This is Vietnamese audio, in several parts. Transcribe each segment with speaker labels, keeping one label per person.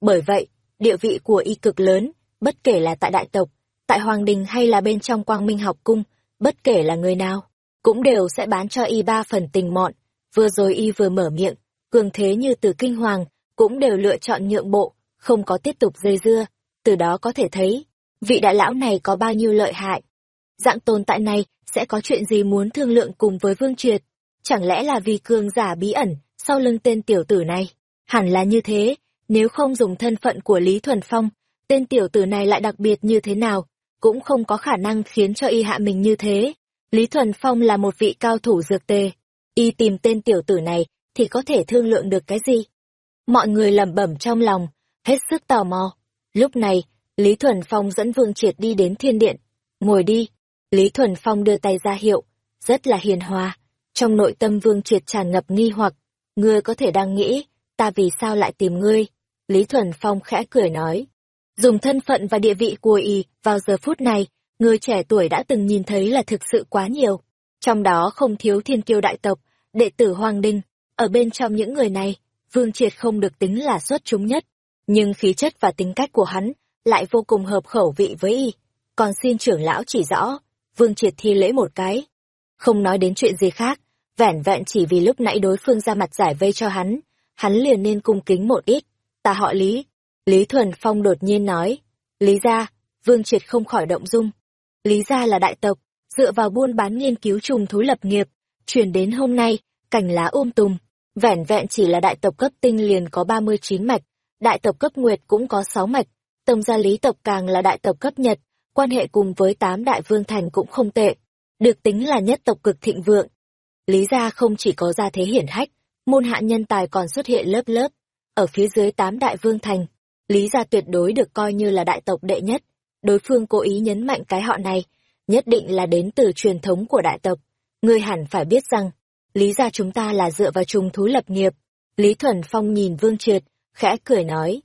Speaker 1: Bởi vậy, địa vị của y cực lớn, bất kể là tại đại tộc, tại hoàng đình hay là bên trong quang minh học cung, bất kể là người nào, cũng đều sẽ bán cho y ba phần tình mọn. Vừa rồi y vừa mở miệng, cường thế như từ kinh hoàng, cũng đều lựa chọn nhượng bộ, không có tiếp tục dây dưa, từ đó có thể thấy, vị đại lão này có bao nhiêu lợi hại. Dạng tồn tại này sẽ có chuyện gì muốn thương lượng cùng với Vương Triệt? Chẳng lẽ là vì cường giả bí ẩn sau lưng tên tiểu tử này? Hẳn là như thế, nếu không dùng thân phận của Lý Thuần Phong, tên tiểu tử này lại đặc biệt như thế nào, cũng không có khả năng khiến cho y hạ mình như thế. Lý Thuần Phong là một vị cao thủ dược tề, y tìm tên tiểu tử này thì có thể thương lượng được cái gì? Mọi người lẩm bẩm trong lòng, hết sức tò mò. Lúc này, Lý Thuần Phong dẫn Vương Triệt đi đến thiên điện. Ngồi đi. Lý Thuần Phong đưa tay ra hiệu, rất là hiền hòa. Trong nội tâm Vương Triệt tràn ngập nghi hoặc, ngươi có thể đang nghĩ, ta vì sao lại tìm ngươi? Lý Thuần Phong khẽ cười nói. Dùng thân phận và địa vị của y vào giờ phút này, người trẻ tuổi đã từng nhìn thấy là thực sự quá nhiều. Trong đó không thiếu thiên kiêu đại tộc, đệ tử Hoàng Đinh. Ở bên trong những người này, Vương Triệt không được tính là xuất chúng nhất. Nhưng khí chất và tính cách của hắn lại vô cùng hợp khẩu vị với y. Còn xin trưởng lão chỉ rõ, Vương Triệt thi lễ một cái. Không nói đến chuyện gì khác, vẻn vẹn chỉ vì lúc nãy đối phương ra mặt giải vây cho hắn, hắn liền nên cung kính một ít. Ta họ Lý. Lý Thuần Phong đột nhiên nói. Lý gia, Vương Triệt không khỏi động dung. Lý gia là đại tộc, dựa vào buôn bán nghiên cứu trùng thú lập nghiệp, truyền đến hôm nay, cành lá ôm um tùm. Vẻn vẹn chỉ là đại tộc cấp tinh liền có 39 mạch, đại tộc cấp nguyệt cũng có 6 mạch, tông gia lý tộc càng là đại tộc cấp nhật, quan hệ cùng với tám đại vương thành cũng không tệ, được tính là nhất tộc cực thịnh vượng. Lý gia không chỉ có gia thế hiển hách, môn hạ nhân tài còn xuất hiện lớp lớp, ở phía dưới tám đại vương thành, Lý gia tuyệt đối được coi như là đại tộc đệ nhất. Đối phương cố ý nhấn mạnh cái họ này, nhất định là đến từ truyền thống của đại tộc. Ngươi hẳn phải biết rằng, Lý gia chúng ta là dựa vào trùng thú lập nghiệp. Lý Thuần Phong nhìn Vương Triệt, khẽ cười nói.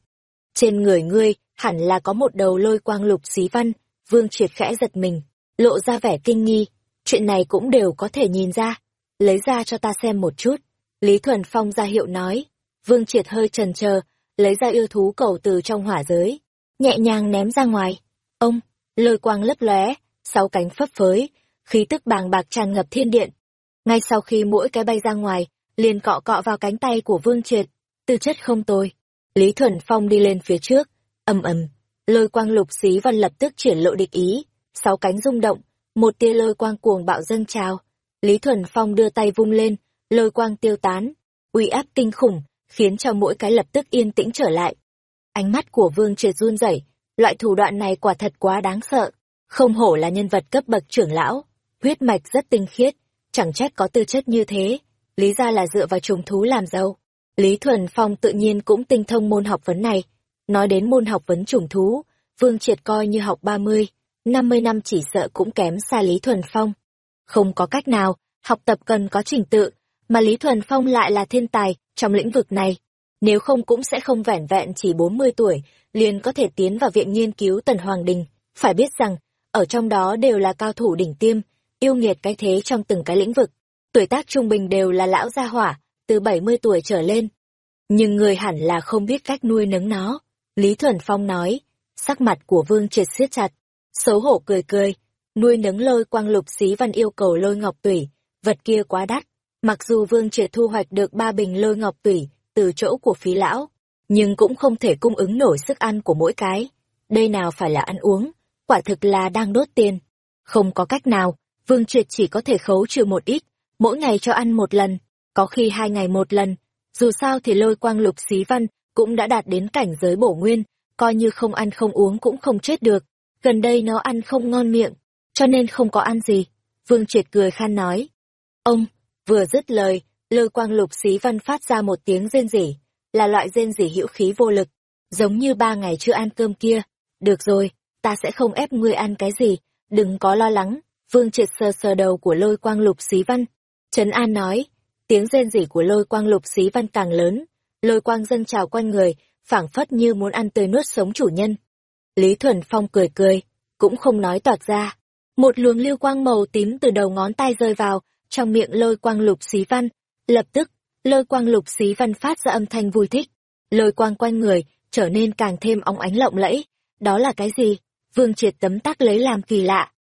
Speaker 1: Trên người ngươi, hẳn là có một đầu lôi quang lục xí văn. Vương Triệt khẽ giật mình, lộ ra vẻ kinh nghi. Chuyện này cũng đều có thể nhìn ra. Lấy ra cho ta xem một chút. Lý Thuần Phong ra hiệu nói. Vương Triệt hơi trần chờ lấy ra yêu thú cầu từ trong hỏa giới, nhẹ nhàng ném ra ngoài. Ông, lôi quang lấp lóe, sáu cánh phấp phới, khí tức bàng bạc tràn ngập thiên điện. Ngay sau khi mỗi cái bay ra ngoài, liền cọ cọ vào cánh tay của Vương Triệt, tư chất không tồi. Lý Thuần Phong đi lên phía trước, ầm ầm, lôi quang lục xí văn lập tức triển lộ địch ý, sáu cánh rung động, một tia lôi quang cuồng bạo dâng trào. Lý Thuần Phong đưa tay vung lên, lôi quang tiêu tán, uy áp kinh khủng, khiến cho mỗi cái lập tức yên tĩnh trở lại. Ánh mắt của Vương Triệt run rẩy, loại thủ đoạn này quả thật quá đáng sợ, không hổ là nhân vật cấp bậc trưởng lão, huyết mạch rất tinh khiết, chẳng trách có tư chất như thế, lý ra là dựa vào trùng thú làm giàu. Lý Thuần Phong tự nhiên cũng tinh thông môn học vấn này, nói đến môn học vấn trùng thú, Vương Triệt coi như học 30, 50 năm chỉ sợ cũng kém xa Lý Thuần Phong. Không có cách nào, học tập cần có trình tự, mà Lý Thuần Phong lại là thiên tài trong lĩnh vực này. Nếu không cũng sẽ không vẻn vẹn chỉ 40 tuổi, liền có thể tiến vào viện nghiên cứu Tần Hoàng Đình. Phải biết rằng, ở trong đó đều là cao thủ đỉnh tiêm, yêu nghiệt cái thế trong từng cái lĩnh vực. Tuổi tác trung bình đều là lão gia hỏa, từ 70 tuổi trở lên. Nhưng người hẳn là không biết cách nuôi nấng nó. Lý Thuần Phong nói, sắc mặt của Vương Triệt siết chặt, xấu hổ cười cười, nuôi nấng lôi quang lục xí văn yêu cầu lôi ngọc tủy, vật kia quá đắt, Mặc dù Vương Triệt thu hoạch được ba bình lôi ngọc tủy từ chỗ của phí lão, nhưng cũng không thể cung ứng nổi sức ăn của mỗi cái. Đây nào phải là ăn uống, quả thực là đang đốt tiền. Không có cách nào, Vương Triệt chỉ có thể khấu trừ một ít, mỗi ngày cho ăn một lần, có khi hai ngày một lần. Dù sao thì lôi quang lục xí văn cũng đã đạt đến cảnh giới bổ nguyên, coi như không ăn không uống cũng không chết được. Gần đây nó ăn không ngon miệng, cho nên không có ăn gì. Vương Triệt cười khan nói. Ông, Vừa dứt lời, lôi quang lục xí văn phát ra một tiếng rên rỉ, là loại rên rỉ hữu khí vô lực, giống như ba ngày chưa ăn cơm kia. Được rồi, ta sẽ không ép ngươi ăn cái gì, đừng có lo lắng. Vương triệt sờ sờ đầu của lôi quang lục xí văn. Trấn An nói, tiếng rên rỉ của lôi quang lục xí văn càng lớn, lôi quang dân trào quanh người, phảng phất như muốn ăn tươi nuốt sống chủ nhân. Lý Thuần Phong cười cười, cũng không nói toạc ra. Một luồng lưu quang màu tím từ đầu ngón tay rơi vào, trong miệng lôi quang lục xí văn. Lập tức, lôi quang lục xí văn phát ra âm thanh vui thích. Lôi quang quanh người, trở nên càng thêm óng ánh lộng lẫy. Đó là cái gì? Vương Triệt tấm tắc lấy làm kỳ lạ.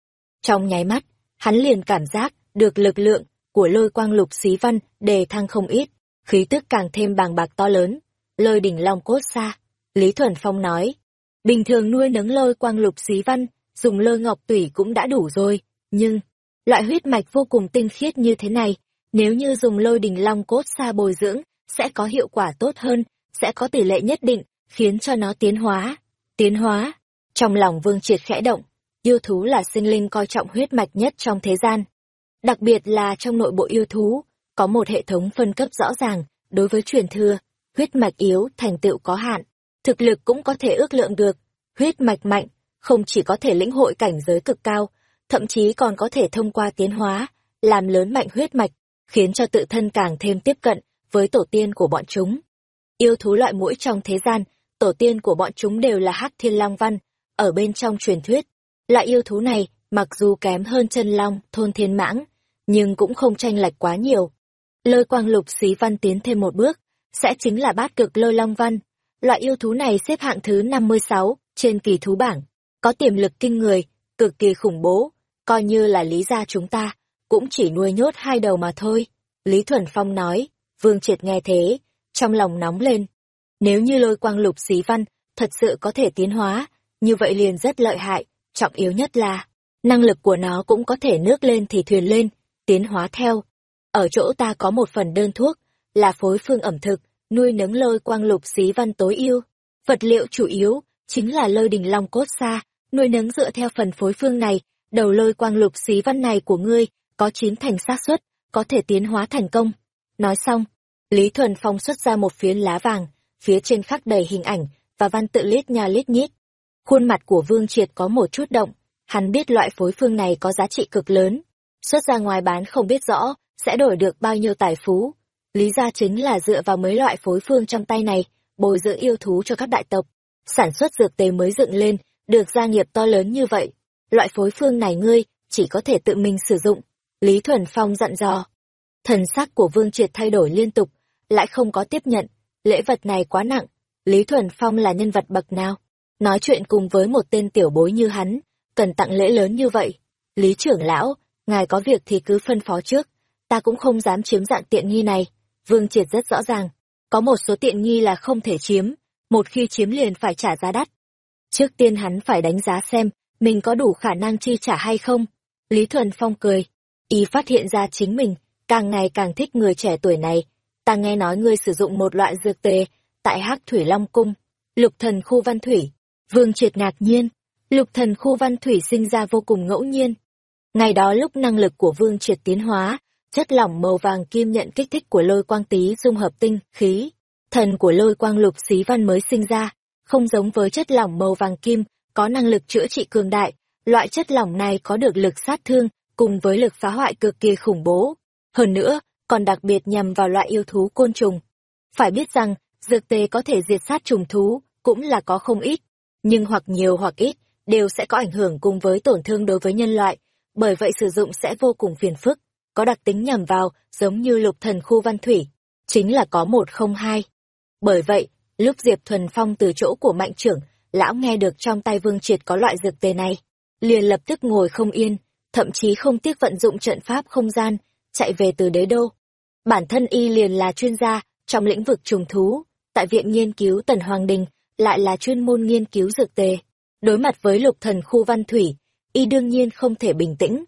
Speaker 1: Trong nháy mắt, hắn liền cảm giác được lực lượng của lôi quang lục xí văn đề thăng không ít, khí tức càng thêm bàng bạc to lớn. Lôi đỉnh long cốt xa. Lý Thuần Phong nói, bình thường nuôi nấng lôi quang lục xí văn, dùng lôi ngọc tủy cũng đã đủ rồi, nhưng loại huyết mạch vô cùng tinh khiết như thế này, nếu như dùng lôi đỉnh long cốt xa bồi dưỡng, sẽ có hiệu quả tốt hơn, sẽ có tỷ lệ nhất định, khiến cho nó tiến hóa. Tiến hóa. Trong lòng Vương Triệt khẽ động, yêu thú là sinh linh coi trọng huyết mạch nhất trong thế gian. Đặc biệt là trong nội bộ yêu thú, có một hệ thống phân cấp rõ ràng, đối với truyền thừa, huyết mạch yếu thành tựu có hạn, thực lực cũng có thể ước lượng được, huyết mạch mạnh, không chỉ có thể lĩnh hội cảnh giới cực cao, thậm chí còn có thể thông qua tiến hóa, làm lớn mạnh huyết mạch, khiến cho tự thân càng thêm tiếp cận với tổ tiên của bọn chúng. Yêu thú loại mũi trong thế gian, tổ tiên của bọn chúng đều là hắc thiên long văn, ở bên trong truyền thuyết. Loại yêu thú này, mặc dù kém hơn chân long, thôn thiên mãng, nhưng cũng không tranh lệch quá nhiều. Lôi quang lục xí văn tiến thêm một bước, sẽ chính là bát cực lôi long văn. Loại yêu thú này xếp hạng thứ 56 trên kỳ thú bảng, có tiềm lực kinh người, cực kỳ khủng bố, coi như là lý gia chúng ta, cũng chỉ nuôi nhốt hai đầu mà thôi. Lý Thuần Phong nói, Vương Triệt nghe thế, trong lòng nóng lên. Nếu như lôi quang lục xí văn, thật sự có thể tiến hóa, như vậy liền rất lợi hại, trọng yếu nhất là, năng lực của nó cũng có thể nước lên thì thuyền lên, tiến hóa theo. Ở chỗ ta có một phần đơn thuốc, là phối phương ẩm thực, nuôi nấng lôi quang lục xí văn tối ưu. Vật liệu chủ yếu, chính là lôi đình long cốt xa, nuôi nấng dựa theo phần phối phương này, đầu lôi quang lục xí văn này của ngươi, có chín thành xác suất có thể tiến hóa thành công. Nói xong, Lý Thuần Phong xuất ra một phiến lá vàng, phía trên khắc đầy hình ảnh và văn tự lít nha lít nhít. Khuôn mặt của Vương Triệt có một chút động, hắn biết loại phối phương này có giá trị cực lớn. Xuất ra ngoài bán không biết rõ, sẽ đổi được bao nhiêu tài phú. Lý ra chính là dựa vào mấy loại phối phương trong tay này, bồi dưỡng yêu thú cho các đại tộc. Sản xuất dược tề mới dựng lên, được gia nghiệp to lớn như vậy. Loại phối phương này ngươi, chỉ có thể tự mình sử dụng. Lý Thuần Phong dặn dò. Thần sắc của Vương Triệt thay đổi liên tục, lại không có tiếp nhận. Lễ vật này quá nặng. Lý Thuần Phong là nhân vật bậc nào? Nói chuyện cùng với một tên tiểu bối như hắn, cần tặng lễ lớn như vậy. Lý trưởng lão, ngài có việc thì cứ phân phó trước. Ta cũng không dám chiếm dạng tiện nghi này. Vương Triệt rất rõ ràng. Có một số tiện nghi là không thể chiếm, một khi chiếm liền phải trả giá đắt. Trước tiên hắn phải đánh giá xem, mình có đủ khả năng chi trả hay không. Lý Thuần Phong cười, y phát hiện ra chính mình, càng ngày càng thích người trẻ tuổi này. Ta nghe nói ngươi sử dụng một loại dược tề, tại Hắc Thủy Long Cung, lục thần khu văn thủy. Vương triệt ngạc nhiên, lục thần khu văn thủy sinh ra vô cùng ngẫu nhiên. Ngày đó lúc năng lực của vương triệt tiến hóa, chất lỏng màu vàng kim nhận kích thích của lôi quang tý dung hợp tinh, khí. Thần của lôi quang lục xí văn mới sinh ra, không giống với chất lỏng màu vàng kim, có năng lực chữa trị cường đại, loại chất lỏng này có được lực sát thương, cùng với lực phá hoại cực kỳ khủng bố. Hơn nữa, còn đặc biệt nhằm vào loại yêu thú côn trùng. Phải biết rằng, dược tề có thể diệt sát trùng thú, cũng là có không ít, nhưng hoặc nhiều hoặc ít, đều sẽ có ảnh hưởng cùng với tổn thương đối với nhân loại, bởi vậy sử dụng sẽ vô cùng phiền phức, có đặc tính nhằm vào, giống như lục thần khu văn thủy, chính là có một không hai. Bởi vậy, lúc Diệp Thuần Phong từ chỗ của mạnh trưởng, lão nghe được trong tay Vương Triệt có loại dược tề này, liền lập tức ngồi không yên, thậm chí không tiếc vận dụng trận pháp không gian, chạy về từ đế đô. Bản thân y liền là chuyên gia trong lĩnh vực trùng thú, tại viện nghiên cứu Tần Hoàng Đình, lại là chuyên môn nghiên cứu dược tề. Đối mặt với lục thần khu văn thủy, y đương nhiên không thể bình tĩnh.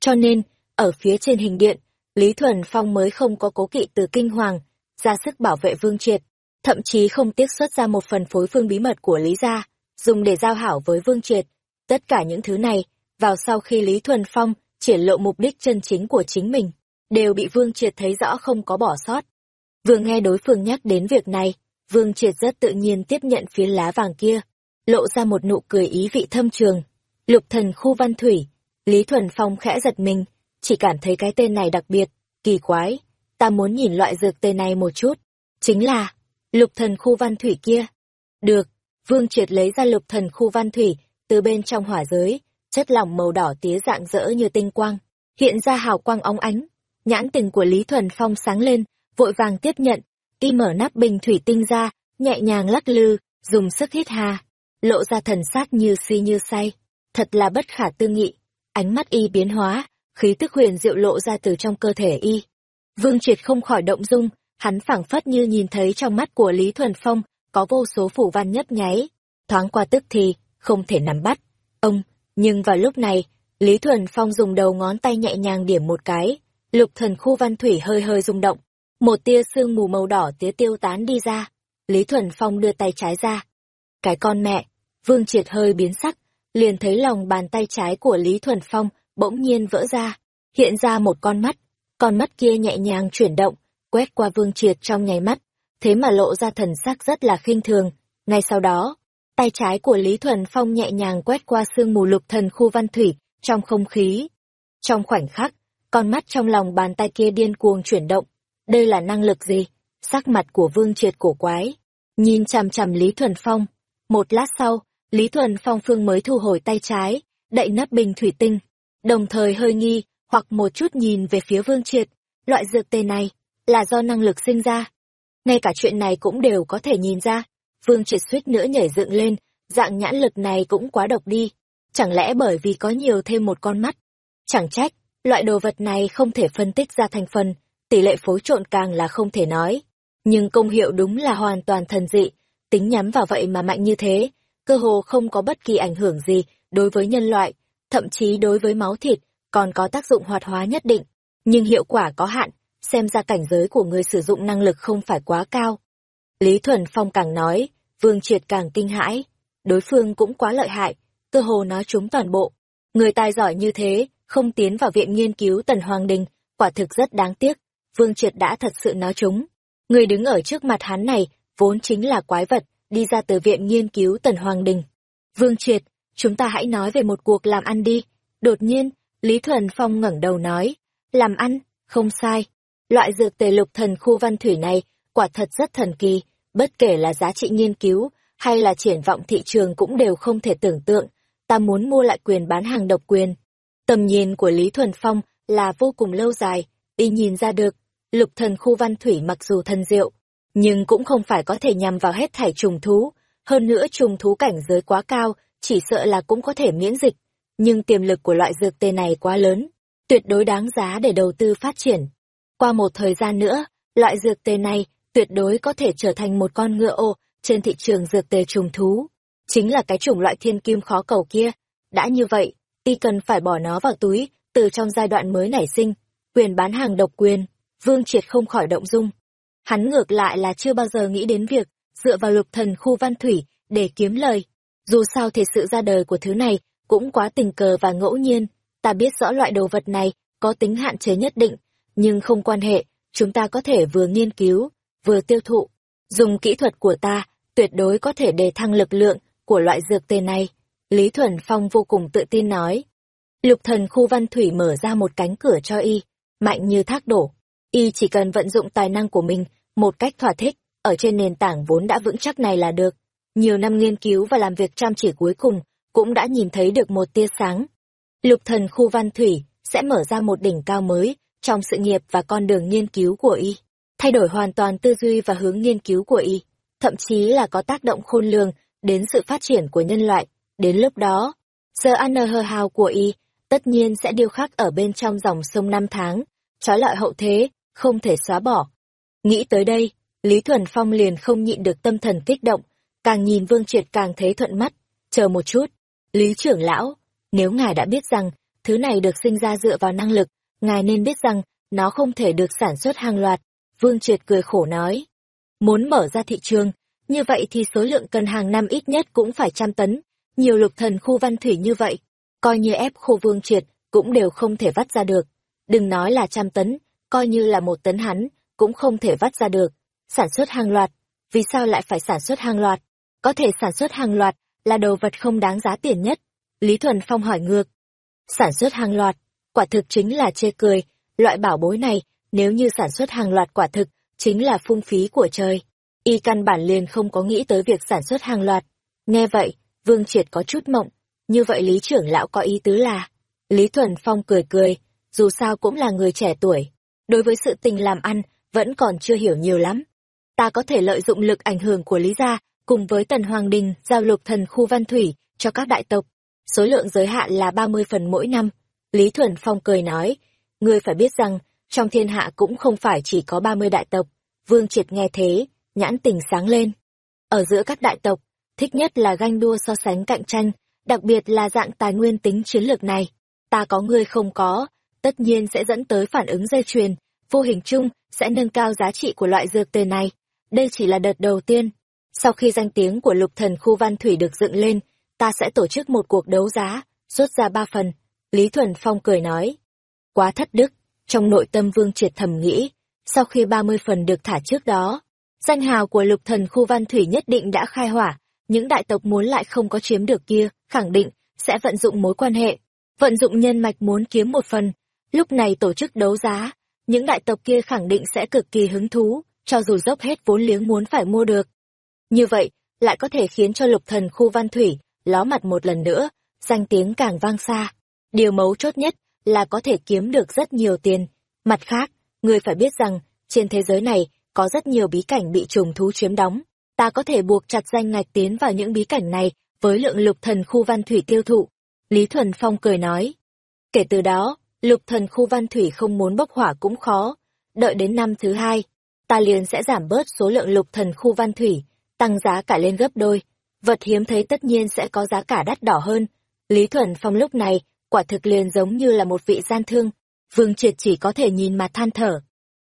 Speaker 1: Cho nên, ở phía trên hình điện, Lý Thuần Phong mới không có cố kỵ từ kinh hoàng, ra sức bảo vệ Vương Triệt, thậm chí không tiếc xuất ra một phần phối phương bí mật của Lý gia, dùng để giao hảo với Vương Triệt. Tất cả những thứ này, vào sau khi Lý Thuần Phong triển lộ mục đích chân chính của chính mình, đều bị Vương Triệt thấy rõ không có bỏ sót. Vừa nghe đối phương nhắc đến việc này, Vương Triệt rất tự nhiên tiếp nhận phiến lá vàng kia, lộ ra một nụ cười ý vị thâm trường. Lục thần khu văn thủy, Lý Thuần Phong khẽ giật mình, chỉ cảm thấy cái tên này đặc biệt, kỳ quái. Ta muốn nhìn loại dược tê này một chút. Chính là, lục thần khu văn thủy kia. Được, Vương Triệt lấy ra lục thần khu văn thủy, từ bên trong hỏa giới, chất lỏng màu đỏ tía dạng dỡ như tinh quang, hiện ra hào quang óng ánh. Nhãn tình của Lý Thuần Phong sáng lên, vội vàng tiếp nhận, y mở nắp bình thủy tinh ra, nhẹ nhàng lắc lư, dùng sức hít hà, lộ ra thần sắc như si như say. Thật là bất khả tư nghị. Ánh mắt y biến hóa, khí tức huyền diệu lộ ra từ trong cơ thể y. Vương Triệt không khỏi động dung, hắn phảng phất như nhìn thấy trong mắt của Lý Thuần Phong có vô số phủ văn nhấp nháy, thoáng qua tức thì, không thể nắm bắt. Ông, nhưng vào lúc này, Lý Thuần Phong dùng đầu ngón tay nhẹ nhàng điểm một cái, lục thần khu văn thủy hơi hơi rung động, một tia sương mù màu đỏ tía tiêu tán đi ra. Lý Thuần Phong đưa tay trái ra. Cái con mẹ, Vương Triệt hơi biến sắc, liền thấy lòng bàn tay trái của Lý Thuần Phong bỗng nhiên vỡ ra, hiện ra một con mắt, con mắt kia nhẹ nhàng chuyển động, quét qua Vương Triệt trong nháy mắt, thế mà lộ ra thần sắc rất là khinh thường. Ngay sau đó, tay trái của Lý Thuần Phong nhẹ nhàng quét qua sương mù lục thần khu văn thủy, trong không khí. Trong khoảnh khắc, con mắt trong lòng bàn tay kia điên cuồng chuyển động. Đây là năng lực gì? Sắc mặt của Vương Triệt cổ quái. Nhìn chằm chằm Lý Thuần Phong. Một lát sau, Lý Thuần Phong phương mới thu hồi tay trái, đậy nắp bình thủy tinh. Đồng thời hơi nghi, hoặc một chút nhìn về phía Vương Triệt. Loại dược tê này, là do năng lực sinh ra. Ngay cả chuyện này cũng đều có thể nhìn ra. Vương triệt suýt nữa nhảy dựng lên, dạng nhãn lực này cũng quá độc đi. Chẳng lẽ bởi vì có nhiều thêm một con mắt? Chẳng trách, loại đồ vật này không thể phân tích ra thành phần, tỷ lệ phối trộn càng là không thể nói. Nhưng công hiệu đúng là hoàn toàn thần dị, tính nhắm vào vậy mà mạnh như thế, cơ hồ không có bất kỳ ảnh hưởng gì đối với nhân loại, thậm chí đối với máu thịt, còn có tác dụng hoạt hóa nhất định. Nhưng hiệu quả có hạn, xem ra cảnh giới của người sử dụng năng lực không phải quá cao. Lý Thuần Phong càng nói, Vương Triệt càng kinh hãi, đối phương cũng quá lợi hại, cơ hồ nói chúng toàn bộ. Người tài giỏi như thế, không tiến vào viện nghiên cứu Tần Hoàng Đình, quả thực rất đáng tiếc, Vương Triệt đã thật sự nói chúng. Người đứng ở trước mặt hắn này, vốn chính là quái vật, đi ra từ viện nghiên cứu Tần Hoàng Đình. Vương Triệt, chúng ta hãy nói về một cuộc làm ăn đi. Đột nhiên, Lý Thuần Phong ngẩng đầu nói, làm ăn, không sai, Loại dược tề lục thần khu văn thủy này quả thật rất thần kỳ, bất kể là giá trị nghiên cứu hay là triển vọng thị trường cũng đều không thể tưởng tượng. Ta muốn mua lại quyền bán hàng độc quyền. Tầm nhìn của Lý Thuần Phong là vô cùng lâu dài, y nhìn ra được, lục thần khu văn thủy mặc dù thần diệu, nhưng cũng không phải có thể nhằm vào hết thảy trùng thú. Hơn nữa trùng thú cảnh giới quá cao, chỉ sợ là cũng có thể miễn dịch. Nhưng tiềm lực của loại dược tê này quá lớn, tuyệt đối đáng giá để đầu tư phát triển. Qua một thời gian nữa, loại dược tề này tuyệt đối có thể trở thành một con ngựa ô trên thị trường dược tề trùng thú. Chính là cái chủng loại thiên kim khó cầu kia. Đã như vậy, y cần phải bỏ nó vào túi, từ trong giai đoạn mới nảy sinh, quyền bán hàng độc quyền, Vương Triệt không khỏi động dung. Hắn ngược lại là chưa bao giờ nghĩ đến việc dựa vào lục thần khu văn thủy để kiếm lời. Dù sao thì sự ra đời của thứ này cũng quá tình cờ và ngẫu nhiên, ta biết rõ loại đồ vật này có tính hạn chế nhất định, nhưng không quan hệ, chúng ta có thể vừa nghiên cứu, vừa tiêu thụ. Dùng kỹ thuật của ta, tuyệt đối có thể đề thăng lực lượng của loại dược tê này. Lý Thuần Phong vô cùng tự tin nói. Lục thần khu văn thủy mở ra một cánh cửa cho y, mạnh như thác đổ. Y chỉ cần vận dụng tài năng của mình một cách thỏa thích, ở trên nền tảng vốn đã vững chắc này là được. Nhiều năm nghiên cứu và làm việc chăm chỉ cuối cùng, cũng đã nhìn thấy được một tia sáng. Lục thần khu văn thủy sẽ mở ra một đỉnh cao mới trong sự nghiệp và con đường nghiên cứu của y, thay đổi hoàn toàn tư duy và hướng nghiên cứu của y, thậm chí là có tác động khôn lường đến sự phát triển của nhân loại. Đến lúc đó, giờ ăn hờ hào của y tất nhiên sẽ điêu khắc ở bên trong dòng sông năm tháng, trói lọi hậu thế, không thể xóa bỏ. Nghĩ tới đây, Lý Thuần Phong liền không nhịn được tâm thần kích động, càng nhìn Vương Triệt càng thấy thuận mắt. Chờ một chút, Lý trưởng lão, nếu ngài đã biết rằng thứ này được sinh ra dựa vào năng lực ngài nên biết rằng nó không thể được sản xuất hàng loạt. Vương Triệt cười khổ nói. Muốn mở ra thị trường, như vậy thì số lượng cần hàng năm ít nhất cũng phải trăm tấn. Nhiều lục thần khu văn thủy như vậy, coi như ép khô Vương Triệt, cũng đều không thể vắt ra được. Đừng nói là trăm tấn, coi như là một tấn hắn, cũng không thể vắt ra được. Sản xuất hàng loạt, vì sao lại phải sản xuất hàng loạt? Có thể sản xuất hàng loạt là đồ vật không đáng giá tiền nhất. Lý Thuần Phong hỏi ngược. Sản xuất hàng loạt, quả thực chính là chê cười, loại bảo bối này, nếu như sản xuất hàng loạt quả thực, chính là phung phí của trời. Y căn bản liền không có nghĩ tới việc sản xuất hàng loạt. Nghe vậy, Vương Triệt có chút mộng, như vậy Lý trưởng lão có ý tứ là. Lý Thuần Phong cười cười, dù sao cũng là người trẻ tuổi. Đối với sự tình làm ăn, vẫn còn chưa hiểu nhiều lắm. Ta có thể lợi dụng lực ảnh hưởng của Lý gia cùng với Tần Hoàng Đình giao lục thần khu văn thủy cho các đại tộc. Số lượng giới hạn là 30 phần mỗi năm. Lý Thuần Phong cười nói, ngươi phải biết rằng, trong thiên hạ cũng không phải chỉ có 30 đại tộc. Vương Triệt nghe thế, nhãn tình sáng lên. Ở giữa các đại tộc, thích nhất là ganh đua so sánh cạnh tranh, đặc biệt là dạng tài nguyên tính chiến lược này. Ta có ngươi không có, tất nhiên sẽ dẫn tới phản ứng dây chuyền, vô hình chung sẽ nâng cao giá trị của loại dược tề này. Đây chỉ là đợt đầu tiên. Sau khi danh tiếng của lục thần khu văn thủy được dựng lên, ta sẽ tổ chức một cuộc đấu giá, rút ra ba phần. Lý Thuần Phong cười nói. Quá thất đức, trong nội tâm vương triệt thầm nghĩ, sau khi ba mươi phần được thả trước đó, danh hào của lục thần khu văn thủy nhất định đã khai hỏa, những đại tộc muốn lại không có chiếm được kia, khẳng định, sẽ vận dụng mối quan hệ, vận dụng nhân mạch muốn kiếm một phần. Lúc này tổ chức đấu giá, những đại tộc kia khẳng định sẽ cực kỳ hứng thú, cho dù dốc hết vốn liếng muốn phải mua được. Như vậy, lại có thể khiến cho lục thần khu văn thủy ló mặt một lần nữa, danh tiếng càng vang xa. Điều mấu chốt nhất là có thể kiếm được rất nhiều tiền. Mặt khác, người phải biết rằng, trên thế giới này, có rất nhiều bí cảnh bị trùng thú chiếm đóng. Ta có thể buộc chặt danh ngạch tiến vào những bí cảnh này, với lượng lục thần khu văn thủy tiêu thụ. Lý Thuần Phong cười nói. Kể từ đó, lục thần khu văn thủy không muốn bốc hỏa cũng khó. Đợi đến năm thứ hai, ta liền sẽ giảm bớt số lượng lục thần khu văn thủy, tăng giá cả lên gấp đôi. Vật hiếm thấy tất nhiên sẽ có giá cả đắt đỏ hơn. Lý Thuần Phong lúc này, quả thực liền giống như là một vị gian thương. Vương Triệt chỉ có thể nhìn mà than thở.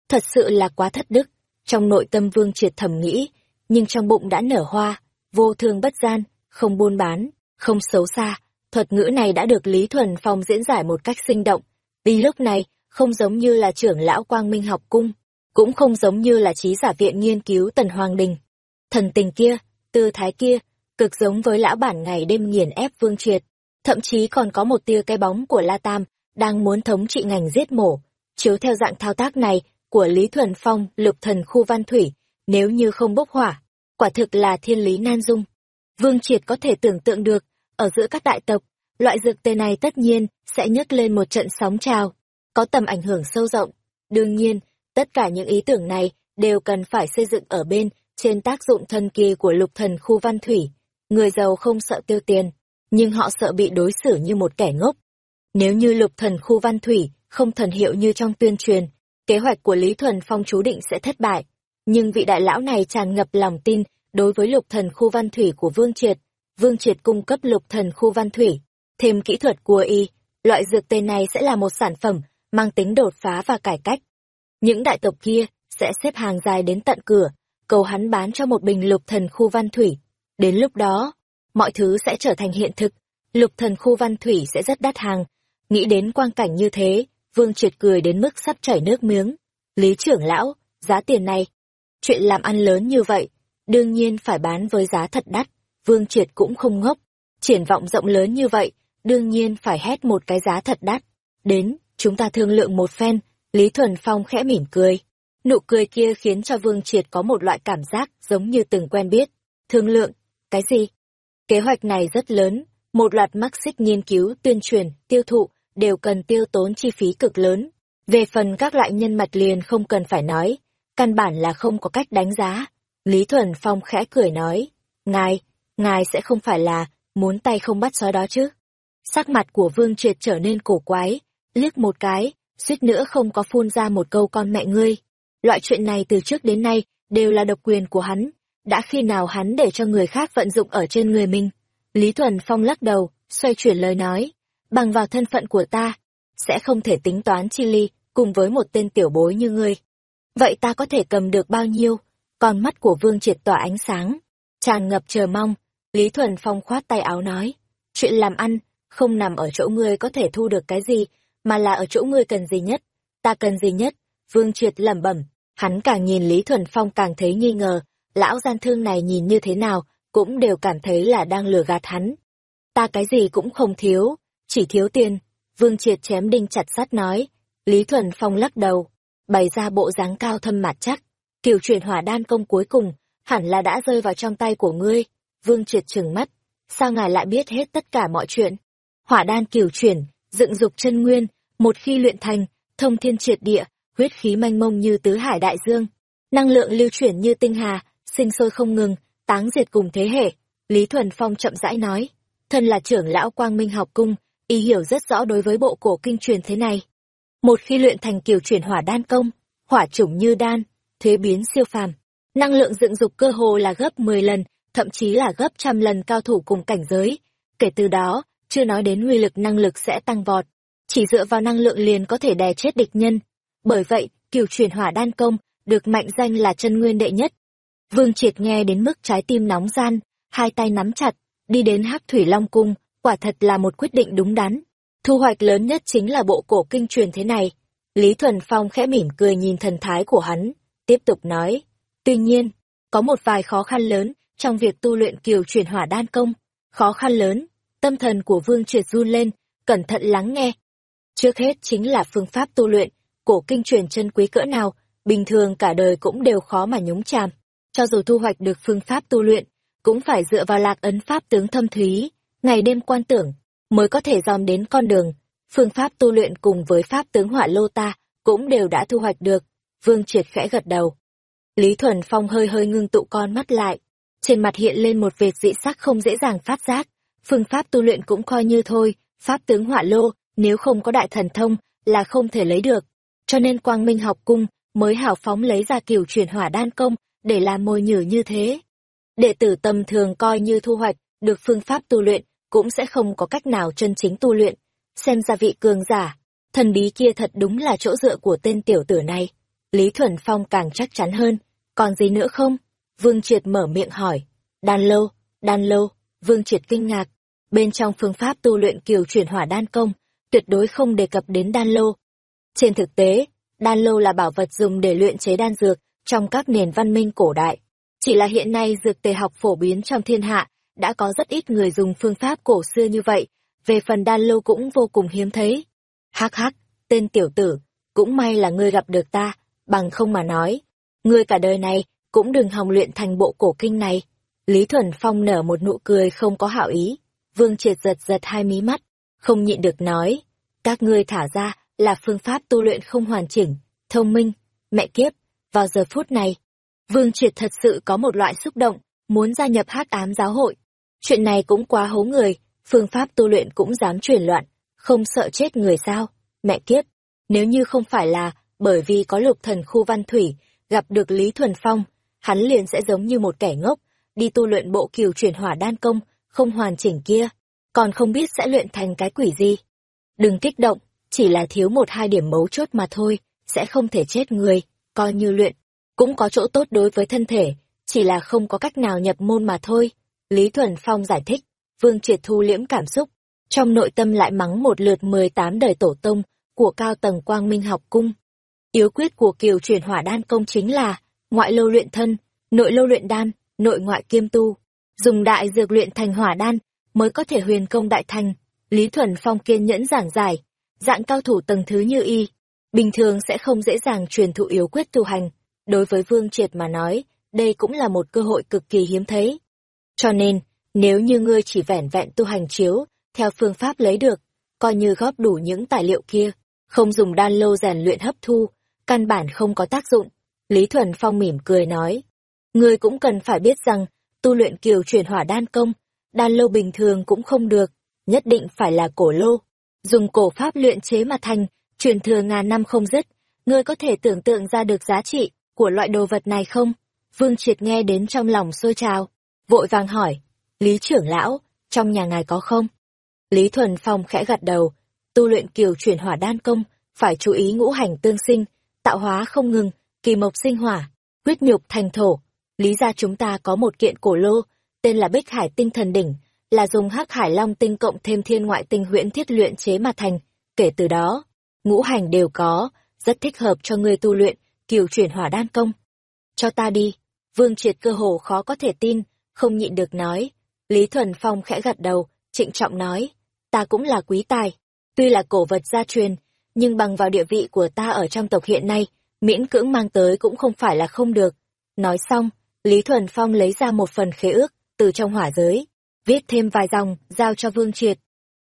Speaker 1: Thật sự là quá thất đức. Trong nội tâm Vương Triệt thầm nghĩ, nhưng trong bụng đã nở hoa, vô thương bất gian, không buôn bán, không xấu xa. Thuật ngữ này đã được Lý Thuần Phong diễn giải một cách sinh động. Vì lúc này, không giống như là trưởng lão Quang Minh học cung, cũng không giống như là trí giả viện nghiên cứu Tần Hoàng Đình. Thần tình kia, tư thái kia, cực giống với lão bản ngày đêm nghiền ép Vương Triệt. Thậm chí còn có một tia cái bóng của La Tam, đang muốn thống trị ngành giết mổ. Chiếu theo dạng thao tác này của Lý Thuần Phong, lục thần khu văn thủy, nếu như không bốc hỏa, quả thực là thiên lý nan dung. Vương Triệt có thể tưởng tượng được, ở giữa các đại tộc, loại dược tê này tất nhiên sẽ nhấc lên một trận sóng trào, có tầm ảnh hưởng sâu rộng. Đương nhiên, tất cả những ý tưởng này đều cần phải xây dựng ở bên trên tác dụng thần kỳ của lục thần khu văn thủy. Người giàu không sợ tiêu tiền, nhưng họ sợ bị đối xử như một kẻ ngốc. Nếu như lục thần khu văn thủy không thần hiệu như trong tuyên truyền, kế hoạch của Lý Thuần Phong chú định sẽ thất bại. Nhưng vị đại lão này tràn ngập lòng tin đối với lục thần khu văn thủy của Vương Triệt. Vương Triệt cung cấp lục thần khu văn thủy, thêm kỹ thuật của y, loại dược tê này sẽ là một sản phẩm mang tính đột phá và cải cách. Những đại tộc kia sẽ xếp hàng dài đến tận cửa, cầu hắn bán cho một bình lục thần khu văn thủy. Đến lúc đó, mọi thứ sẽ trở thành hiện thực, lục thần khu văn thủy sẽ rất đắt hàng. Nghĩ đến quang cảnh như thế, Vương Triệt cười đến mức sắp chảy nước miếng. Lý trưởng lão, giá tiền này. Chuyện làm ăn lớn như vậy, đương nhiên phải bán với giá thật đắt. Vương Triệt cũng không ngốc. Triển vọng rộng lớn như vậy, đương nhiên phải hét một cái giá thật đắt. Đến, chúng ta thương lượng một phen, Lý Thuần Phong khẽ mỉm cười. Nụ cười kia khiến cho Vương Triệt có một loại cảm giác giống như từng quen biết. Thương lượng, cái gì? Kế hoạch này rất lớn, một loạt mắc xích nghiên cứu, tuyên truyền, tiêu thụ, đều cần tiêu tốn chi phí cực lớn. Về phần các loại nhân mặt liền không cần phải nói, căn bản là không có cách đánh giá. Lý Thuần Phong khẽ cười nói, ngài, ngài sẽ không phải là muốn tay không bắt sói đó chứ. Sắc mặt của Vương Triệt trở nên cổ quái, liếc một cái, suýt nữa không có phun ra một câu con mẹ ngươi. Loại chuyện này từ trước đến nay đều là độc quyền của hắn, đã khi nào hắn để cho người khác vận dụng ở trên người mình. Lý Thuần Phong lắc đầu, xoay chuyển lời nói, bằng vào thân phận của ta, sẽ không thể tính toán chi ly cùng với một tên tiểu bối như ngươi. Vậy ta có thể cầm được bao nhiêu? Con mắt của Vương Triệt tỏa ánh sáng, tràn ngập chờ mong. Lý Thuần Phong khoát tay áo nói, chuyện làm ăn, không nằm ở chỗ ngươi có thể thu được cái gì, mà là ở chỗ ngươi cần gì nhất. Ta cần gì nhất? Vương Triệt lẩm bẩm, hắn càng nhìn Lý Thuần Phong càng thấy nghi ngờ, lão gian thương này nhìn như thế nào, cũng đều cảm thấy là đang lừa gạt hắn. Ta cái gì cũng không thiếu, chỉ thiếu tiền. Vương Triệt chém đinh chặt sắt nói. Lý Thuần Phong lắc đầu, bày ra bộ dáng cao thâm mặt chắc. Kiều chuyển hỏa đan công cuối cùng, hẳn là đã rơi vào trong tay của ngươi. Vương Triệt trừng mắt, sao ngài lại biết hết tất cả mọi chuyện? Hỏa đan kiều chuyển, dựng dục chân nguyên, một khi luyện thành, thông thiên triệt địa, huyết khí manh mông như tứ hải đại dương. Năng lượng lưu chuyển như tinh hà, sinh sôi không ngừng, táng diệt cùng thế hệ. Lý Thuần Phong chậm rãi nói, thân là trưởng lão Quang Minh học cung, y hiểu rất rõ đối với bộ cổ kinh truyền thế này. Một khi luyện thành kiều chuyển hỏa đan công, hỏa chủng như đan, thuế biến siêu phàm, năng lượng dựng dục cơ hồ là gấp 10 lần, thậm chí là gấp trăm lần cao thủ cùng cảnh giới. Kể từ đó, chưa nói đến uy lực năng lực sẽ tăng vọt, chỉ dựa vào năng lượng liền có thể đè chết địch nhân. Bởi vậy, kiều chuyển hỏa đan công được mệnh danh là chân nguyên đệ nhất. Vương Triệt nghe đến mức trái tim nóng gian, hai tay nắm chặt, đi đến Hắc Thủy Long cung, quả thật là một quyết định đúng đắn. Thu hoạch lớn nhất chính là bộ cổ kinh truyền thế này. Lý Thuần Phong khẽ mỉm cười nhìn thần thái của hắn, tiếp tục nói. Tuy nhiên, có một vài khó khăn lớn trong việc tu luyện kiều chuyển hỏa đan công. Khó khăn lớn, tâm thần của Vương Triệt run lên, cẩn thận lắng nghe. Trước hết chính là phương pháp tu luyện, cổ kinh truyền chân quý cỡ nào, bình thường cả đời cũng đều khó mà nhúng chàm. Cho dù thu hoạch được phương pháp tu luyện, cũng phải dựa vào lạc ấn pháp tướng thâm thúy, ngày đêm quan tưởng, mới có thể dòm đến con đường. Phương pháp tu luyện cùng với pháp tướng hỏa lô ta cũng đều đã thu hoạch được. Vương Triệt khẽ gật đầu. Lý Thuần Phong hơi hơi ngưng tụ con mắt lại. Trên mặt hiện lên một vệt dị sắc không dễ dàng phát giác. Phương pháp tu luyện cũng coi như thôi, pháp tướng hỏa lô, nếu không có đại thần thông, là không thể lấy được. Cho nên Quang Minh học cung mới hào phóng lấy ra kiểu chuyển hỏa đan công để làm mồi nhử như thế. Đệ tử tầm thường coi như thu hoạch được phương pháp tu luyện, cũng sẽ không có cách nào chân chính tu luyện. Xem ra vị cường giả, thần bí kia thật đúng là chỗ dựa của tên tiểu tử này. Lý Thuần Phong càng chắc chắn hơn. Còn gì nữa không? Vương Triệt mở miệng hỏi. Đan lâu, đan lâu, Vương Triệt kinh ngạc. Bên trong phương pháp tu luyện kiều chuyển hỏa đan công, tuyệt đối không đề cập đến đan lô. Trên thực tế, đan lô là bảo vật dùng để luyện chế đan dược trong các nền văn minh cổ đại. Chỉ là hiện nay dược tề học phổ biến trong thiên hạ, đã có rất ít người dùng phương pháp cổ xưa như vậy, về phần đan lô cũng vô cùng hiếm thấy. Hắc hắc, tên tiểu tử, cũng may là ngươi gặp được ta, bằng không mà nói. Ngươi cả đời này, cũng đừng hòng luyện thành bộ cổ kinh này. Lý Thuần Phong nở một nụ cười không có hảo ý. Vương Triệt giật giật hai mí mắt, không nhịn được nói. Các ngươi thả ra là phương pháp tu luyện không hoàn chỉnh, thông minh, mẹ kiếp. Vào giờ phút này, Vương Triệt thật sự có một loại xúc động, muốn gia nhập hắc ám giáo hội. Chuyện này cũng quá hố người, phương pháp tu luyện cũng dám truyền loạn, không sợ chết người sao, mẹ kiếp. Nếu như không phải là bởi vì có lục thần khu văn thủy, gặp được Lý Thuần Phong, hắn liền sẽ giống như một kẻ ngốc, đi tu luyện bộ kiều chuyển hỏa đan công, không hoàn chỉnh kia, còn không biết sẽ luyện thành cái quỷ gì. Đừng kích động, chỉ là thiếu một hai điểm mấu chốt mà thôi, sẽ không thể chết người, coi như luyện, cũng có chỗ tốt đối với thân thể, chỉ là không có cách nào nhập môn mà thôi. Lý Thuần Phong giải thích, Vương Triệt thu liễm cảm xúc, trong nội tâm lại mắng một lượt 18 đời tổ tông của cao tầng quang minh học cung. Yếu quyết của kiều chuyển hỏa đan công chính là ngoại lâu luyện thân, nội lâu luyện đan, nội ngoại kiêm tu. Dùng đại dược luyện thành hỏa đan mới có thể huyền công đại thành. Lý Thuần Phong kiên nhẫn giảng giải, dạng cao thủ tầng thứ như y, bình thường sẽ không dễ dàng truyền thụ yếu quyết tu hành. Đối với Vương Triệt mà nói, đây cũng là một cơ hội cực kỳ hiếm thấy. Cho nên, nếu như ngươi chỉ vẻn vẹn tu hành chiếu, theo phương pháp lấy được, coi như góp đủ những tài liệu kia, không dùng đan lô rèn luyện hấp thu, căn bản không có tác dụng. Lý Thuần Phong mỉm cười nói, ngươi cũng cần phải biết rằng, tu luyện kiều chuyển hỏa đan công, đan lô bình thường cũng không được, nhất định phải là cổ lô. Dùng cổ pháp luyện chế mà thành, truyền thừa ngàn năm không dứt, ngươi có thể tưởng tượng ra được giá trị của loại đồ vật này không? Vương Triệt nghe đến trong lòng sôi trào, vội vàng hỏi, Lý trưởng lão, trong nhà ngài có không? Lý Thuần Phong khẽ gật đầu, tu luyện kiều chuyển hỏa đan công, phải chú ý ngũ hành tương sinh, tạo hóa không ngừng, kỳ mộc sinh hỏa, quyết nhục thành thổ. Lý ra chúng ta có một kiện cổ lô, tên là Bích Hải Tinh Thần Đỉnh, là dùng hắc hải long tinh cộng thêm thiên ngoại tinh huyễn thiết luyện chế mà thành. Kể từ đó, ngũ hành đều có, rất thích hợp cho người tu luyện, kiều chuyển hỏa đan công. Cho ta đi, Vương Triệt cơ hồ khó có thể tin, không nhịn được nói. Lý Thuần Phong khẽ gật đầu, trịnh trọng nói, ta cũng là quý tài. Tuy là cổ vật gia truyền, nhưng bằng vào địa vị của ta ở trong tộc hiện nay, miễn cưỡng mang tới cũng không phải là không được. Nói xong, Lý Thuần Phong lấy ra một phần khế ước, từ trong hỏa giới, viết thêm vài dòng, giao cho Vương Triệt.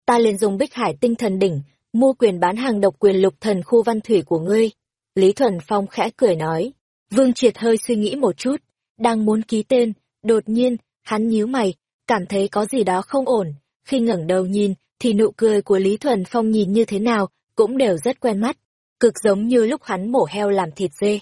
Speaker 1: Ta liền dùng bích hải tinh thần đỉnh, mua quyền bán hàng độc quyền lục thần khu văn thủy của ngươi. Lý Thuần Phong khẽ cười nói. Vương Triệt hơi suy nghĩ một chút, đang muốn ký tên, Đột nhiên, hắn nhíu mày, cảm thấy có gì đó không ổn. Khi ngẩng đầu nhìn, thì nụ cười của Lý Thuần Phong nhìn như thế nào, cũng đều rất quen mắt. Cực giống như lúc hắn mổ heo làm thịt dê.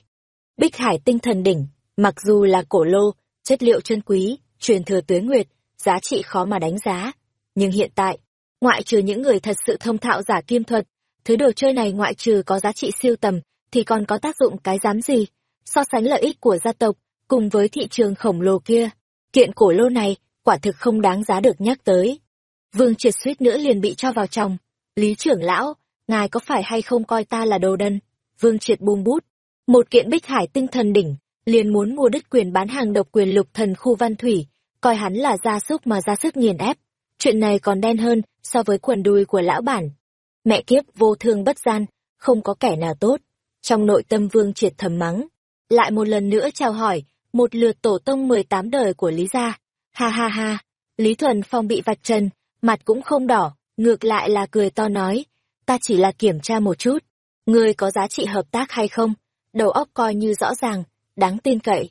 Speaker 1: Bích Hải tinh thần đỉnh, mặc dù là cổ lô, chất liệu chân quý, truyền thừa tuế nguyệt, giá trị khó mà đánh giá. Nhưng hiện tại, ngoại trừ những người thật sự thông thạo giả kim thuật, thứ đồ chơi này ngoại trừ có giá trị siêu tầm, thì còn có tác dụng cái dám gì? So sánh lợi ích của gia tộc, cùng với thị trường khổng lồ kia, kiện cổ lô này, quả thực không đáng giá được nhắc tới. Vương triệt suýt nữa liền bị cho vào chồng. Lý trưởng lão, ngài có phải hay không coi ta là đồ đần? Vương triệt buông bút. Một kiện bích hải tinh thần đỉnh, liền muốn mua đứt quyền bán hàng độc quyền lục thần khu văn thủy, coi hắn là gia súc mà ra sức nghiền ép. Chuyện này còn đen hơn so với quần đùi của lão bản. Mẹ kiếp vô thương bất gian, không có kẻ nào tốt. Trong nội tâm vương triệt thầm mắng. Lại một lần nữa chào hỏi, một lượt tổ tông 18 đời của Lý gia. Ha ha ha, Lý Thuần Phong bị vạch trần, mặt cũng không đỏ, ngược lại là cười to nói, ta chỉ là kiểm tra một chút, ngươi có giá trị hợp tác hay không? Đầu óc coi như rõ ràng, đáng tin cậy.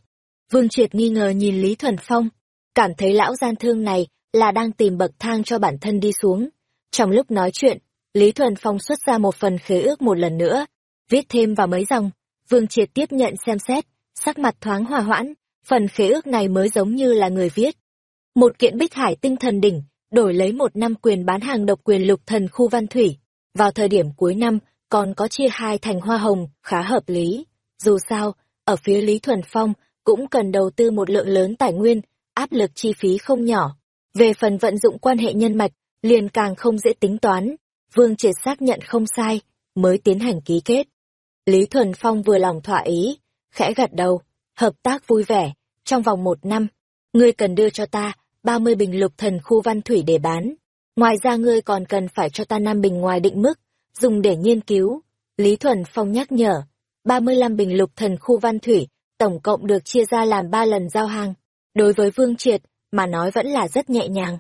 Speaker 1: Vương Triệt nghi ngờ nhìn Lý Thuần Phong, cảm thấy lão gian thương này là đang tìm bậc thang cho bản thân đi xuống. Trong lúc nói chuyện, Lý Thuần Phong xuất ra một phần khế ước một lần nữa, viết thêm vào mấy dòng. Vương Triệt tiếp nhận xem xét, sắc mặt thoáng hòa hoãn, phần khế ước này mới giống như là người viết. Một kiện bích hải tinh thần đỉnh, đổi lấy một năm quyền bán hàng độc quyền lục thần khu văn thủy. Vào thời điểm cuối năm, còn có chia hai thành hoa hồng, khá hợp lý. Dù sao, ở phía Lý Thuần Phong cũng cần đầu tư một lượng lớn tài nguyên, áp lực chi phí không nhỏ. Về phần vận dụng quan hệ nhân mạch, liền càng không dễ tính toán. Vương Triệt xác nhận không sai, mới tiến hành ký kết. Lý Thuần Phong vừa lòng thỏa ý, khẽ gật đầu, hợp tác vui vẻ, trong vòng một năm, ngươi cần đưa cho ta 30 bình lục thần khu văn thủy để bán. Ngoài ra ngươi còn cần phải cho ta năm bình ngoài định mức, dùng để nghiên cứu. Lý Thuần Phong nhắc nhở, 35 bình lục thần khu văn thủy, tổng cộng được chia ra làm 3 lần giao hàng. Đối với Vương Triệt, mà nói vẫn là rất nhẹ nhàng.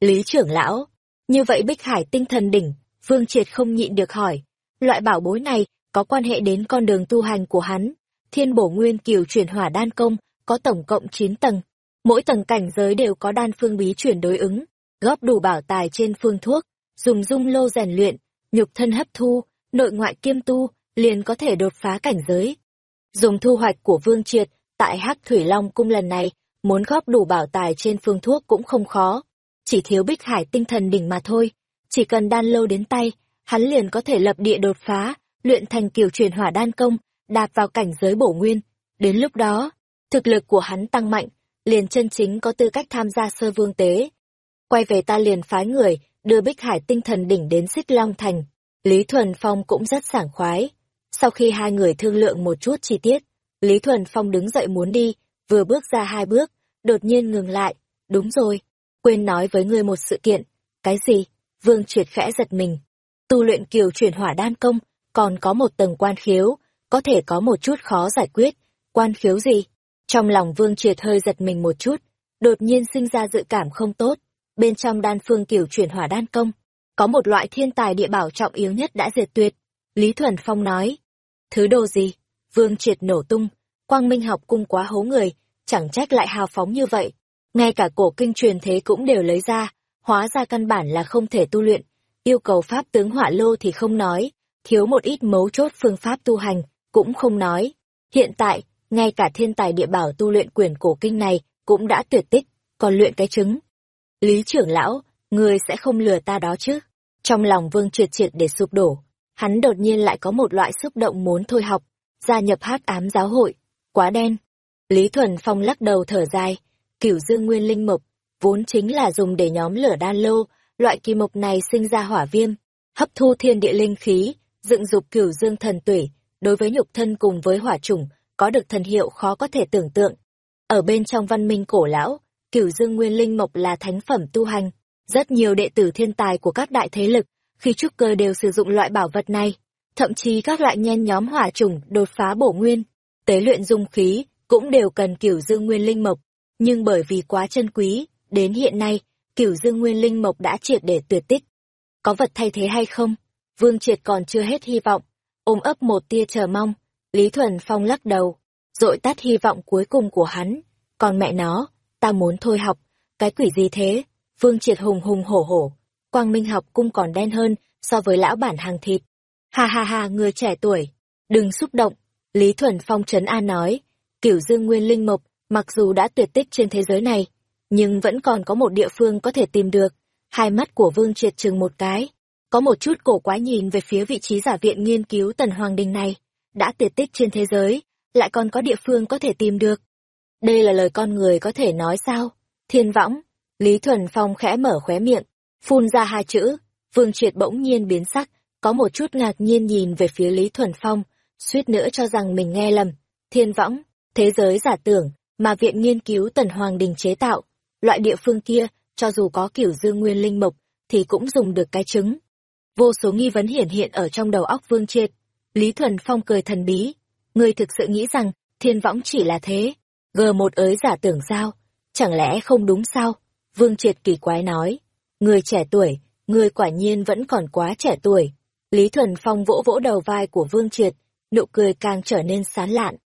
Speaker 1: Lý trưởng lão, như vậy Bích Hải tinh thần đỉnh, Vương Triệt không nhịn được hỏi. Loại bảo bối này có quan hệ đến con đường tu hành của hắn. Thiên bổ nguyên kiều chuyển hỏa đan công, có tổng cộng 9 tầng. Mỗi tầng cảnh giới đều có đan phương bí chuyển đối ứng, góp đủ bảo tài trên phương thuốc, dùng dung lô rèn luyện, nhục thân hấp thu, nội ngoại kiêm tu, liền có thể đột phá cảnh giới. Dùng thu hoạch của Vương Triệt, tại Hắc Thủy Long cung lần này, muốn góp đủ bảo tài trên phương thuốc cũng không khó. Chỉ thiếu bích hải tinh thần đỉnh mà thôi. Chỉ cần đan lâu đến tay, hắn liền có thể lập địa đột phá, luyện thành kiểu truyền hỏa đan công, đạp vào cảnh giới bổ nguyên. Đến lúc đó, thực lực của hắn tăng mạnh, liền chân chính có tư cách tham gia sơ vương tế. Quay về ta liền phái người, đưa Bích Hải tinh thần đỉnh đến Xích Long Thành. Lý Thuần Phong cũng rất sảng khoái. Sau khi hai người thương lượng một chút chi tiết, Lý Thuần Phong đứng dậy muốn đi, vừa bước ra hai bước, đột nhiên ngừng lại. Đúng rồi, quên nói với ngươi một sự kiện. Cái gì? Vương triệt khẽ giật mình. Tu luyện kiều chuyển hỏa đan công, còn có một tầng quan khiếu, có thể có một chút khó giải quyết. Quan khiếu gì? Trong lòng Vương Triệt hơi giật mình một chút, đột nhiên sinh ra dự cảm không tốt. Bên trong đan phương kiểu chuyển hỏa đan công, có một loại thiên tài địa bảo trọng yếu nhất đã diệt tuyệt. Lý Thuần Phong nói. Thứ đồ gì? Vương Triệt nổ tung, quang minh học cung quá hố người, chẳng trách lại hào phóng như vậy. Ngay cả cổ kinh truyền thế cũng đều lấy ra, hóa ra căn bản là không thể tu luyện. Yêu cầu pháp tướng hỏa lô thì không nói, thiếu một ít mấu chốt phương pháp tu hành, cũng không nói. Hiện tại, ngay cả thiên tài địa bảo tu luyện quyền cổ kinh này cũng đã tuyệt tích, còn luyện cái trứng. Lý trưởng lão, người sẽ không lừa ta đó chứ? Trong lòng vương triệt triệt để sụp đổ, hắn đột nhiên lại có một loại xúc động muốn thôi học, gia nhập hát ám giáo hội, quá đen. Lý Thuần Phong lắc đầu thở dài, cửu dương nguyên linh mộc, vốn chính là dùng để nhóm lửa đan lô, loại kỳ mộc này sinh ra hỏa viêm, hấp thu thiên địa linh khí, dựng dục cửu dương thần tủy, đối với nhục thân cùng với hỏa chủng có được thần hiệu khó có thể tưởng tượng. Ở bên trong văn minh cổ lão, cửu dương nguyên linh mộc là thánh phẩm tu hành. Rất nhiều đệ tử thiên tài của các đại thế lực, khi trúc cơ đều sử dụng loại bảo vật này. Thậm chí các loại nhen nhóm hỏa trùng đột phá bổ nguyên, tế luyện dung khí, cũng đều cần cửu dương nguyên linh mộc. Nhưng bởi vì quá chân quý, đến hiện nay, cửu dương nguyên linh mộc đã triệt để tuyệt tích. Có vật thay thế hay không? Vương Triệt còn chưa hết hy vọng, ôm ấp một tia chờ mong, Lý Thuần Phong lắc đầu, dội tắt hy vọng cuối cùng của hắn. Còn mẹ nó, ta muốn thôi học. Cái quỷ gì thế? Vương Triệt hùng hùng hổ hổ. Quang Minh học cung còn đen hơn so với lão bản hàng thịt. Ha ha ha, người trẻ tuổi. Đừng xúc động. Lý Thuần Phong trấn an nói. Cửu dương nguyên linh mộc, mặc dù đã tuyệt tích trên thế giới này, nhưng vẫn còn có một địa phương có thể tìm được. Hai mắt của Vương Triệt chừng một cái. Có một chút cổ quái nhìn về phía vị trí giả viện nghiên cứu tần hoàng đình này. Đã tuyệt tích trên thế giới, lại còn có địa phương có thể tìm được. Đây là lời con người có thể nói sao? Thiên võng, Lý Thuần Phong khẽ mở khóe miệng, phun ra hai chữ, Vương Triệt bỗng nhiên biến sắc, có một chút ngạc nhiên nhìn về phía Lý Thuần Phong, suýt nữa cho rằng mình nghe lầm. Thiên võng, thế giới giả tưởng, mà Viện Nghiên cứu Tần Hoàng Đình chế tạo, loại địa phương kia, cho dù có kiểu dương nguyên linh mộc, thì cũng dùng được cái trứng. Vô số nghi vấn hiển hiện ở trong đầu óc Vương Triệt. Lý Thuần Phong cười thần bí. người thực sự nghĩ rằng, thiên võng chỉ là thế. g một ới giả tưởng sao? Chẳng lẽ không đúng sao? Vương Triệt kỳ quái nói. Người trẻ tuổi, người quả nhiên vẫn còn quá trẻ tuổi. Lý Thuần Phong vỗ vỗ đầu vai của Vương Triệt, nụ cười càng trở nên sán lạn.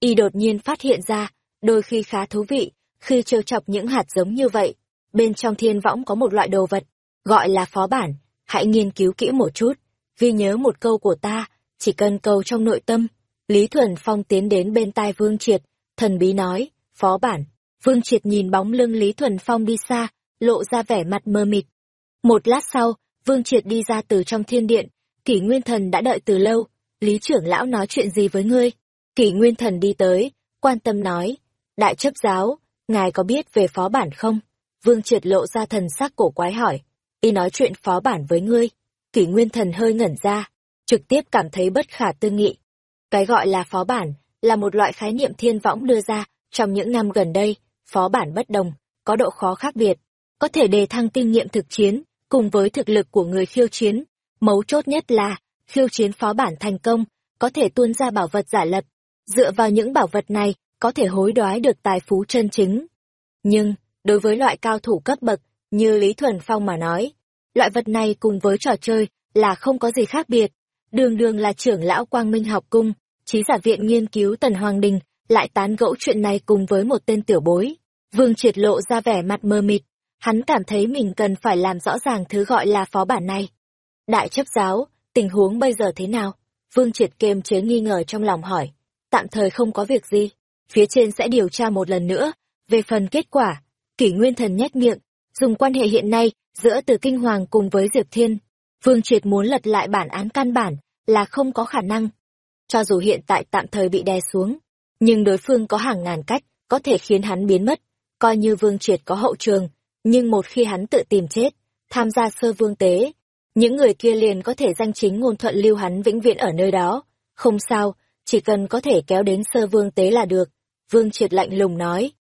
Speaker 1: Y đột nhiên phát hiện ra, đôi khi khá thú vị, khi trêu chọc những hạt giống như vậy. Bên trong thiên võng có một loại đồ vật, gọi là phó bản, hãy nghiên cứu kỹ một chút, Ghi nhớ một câu của ta, chỉ cần câu trong nội tâm. Lý Thuần Phong tiến đến bên tai Vương Triệt, thần bí nói, phó bản. Vương Triệt nhìn bóng lưng Lý Thuần Phong đi xa, lộ ra vẻ mặt mơ mịt. Một lát sau, Vương Triệt đi ra từ trong thiên điện, kỷ nguyên thần đã đợi từ lâu, Lý trưởng lão nói chuyện gì với ngươi? Kỷ nguyên thần đi tới, quan tâm nói, đại chấp giáo, ngài có biết về phó bản không? Vương Triệt lộ ra thần sắc cổ quái hỏi, y nói chuyện phó bản với ngươi. Kỷ nguyên thần hơi ngẩn ra, trực tiếp cảm thấy bất khả tư nghị. Cái gọi là phó bản, là một loại khái niệm thiên võng đưa ra trong những năm gần đây, phó bản bất đồng, có độ khó khác biệt, có thể đề thăng kinh nghiệm thực chiến, cùng với thực lực của người khiêu chiến. Mấu chốt nhất là, khiêu chiến phó bản thành công, có thể tuôn ra bảo vật giả lập. Dựa vào những bảo vật này, có thể hối đoái được tài phú chân chính. Nhưng, đối với loại cao thủ cấp bậc, như Lý Thuần Phong mà nói, loại vật này cùng với trò chơi là không có gì khác biệt. Đường đường là trưởng lão Quang Minh học cung, trí giả viện nghiên cứu Tần Hoàng Đình, lại tán gẫu chuyện này cùng với một tên tiểu bối. Vương triệt lộ ra vẻ mặt mơ mịt, hắn cảm thấy mình cần phải làm rõ ràng thứ gọi là phó bản này. Đại chấp giáo, tình huống bây giờ thế nào? Vương triệt kềm chế nghi ngờ trong lòng hỏi. Tạm thời không có việc gì, phía trên sẽ điều tra một lần nữa. Về phần kết quả, kỷ nguyên thần nhét miệng, dùng quan hệ hiện nay giữa từ kinh hoàng cùng với Diệp Thiên. Vương triệt muốn lật lại bản án căn bản là không có khả năng. Cho dù hiện tại tạm thời bị đè xuống, nhưng đối phương có hàng ngàn cách có thể khiến hắn biến mất coi như vương triệt có hậu trường nhưng một khi hắn tự tìm chết tham gia sơ vương tế những người kia liền có thể danh chính ngôn thuận lưu hắn vĩnh viễn ở nơi đó không sao chỉ cần có thể kéo đến sơ vương tế là được vương triệt lạnh lùng nói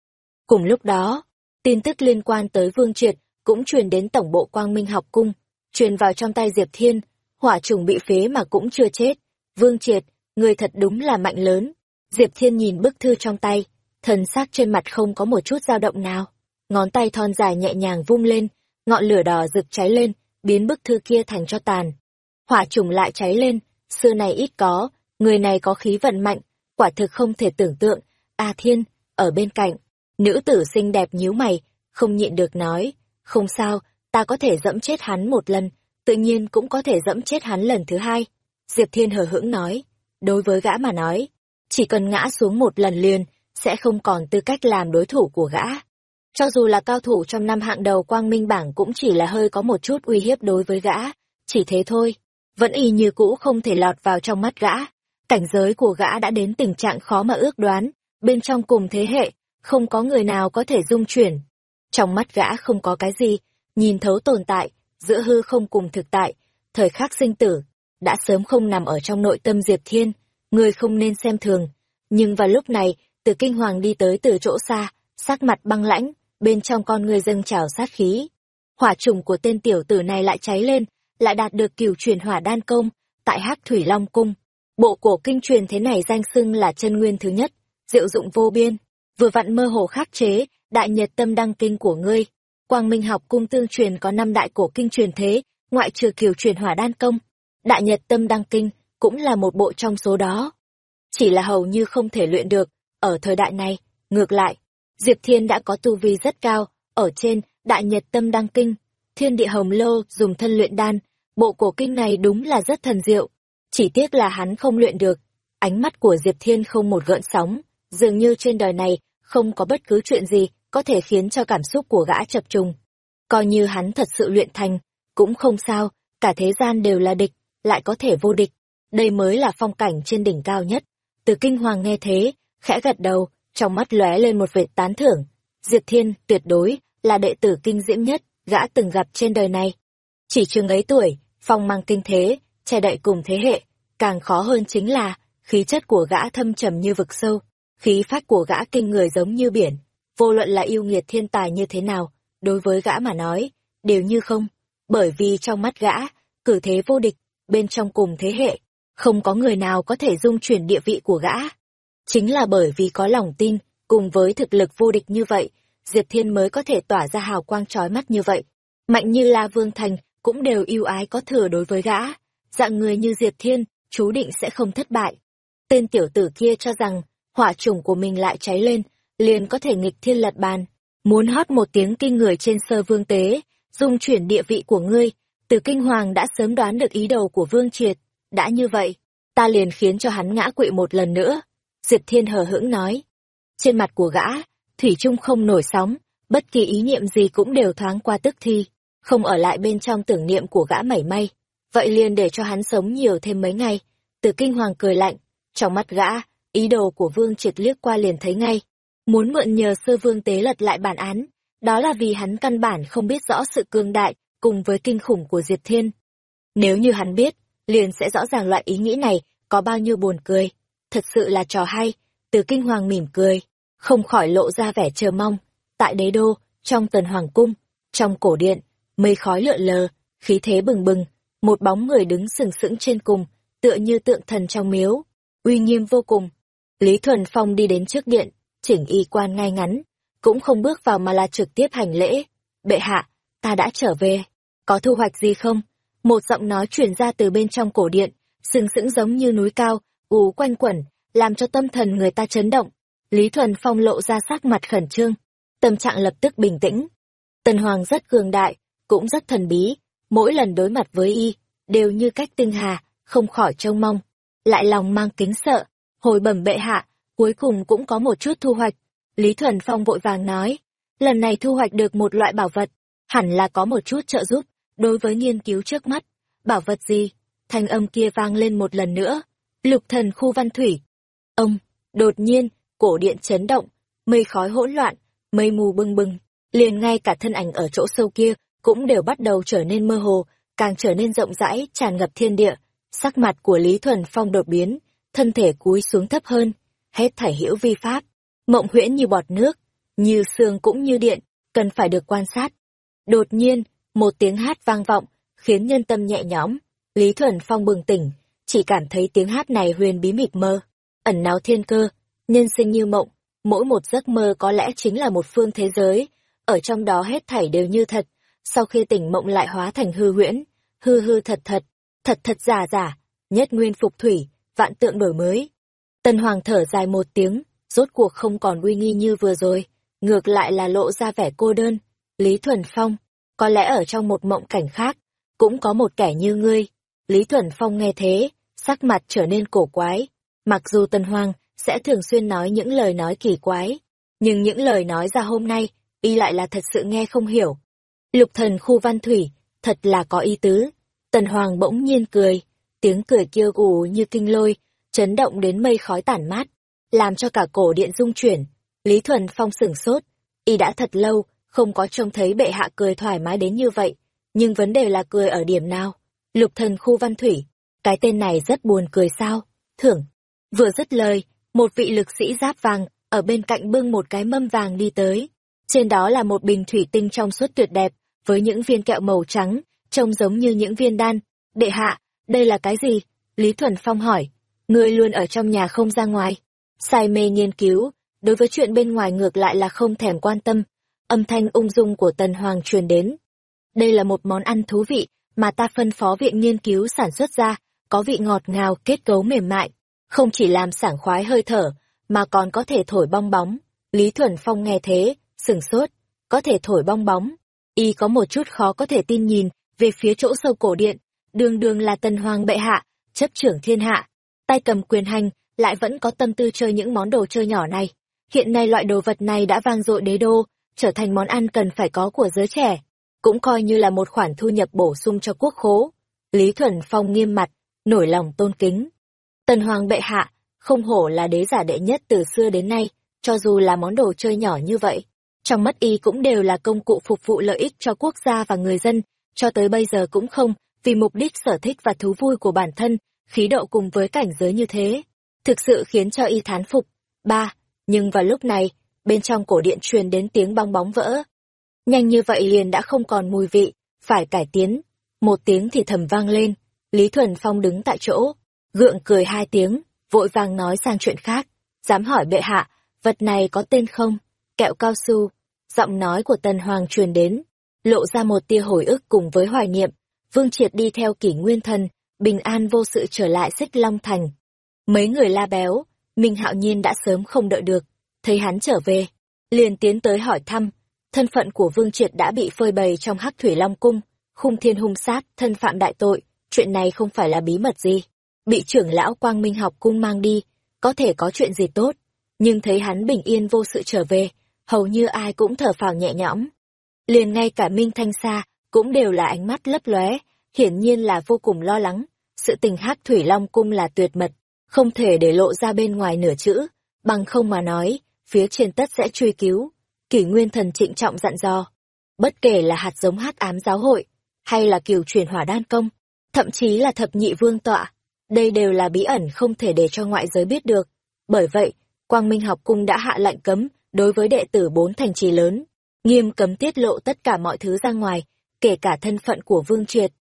Speaker 1: cùng lúc đó tin tức liên quan tới vương triệt cũng truyền đến tổng bộ quang minh học cung truyền vào trong tay diệp thiên hỏa trùng bị phế mà cũng chưa chết vương triệt người thật đúng là mạnh lớn Diệp Thiên nhìn bức thư trong tay, thần sắc trên mặt không có một chút dao động nào. Ngón tay thon dài nhẹ nhàng vung lên, ngọn lửa đỏ rực cháy lên, biến bức thư kia thành cho tàn. Hỏa trùng lại cháy lên, xưa này ít có, người này có khí vận mạnh, quả thực không thể tưởng tượng. A Thiên, ở bên cạnh, nữ tử xinh đẹp nhíu mày, không nhịn được nói, không sao, ta có thể dẫm chết hắn một lần, tự nhiên cũng có thể dẫm chết hắn lần thứ hai. Diệp Thiên hờ hững nói, đối với gã mà nói, chỉ cần ngã xuống một lần liền, sẽ không còn tư cách làm đối thủ của gã. Cho dù là cao thủ trong năm hạng đầu quang minh bảng cũng chỉ là hơi có một chút uy hiếp đối với gã, chỉ thế thôi. Vẫn y như cũ không thể lọt vào trong mắt gã. Cảnh giới của gã đã đến tình trạng khó mà ước đoán, bên trong cùng thế hệ, không có người nào có thể dung chuyển. Trong mắt gã không có cái gì, nhìn thấu tồn tại, giữa hư không cùng thực tại, thời khắc sinh tử, đã sớm không nằm ở trong nội tâm Diệp Thiên, người không nên xem thường. Nhưng vào lúc này, từ kinh hoàng đi tới từ chỗ xa, sắc mặt băng lãnh, bên trong con người dâng trào sát khí. Hỏa trùng của tên tiểu tử này lại cháy lên, lại đạt được cửu truyền hỏa đan công, tại hắc thủy long cung. Bộ cổ kinh truyền thế này danh xưng là chân nguyên thứ nhất, diệu dụng vô biên, vừa vặn mơ hồ khắc chế, đại nhật tâm đăng kinh của ngươi. Quang Minh học cung tương truyền có năm đại cổ kinh truyền thế, ngoại trừ kiều truyền hỏa đan công. Đại nhật tâm đăng kinh cũng là một bộ trong số đó. Chỉ là hầu như không thể luyện được, ở thời đại này, ngược lại, Diệp Thiên đã có tu vi rất cao, ở trên Đại Nhật Tâm Đăng Kinh, Thiên Địa Hồng Lô dùng thân luyện đan, bộ cổ kinh này đúng là rất thần diệu. Chỉ tiếc là hắn không luyện được. Ánh mắt của Diệp Thiên không một gợn sóng, dường như trên đời này không có bất cứ chuyện gì có thể khiến cho cảm xúc của gã chập trùng. Coi như hắn thật sự luyện thành, cũng không sao, cả thế gian đều là địch, lại có thể vô địch. Đây mới là phong cảnh trên đỉnh cao nhất. Từ kinh hoàng nghe thế, khẽ gật đầu, trong mắt lóe lên một vệt tán thưởng. Diệp Thiên, tuyệt đối, là đệ tử kinh diễm nhất, gã từng gặp trên đời này. Chỉ chừng ấy tuổi, phong mang kinh thế, che đậy cùng thế hệ, càng khó hơn chính là, khí chất của gã thâm trầm như vực sâu, khí phách của gã kinh người giống như biển, vô luận là yêu nghiệt thiên tài như thế nào, đối với gã mà nói, đều như không, bởi vì trong mắt gã, cử thế vô địch, bên trong cùng thế hệ, không có người nào có thể dung chuyển địa vị của gã. Chính là bởi vì có lòng tin, cùng với thực lực vô địch như vậy, Diệp Thiên mới có thể tỏa ra hào quang trói mắt như vậy. Mạnh như La Vương Thành cũng đều yêu ái có thừa đối với gã. Dạng người như Diệp Thiên, chú định sẽ không thất bại. Tên tiểu tử kia cho rằng, hỏa trùng của mình lại cháy lên, liền có thể nghịch thiên lật bàn. Muốn hót một tiếng kinh người trên sơ vương tế, dung chuyển địa vị của ngươi, từ kinh hoàng đã sớm đoán được ý đồ của vương triệt. Đã như vậy, ta liền khiến cho hắn ngã quỵ một lần nữa. Diệp Thiên hờ hững nói. Trên mặt của gã, Thủy Trung không nổi sóng, bất kỳ ý niệm gì cũng đều thoáng qua tức thi, không ở lại bên trong tưởng niệm của gã mảy may. Vậy liền để cho hắn sống nhiều thêm mấy ngày. Từ kinh hoàng cười lạnh, trong mắt gã, ý đồ của vương triệt liếc qua liền thấy ngay. Muốn mượn nhờ sơ vương tế lật lại bản án, đó là vì hắn căn bản không biết rõ sự cương đại, cùng với kinh khủng của Diệp Thiên. Nếu như hắn biết, liền sẽ rõ ràng loại ý nghĩ này có bao nhiêu buồn cười. Thật sự là trò hay, từ kinh hoàng mỉm cười, không khỏi lộ ra vẻ chờ mong. Tại đế đô, trong tần hoàng cung, trong cổ điện, mây khói lượn lờ, khí thế bừng bừng, một bóng người đứng sừng sững trên cùng, tựa như tượng thần trong miếu, uy nghiêm vô cùng. Lý Thuần Phong đi đến trước điện, chỉnh y quan ngay ngắn, cũng không bước vào mà là trực tiếp hành lễ. Bệ hạ, ta đã trở về, có thu hoạch gì không? Một giọng nói truyền ra từ bên trong cổ điện, sừng sững giống như núi cao, ù quanh quẩn, làm cho tâm thần người ta chấn động. Lý Thuần Phong lộ ra sắc mặt khẩn trương, tâm trạng lập tức bình tĩnh. Tần Hoàng rất cường đại, cũng rất thần bí, mỗi lần đối mặt với y, đều như cách tinh hà, không khỏi trông mong. Lại lòng mang kính sợ, hồi bẩm bệ hạ, cuối cùng cũng có một chút thu hoạch. Lý Thuần Phong vội vàng nói, lần này thu hoạch được một loại bảo vật, hẳn là có một chút trợ giúp, đối với nghiên cứu trước mắt. Bảo vật gì? Thanh âm kia vang lên một lần nữa. Lục thần khu văn thủy. Ông, đột nhiên, cổ điện chấn động, mây khói hỗn loạn, mây mù bưng bừng, liền ngay cả thân ảnh ở chỗ sâu kia cũng đều bắt đầu trở nên mơ hồ, càng trở nên rộng rãi, tràn ngập thiên địa. Sắc mặt của Lý Thuần Phong đột biến, thân thể cúi xuống thấp hơn, hết thảy hiểu vi pháp, mộng huyễn như bọt nước, như xương cũng như điện, cần phải được quan sát. Đột nhiên, một tiếng hát vang vọng, khiến nhân tâm nhẹ nhõm, Lý Thuần Phong bừng tỉnh, chỉ cảm thấy tiếng hát này huyền bí mịt mơ, ẩn náu thiên cơ, nhân sinh như mộng, mỗi một giấc mơ có lẽ chính là một phương thế giới, ở trong đó hết thảy đều như thật, sau khi tỉnh mộng lại hóa thành hư huyễn, hư hư thật thật, thật thật giả giả, nhất nguyên phục thủy, vạn tượng đổi mới. Tân Hoàng thở dài một tiếng, rốt cuộc không còn uy nghi như vừa rồi, ngược lại là lộ ra vẻ cô đơn. Lý Thuần Phong, có lẽ ở trong một mộng cảnh khác, cũng có một kẻ như ngươi. Lý Thuần Phong nghe thế, sắc mặt trở nên cổ quái. Mặc dù Tân Hoàng sẽ thường xuyên nói những lời nói kỳ quái, nhưng những lời nói ra hôm nay, y lại là thật sự nghe không hiểu. Lục thần khu văn thủy, thật là có ý tứ. Tần Hoàng bỗng nhiên cười, tiếng cười kia gù như kinh lôi, chấn động đến mây khói tản mát, làm cho cả cổ điện rung chuyển. Lý Thuần Phong sửng sốt, y đã thật lâu, không có trông thấy bệ hạ cười thoải mái đến như vậy. Nhưng vấn đề là cười ở điểm nào? Lục thần khu văn thủy, cái tên này rất buồn cười sao? Thưởng. Vừa dứt lời, một vị lực sĩ giáp vàng, ở bên cạnh bưng một cái mâm vàng đi tới. Trên đó là một bình thủy tinh trong suốt tuyệt đẹp, với những viên kẹo màu trắng, trông giống như những viên đan. Đệ hạ, đây là cái gì? Lý Thuần Phong hỏi. Ngươi luôn ở trong nhà không ra ngoài. Sai mê nghiên cứu, đối với chuyện bên ngoài ngược lại là không thèm quan tâm. Âm thanh ung dung của Tần Hoàng truyền đến. Đây là một món ăn thú vị mà ta phân phó viện nghiên cứu sản xuất ra, có vị ngọt ngào, kết cấu mềm mại, không chỉ làm sảng khoái hơi thở, mà còn có thể thổi bong bóng. Lý Thuần Phong nghe thế, sửng sốt, có thể thổi bong bóng. Y có một chút khó có thể tin nhìn về phía chỗ sâu cổ điện, đường đường là tân hoàng bệ hạ, chấp trưởng thiên hạ, tay cầm quyền hành, lại vẫn có tâm tư chơi những món đồ chơi nhỏ này. Hiện nay loại đồ vật này đã vang dội đế đô, trở thành món ăn cần phải có của giới trẻ, cũng coi như là một khoản thu nhập bổ sung cho quốc khố. Lý Thuần Phong nghiêm mặt, nổi lòng tôn kính. Tần Hoàng bệ hạ, không hổ là đế giả đệ nhất từ xưa đến nay, cho dù là món đồ chơi nhỏ như vậy. Trong mắt y cũng đều là công cụ phục vụ lợi ích cho quốc gia và người dân, cho tới bây giờ cũng không, vì mục đích sở thích và thú vui của bản thân, khí độ cùng với cảnh giới như thế. Thực sự khiến cho y thán phục. Ba, nhưng vào lúc này, bên trong cổ điện truyền đến tiếng bong bóng vỡ. Nhanh như vậy liền đã không còn mùi vị, phải cải tiến. Một tiếng thì thầm vang lên, Lý Thuần Phong đứng tại chỗ, gượng cười hai tiếng, vội vàng nói sang chuyện khác. Dám hỏi bệ hạ, vật này có tên không? Kẹo cao su. Giọng nói của Tần Hoàng truyền đến, lộ ra một tia hồi ức cùng với hoài niệm. Vương Triệt đi theo kỷ nguyên thần, bình an vô sự trở lại xích Long Thành. Mấy người la béo, Minh Hạo Nhiên đã sớm không đợi được, thấy hắn trở về, liền tiến tới hỏi thăm, thân phận của Vương Triệt đã bị phơi bày trong Hắc Thủy Long cung, khung thiên hung sát, thân phạm đại tội, chuyện này không phải là bí mật gì. Bị trưởng lão Quang Minh học cung mang đi, có thể có chuyện gì tốt, nhưng thấy hắn bình yên vô sự trở về, hầu như ai cũng thở phào nhẹ nhõm. Liền ngay cả Minh Thanh Sa cũng đều là ánh mắt lấp lóe, hiển nhiên là vô cùng lo lắng. Sự tình Hắc Thủy Long cung là tuyệt mật, không thể để lộ ra bên ngoài nửa chữ, bằng không mà nói, phía trên tất sẽ truy cứu. Kỷ Nguyên Thần trịnh trọng dặn dò, bất kể là hạt giống hắc ám giáo hội, hay là kiều truyền hỏa đan công, thậm chí là thập nhị vương tọa, đây đều là bí ẩn không thể để cho ngoại giới biết được. Bởi vậy, Quang Minh học cung đã hạ lệnh cấm đối với đệ tử bốn thành trì lớn, nghiêm cấm tiết lộ tất cả mọi thứ ra ngoài, kể cả thân phận của Vương Triệt.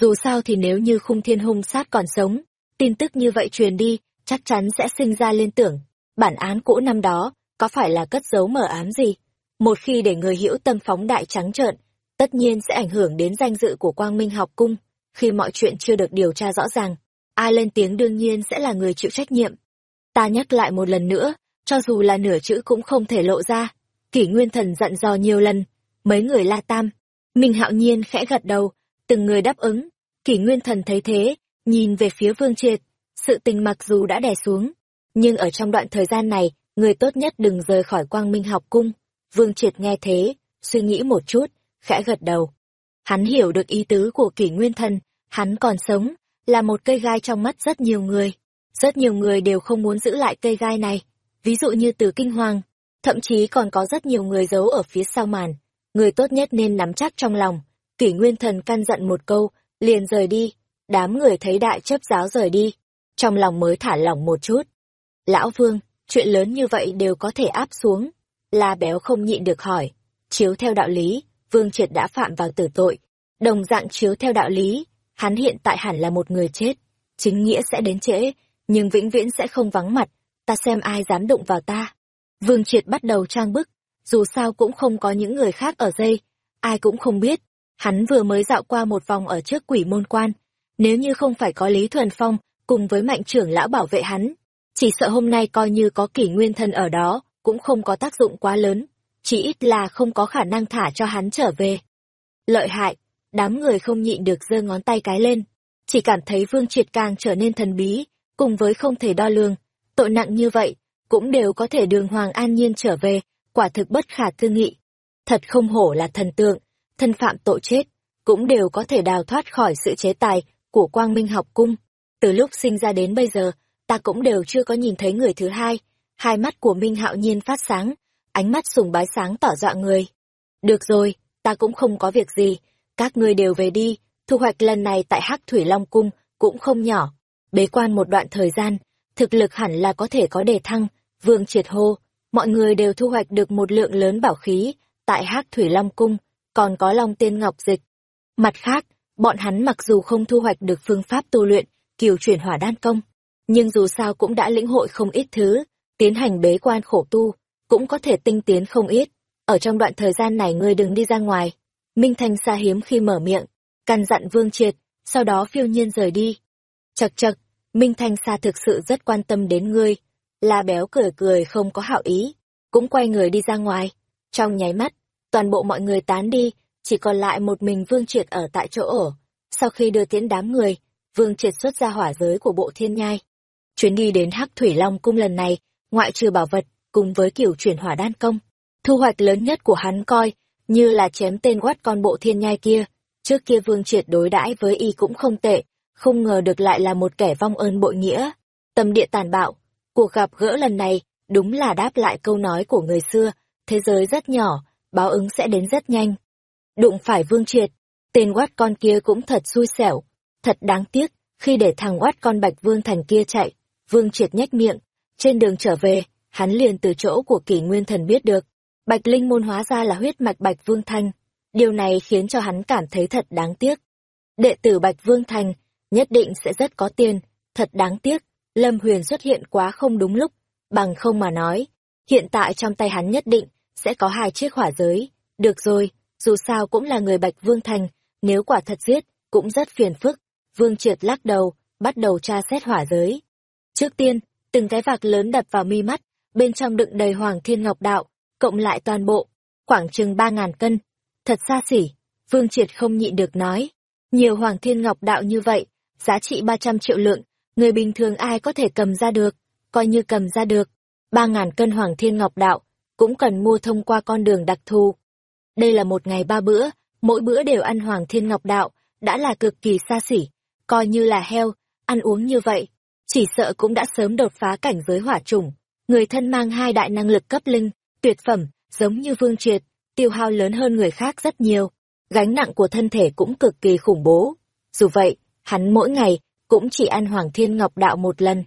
Speaker 1: Dù sao thì nếu như khung thiên hung sát còn sống, tin tức như vậy truyền đi, chắc chắn sẽ sinh ra liên tưởng. Bản án cũ năm đó, có phải là cất giấu mở ám gì? Một khi để người hiểu tâm phóng đại trắng trợn, tất nhiên sẽ ảnh hưởng đến danh dự của Quang Minh học cung. Khi mọi chuyện chưa được điều tra rõ ràng, ai lên tiếng đương nhiên sẽ là người chịu trách nhiệm. Ta nhắc lại một lần nữa, cho dù là nửa chữ cũng không thể lộ ra. Kỷ Nguyên Thần dặn dò nhiều lần, mấy người la tam. Minh hạo nhiên khẽ gật đầu, từng người đáp ứng. Kỷ Nguyên Thần thấy thế, nhìn về phía Vương Triệt. Sự tình mặc dù đã đè xuống, nhưng ở trong đoạn thời gian này, người tốt nhất đừng rời khỏi quang minh học cung. Vương Triệt nghe thế, suy nghĩ một chút, khẽ gật đầu. Hắn hiểu được ý tứ của kỷ nguyên thần, hắn còn sống, là một cây gai trong mắt rất nhiều người. Rất nhiều người đều không muốn giữ lại cây gai này, ví dụ như từ kinh hoàng, thậm chí còn có rất nhiều người giấu ở phía sau màn. Người tốt nhất nên nắm chắc trong lòng, kỷ nguyên thần căn dặn một câu, liền rời đi, đám người thấy đại chấp giáo rời đi, trong lòng mới thả lỏng một chút. Lão Vương, chuyện lớn như vậy đều có thể áp xuống. La béo không nhịn được hỏi, chiếu theo đạo lý, Vương Triệt đã phạm vào tử tội. Đồng dạng chiếu theo đạo lý, hắn hiện tại hẳn là một người chết. Chính nghĩa sẽ đến trễ, nhưng vĩnh viễn sẽ không vắng mặt, ta xem ai dám đụng vào ta. Vương Triệt bắt đầu trang bức, dù sao cũng không có những người khác ở dây, ai cũng không biết. Hắn vừa mới dạo qua một vòng ở trước quỷ môn quan, nếu như không phải có Lý Thuần Phong cùng với mạnh trưởng lão bảo vệ hắn, chỉ sợ hôm nay coi như có kỷ nguyên thân ở đó, cũng không có tác dụng quá lớn, chỉ ít là không có khả năng thả cho hắn trở về. Lợi hại, đám người không nhịn được giơ ngón tay cái lên, chỉ cảm thấy Vương Triệt càng trở nên thần bí, cùng với không thể đo lường, tội nặng như vậy, cũng đều có thể đường hoàng an nhiên trở về, quả thực bất khả tư nghị. Thật không hổ là thần tượng, thân phạm tội chết, cũng đều có thể đào thoát khỏi sự chế tài của quang minh học cung. Từ lúc sinh ra đến bây giờ, ta cũng đều chưa có nhìn thấy người thứ hai. Hai mắt của Minh Hạo Nhiên phát sáng, ánh mắt sùng bái sáng tỏ dọa người. Được rồi, ta cũng không có việc gì, các ngươi đều về đi, thu hoạch lần này tại Hắc Thủy Long Cung cũng không nhỏ. Bế quan một đoạn thời gian, thực lực hẳn là có thể có đề thăng, vương triệt hô, mọi người đều thu hoạch được một lượng lớn bảo khí, tại Hắc Thủy Long Cung, còn có Long Tiên Ngọc Dịch. Mặt khác, bọn hắn mặc dù không thu hoạch được phương pháp tu luyện, kiều chuyển hỏa đan công, nhưng dù sao cũng đã lĩnh hội không ít thứ, tiến hành bế quan khổ tu, cũng có thể tinh tiến không ít. Ở trong đoạn thời gian này ngươi đừng đi ra ngoài. Minh Thanh xa hiếm khi mở miệng, căn dặn Vương Triệt, sau đó phiêu nhiên rời đi. Chật chật, Minh Thanh Sa thực sự rất quan tâm đến ngươi. La béo cười cười không có hảo ý. cũng quay người đi ra ngoài. Trong nháy mắt, toàn bộ mọi người tán đi, chỉ còn lại một mình Vương Triệt ở tại chỗ ở. Sau khi đưa tiễn đám người, Vương Triệt xuất ra hỏa giới của bộ thiên nhai. Chuyến đi đến Hắc Thủy Long cung lần này, ngoại trừ bảo vật, cùng với kiểu chuyển hỏa đan công, thu hoạch lớn nhất của hắn coi, như là chém tên quát con bộ thiên nhai kia. Trước kia Vương Triệt đối đãi với y cũng không tệ, không ngờ được lại là một kẻ vong ơn bội nghĩa. Tâm địa tàn bạo, cuộc gặp gỡ lần này, đúng là đáp lại câu nói của người xưa, thế giới rất nhỏ, báo ứng sẽ đến rất nhanh. Đụng phải Vương Triệt, tên quát con kia cũng thật xui xẻo, thật đáng tiếc, khi để thằng quát con Bạch Vương Thành kia chạy, Vương Triệt nhếch miệng, trên đường trở về, hắn liền từ chỗ của kỷ nguyên thần biết được, Bạch Linh môn hóa ra là huyết mạch Bạch Vương thanh. điều này khiến cho hắn cảm thấy thật đáng tiếc. Đệ tử Bạch Vương Thành nhất định sẽ rất có tiền, thật đáng tiếc, Lâm Huyền xuất hiện quá không đúng lúc, bằng không mà nói, hiện tại trong tay hắn nhất định sẽ có hai chiếc hỏa giới, được rồi, dù sao cũng là người Bạch Vương Thành, nếu quả thật giết, cũng rất phiền phức. Vương Triệt lắc đầu, bắt đầu tra xét hỏa giới. Trước tiên, từng cái vạc lớn đập vào mi mắt, bên trong đựng đầy Hoàng Thiên Ngọc Đạo, cộng lại toàn bộ, khoảng chừng ba ngàn cân. Thật xa xỉ, Vương Triệt không nhịn được nói. Nhiều Hoàng Thiên Ngọc Đạo như vậy, giá trị ba trăm triệu lượng, người bình thường ai có thể cầm ra được, coi như cầm ra được. ba ngàn cân Hoàng Thiên Ngọc Đạo, cũng cần mua thông qua con đường đặc thù. Đây là một ngày ba bữa, mỗi bữa đều ăn Hoàng Thiên Ngọc Đạo, đã là cực kỳ xa xỉ, coi như là heo, ăn uống như vậy, chỉ sợ cũng đã sớm đột phá cảnh giới hỏa chủng. Người thân mang hai đại năng lực cấp linh, tuyệt phẩm, giống như Vương Triệt, tiêu hao lớn hơn người khác rất nhiều, gánh nặng của thân thể cũng cực kỳ khủng bố. Dù vậy, hắn mỗi ngày cũng chỉ ăn Hoàng Thiên Ngọc Đạo một lần,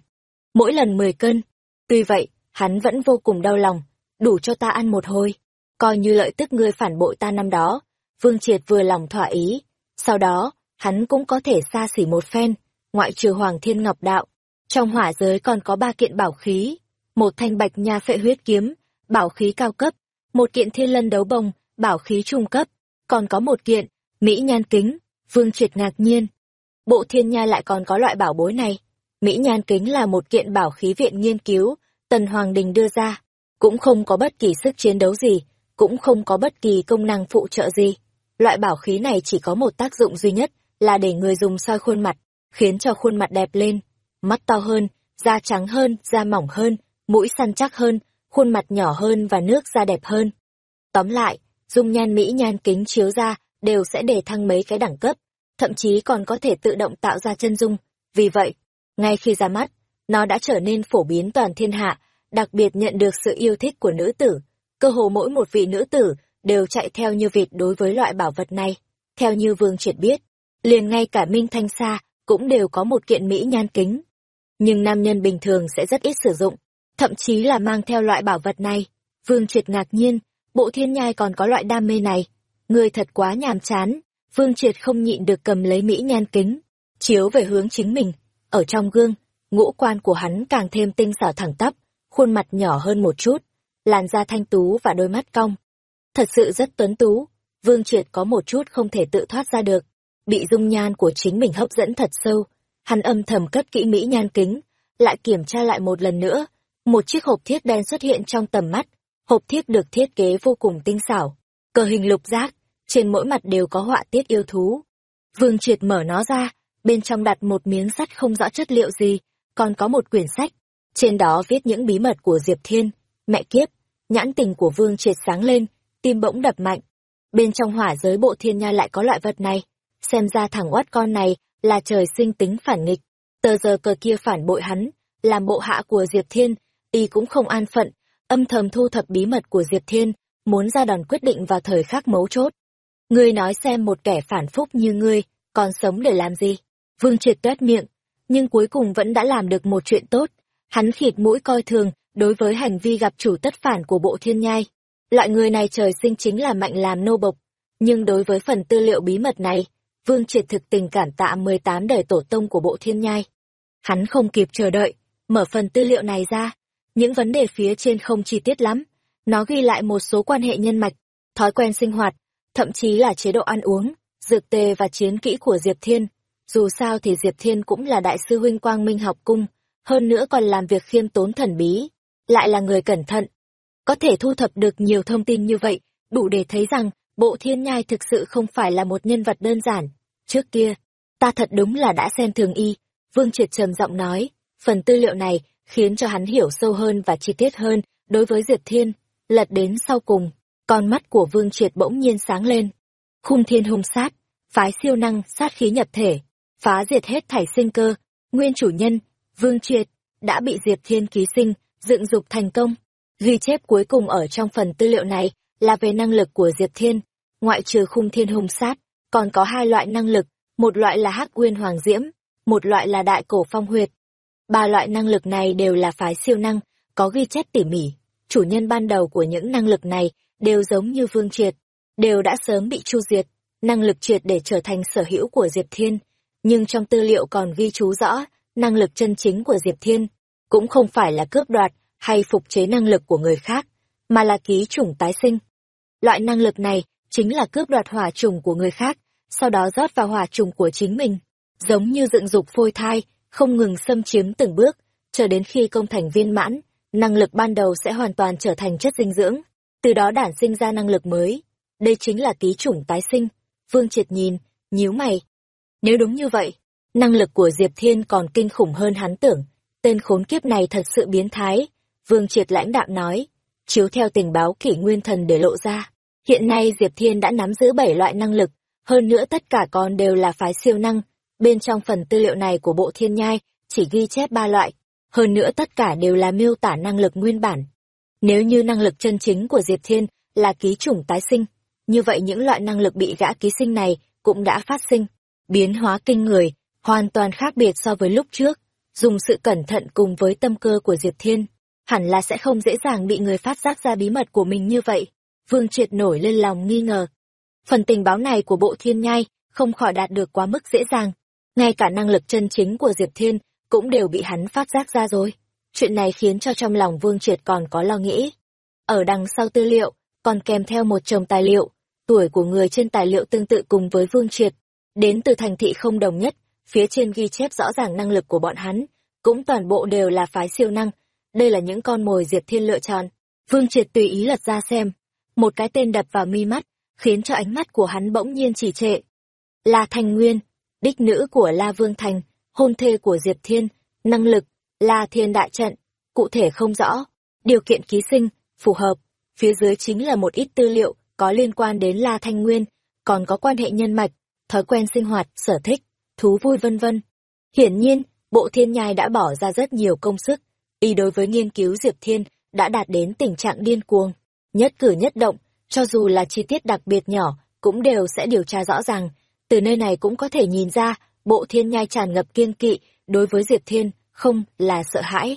Speaker 1: mỗi lần 10 cân. Tuy vậy, hắn vẫn vô cùng đau lòng, đủ cho ta ăn một hồi, coi như lợi tức ngươi phản bội ta năm đó. Vương Triệt vừa lòng thỏa ý, sau đó, hắn cũng có thể xa xỉ một phen, ngoại trừ Hoàng Thiên Ngọc Đạo. Trong hỏa giới còn có ba kiện bảo khí, một thanh bạch nha phệ huyết kiếm, bảo khí cao cấp, một kiện thiên lân đấu bồng, bảo khí trung cấp, còn có một kiện, Mỹ nhan kính, Vương Triệt ngạc nhiên. Bộ thiên nha lại còn có loại bảo bối này. Mỹ nhan kính là một kiện bảo khí viện nghiên cứu, Tần Hoàng Đình đưa ra, cũng không có bất kỳ sức chiến đấu gì, cũng không có bất kỳ công năng phụ trợ gì. Loại bảo khí này chỉ có một tác dụng duy nhất, là để người dùng soi khuôn mặt, khiến cho khuôn mặt đẹp lên, mắt to hơn, da trắng hơn, da mỏng hơn, mũi săn chắc hơn, khuôn mặt nhỏ hơn và nước da đẹp hơn. Tóm lại, dung nhan mỹ nhan kính chiếu ra đều sẽ để thăng mấy cái đẳng cấp, thậm chí còn có thể tự động tạo ra chân dung. Vì vậy, ngay khi ra mắt, nó đã trở nên phổ biến toàn thiên hạ, đặc biệt nhận được sự yêu thích của nữ tử. Cơ hồ mỗi một vị nữ tử đều chạy theo như vịt đối với loại bảo vật này. Theo như Vương Triệt biết, liền ngay cả Minh Thanh Sa cũng đều có một kiện mỹ nhan kính. Nhưng nam nhân bình thường sẽ rất ít sử dụng, thậm chí là mang theo loại bảo vật này. Vương Triệt ngạc nhiên, bộ thiên nhai còn có loại đam mê này. Người thật quá nhàm chán, Vương Triệt không nhịn được cầm lấy mỹ nhan kính, chiếu về hướng chính mình. Ở trong gương, ngũ quan của hắn càng thêm tinh xảo thẳng tắp, khuôn mặt nhỏ hơn một chút, làn da thanh tú và đôi mắt cong. Thật sự rất tuấn tú, Vương Triệt có một chút không thể tự thoát ra được, bị dung nhan của chính mình hấp dẫn thật sâu. Hắn âm thầm cất kỹ mỹ nhan kính, lại kiểm tra lại một lần nữa, một chiếc hộp thiết đen xuất hiện trong tầm mắt, hộp thiết được thiết kế vô cùng tinh xảo, cờ hình lục giác, trên mỗi mặt đều có họa tiết yêu thú. Vương Triệt mở nó ra, bên trong đặt một miếng sắt không rõ chất liệu gì, còn có một quyển sách, trên đó viết những bí mật của Diệp Thiên, mẹ kiếp, nhãn tình của Vương Triệt sáng lên, tim bỗng đập mạnh. Bên trong hỏa giới bộ thiên nha lại có loại vật này, xem ra thằng oát con này là trời sinh tính phản nghịch, tờ giờ cờ kia phản bội hắn, làm bộ hạ của Diệp Thiên, y cũng không an phận, âm thầm thu thập bí mật của Diệp Thiên, muốn ra đòn quyết định vào thời khắc mấu chốt. Ngươi nói xem một kẻ phản phúc như ngươi, còn sống để làm gì? Vương triệt tuét miệng, nhưng cuối cùng vẫn đã làm được một chuyện tốt. Hắn khịt mũi coi thường, đối với hành vi gặp chủ tất phản của bộ thiên nhai. Loại người này trời sinh chính là mạnh làm nô bộc. Nhưng đối với phần tư liệu bí mật này, Vương triệt thực tình cảm tạ 18 đời tổ tông của bộ thiên nhai. Hắn không kịp chờ đợi, mở phần tư liệu này ra, những vấn đề phía trên không chi tiết lắm. Nó ghi lại một số quan hệ nhân mạch, thói quen sinh hoạt, thậm chí là chế độ ăn uống, dược tề và chiến kỹ của Diệp Thiên. Dù sao thì Diệp Thiên cũng là đại sư huynh quang minh học cung, hơn nữa còn làm việc khiêm tốn thần bí, lại là người cẩn thận. có thể thu thập được nhiều thông tin như vậy, đủ để thấy rằng bộ thiên nhai thực sự không phải là một nhân vật đơn giản. Trước kia, ta thật đúng là đã xem thường y, Vương Triệt trầm giọng nói, phần tư liệu này khiến cho hắn hiểu sâu hơn và chi tiết hơn đối với Diệp Thiên, lật đến sau cùng, con mắt của Vương Triệt bỗng nhiên sáng lên. Khung thiên hung sát, phái siêu năng sát khí nhập thể, phá diệt hết thảy sinh cơ, nguyên chủ nhân, Vương Triệt, đã bị Diệp Thiên ký sinh, dựng dục thành công. Ghi chép cuối cùng ở trong phần tư liệu này là về năng lực của Diệp Thiên, ngoại trừ khung thiên hung sát, còn có hai loại năng lực, một loại là hắc nguyên hoàng diễm, một loại là đại cổ phong huyệt. Ba loại năng lực này đều là phái siêu năng, có ghi chép tỉ mỉ. Chủ nhân ban đầu của những năng lực này đều giống như Vương Triệt, đều đã sớm bị chu diệt, năng lực triệt để trở thành sở hữu của Diệp Thiên. Nhưng trong tư liệu còn ghi chú rõ, năng lực chân chính của Diệp Thiên cũng không phải là cướp đoạt hay phục chế năng lực của người khác, mà là ký chủng tái sinh. Loại năng lực này chính là cướp đoạt hỏa trùng của người khác, sau đó rót vào hỏa trùng của chính mình, giống như dựng dục phôi thai, không ngừng xâm chiếm từng bước, chờ đến khi công thành viên mãn, năng lực ban đầu sẽ hoàn toàn trở thành chất dinh dưỡng, từ đó đản sinh ra năng lực mới. Đây chính là ký chủng tái sinh. Vương Triệt nhìn, nhíu mày. Nếu đúng như vậy, năng lực của Diệp Thiên còn kinh khủng hơn hắn tưởng, tên khốn kiếp này thật sự biến thái. Vương Triệt lãnh đạm nói, chiếu theo tình báo kỷ nguyên thần để lộ ra. Hiện nay Diệp Thiên đã nắm giữ bảy loại năng lực, hơn nữa tất cả còn đều là phái siêu năng. Bên trong phần tư liệu này của bộ thiên nhai, chỉ ghi chép ba loại, hơn nữa tất cả đều là miêu tả năng lực nguyên bản. Nếu như năng lực chân chính của Diệp Thiên là ký chủng tái sinh, như vậy những loại năng lực bị gã ký sinh này cũng đã phát sinh, biến hóa kinh người, hoàn toàn khác biệt so với lúc trước. Dùng sự cẩn thận cùng với tâm cơ của Diệp Thiên, hẳn là sẽ không dễ dàng bị người phát giác ra bí mật của mình như vậy. Vương Triệt nổi lên lòng nghi ngờ. Phần tình báo này của bộ thiên nhai không khỏi đạt được quá mức dễ dàng. Ngay cả năng lực chân chính của Diệp Thiên cũng đều bị hắn phát giác ra rồi. Chuyện này khiến cho trong lòng Vương Triệt còn có lo nghĩ. Ở đằng sau tư liệu, còn kèm theo một chồng tài liệu, tuổi của người trên tài liệu tương tự cùng với Vương Triệt, đến từ thành thị không đồng nhất, phía trên ghi chép rõ ràng năng lực của bọn hắn, cũng toàn bộ đều là phái siêu năng. Đây là những con mồi Diệp Thiên lựa chọn. Vương Triệt tùy ý lật ra xem, một cái tên đập vào mi mắt, khiến cho ánh mắt của hắn bỗng nhiên chỉ trệ. La Thanh Nguyên, đích nữ của La Vương Thành, hôn thê của Diệp Thiên, năng lực, La Thiên Đại Trận, cụ thể không rõ, điều kiện ký sinh, phù hợp, phía dưới chính là một ít tư liệu có liên quan đến La Thanh Nguyên, còn có quan hệ nhân mạch, thói quen sinh hoạt, sở thích, thú vui vân vân. Hiển nhiên, bộ thiên nhai đã bỏ ra rất nhiều công sức, y đối với nghiên cứu Diệp Thiên đã đạt đến tình trạng điên cuồng, nhất cử nhất động, cho dù là chi tiết đặc biệt nhỏ, cũng đều sẽ điều tra rõ ràng. Từ nơi này cũng có thể nhìn ra, bộ thiên nhai tràn ngập kiên kỵ đối với Diệp Thiên, không là sợ hãi.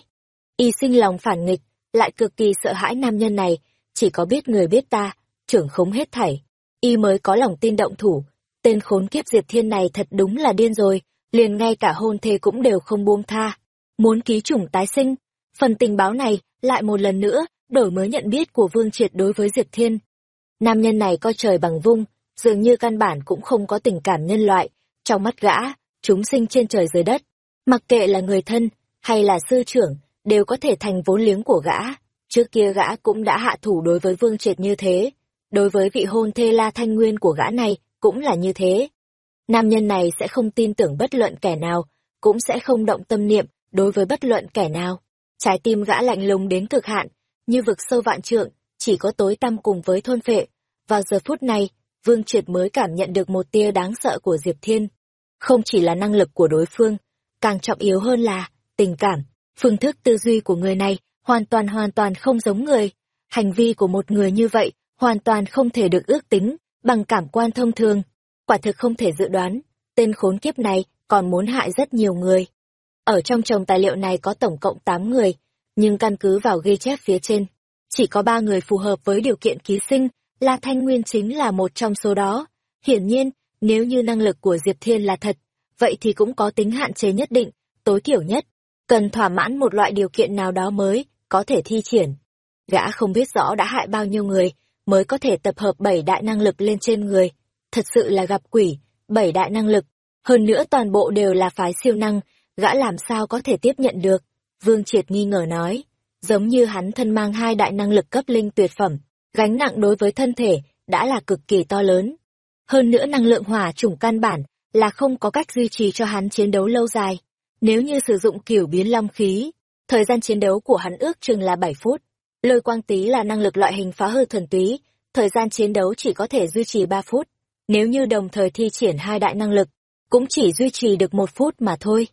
Speaker 1: Y sinh lòng phản nghịch, lại cực kỳ sợ hãi nam nhân này, chỉ có biết người biết ta, trưởng khống hết thảy. Y mới có lòng tin động thủ, tên khốn kiếp Diệp Thiên này thật đúng là điên rồi, liền ngay cả hôn thê cũng đều không buông tha. Muốn ký chủng tái sinh, phần tình báo này lại một lần nữa đổi mới nhận biết của Vương Triệt đối với Diệp Thiên. Nam nhân này coi trời bằng vung, dường như căn bản cũng không có tình cảm nhân loại, trong mắt gã, chúng sinh trên trời dưới đất, mặc kệ là người thân hay là sư trưởng, đều có thể thành vốn liếng của gã. Trước kia gã cũng đã hạ thủ đối với Vương Triệt như thế, đối với vị hôn thê La Thanh Nguyên của gã này cũng là như thế. Nam nhân này sẽ không tin tưởng bất luận kẻ nào, cũng sẽ không động tâm niệm đối với bất luận kẻ nào. Trái tim gã lạnh lùng đến cực hạn, như vực sâu vạn trượng, chỉ có tối tăm cùng với thôn phệ. Vào giờ phút này, Vương Triệt mới cảm nhận được một tia đáng sợ của Diệp Thiên. Không chỉ là năng lực của đối phương, càng trọng yếu hơn là tình cảm, phương thức tư duy của người này hoàn toàn hoàn toàn không giống người. Hành vi của một người như vậy hoàn toàn không thể được ước tính bằng cảm quan thông thường. Quả thực không thể dự đoán, tên khốn kiếp này còn muốn hại rất nhiều người. Ở trong chồng tài liệu này có tổng cộng 8 người, nhưng căn cứ vào ghi chép phía trên, chỉ có 3 người phù hợp với điều kiện ký sinh, La Thanh Nguyên chính là một trong số đó. Hiển nhiên, nếu như năng lực của Diệp Thiên là thật, vậy thì cũng có tính hạn chế nhất định, tối thiểu nhất, cần thỏa mãn một loại điều kiện nào đó mới, có thể thi triển. Gã không biết rõ đã hại bao nhiêu người, mới có thể tập hợp bảy đại năng lực lên trên người. Thật sự là gặp quỷ, bảy đại năng lực. Hơn nữa toàn bộ đều là phái siêu năng, gã làm sao có thể tiếp nhận được. Vương Triệt nghi ngờ nói. giống như hắn thân mang hai đại năng lực cấp linh tuyệt phẩm, gánh nặng đối với thân thể đã là cực kỳ to lớn. Hơn nữa năng lượng hỏa chủng căn bản là không có cách duy trì cho hắn chiến đấu lâu dài. Nếu như sử dụng kiểu biến long khí, thời gian chiến đấu của hắn ước chừng là 7 phút. Lôi quang tí là năng lực loại hình phá hư thuần túy, thời gian chiến đấu chỉ có thể duy trì 3 phút. Nếu như đồng thời thi triển hai đại năng lực, cũng chỉ duy trì được một phút mà thôi.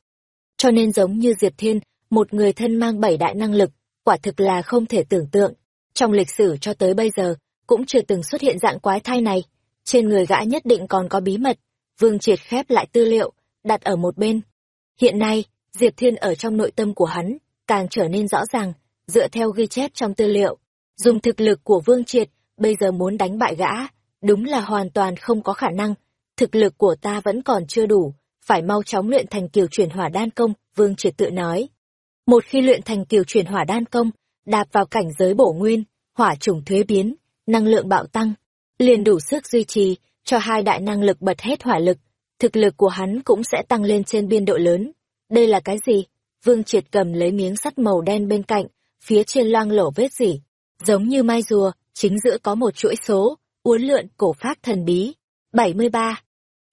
Speaker 1: Cho nên giống như Diệp Thiên, một người thân mang bảy đại năng lực, quả thực là không thể tưởng tượng. Trong lịch sử cho tới bây giờ, cũng chưa từng xuất hiện dạng quái thai này. Trên người gã nhất định còn có bí mật. Vương Triệt khép lại tư liệu, đặt ở một bên. Hiện nay, Diệp Thiên ở trong nội tâm của hắn, càng trở nên rõ ràng, dựa theo ghi chép trong tư liệu. Dùng thực lực của Vương Triệt, bây giờ muốn đánh bại gã, đúng là hoàn toàn không có khả năng. Thực lực của ta vẫn còn chưa đủ, phải mau chóng luyện thành kiều chuyển hỏa đan công, Vương Triệt tự nói. Một khi luyện thành kiều chuyển hỏa đan công, đạp vào cảnh giới bổ nguyên, hỏa chủng thuế biến, năng lượng bạo tăng, liền đủ sức duy trì cho hai đại năng lực bật hết hỏa lực, thực lực của hắn cũng sẽ tăng lên trên biên độ lớn. Đây là cái gì? Vương Triệt cầm lấy miếng sắt màu đen bên cạnh, phía trên loang lổ vết gì, giống như mai rùa, chính giữa có một chuỗi số, uốn lượn cổ phát thần bí. 73.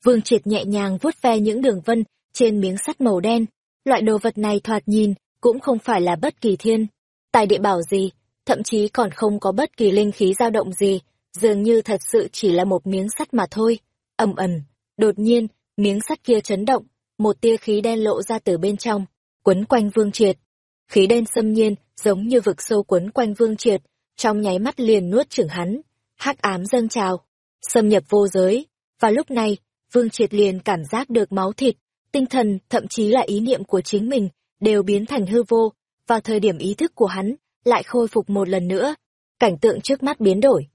Speaker 1: Vương Triệt nhẹ nhàng vuốt ve những đường vân trên miếng sắt màu đen. Loại đồ vật này thoạt nhìn cũng không phải là bất kỳ thiên. Tài địa bảo gì, thậm chí còn không có bất kỳ linh khí dao động gì, dường như thật sự chỉ là một miếng sắt mà thôi. ầm ầm, đột nhiên, miếng sắt kia chấn động, một tia khí đen lộ ra từ bên trong, quấn quanh Vương Triệt. Khí đen xâm nhiên, giống như vực sâu quấn quanh Vương Triệt, trong nháy mắt liền nuốt chửng hắn, hắc ám dâng trào, xâm nhập vô giới. Và lúc này, Vương Triệt liền cảm giác được máu thịt, tinh thần, thậm chí là ý niệm của chính mình, đều biến thành hư vô. Vào thời điểm ý thức của hắn, lại khôi phục một lần nữa. Cảnh tượng trước mắt biến đổi.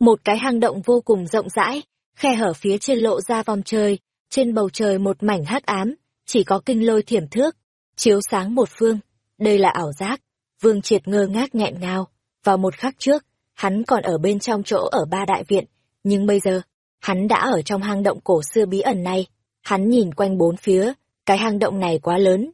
Speaker 1: Một cái hang động vô cùng rộng rãi, khe hở phía trên lộ ra vòng trời, trên bầu trời một mảnh hắc ám, chỉ có kinh lôi thiểm thước, chiếu sáng một phương. Đây là ảo giác. Vương Triệt ngơ ngác nghẹn ngào. Vào một khắc trước, hắn còn ở bên trong chỗ ở ba đại viện, nhưng bây giờ, hắn đã ở trong hang động cổ xưa bí ẩn này. Hắn nhìn quanh bốn phía, cái hang động này quá lớn.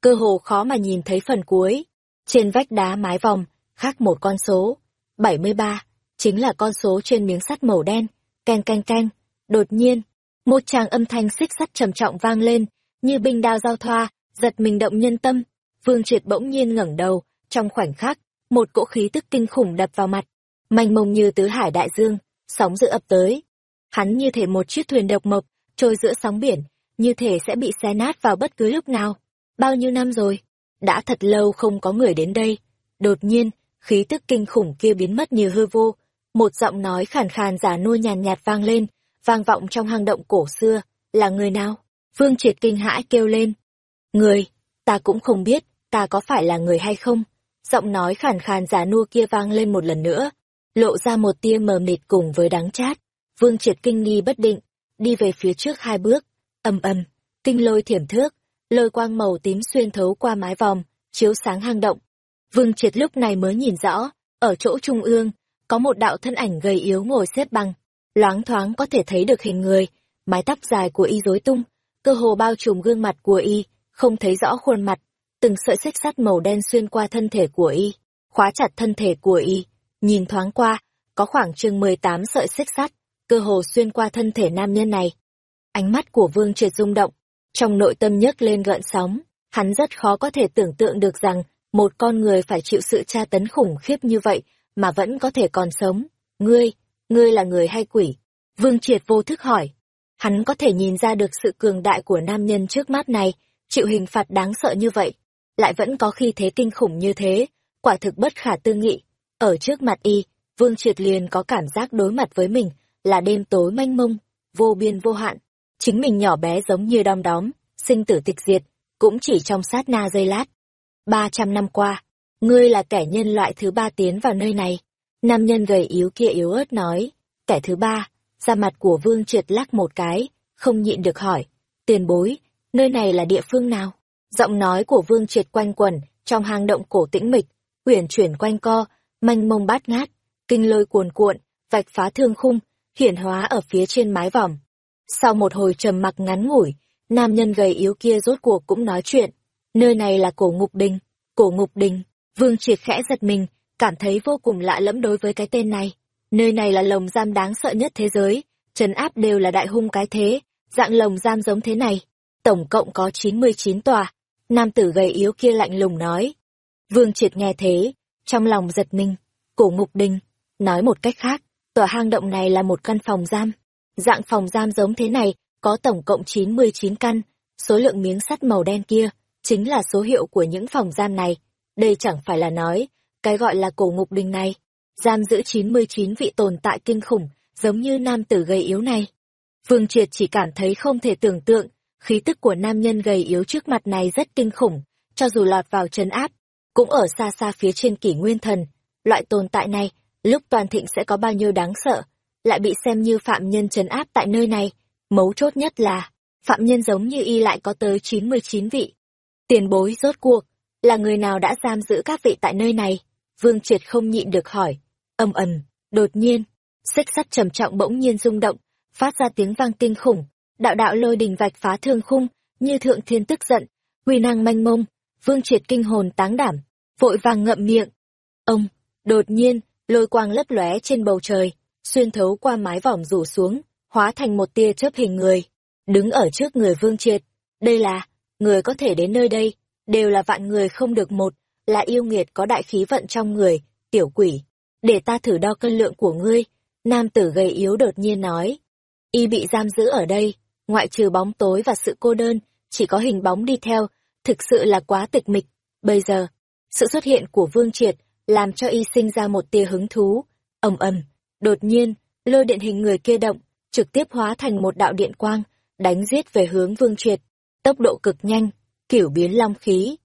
Speaker 1: Cơ hồ khó mà nhìn thấy phần cuối. Trên vách đá mái vòng, khác một con số. 73, chính là con số trên miếng sắt màu đen. Canh canh canh. Đột nhiên, một tràng âm thanh xích sắt trầm trọng vang lên, như binh đao giao thoa, giật mình động nhân tâm. Vương Triệt bỗng nhiên ngẩng đầu, trong khoảnh khắc, một cỗ khí tức kinh khủng đập vào mặt, mênh mông như tứ hải đại dương, sóng dữ ập tới. Hắn như thể một chiếc thuyền độc mộc, trôi giữa sóng biển, như thể sẽ bị xé nát vào bất cứ lúc nào. Bao nhiêu năm rồi? Đã thật lâu không có người đến đây. Đột nhiên, khí tức kinh khủng kia biến mất như hư vô. Một giọng nói khàn khàn giả nua nhàn nhạt vang lên, vang vọng trong hang động cổ xưa. Là người nào? Vương triệt kinh hãi kêu lên. Người, ta cũng không biết, ta có phải là người hay không? Giọng nói khàn khàn giả nua kia vang lên một lần nữa, lộ ra một tia mờ mịt cùng với đắng chát. Vương triệt kinh nghi bất định, đi về phía trước hai bước, ầm ầm, kinh lôi thiểm thước, lôi quang màu tím xuyên thấu qua mái vòm, chiếu sáng hang động. Vương triệt lúc này mới nhìn rõ, ở chỗ trung ương, có một đạo thân ảnh gầy yếu ngồi xếp bằng, loáng thoáng có thể thấy được hình người, mái tóc dài của y rối tung, cơ hồ bao trùm gương mặt của y, không thấy rõ khuôn mặt, từng sợi xích sắt màu đen xuyên qua thân thể của y, khóa chặt thân thể của y, nhìn thoáng qua, có khoảng chừng 18 sợi xích sắt, cơ hồ xuyên qua thân thể nam nhân này. Ánh mắt của Vương Triệt rung động, trong nội tâm nhấc lên gợn sóng, hắn rất khó có thể tưởng tượng được rằng một con người phải chịu sự tra tấn khủng khiếp như vậy mà vẫn có thể còn sống. Ngươi, ngươi là người hay quỷ? Vương Triệt vô thức hỏi. Hắn có thể nhìn ra được sự cường đại của nam nhân trước mắt này, chịu hình phạt đáng sợ như vậy, lại vẫn có khi thế kinh khủng như thế, quả thực bất khả tư nghị. Ở trước mặt y, Vương Triệt liền có cảm giác đối mặt với mình là đêm tối manh mông, vô biên vô hạn. Chính mình nhỏ bé giống như đom đóm, sinh tử tịch diệt, cũng chỉ trong sát na giây lát. Ba trăm năm qua, ngươi là kẻ nhân loại thứ ba tiến vào nơi này. Nam nhân gầy yếu kia yếu ớt nói, kẻ thứ ba, da mặt của Vương Triệt lắc một cái, không nhịn được hỏi, tiền bối, nơi này là địa phương nào? Giọng nói của Vương Triệt quanh quẩn trong hang động cổ tĩnh mịch, uyển chuyển quanh co, manh mông bát ngát, kinh lôi cuồn cuộn, vạch phá thương khung, hiển hóa ở phía trên mái vòm. Sau một hồi trầm mặc ngắn ngủi, nam nhân gầy yếu kia rốt cuộc cũng nói chuyện. Nơi này là cổ ngục đình. Cổ ngục đình, Vương Triệt khẽ giật mình, cảm thấy vô cùng lạ lẫm đối với cái tên này. Nơi này là lồng giam đáng sợ nhất thế giới, trấn áp đều là đại hung cái thế, dạng lồng giam giống thế này. Tổng cộng có 99 tòa. Nam tử gầy yếu kia lạnh lùng nói. Vương Triệt nghe thế, trong lòng giật mình, cổ ngục đình. Nói một cách khác, tòa hang động này là một căn phòng giam. Dạng phòng giam giống thế này, có tổng cộng 99 căn, số lượng miếng sắt màu đen kia, chính là số hiệu của những phòng giam này. Đây chẳng phải là nói, cái gọi là cổ ngục đình này, giam giữ 99 vị tồn tại kinh khủng, giống như nam tử gầy yếu này. Vương Triệt chỉ cảm thấy không thể tưởng tượng, khí tức của nam nhân gầy yếu trước mặt này rất kinh khủng, cho dù lọt vào trấn áp, cũng ở xa xa phía trên kỷ nguyên thần. Loại tồn tại này, lúc toàn thịnh sẽ có bao nhiêu đáng sợ, lại bị xem như phạm nhân trấn áp tại nơi này. Mấu chốt nhất là, phạm nhân giống như y lại có tới 99 vị. Tiền bối rốt cuộc, là người nào đã giam giữ các vị tại nơi này? Vương Triệt không nhịn được hỏi. ầm ầm, đột nhiên, xích sắt trầm trọng bỗng nhiên rung động, phát ra tiếng vang kinh khủng, đạo đạo lôi đình vạch phá thương khung, như thượng thiên tức giận, uy năng manh mông, Vương Triệt kinh hồn táng đảm, vội vàng ngậm miệng. Ông, đột nhiên, lôi quang lấp lóe trên bầu trời, xuyên thấu qua mái vòm rủ xuống, hóa thành một tia chớp hình người, đứng ở trước người Vương Triệt. Đây là, người có thể đến nơi đây, đều là vạn người không được một, là yêu nghiệt có đại khí vận trong người, tiểu quỷ. Để ta thử đo cân lượng của ngươi, nam tử gầy yếu đột nhiên nói. Y bị giam giữ ở đây, ngoại trừ bóng tối và sự cô đơn, chỉ có hình bóng đi theo, thực sự là quá tịch mịch. Bây giờ, sự xuất hiện của Vương Triệt làm cho y sinh ra một tia hứng thú. ầm ầm, đột nhiên, lôi điện hình người kia động, trực tiếp hóa thành một đạo điện quang, đánh giết về hướng Vương Triệt. Tốc độ cực nhanh, kiểu biến long khí.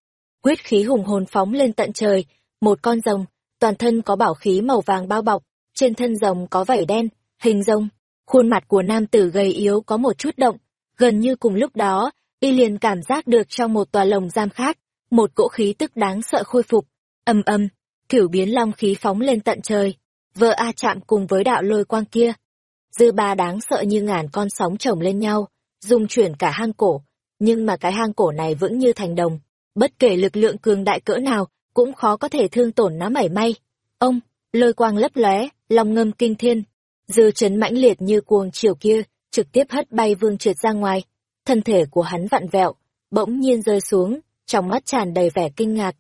Speaker 1: Quyết khí hùng hồn phóng lên tận trời, một con rồng, toàn thân có bảo khí màu vàng bao bọc, trên thân rồng có vảy đen, hình rồng. Khuôn mặt của nam tử gầy yếu có một chút động, gần như cùng lúc đó, y liền cảm giác được trong một tòa lồng giam khác, một cỗ khí tức đáng sợ khôi phục. Âm âm, kiểu biến long khí phóng lên tận trời, vợ A chạm cùng với đạo lôi quang kia. Dư ba đáng sợ như ngàn con sóng chồng lên nhau, dung chuyển cả hang cổ, nhưng mà cái hang cổ này vững như thành đồng, bất kể lực lượng cường đại cỡ nào, cũng khó có thể thương tổn nó mảy may. Ông, lôi quang lấp lóe, long ngâm kinh thiên, dư chấn mãnh liệt như cuồng chiều kia, trực tiếp hất bay vương triệt ra ngoài. Thân thể của hắn vặn vẹo, bỗng nhiên rơi xuống, trong mắt tràn đầy vẻ kinh ngạc.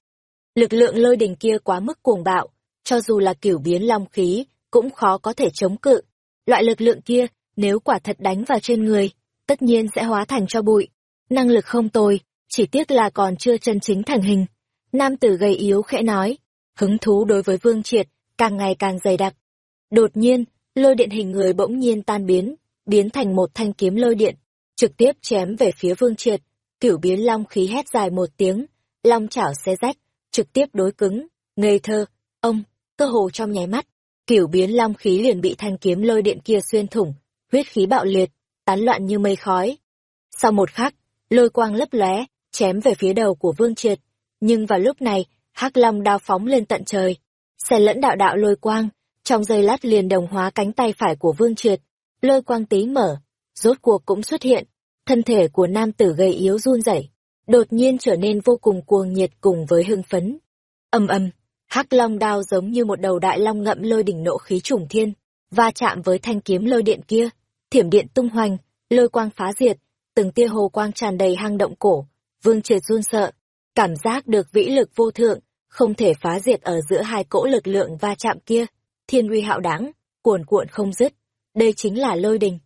Speaker 1: Lực lượng lôi đình kia quá mức cuồng bạo, cho dù là kiểu biến long khí, cũng khó có thể chống cự. Loại lực lượng kia, nếu quả thật đánh vào trên người, tất nhiên sẽ hóa thành cho bụi. Năng lực không tồi, chỉ tiếc là còn chưa chân chính thành hình. Nam tử gầy yếu khẽ nói, hứng thú đối với Vương Triệt, càng ngày càng dày đặc. Đột nhiên, lôi điện hình người bỗng nhiên tan biến, biến thành một thanh kiếm lôi điện, trực tiếp chém về phía Vương Triệt. Kiểu biến long khí hét dài một tiếng, long chảo xé rách, trực tiếp đối cứng, ngây thơ, ông, cơ hồ trong nháy mắt, kiểu biến long khí liền bị thanh kiếm lôi điện kia xuyên thủng, huyết khí bạo liệt, tán loạn như mây khói. Sau một khắc, lôi quang lấp lóe, chém về phía đầu của Vương Triệt, nhưng vào lúc này, hắc long đao phóng lên tận trời, xen lẫn đạo đạo lôi quang, trong giây lát liền đồng hóa cánh tay phải của Vương Triệt, lôi quang tí mở, rốt cuộc cũng xuất hiện, thân thể của nam tử gầy yếu run rẩy, đột nhiên trở nên vô cùng cuồng nhiệt cùng với hưng phấn. Ầm ầm, hắc long đao giống như một đầu đại long ngậm lôi đỉnh nộ khí trùng thiên, va chạm với thanh kiếm lôi điện kia, thiểm điện tung hoành, lôi quang phá diệt, từng tia hồ quang tràn đầy hang động cổ, Vương Triệt run sợ, cảm giác được vĩ lực vô thượng, không thể phá diệt ở giữa hai cỗ lực lượng va chạm kia, thiên uy hạo đáng, cuồn cuộn không dứt, đây chính là lôi đình.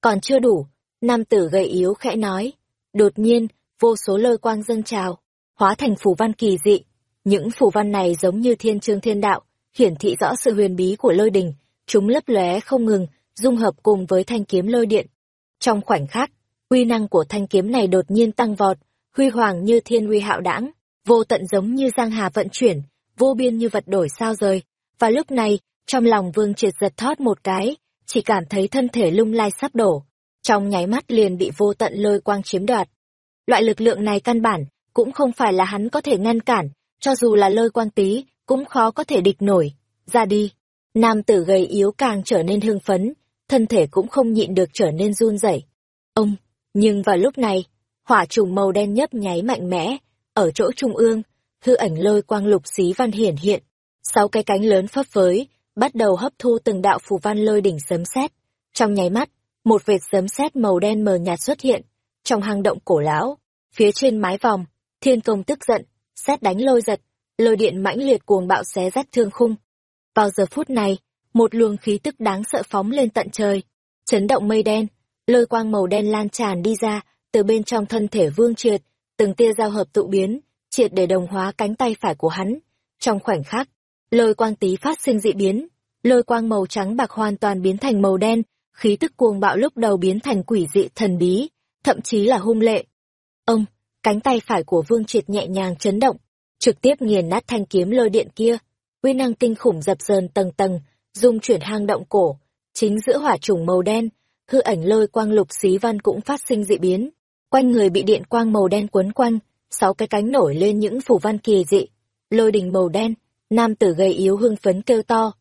Speaker 1: Còn chưa đủ, nam tử gầy yếu khẽ nói, đột nhiên, vô số lôi quang dâng trào, hóa thành phù văn kỳ dị. Những phù văn này giống như thiên chương thiên đạo, hiển thị rõ sự huyền bí của lôi đình, chúng lấp lóe không ngừng, dung hợp cùng với thanh kiếm lôi điện. Trong khoảnh khắc, uy năng của thanh kiếm này đột nhiên tăng vọt, huy hoàng như thiên uy hạo đãng, vô tận giống như giang hà vận chuyển, vô biên như vật đổi sao rời. Và lúc này, trong lòng vương triệt giật thót một cái, chỉ cảm thấy thân thể lung lai sắp đổ. Trong nháy mắt liền bị vô tận lôi quang chiếm đoạt. Loại lực lượng này căn bản, cũng không phải là hắn có thể ngăn cản, cho dù là lôi quang tí, cũng khó có thể địch nổi. Ra đi. Nam tử gầy yếu càng trở nên hưng phấn, thân thể cũng không nhịn được trở nên run rẩy. Ông, nhưng vào lúc này, hỏa trùng màu đen nhấp nháy mạnh mẽ, ở chỗ trung ương, hư ảnh lôi quang lục xí văn hiển hiện. Sáu cái cánh lớn phấp phới, bắt đầu hấp thu từng đạo phù văn lôi đỉnh sấm sét. Trong nháy mắt, một vệt sấm sét màu đen mờ nhạt xuất hiện trong hang động cổ lão, phía trên mái vòng, thiên công tức giận, xét đánh lôi giật, lôi điện mãnh liệt cuồng bạo xé rách thương khung. Vào giờ phút này, một luồng khí tức đáng sợ phóng lên tận trời, chấn động mây đen, lôi quang màu đen lan tràn đi ra từ bên trong thân thể Vương Triệt, từng tia giao hợp tụ biến, triệt để đồng hóa cánh tay phải của hắn. Trong khoảnh khắc, lôi quang tí phát sinh dị biến, lôi quang màu trắng bạc hoàn toàn biến thành màu đen, khí tức cuồng bạo lúc đầu biến thành quỷ dị thần bí, thậm chí là hung lệ. Ông, cánh tay phải của Vương Triệt nhẹ nhàng chấn động, trực tiếp nghiền nát thanh kiếm lôi điện kia, uy năng kinh khủng dập dờn tầng tầng, dung chuyển hang động cổ, chính giữa hỏa trùng màu đen, hư ảnh lôi quang lục xí văn cũng phát sinh dị biến, quanh người bị điện quang màu đen quấn quanh, sáu cái cánh nổi lên những phủ văn kỳ dị, lôi đình màu đen, nam tử gầy yếu hưng phấn kêu to.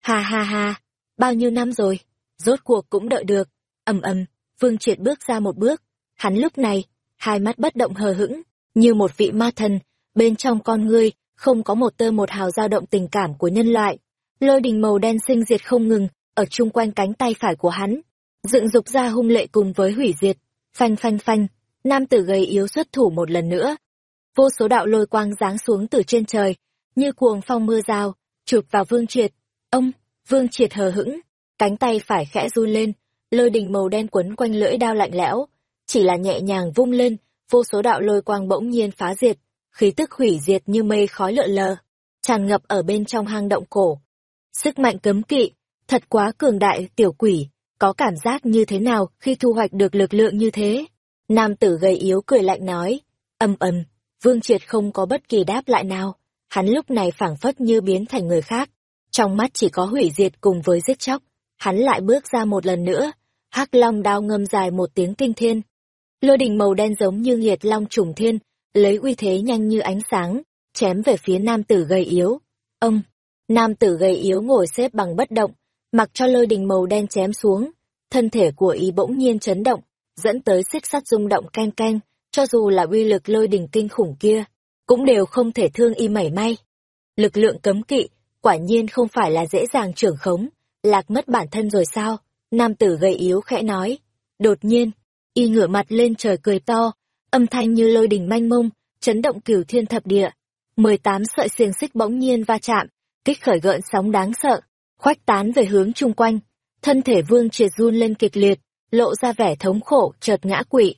Speaker 1: Ha ha ha, bao nhiêu năm rồi, rốt cuộc cũng đợi được, ầm ầm, Vương Triệt bước ra một bước, hắn lúc này, hai mắt bất động hờ hững, như một vị ma thần, bên trong con ngươi, không có một tơ một hào dao động tình cảm của nhân loại. Lôi đình màu đen sinh diệt không ngừng, ở chung quanh cánh tay phải của hắn, dựng dục ra hung lệ cùng với hủy diệt. Phanh phanh phanh, nam tử gầy yếu xuất thủ một lần nữa. Vô số đạo lôi quang giáng xuống từ trên trời, như cuồng phong mưa rào, chụp vào Vương Triệt. Ông, Vương Triệt hờ hững, cánh tay phải khẽ run lên, lôi đình màu đen quấn quanh lưỡi đao lạnh lẽo, chỉ là nhẹ nhàng vung lên, vô số đạo lôi quang bỗng nhiên phá diệt, khí tức hủy diệt như mây khói lợn lờ, tràn ngập ở bên trong hang động cổ. Sức mạnh cấm kỵ, thật quá cường đại, tiểu quỷ, có cảm giác như thế nào khi thu hoạch được lực lượng như thế? Nam tử gầy yếu cười lạnh nói, âm ầm, Vương Triệt không có bất kỳ đáp lại nào, hắn lúc này phảng phất như biến thành người khác, trong mắt chỉ có hủy diệt cùng với giết chóc, hắn lại bước ra một lần nữa, hắc long đao ngâm dài một tiếng kinh thiên. Lôi đỉnh màu đen giống như nghiệt long trùng thiên, lấy uy thế nhanh như ánh sáng, chém về phía nam tử gầy yếu. Ông, nam tử gầy yếu ngồi xếp bằng bất động, mặc cho lôi đình màu đen chém xuống, thân thể của y bỗng nhiên chấn động, dẫn tới xích sắt rung động ken ken, cho dù là uy lực lôi đình kinh khủng kia, cũng đều không thể thương y mảy may. Lực lượng cấm kỵ, quả nhiên không phải là dễ dàng trưởng khống, lạc mất bản thân rồi sao? Nam tử gầy yếu khẽ nói. Đột nhiên, y ngửa mặt lên trời cười to, âm thanh như lôi đình manh mông, chấn động cửu thiên thập địa. mười tám sợi xiềng xích bỗng nhiên va chạm, kích khởi gợn sóng đáng sợ, khoách tán về hướng chung quanh. Thân thể vương triệt run lên kịch liệt, lộ ra vẻ thống khổ, chợt ngã quỵ.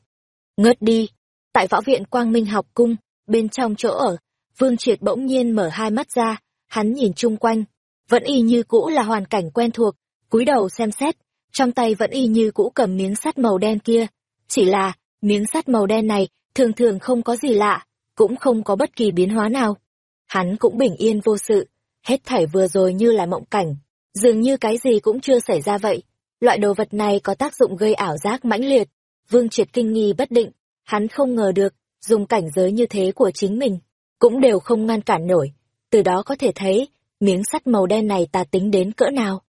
Speaker 1: Ngất đi. Tại võ viện Quang Minh học cung, bên trong chỗ ở, vương triệt bỗng nhiên mở hai mắt ra, hắn nhìn chung quanh. Vẫn y như cũ là hoàn cảnh quen thuộc, cúi đầu xem xét, trong tay vẫn y như cũ cầm miếng sắt màu đen kia. Chỉ là, miếng sắt màu đen này thường thường không có gì lạ, cũng không có bất kỳ biến hóa nào. Hắn cũng bình yên vô sự, hết thảy vừa rồi như là mộng cảnh, dường như cái gì cũng chưa xảy ra vậy. Loại đồ vật này có tác dụng gây ảo giác mãnh liệt. Vương Triệt kinh nghi bất định, hắn không ngờ được, dùng cảnh giới như thế của chính mình, cũng đều không ngăn cản nổi. Từ đó có thể thấy, miếng sắt màu đen này ta tính đến cỡ nào.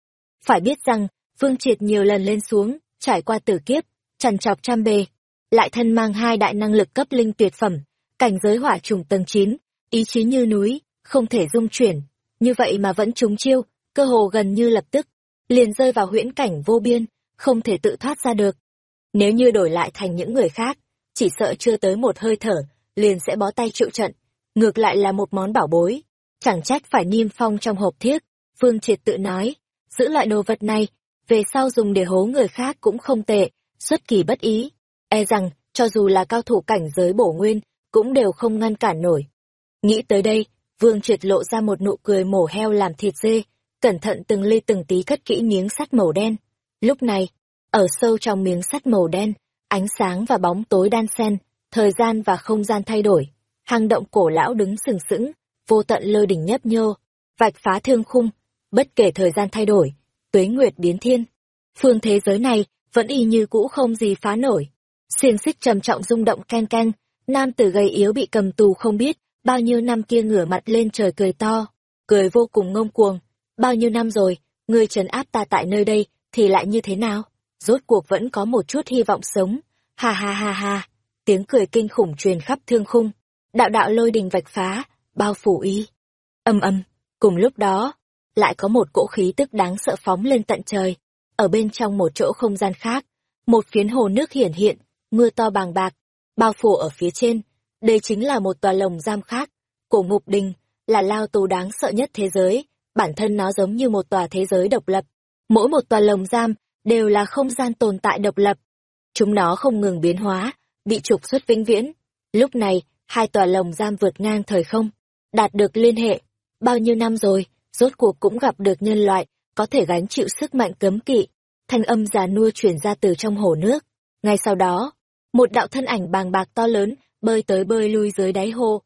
Speaker 1: Phải biết rằng, Vương Triệt nhiều lần lên xuống, trải qua tử kiếp, trằn trọc trăm bề, lại thân mang hai đại năng lực cấp linh tuyệt phẩm, cảnh giới hỏa trùng tầng 9, ý chí như núi, không thể dung chuyển, như vậy mà vẫn trúng chiêu, cơ hồ gần như lập tức, liền rơi vào huyễn cảnh vô biên, không thể tự thoát ra được. Nếu như đổi lại thành những người khác, chỉ sợ chưa tới một hơi thở, liền sẽ bó tay chịu trận, ngược lại là một món bảo bối, chẳng trách phải niêm phong trong hộp thiếc, Phương Triệt tự nói, giữ loại đồ vật này, về sau dùng để hố người khác cũng không tệ, xuất kỳ bất ý. E rằng, cho dù là cao thủ cảnh giới bổ nguyên, cũng đều không ngăn cản nổi. Nghĩ tới đây, Vương Triệt lộ ra một nụ cười mổ heo làm thịt dê, cẩn thận từng ly từng tí cất kỹ miếng sắt màu đen. Lúc này, ở sâu trong miếng sắt màu đen, ánh sáng và bóng tối đan xen, thời gian và không gian thay đổi. Hang động cổ lão đứng sừng sững, vô tận lơ đỉnh nhấp nhô, vạch phá thương khung, bất kể thời gian thay đổi, tuế nguyệt biến thiên. Phương thế giới này vẫn y như cũ không gì phá nổi. Xiềng xích trầm trọng rung động keng keng, nam tử gầy yếu bị cầm tù không biết, bao nhiêu năm kia ngửa mặt lên trời cười to, cười vô cùng ngông cuồng. Bao nhiêu năm rồi, ngươi trấn áp ta tại nơi đây, thì lại như thế nào? Rốt cuộc vẫn có một chút hy vọng sống. Ha ha ha ha, tiếng cười kinh khủng truyền khắp thương khung. Đạo đạo lôi đình vạch phá, bao phủ y. Âm âm, cùng lúc đó, lại có một cỗ khí tức đáng sợ phóng lên tận trời. Ở bên trong một chỗ không gian khác, một phiến hồ nước hiển hiện, mưa to bàng bạc, bao phủ ở phía trên. Đây chính là một tòa lồng giam khác, cổ ngục đình, là lao tù đáng sợ nhất thế giới, bản thân nó giống như một tòa thế giới độc lập. Mỗi một tòa lồng giam đều là không gian tồn tại độc lập. Chúng nó không ngừng biến hóa, bị trục xuất vĩnh viễn. Lúc này, hai tòa lồng giam vượt ngang thời không, đạt được liên hệ. Bao nhiêu năm rồi, rốt cuộc cũng gặp được nhân loại, có thể gánh chịu sức mạnh cấm kỵ. Thanh âm già nua chuyển ra từ trong hồ nước. Ngay sau đó, một đạo thân ảnh bàng bạc to lớn, bơi tới bơi lui dưới đáy hồ.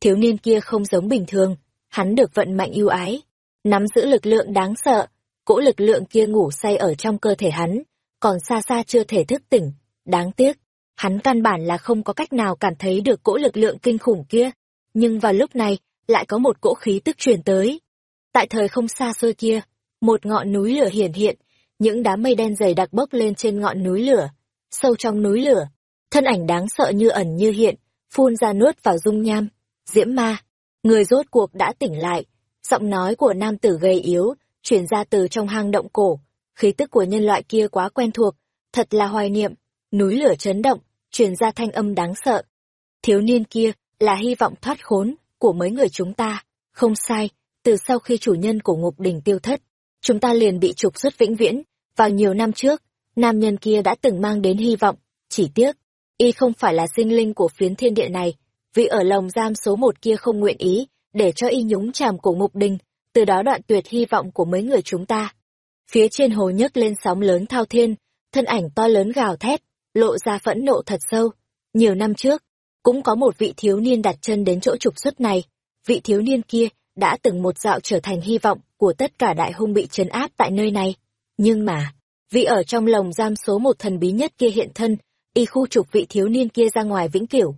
Speaker 1: Thiếu niên kia không giống bình thường, hắn được vận mạnh ưu ái, nắm giữ lực lượng đáng sợ, cỗ lực lượng kia ngủ say ở trong cơ thể hắn, còn xa xa chưa thể thức tỉnh. Đáng tiếc, hắn căn bản là không có cách nào cảm thấy được cỗ lực lượng kinh khủng kia. Nhưng vào lúc này, lại có một cỗ khí tức truyền tới. Tại thời không xa xôi kia, một ngọn núi lửa hiển hiện, những đám mây đen dày đặc bốc lên trên ngọn núi lửa. Sâu trong núi lửa, thân ảnh đáng sợ như ẩn như hiện, phun ra nuốt vào dung nham. Diễm ma, người rốt cuộc đã tỉnh lại. Giọng nói của nam tử gầy yếu, truyền ra từ trong hang động cổ. Khí tức của nhân loại kia quá quen thuộc, thật là hoài niệm. Núi lửa chấn động, truyền ra thanh âm đáng sợ. Thiếu niên kia là hy vọng thoát khốn của mấy người chúng ta. Không sai, từ sau khi chủ nhân của ngục đình tiêu thất, chúng ta liền bị trục xuất vĩnh viễn. Vào nhiều năm trước, nam nhân kia đã từng mang đến hy vọng, chỉ tiếc, y không phải là sinh linh của phiến thiên địa này, vì ở lồng giam số một kia không nguyện ý, để cho y nhúng chàm cổ ngục đình, từ đó đoạn tuyệt hy vọng của mấy người chúng ta. Phía trên hồ nhấc lên sóng lớn thao thiên, thân ảnh to lớn gào thét, lộ ra phẫn nộ thật sâu. Nhiều năm trước, cũng có một vị thiếu niên đặt chân đến chỗ trục xuất này. Vị thiếu niên kia đã từng một dạo trở thành hy vọng của tất cả đại hung bị trấn áp tại nơi này. Nhưng mà, vị ở trong lồng giam số một thần bí nhất kia hiện thân, y khu trục vị thiếu niên kia ra ngoài vĩnh cửu.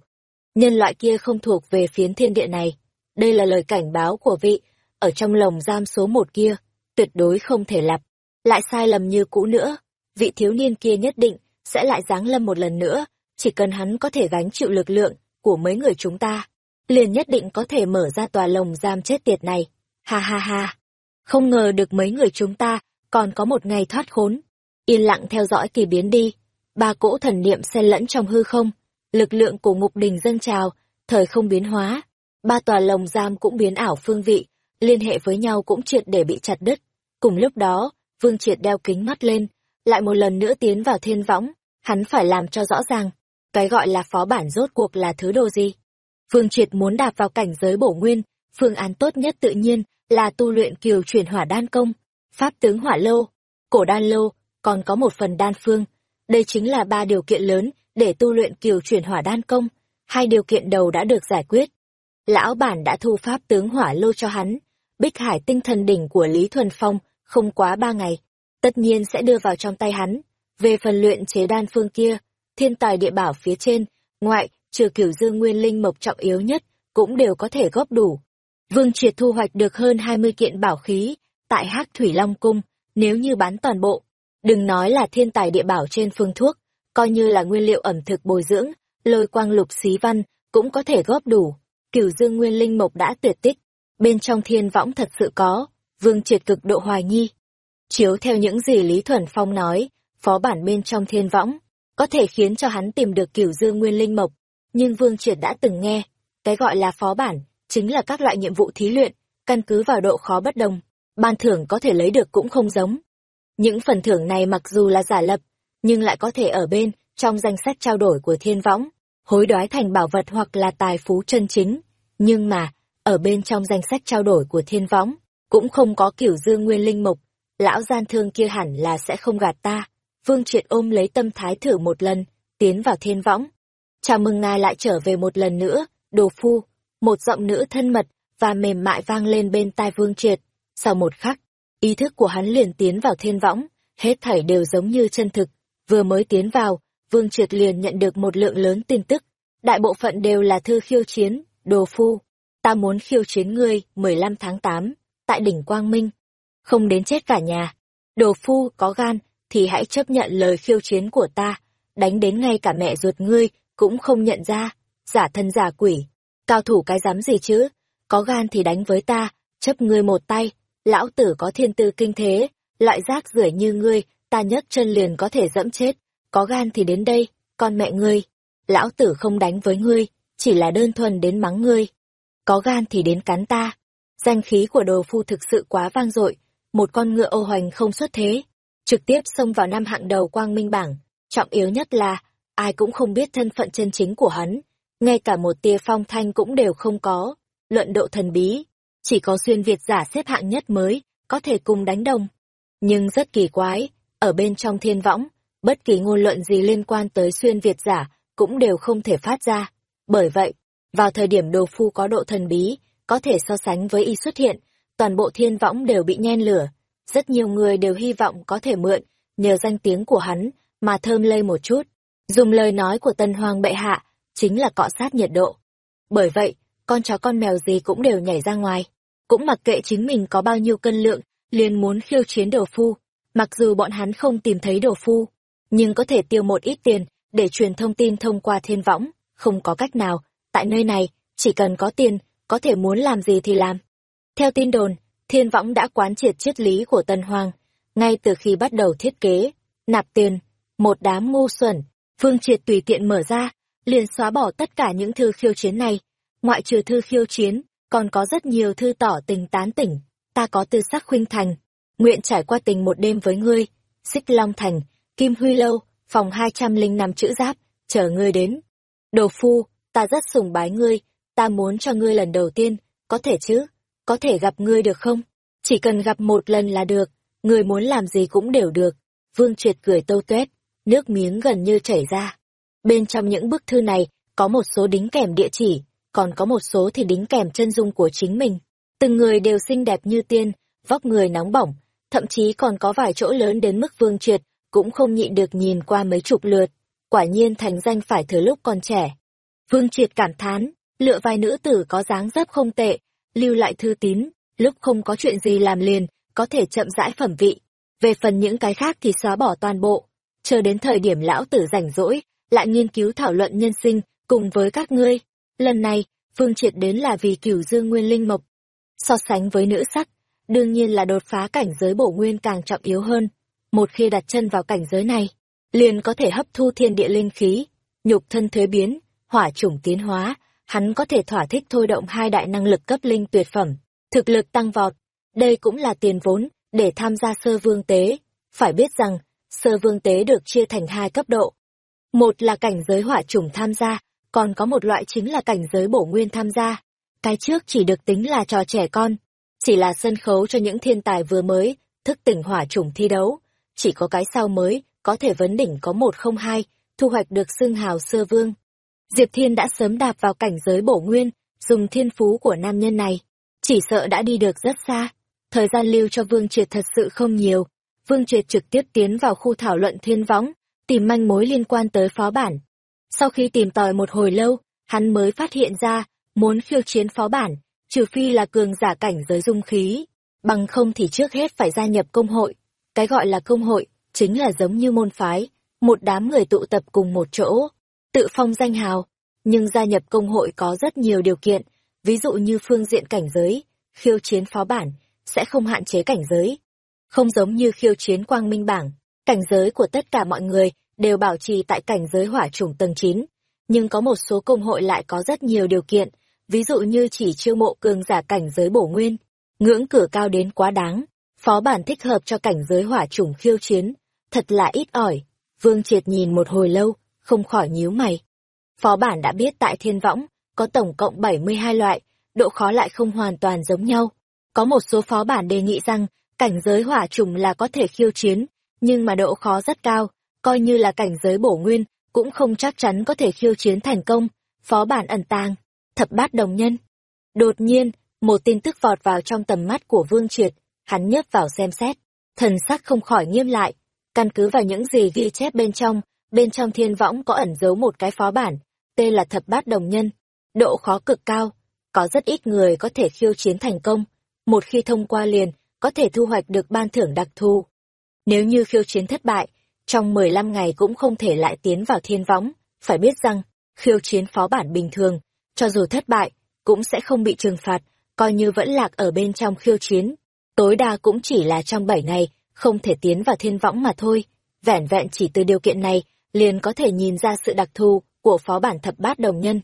Speaker 1: Nhân loại kia không thuộc về phiến thiên địa này. Đây là lời cảnh báo của vị, ở trong lồng giam số một kia, tuyệt đối không thể lặp. Lại sai lầm như cũ nữa, vị thiếu niên kia nhất định sẽ lại giáng lâm một lần nữa, chỉ cần hắn có thể gánh chịu lực lượng của mấy người chúng ta, liền nhất định có thể mở ra tòa lồng giam chết tiệt này. Ha ha ha. Không ngờ được mấy người chúng ta còn có một ngày thoát khốn. Yên lặng theo dõi kỳ biến đi. Ba cỗ thần niệm xen lẫn trong hư không. Lực lượng của ngục đình dâng trào, thời không biến hóa. Ba tòa lồng giam cũng biến ảo phương vị, liên hệ với nhau cũng triệt để bị chặt đứt. Cùng lúc đó, Vương Triệt đeo kính mắt lên, lại một lần nữa tiến vào thiên võng, hắn phải làm cho rõ ràng, cái gọi là phó bản rốt cuộc là thứ đồ gì. Vương Triệt muốn đạp vào cảnh giới bổ nguyên, phương án tốt nhất tự nhiên là tu luyện kiều chuyển hỏa đan công, pháp tướng hỏa lô, cổ đan lô, còn có một phần đan phương. Đây chính là ba điều kiện lớn để tu luyện kiều chuyển hỏa đan công. Hai điều kiện đầu đã được giải quyết. Lão bản đã thu pháp tướng hỏa lô cho hắn. Bích hải tinh thần đỉnh của Lý Thuần Phong không quá ba ngày. Tất nhiên sẽ đưa vào trong tay hắn. Về phần luyện chế đan phương kia, thiên tài địa bảo phía trên, ngoại, trừ kiểu dương nguyên linh mộc trọng yếu nhất, cũng đều có thể góp đủ. Vương Triệt thu hoạch được hơn 20 kiện bảo khí, tại Hắc Thủy Long Cung, nếu như bán toàn bộ. Đừng nói là thiên tài địa bảo trên phương thuốc, coi như là nguyên liệu ẩm thực bồi dưỡng, lôi quang lục xí văn, cũng có thể góp đủ. Cửu dương nguyên linh mộc đã tuyệt tích, bên trong thiên võng thật sự có, Vương Triệt cực độ hoài nghi. Chiếu theo những gì Lý Thuần Phong nói, phó bản bên trong thiên võng, có thể khiến cho hắn tìm được cửu dương nguyên linh mộc. Nhưng Vương Triệt đã từng nghe, cái gọi là phó bản, chính là các loại nhiệm vụ thí luyện, căn cứ vào độ khó bất đồng, ban thưởng có thể lấy được cũng không giống. Những phần thưởng này mặc dù là giả lập, nhưng lại có thể ở bên, trong danh sách trao đổi của thiên võng, hối đoái thành bảo vật hoặc là tài phú chân chính. Nhưng mà, ở bên trong danh sách trao đổi của thiên võng, cũng không có kiểu dương nguyên linh mục, lão gian thương kia hẳn là sẽ không gạt ta. Vương Triệt ôm lấy tâm thái thử một lần, tiến vào thiên võng. Chào mừng ngài lại trở về một lần nữa, đồ phu. Một giọng nữ thân mật và mềm mại vang lên bên tai Vương Triệt. Sau một khắc, ý thức của hắn liền tiến vào thiên võng, hết thảy đều giống như chân thực. Vừa mới tiến vào, Vương Triệt liền nhận được một lượng lớn tin tức. Đại bộ phận đều là thư khiêu chiến, đồ phu. Ta muốn khiêu chiến ngươi 15 tháng 8, tại đỉnh Quang Minh. Không đến chết cả nhà. Đồ phu có gan, thì hãy chấp nhận lời khiêu chiến của ta. Đánh đến ngay cả mẹ ruột ngươi, cũng không nhận ra. Giả thân giả quỷ. Cao thủ cái dám gì chứ? có gan thì đánh với ta, chấp ngươi một tay, lão tử có thiên tư kinh thế, loại rác rưởi như ngươi, ta nhấc chân liền có thể dẫm chết, có gan thì đến đây, con mẹ ngươi, lão tử không đánh với ngươi, chỉ là đơn thuần đến mắng ngươi. Có gan thì đến cắn ta. Danh khí của đồ phu thực sự quá vang dội, một con ngựa ô hoành không xuất thế, trực tiếp xông vào năm hạng đầu quang minh bảng, trọng yếu nhất là, ai cũng không biết thân phận chân chính của hắn, ngay cả một tia phong thanh cũng đều không có, luận độ thần bí, chỉ có xuyên Việt giả xếp hạng nhất mới, có thể cùng đánh đồng. Nhưng rất kỳ quái, ở bên trong thiên võng, bất kỳ ngôn luận gì liên quan tới xuyên Việt giả cũng đều không thể phát ra. Bởi vậy, vào thời điểm đồ phu có độ thần bí, có thể so sánh với y xuất hiện, toàn bộ thiên võng đều bị nhen lửa. Rất nhiều người đều hy vọng có thể mượn, nhờ danh tiếng của hắn, mà thơm lây một chút. Dùng lời nói của tân hoàng bệ hạ, chính là cọ sát nhiệt độ. Bởi vậy, con chó con mèo gì cũng đều nhảy ra ngoài. Cũng mặc kệ chính mình có bao nhiêu cân lượng, liền muốn khiêu chiến đồ phu. Mặc dù bọn hắn không tìm thấy đồ phu, nhưng có thể tiêu một ít tiền để truyền thông tin thông qua thiên võng. Không có cách nào, tại nơi này, chỉ cần có tiền, có thể muốn làm gì thì làm. Theo tin đồn, thiên võng đã quán triệt triết lý của Tân Hoàng, ngay từ khi bắt đầu thiết kế, nạp tiền, một đám ngu xuẩn, Vương Triệt tùy tiện mở ra, liền xóa bỏ tất cả những thư khiêu chiến này. Ngoại trừ thư khiêu chiến, còn có rất nhiều thư tỏ tình tán tỉnh. Ta có tư sắc khuynh thành, nguyện trải qua tình một đêm với ngươi. Xích Long Thành, Kim Huy Lâu, phòng hai trăm linh năm chữ giáp, chờ ngươi đến. Đồ phu, ta rất sùng bái ngươi, ta muốn cho ngươi lần đầu tiên, có thể chứ, có thể gặp ngươi được không? Chỉ cần gặp một lần là được, ngươi muốn làm gì cũng đều được. Vương Triệt cười tâu tuét, nước miếng gần như chảy ra. Bên trong những bức thư này, có một số đính kèm địa chỉ, còn có một số thì đính kèm chân dung của chính mình. Từng người đều xinh đẹp như tiên, vóc người nóng bỏng, thậm chí còn có vài chỗ lớn đến mức vương triệt, cũng không nhịn được nhìn qua mấy chục lượt. Quả nhiên thành danh phải thừa lúc còn trẻ. Vương triệt cảm thán, lựa vài nữ tử có dáng dấp không tệ, lưu lại thư tín, lúc không có chuyện gì làm liền, có thể chậm rãi phẩm vị. Về phần những cái khác thì xóa bỏ toàn bộ. Chờ đến thời điểm lão tử rảnh rỗi, lại nghiên cứu thảo luận nhân sinh, cùng với các ngươi. Lần này, Vương Triệt đến là vì cửu dương nguyên linh mộc. So sánh với nữ sắc, đương nhiên là đột phá cảnh giới bổ nguyên càng trọng yếu hơn. Một khi đặt chân vào cảnh giới này, liền có thể hấp thu thiên địa linh khí, nhục thân thuế biến, hỏa chủng tiến hóa, hắn có thể thỏa thích thôi động hai đại năng lực cấp linh tuyệt phẩm, thực lực tăng vọt. Đây cũng là tiền vốn để tham gia sơ vương tế. Phải biết rằng, sơ vương tế được chia thành hai cấp độ, một là cảnh giới hỏa chủng tham gia, còn có một loại chính là cảnh giới bổ nguyên tham gia. Cái trước chỉ được tính là trò trẻ con, chỉ là sân khấu cho những thiên tài vừa mới, thức tỉnh hỏa chủng thi đấu. Chỉ có cái sau mới, có thể vấn đỉnh có một không hai, thu hoạch được xưng hào sơ vương. Diệp Thiên đã sớm đạp vào cảnh giới bổ nguyên, dùng thiên phú của nam nhân này. Chỉ sợ đã đi được rất xa. Thời gian lưu cho Vương Triệt thật sự không nhiều. Vương Triệt trực tiếp tiến vào khu thảo luận thiên võng, tìm manh mối liên quan tới phó bản. Sau khi tìm tòi một hồi lâu, hắn mới phát hiện ra, muốn khiêu chiến phó bản, trừ phi là cường giả cảnh giới dung khí, bằng không thì trước hết phải gia nhập công hội. Cái gọi là công hội, chính là giống như môn phái, một đám người tụ tập cùng một chỗ, tự phong danh hào. Nhưng gia nhập công hội có rất nhiều điều kiện, ví dụ như phương diện cảnh giới, khiêu chiến phó bản, sẽ không hạn chế cảnh giới. Không giống như khiêu chiến quang minh bảng, cảnh giới của tất cả mọi người đều bảo trì tại cảnh giới hỏa chủng tầng 9, nhưng có một số công hội lại có rất nhiều điều kiện, ví dụ như chỉ chiêu mộ cường giả cảnh giới bổ nguyên, ngưỡng cửa cao đến quá đáng, phó bản thích hợp cho cảnh giới hỏa chủng khiêu chiến, thật là ít ỏi. Vương Triệt nhìn một hồi lâu, không khỏi nhíu mày. Phó bản đã biết tại thiên võng, có tổng cộng 72 loại, độ khó lại không hoàn toàn giống nhau. Có một số phó bản đề nghị rằng, cảnh giới hỏa trùng là có thể khiêu chiến, nhưng mà độ khó rất cao, coi như là cảnh giới bổ nguyên, cũng không chắc chắn có thể khiêu chiến thành công. Phó bản ẩn tàng, thập bát đồng nhân. Đột nhiên, một tin tức vọt vào trong tầm mắt của Vương Triệt, hắn nhấp vào xem xét, thần sắc không khỏi nghiêm lại. Căn cứ vào những gì ghi chép bên trong, bên trong thiên võng có ẩn giấu một cái phó bản, tên là thập bát đồng nhân. Độ khó cực cao, có rất ít người có thể khiêu chiến thành công. Một khi thông qua liền, có thể thu hoạch được ban thưởng đặc thù. Nếu như khiêu chiến thất bại, trong 15 ngày cũng không thể lại tiến vào thiên võng, phải biết rằng, khiêu chiến phó bản bình thường, cho dù thất bại, cũng sẽ không bị trừng phạt, coi như vẫn lạc ở bên trong khiêu chiến. Tối đa cũng chỉ là trong bảy ngày, không thể tiến vào thiên võng mà thôi. Vẻn vẹn chỉ từ điều kiện này, liền có thể nhìn ra sự đặc thù của phó bản thập bát đồng nhân.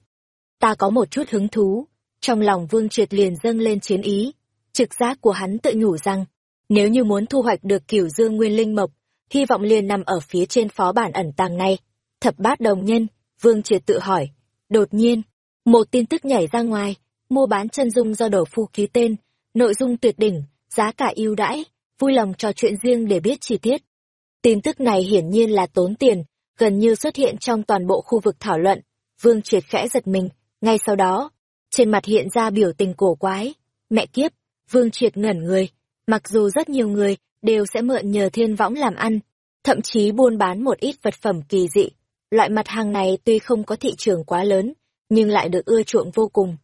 Speaker 1: Ta có một chút hứng thú, trong lòng Vương Triệt liền dâng lên chiến ý. Trực giác của hắn tự nhủ rằng, nếu như muốn thu hoạch được cửu dương nguyên linh mộc, hy vọng liền nằm ở phía trên phó bản ẩn tàng này. Thập bát đồng nhân, Vương Triệt tự hỏi. Đột nhiên, một tin tức nhảy ra ngoài, mua bán chân dung do đổ phu ký tên, nội dung tuyệt đỉnh, giá cả ưu đãi, vui lòng trò chuyện riêng để biết chi tiết. Tin tức này hiển nhiên là tốn tiền, gần như xuất hiện trong toàn bộ khu vực thảo luận. Vương Triệt khẽ giật mình, ngay sau đó, trên mặt hiện ra biểu tình cổ quái. Mẹ kiếp, Vương Triệt ngẩn người, mặc dù rất nhiều người đều sẽ mượn nhờ thiên võng làm ăn, thậm chí buôn bán một ít vật phẩm kỳ dị. Loại mặt hàng này tuy không có thị trường quá lớn, nhưng lại được ưa chuộng vô cùng.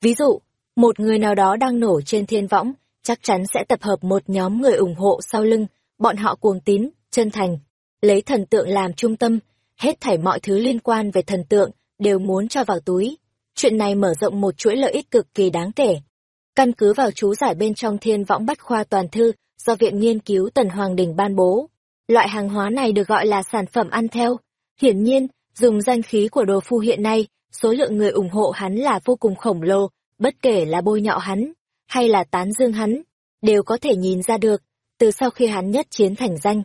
Speaker 1: Ví dụ, một người nào đó đang nổ trên thiên võng, chắc chắn sẽ tập hợp một nhóm người ủng hộ sau lưng, bọn họ cuồng tín, chân thành, lấy thần tượng làm trung tâm, hết thảy mọi thứ liên quan về thần tượng đều muốn cho vào túi. Chuyện này mở rộng một chuỗi lợi ích cực kỳ đáng kể. Căn cứ vào chú giải bên trong thiên võng bách khoa toàn thư do Viện Nghiên cứu Tần Hoàng Đình ban bố. Loại hàng hóa này được gọi là sản phẩm ăn theo. Hiển nhiên, dùng danh khí của đồ phu hiện nay, số lượng người ủng hộ hắn là vô cùng khổng lồ, bất kể là bôi nhọ hắn, hay là tán dương hắn, đều có thể nhìn ra được, từ sau khi hắn nhất chiến thành danh.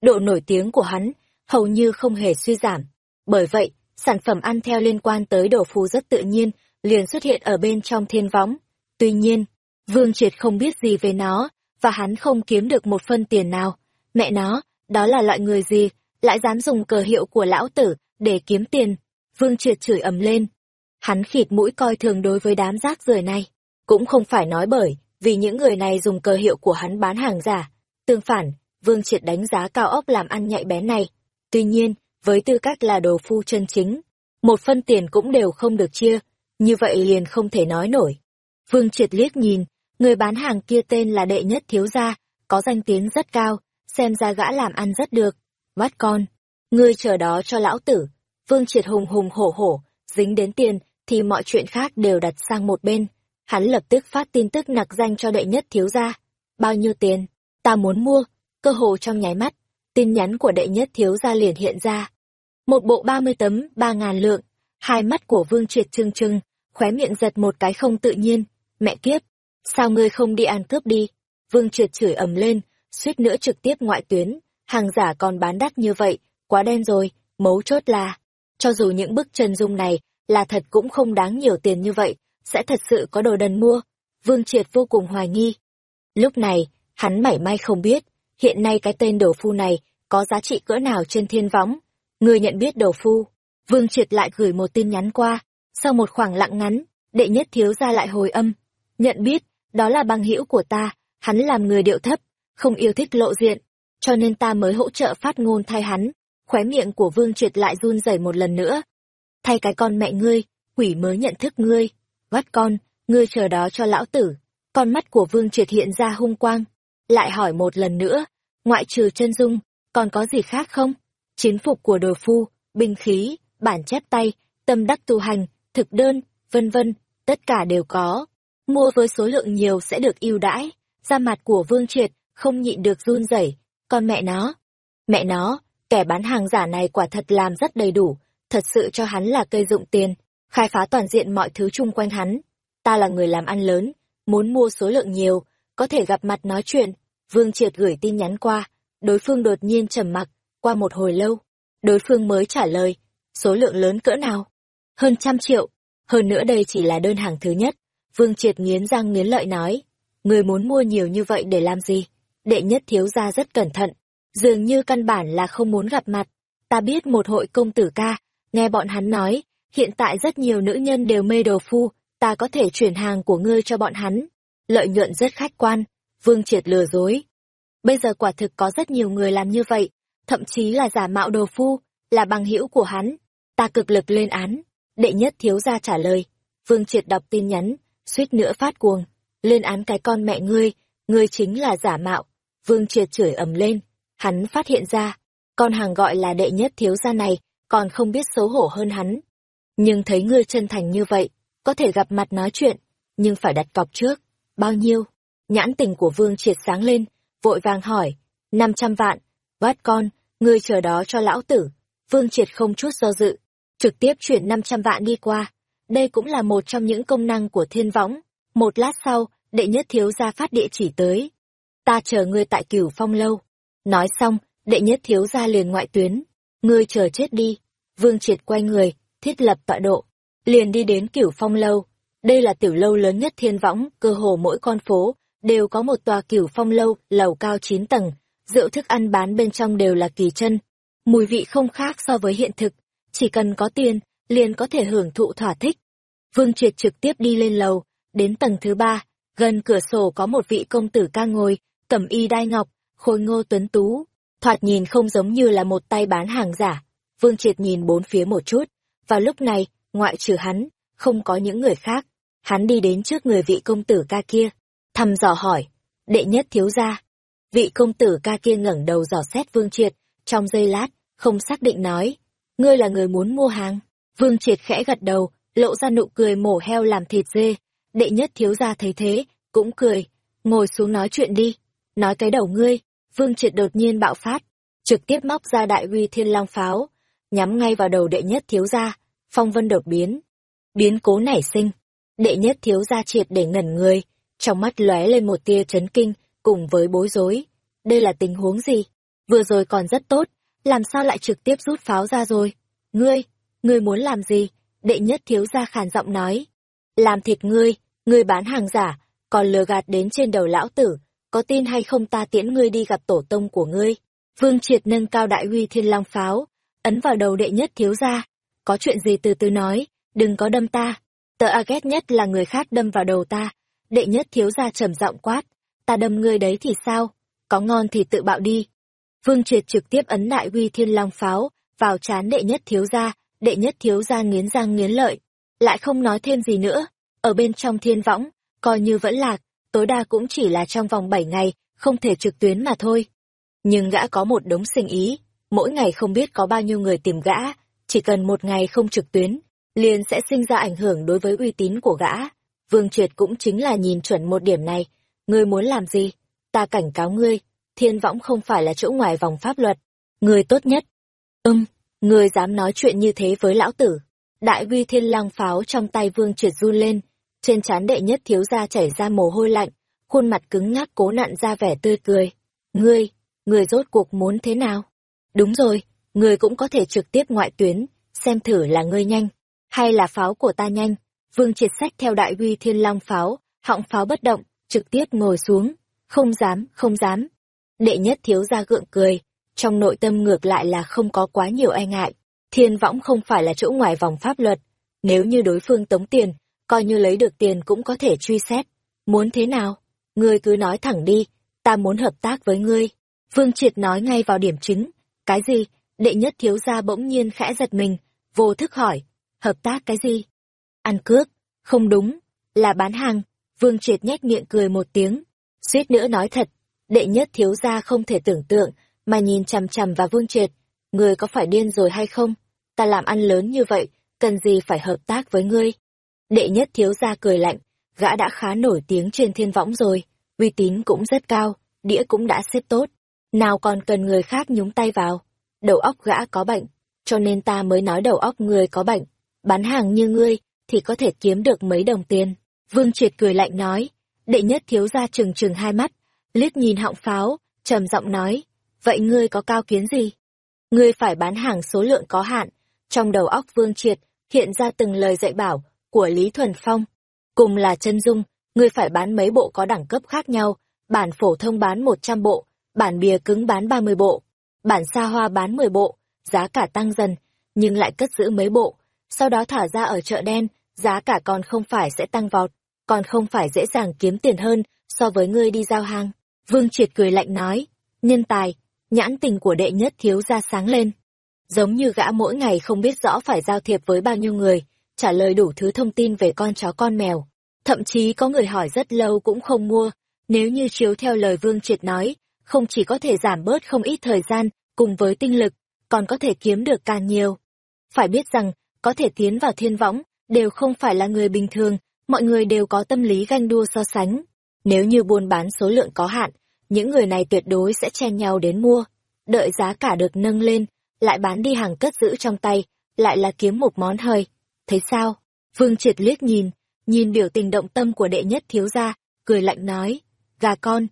Speaker 1: Độ nổi tiếng của hắn hầu như không hề suy giảm. Bởi vậy, sản phẩm ăn theo liên quan tới đồ phù rất tự nhiên, liền xuất hiện ở bên trong thiên võng. Tuy nhiên, Vương Triệt không biết gì về nó, và hắn không kiếm được một phân tiền nào. Mẹ nó, đó là loại người gì, lại dám dùng cờ hiệu của lão tử để kiếm tiền. Vương Triệt chửi ầm lên. Hắn khịt mũi coi thường đối với đám rác rưởi này. Cũng không phải nói bởi, vì những người này dùng cơ hiệu của hắn bán hàng giả. Tương phản, Vương Triệt đánh giá cao ốc làm ăn nhạy bén này. Tuy nhiên, với tư cách là đồ phu chân chính, một phân tiền cũng đều không được chia, như vậy liền không thể nói nổi. Vương Triệt liếc nhìn, người bán hàng kia tên là đệ nhất thiếu gia, có danh tiếng rất cao, xem ra gã làm ăn rất được. Bắt con, ngươi chờ đó cho lão tử. Vương Triệt hùng hùng hổ hổ, dính đến tiền thì mọi chuyện khác đều đặt sang một bên. Hắn lập tức phát tin tức nặc danh cho đệ nhất thiếu gia. Bao nhiêu tiền? Ta muốn mua. Cơ hồ trong nháy mắt, tin nhắn của đệ nhất thiếu gia liền hiện ra. Một bộ ba mươi tấm, ba ngàn lượng. Hai mắt của Vương Triệt trưng trưng, khóe miệng giật một cái không tự nhiên. Mẹ kiếp, sao ngươi không đi ăn cướp đi? Vương Triệt chửi ầm lên, suýt nữa trực tiếp ngoại tuyến. Hàng giả còn bán đắt như vậy, quá đen rồi, mấu chốt là. Cho dù những bức chân dung này là thật cũng không đáng nhiều tiền như vậy, sẽ thật sự có đồ đần mua. Vương Triệt vô cùng hoài nghi. Lúc này, hắn mảy may không biết, hiện nay cái tên đồ phu này có giá trị cỡ nào trên thiên võng. Người nhận biết đồ phu, Vương Triệt lại gửi một tin nhắn qua, sau một khoảng lặng ngắn, đệ nhất thiếu ra lại hồi âm. Nhận biết, đó là băng hữu của ta, hắn làm người điệu thấp, không yêu thích lộ diện, cho nên ta mới hỗ trợ phát ngôn thay hắn. Khóe miệng của Vương Triệt lại run rẩy một lần nữa. Thay cái con mẹ ngươi, quỷ mới nhận thức ngươi. Vắt con, ngươi chờ đó cho lão tử. Con mắt của Vương Triệt hiện ra hung quang. Lại hỏi một lần nữa, ngoại trừ chân dung, còn có gì khác không? Chiến phục của đồ phu, binh khí, bản chép tay, tâm đắc tu hành, thực đơn, vân vân, tất cả đều có. Mua với số lượng nhiều sẽ được ưu đãi. Da mặt của Vương Triệt không nhịn được run rẩy, con mẹ nó. Mẹ nó, kẻ bán hàng giả này quả thật làm rất đầy đủ, thật sự cho hắn là cây dụng tiền, khai phá toàn diện mọi thứ chung quanh hắn. Ta là người làm ăn lớn, muốn mua số lượng nhiều, có thể gặp mặt nói chuyện. Vương Triệt gửi tin nhắn qua, đối phương đột nhiên trầm mặc, qua một hồi lâu, đối phương mới trả lời, số lượng lớn cỡ nào? Hơn trăm triệu, hơn nữa đây chỉ là đơn hàng thứ nhất. Vương Triệt nghiến răng nghiến lợi nói, người muốn mua nhiều như vậy để làm gì? Đệ nhất thiếu gia rất cẩn thận, dường như căn bản là không muốn gặp mặt. Ta biết một hội công tử ca, nghe bọn hắn nói, hiện tại rất nhiều nữ nhân đều mê đồ phu, ta có thể chuyển hàng của ngươi cho bọn hắn. Lợi nhuận rất khách quan, Vương Triệt lừa dối. Bây giờ quả thực có rất nhiều người làm như vậy, thậm chí là giả mạo đồ phu, là bằng hữu của hắn. Ta cực lực lên án. Đệ nhất thiếu gia trả lời. Vương Triệt đọc tin nhắn, suýt nữa phát cuồng. Lên án cái con mẹ ngươi, ngươi chính là giả mạo. Vương Triệt chửi ầm lên. Hắn phát hiện ra, con hàng gọi là đệ nhất thiếu gia này, còn không biết xấu hổ hơn hắn. Nhưng thấy ngươi chân thành như vậy, có thể gặp mặt nói chuyện, nhưng phải đặt cọc trước. Bao nhiêu? Nhãn tình của Vương Triệt sáng lên, vội vàng hỏi. 500 vạn. bắt con, ngươi chờ đó cho lão tử. Vương Triệt không chút do dự, trực tiếp chuyển 500 vạn đi qua. Đây cũng là một trong những công năng của thiên võng. Một lát sau, đệ nhất thiếu gia phát địa chỉ tới. Ta chờ ngươi tại cửu phong lâu. Nói xong, đệ nhất thiếu gia liền ngoại tuyến. Ngươi chờ chết đi. Vương Triệt quay người, thiết lập tọa độ. Liền đi đến cửu phong lâu. Đây là tiểu lâu lớn nhất thiên võng, cơ hồ mỗi con phố, đều có một tòa cửu phong lâu, lầu cao 9 tầng. Rượu thức ăn bán bên trong đều là kỳ chân. Mùi vị không khác so với hiện thực. Chỉ cần có tiền, liền có thể hưởng thụ thỏa thích. Vương Triệt trực tiếp đi lên lầu, đến tầng thứ ba, gần cửa sổ có một vị công tử ca ngồi, cẩm y đai ngọc, khôi ngô tuấn tú, thoạt nhìn không giống như là một tay bán hàng giả. Vương Triệt nhìn bốn phía một chút, vào lúc này, ngoại trừ hắn, không có những người khác. Hắn đi đến trước người vị công tử ca kia, thăm dò hỏi, đệ nhất thiếu gia. Vị công tử ca kia ngẩng đầu dò xét Vương Triệt, trong giây lát, không xác định nói, ngươi là người muốn mua hàng. Vương Triệt khẽ gật đầu, lộ ra nụ cười mổ heo làm thịt dê. Đệ nhất thiếu gia thấy thế, cũng cười, ngồi xuống nói chuyện đi. Nói cái đầu ngươi, Vương Triệt đột nhiên bạo phát, trực tiếp móc ra đại uy thiên long pháo, nhắm ngay vào đầu đệ nhất thiếu gia, phong vân đột biến. Biến cố nảy sinh, đệ nhất thiếu gia triệt để ngẩn người, trong mắt lóe lên một tia chấn kinh, cùng với bối rối. Đây là tình huống gì? Vừa rồi còn rất tốt, làm sao lại trực tiếp rút pháo ra rồi? Ngươi, ngươi muốn làm gì? Đệ nhất thiếu gia khàn giọng nói. Làm thịt ngươi, ngươi bán hàng giả, còn lừa gạt đến trên đầu lão tử, có tin hay không ta tiễn ngươi đi gặp tổ tông của ngươi. Vương Triệt nâng cao đại huy thiên long pháo, ấn vào đầu đệ nhất thiếu gia. Có chuyện gì từ từ nói, đừng có đâm ta. Tớ a ghét nhất là người khác đâm vào đầu ta. Đệ nhất thiếu gia trầm giọng quát, ta đâm ngươi đấy thì sao? Có ngon thì tự bạo đi. Vương Triệt trực tiếp ấn đại uy thiên long pháo, vào chán đệ nhất thiếu gia, đệ nhất thiếu gia nghiến răng nghiến lợi. Lại không nói thêm gì nữa, ở bên trong thiên võng, coi như vẫn lạc, tối đa cũng chỉ là trong vòng 7 ngày, không thể trực tuyến mà thôi. Nhưng gã có một đống sinh ý, mỗi ngày không biết có bao nhiêu người tìm gã, chỉ cần một ngày không trực tuyến, liền sẽ sinh ra ảnh hưởng đối với uy tín của gã. Vương Triệt cũng chính là nhìn chuẩn một điểm này, ngươi muốn làm gì? Ta cảnh cáo ngươi, thiên võng không phải là chỗ ngoài vòng pháp luật, ngươi tốt nhất. Ừm, ngươi dám nói chuyện như thế với lão tử. Đại vi thiên Lang pháo trong tay Vương Triệt run lên, trên trán đệ nhất thiếu gia chảy ra mồ hôi lạnh, khuôn mặt cứng ngắc cố nặn ra vẻ tươi cười. Ngươi, ngươi rốt cuộc muốn thế nào? Đúng rồi, ngươi cũng có thể trực tiếp ngoại tuyến, xem thử là ngươi nhanh, hay là pháo của ta nhanh. Vương triệt sách theo đại huy thiên long pháo, họng pháo bất động, trực tiếp ngồi xuống. Không dám, không dám. Đệ nhất thiếu gia gượng cười, trong nội tâm ngược lại là không có quá nhiều e ngại. Thiên võng không phải là chỗ ngoài vòng pháp luật. Nếu như đối phương tống tiền, coi như lấy được tiền cũng có thể truy xét. Muốn thế nào? Ngươi cứ nói thẳng đi, ta muốn hợp tác với ngươi. Vương Triệt nói ngay vào điểm chính. Cái gì? Đệ nhất thiếu gia bỗng nhiên khẽ giật mình, vô thức hỏi. Hợp tác cái gì? Ăn cướp? Không đúng. Là bán hàng. Vương Triệt nhếch miệng cười một tiếng. Suýt nữa nói thật. Đệ nhất thiếu gia không thể tưởng tượng, mà nhìn chằm chằm vào Vương Triệt. người có phải điên rồi hay không? Ta làm ăn lớn như vậy, cần gì phải hợp tác với ngươi? Đệ nhất thiếu gia cười lạnh, gã đã khá nổi tiếng trên thiên võng rồi, uy tín cũng rất cao, đĩa cũng đã xếp tốt. Nào còn cần người khác nhúng tay vào. Đầu óc gã có bệnh, cho nên ta mới nói đầu óc người có bệnh. Bán hàng như ngươi, thì có thể kiếm được mấy đồng tiền. Vương Triệt cười lạnh nói, đệ nhất thiếu gia trừng trừng hai mắt, liếc nhìn họng pháo, trầm giọng nói, vậy ngươi có cao kiến gì? Ngươi phải bán hàng số lượng có hạn. Trong đầu óc Vương Triệt, hiện ra từng lời dạy bảo, của Lý Thuần Phong. Cùng là chân dung, ngươi phải bán mấy bộ có đẳng cấp khác nhau, bản phổ thông bán 100 bộ, bản bìa cứng bán 30 bộ, bản xa hoa bán 10 bộ, giá cả tăng dần, nhưng lại cất giữ mấy bộ, sau đó thả ra ở chợ đen, giá cả còn không phải sẽ tăng vọt, còn không phải dễ dàng kiếm tiền hơn so với ngươi đi giao hàng. Vương Triệt cười lạnh nói, nhân tài, nhãn tình của đệ nhất thiếu ra sáng lên. Giống như gã mỗi ngày không biết rõ phải giao thiệp với bao nhiêu người, trả lời đủ thứ thông tin về con chó con mèo. Thậm chí có người hỏi rất lâu cũng không mua, nếu như chiếu theo lời Vương Triệt nói, không chỉ có thể giảm bớt không ít thời gian cùng với tinh lực, còn có thể kiếm được càng nhiều. Phải biết rằng, có thể tiến vào thiên võng, đều không phải là người bình thường, mọi người đều có tâm lý ganh đua so sánh. Nếu như buôn bán số lượng có hạn, những người này tuyệt đối sẽ chen nhau đến mua. Đợi giá cả được nâng lên, lại bán đi hàng cất giữ trong tay, lại là kiếm một món hời. Thấy sao? Vương Triệt liếc nhìn, nhìn biểu tình động tâm của đệ nhất thiếu gia, cười lạnh nói, gà con.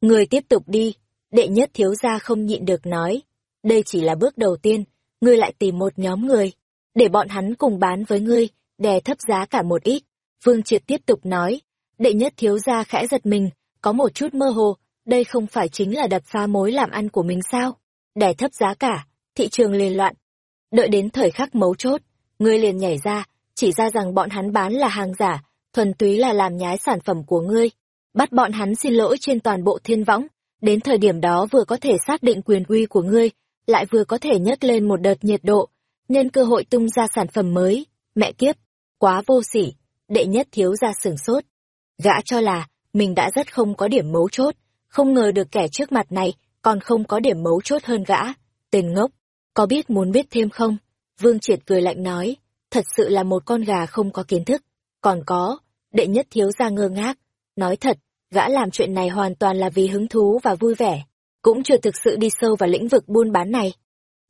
Speaker 1: Người tiếp tục đi, đệ nhất thiếu gia không nhịn được nói. Đây chỉ là bước đầu tiên, ngươi lại tìm một nhóm người, để bọn hắn cùng bán với ngươi, đè thấp giá cả một ít. Vương Triệt tiếp tục nói, đệ nhất thiếu gia khẽ giật mình, có một chút mơ hồ, đây không phải chính là đập phá mối làm ăn của mình sao? Đè thấp giá cả, thị trường liền loạn. Đợi đến thời khắc mấu chốt, ngươi liền nhảy ra, chỉ ra rằng bọn hắn bán là hàng giả, thuần túy là làm nhái sản phẩm của ngươi. Bắt bọn hắn xin lỗi trên toàn bộ thiên võng, đến thời điểm đó vừa có thể xác định quyền uy của ngươi, lại vừa có thể nhấc lên một đợt nhiệt độ, nên cơ hội tung ra sản phẩm mới. Mẹ kiếp, quá vô sỉ, đệ nhất thiếu ra sửng sốt. Gã cho là, mình đã rất không có điểm mấu chốt, không ngờ được kẻ trước mặt này còn không có điểm mấu chốt hơn gã. Tên ngốc, có biết muốn biết thêm không? Vương Triệt cười lạnh nói, thật sự là một con gà không có kiến thức. Còn có, đệ nhất thiếu ra ngơ ngác. Nói thật, gã làm chuyện này hoàn toàn là vì hứng thú và vui vẻ, cũng chưa thực sự đi sâu vào lĩnh vực buôn bán này.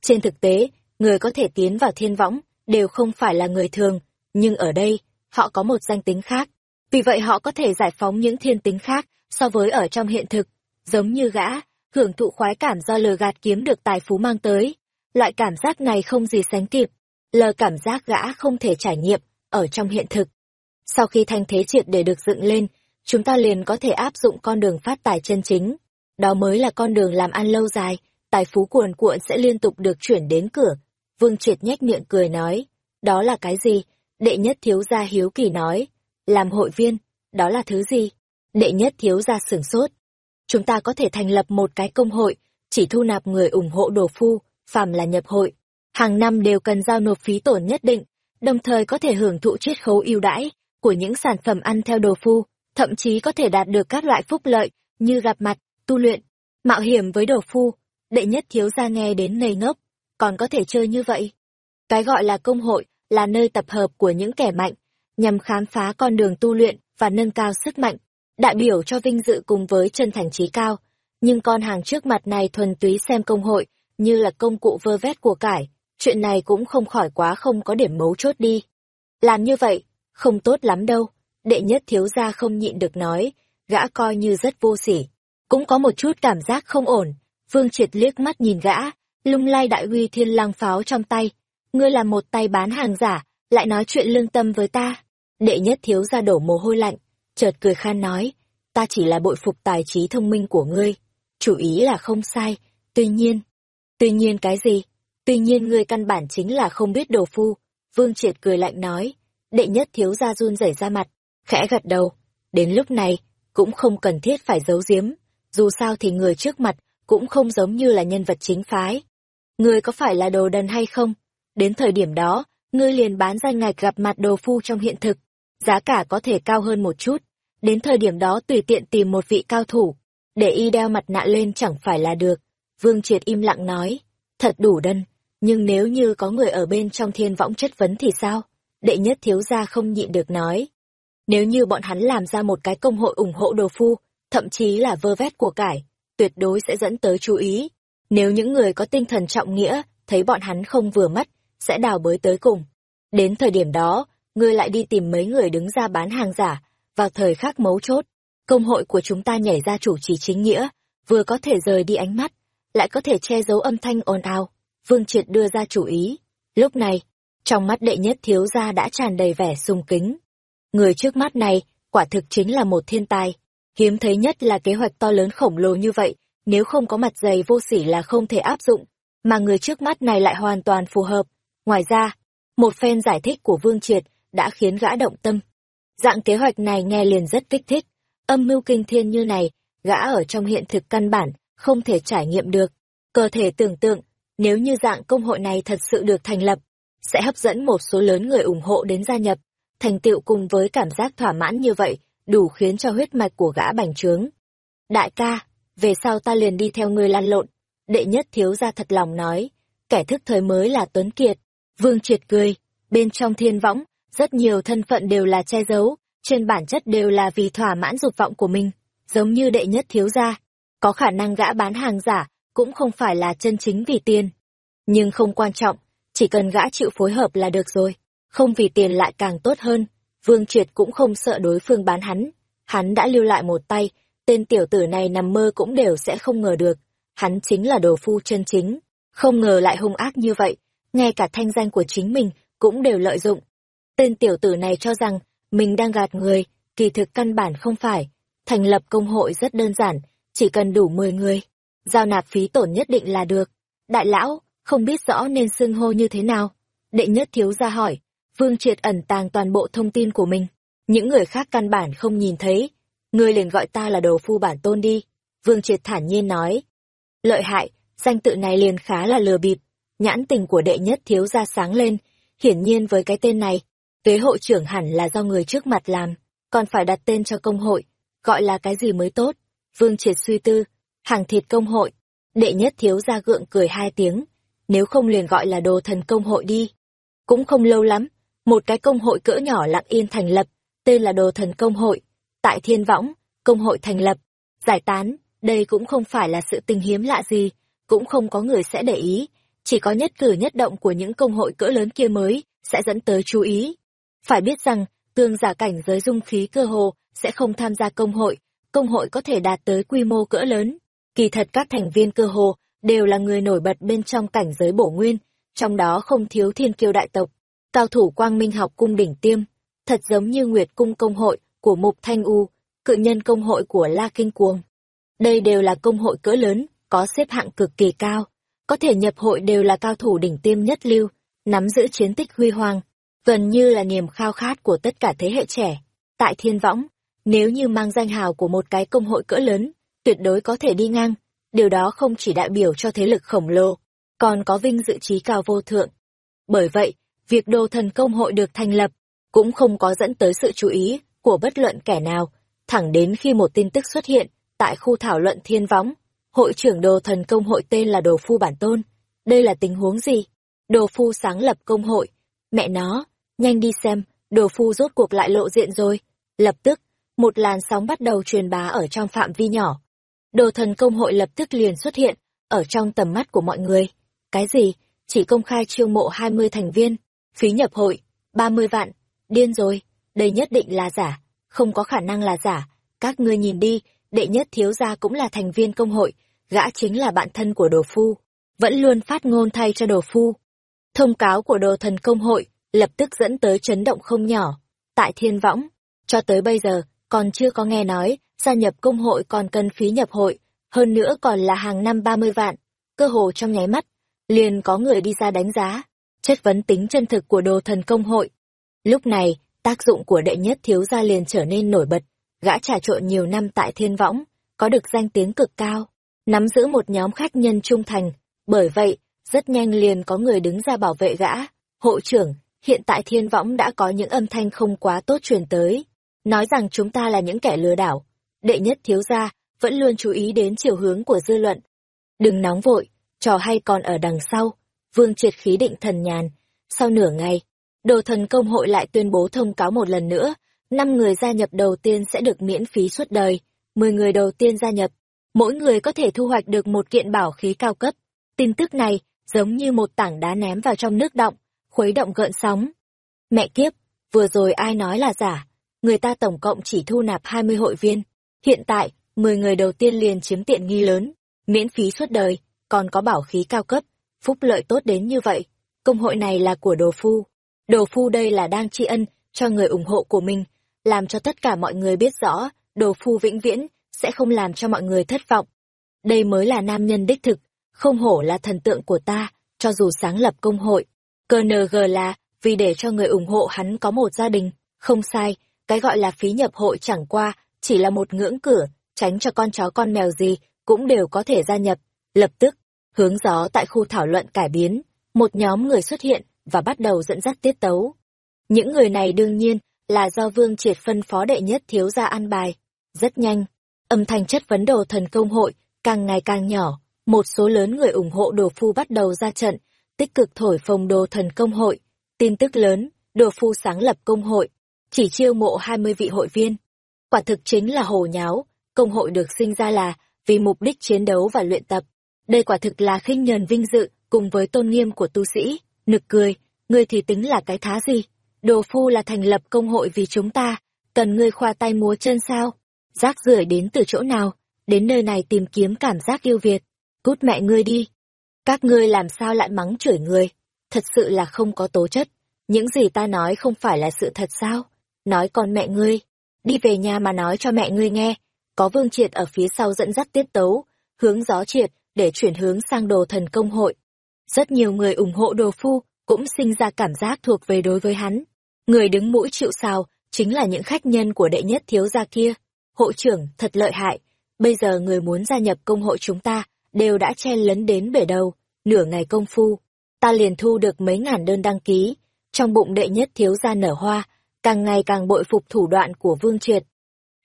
Speaker 1: Trên thực tế, người có thể tiến vào thiên võng đều không phải là người thường, nhưng ở đây, họ có một danh tính khác. Vì vậy họ có thể giải phóng những thiên tính khác so với ở trong hiện thực, giống như gã, hưởng thụ khoái cảm do lừa gạt kiếm được tài phú mang tới. Loại cảm giác này không gì sánh kịp, lờ cảm giác gã không thể trải nghiệm ở trong hiện thực. Sau khi thanh thế triệt để được dựng lên, chúng ta liền có thể áp dụng con đường phát tài chân chính. Đó mới là con đường làm ăn lâu dài, tài phú cuồn cuộn sẽ liên tục được chuyển đến cửa. Vương Triệt nhếch miệng cười nói, đó là cái gì? Đệ nhất thiếu gia hiếu kỳ nói, làm hội viên, đó là thứ gì? Đệ nhất thiếu gia sửng sốt. Chúng ta có thể thành lập một cái công hội, chỉ thu nạp người ủng hộ đồ phu, phàm là nhập hội. Hàng năm đều cần giao nộp phí tổn nhất định, đồng thời có thể hưởng thụ chiết khấu ưu đãi của những sản phẩm ăn theo đồ phu, thậm chí có thể đạt được các loại phúc lợi như gặp mặt, tu luyện, mạo hiểm với đồ phu. Đệ nhất thiếu gia nghe đến ngây ngốc, còn có thể chơi như vậy. Cái gọi là công hội là nơi tập hợp của những kẻ mạnh, nhằm khám phá con đường tu luyện và nâng cao sức mạnh, đại biểu cho vinh dự cùng với chân thành trí cao. Nhưng con hàng trước mặt này thuần túy xem công hội như là công cụ vơ vét của cải, chuyện này cũng không khỏi quá không có điểm mấu chốt đi. Làm như vậy, không tốt lắm đâu, đệ nhất thiếu gia không nhịn được nói, gã coi như rất vô sỉ, cũng có một chút cảm giác không ổn. Vương Triệt liếc mắt nhìn gã, lung lay đại uy thiên lang pháo trong tay. Ngươi là một tay bán hàng giả, lại nói chuyện lương tâm với ta. Đệ nhất thiếu gia đổ mồ hôi lạnh, chợt cười khan nói, ta chỉ là bội phục tài trí thông minh của ngươi. Chủ ý là không sai, tuy nhiên. Tuy nhiên cái gì? Tuy nhiên ngươi căn bản chính là không biết đồ phu. Vương Triệt cười lạnh nói, đệ nhất thiếu gia run rẩy ra mặt, khẽ gật đầu. Đến lúc này, cũng không cần thiết phải giấu giếm, dù sao thì người trước mặt cũng không giống như là nhân vật chính phái. Ngươi có phải là đồ đần hay không? Đến thời điểm đó, ngươi liền bán danh ngạch gặp mặt đồ phu trong hiện thực, giá cả có thể cao hơn một chút. Đến thời điểm đó tùy tiện tìm một vị cao thủ, để y đeo mặt nạ lên chẳng phải là được. Vương Triệt im lặng nói, thật đủ đần, nhưng nếu như có người ở bên trong thiên võng chất vấn thì sao? Đệ nhất thiếu gia không nhịn được nói. Nếu như bọn hắn làm ra một cái công hội ủng hộ đồ phu, thậm chí là vơ vét của cải, tuyệt đối sẽ dẫn tới chú ý. Nếu những người có tinh thần trọng nghĩa, thấy bọn hắn không vừa mắt, sẽ đào bới tới cùng. Đến thời điểm đó, ngươi lại đi tìm mấy người đứng ra bán hàng giả, vào thời khắc mấu chốt. Công hội của chúng ta nhảy ra chủ trì chính nghĩa, vừa có thể rời đi ánh mắt, lại có thể che giấu âm thanh ồn ào. Vương Triệt đưa ra chủ ý. Lúc này, trong mắt đệ nhất thiếu gia đã tràn đầy vẻ sung kính. Người trước mắt này, quả thực chính là một thiên tài. Hiếm thấy nhất là kế hoạch to lớn khổng lồ như vậy, nếu không có mặt dày vô sỉ là không thể áp dụng, mà người trước mắt này lại hoàn toàn phù hợp. Ngoài ra, một phen giải thích của Vương Triệt đã khiến gã động tâm. Dạng kế hoạch này nghe liền rất kích thích, âm mưu kinh thiên như này, gã ở trong hiện thực căn bản, không thể trải nghiệm được. Cơ thể tưởng tượng, nếu như dạng công hội này thật sự được thành lập, sẽ hấp dẫn một số lớn người ủng hộ đến gia nhập. Thành tựu cùng với cảm giác thỏa mãn như vậy, đủ khiến cho huyết mạch của gã bành trướng. Đại ca, về sau ta liền đi theo ngươi lan lộn. Đệ nhất thiếu gia thật lòng nói, kẻ thức thời mới là Tuấn Kiệt. Vương triệt cười, bên trong thiên võng, rất nhiều thân phận đều là che giấu, trên bản chất đều là vì thỏa mãn dục vọng của mình, giống như đệ nhất thiếu gia. Có khả năng gã bán hàng giả, cũng không phải là chân chính vì tiền. Nhưng không quan trọng, chỉ cần gã chịu phối hợp là được rồi, không vì tiền lại càng tốt hơn. Vương Triệt cũng không sợ đối phương bán hắn, hắn đã lưu lại một tay, tên tiểu tử này nằm mơ cũng đều sẽ không ngờ được, hắn chính là đồ phu chân chính, không ngờ lại hung ác như vậy, ngay cả thanh danh của chính mình cũng đều lợi dụng. Tên tiểu tử này cho rằng mình đang gạt người, kỳ thực căn bản không phải. Thành lập công hội rất đơn giản, chỉ cần đủ 10 người. Giao nạp phí tổn nhất định là được. Đại lão, không biết rõ nên xưng hô như thế nào. Đệ nhất thiếu ra hỏi, Vương Triệt ẩn tàng toàn bộ thông tin của mình. Những người khác căn bản không nhìn thấy. Ngươi liền gọi ta là đồ phu bản tôn đi. Vương Triệt thản nhiên nói. Lợi hại, danh tự này liền khá là lừa bịp. Nhãn tình của đệ nhất thiếu ra sáng lên. Hiển nhiên với cái tên này, kế hội trưởng hẳn là do người trước mặt làm. Còn phải đặt tên cho công hội. Gọi là cái gì mới tốt? Vương Triệt suy tư. Hàng thịt công hội. Đệ nhất thiếu ra gượng cười hai tiếng. Nếu không liền gọi là đồ thần công hội đi. Cũng không lâu lắm, một cái công hội cỡ nhỏ lặng yên thành lập, tên là Đồ Thần Công Hội. Tại Thiên Võng, công hội thành lập, giải tán, đây cũng không phải là sự tình hiếm lạ gì, cũng không có người sẽ để ý, chỉ có nhất cử nhất động của những công hội cỡ lớn kia mới sẽ dẫn tới chú ý. Phải biết rằng, tương giả cảnh giới dung khí cơ hồ sẽ không tham gia công hội, công hội có thể đạt tới quy mô cỡ lớn. Kỳ thật các thành viên cơ hồ đều là người nổi bật bên trong cảnh giới bổ nguyên, trong đó không thiếu thiên kiêu đại tộc, cao thủ quang minh học cung đỉnh tiêm, thật giống như Nguyệt cung công hội của Mục Thanh U, cự nhân công hội của La Kinh Cuồng. Đây đều là công hội cỡ lớn, có xếp hạng cực kỳ cao, có thể nhập hội đều là cao thủ đỉnh tiêm nhất lưu, nắm giữ chiến tích huy hoàng, gần như là niềm khao khát của tất cả thế hệ trẻ. Tại Thiên Võng, nếu như mang danh hào của một cái công hội cỡ lớn, tuyệt đối có thể đi ngang, điều đó không chỉ đại biểu cho thế lực khổng lồ, còn có vinh dự trí cao vô thượng. Bởi vậy, việc đồ thần công hội được thành lập, cũng không có dẫn tới sự chú ý của bất luận kẻ nào, thẳng đến khi một tin tức xuất hiện tại khu thảo luận thiên võng, hội trưởng đồ thần công hội tên là Đồ Phu Bản Tôn. Đây là tình huống gì? Đồ Phu sáng lập công hội. Mẹ nó, nhanh đi xem, Đồ Phu rốt cuộc lại lộ diện rồi. Lập tức, một làn sóng bắt đầu truyền bá ở trong phạm vi nhỏ. Đồ thần công hội lập tức liền xuất hiện, ở trong tầm mắt của mọi người. Cái gì? Chỉ công khai chiêu mộ 20 thành viên, phí nhập hội, 30 vạn, điên rồi, đây nhất định là giả, không có khả năng là giả, các ngươi nhìn đi, đệ nhất thiếu gia cũng là thành viên công hội, gã chính là bạn thân của đồ phu, vẫn luôn phát ngôn thay cho đồ phu. Thông cáo của đồ thần công hội lập tức dẫn tới chấn động không nhỏ, tại thiên võng, cho tới bây giờ, còn chưa có nghe nói, gia nhập công hội còn cần phí nhập hội, hơn nữa còn là hàng năm 30 vạn, cơ hồ trong nháy mắt, liền có người đi ra đánh giá, chất vấn tính chân thực của đồ thần công hội. Lúc này, tác dụng của đệ nhất thiếu gia liền trở nên nổi bật, gã trà trộn nhiều năm tại thiên võng, có được danh tiếng cực cao, nắm giữ một nhóm khách nhân trung thành, bởi vậy, rất nhanh liền có người đứng ra bảo vệ gã. Hộ trưởng, hiện tại thiên võng đã có những âm thanh không quá tốt truyền tới, nói rằng chúng ta là những kẻ lừa đảo. Đệ nhất thiếu gia, vẫn luôn chú ý đến chiều hướng của dư luận. Đừng nóng vội, trò hay còn ở đằng sau. Vương triệt khí định thần nhàn. Sau nửa ngày, đồ thần công hội lại tuyên bố thông cáo một lần nữa, năm người gia nhập đầu tiên sẽ được miễn phí suốt đời, mười người đầu tiên gia nhập, mỗi người có thể thu hoạch được một kiện bảo khí cao cấp. Tin tức này giống như một tảng đá ném vào trong nước động, khuấy động gợn sóng. Mẹ kiếp, vừa rồi ai nói là giả, người ta tổng cộng chỉ thu nạp 20 hội viên, hiện tại, 10 người đầu tiên liền chiếm tiện nghi lớn, miễn phí suốt đời, còn có bảo khí cao cấp, phúc lợi tốt đến như vậy. Công hội này là của đồ phu. Đồ phu đây là đang tri ân cho người ủng hộ của mình, làm cho tất cả mọi người biết rõ, đồ phu vĩnh viễn sẽ không làm cho mọi người thất vọng. Đây mới là nam nhân đích thực, không hổ là thần tượng của ta, cho dù sáng lập công hội. CNG là vì để cho người ủng hộ hắn có một gia đình, không sai, cái gọi là phí nhập hội chẳng qua, chỉ là một ngưỡng cửa, tránh cho con chó con mèo gì cũng đều có thể gia nhập. Lập tức, hướng gió tại khu thảo luận cải biến, một nhóm người xuất hiện và bắt đầu dẫn dắt tiết tấu. Những người này đương nhiên là do Vương Triệt phân phó đệ nhất thiếu gia ăn bài. Rất nhanh, âm thanh chất vấn đồ thần công hội càng ngày càng nhỏ, một số lớn người ủng hộ đồ phu bắt đầu ra trận, tích cực thổi phồng đồ thần công hội. Tin tức lớn, đồ phu sáng lập công hội. chỉ chiêu mộ 20 vị hội viên. Quả thực chính là hồ nháo, công hội được sinh ra là vì mục đích chiến đấu và luyện tập. Đây quả thực là khinh nhờn vinh dự cùng với tôn nghiêm của tu sĩ. Nực cười, ngươi thì tính là cái thá gì? Đồ phu là thành lập công hội vì chúng ta, cần ngươi khoa tay múa chân sao? Rác rưởi đến từ chỗ nào? Đến nơi này tìm kiếm cảm giác yêu Việt. Cút mẹ ngươi đi. Các ngươi làm sao lại mắng chửi người? Thật sự là không có tố chất. Những gì ta nói không phải là sự thật sao? Nói con mẹ ngươi. Đi về nhà mà nói cho mẹ ngươi nghe. Có vương triệt ở phía sau dẫn dắt tiết tấu, hướng gió triệt để chuyển hướng sang đồ thần công hội. Rất nhiều người ủng hộ đồ phu, cũng sinh ra cảm giác thuộc về đối với hắn. Người đứng mũi chịu sào, chính là những khách nhân của đệ nhất thiếu gia kia. Hội trưởng, thật lợi hại. Bây giờ người muốn gia nhập công hội chúng ta, đều đã chen lấn đến bể đầu. Nửa ngày công phu, ta liền thu được mấy ngàn đơn đăng ký. Trong bụng đệ nhất thiếu gia nở hoa, càng ngày càng bội phục thủ đoạn của Vương Triệt.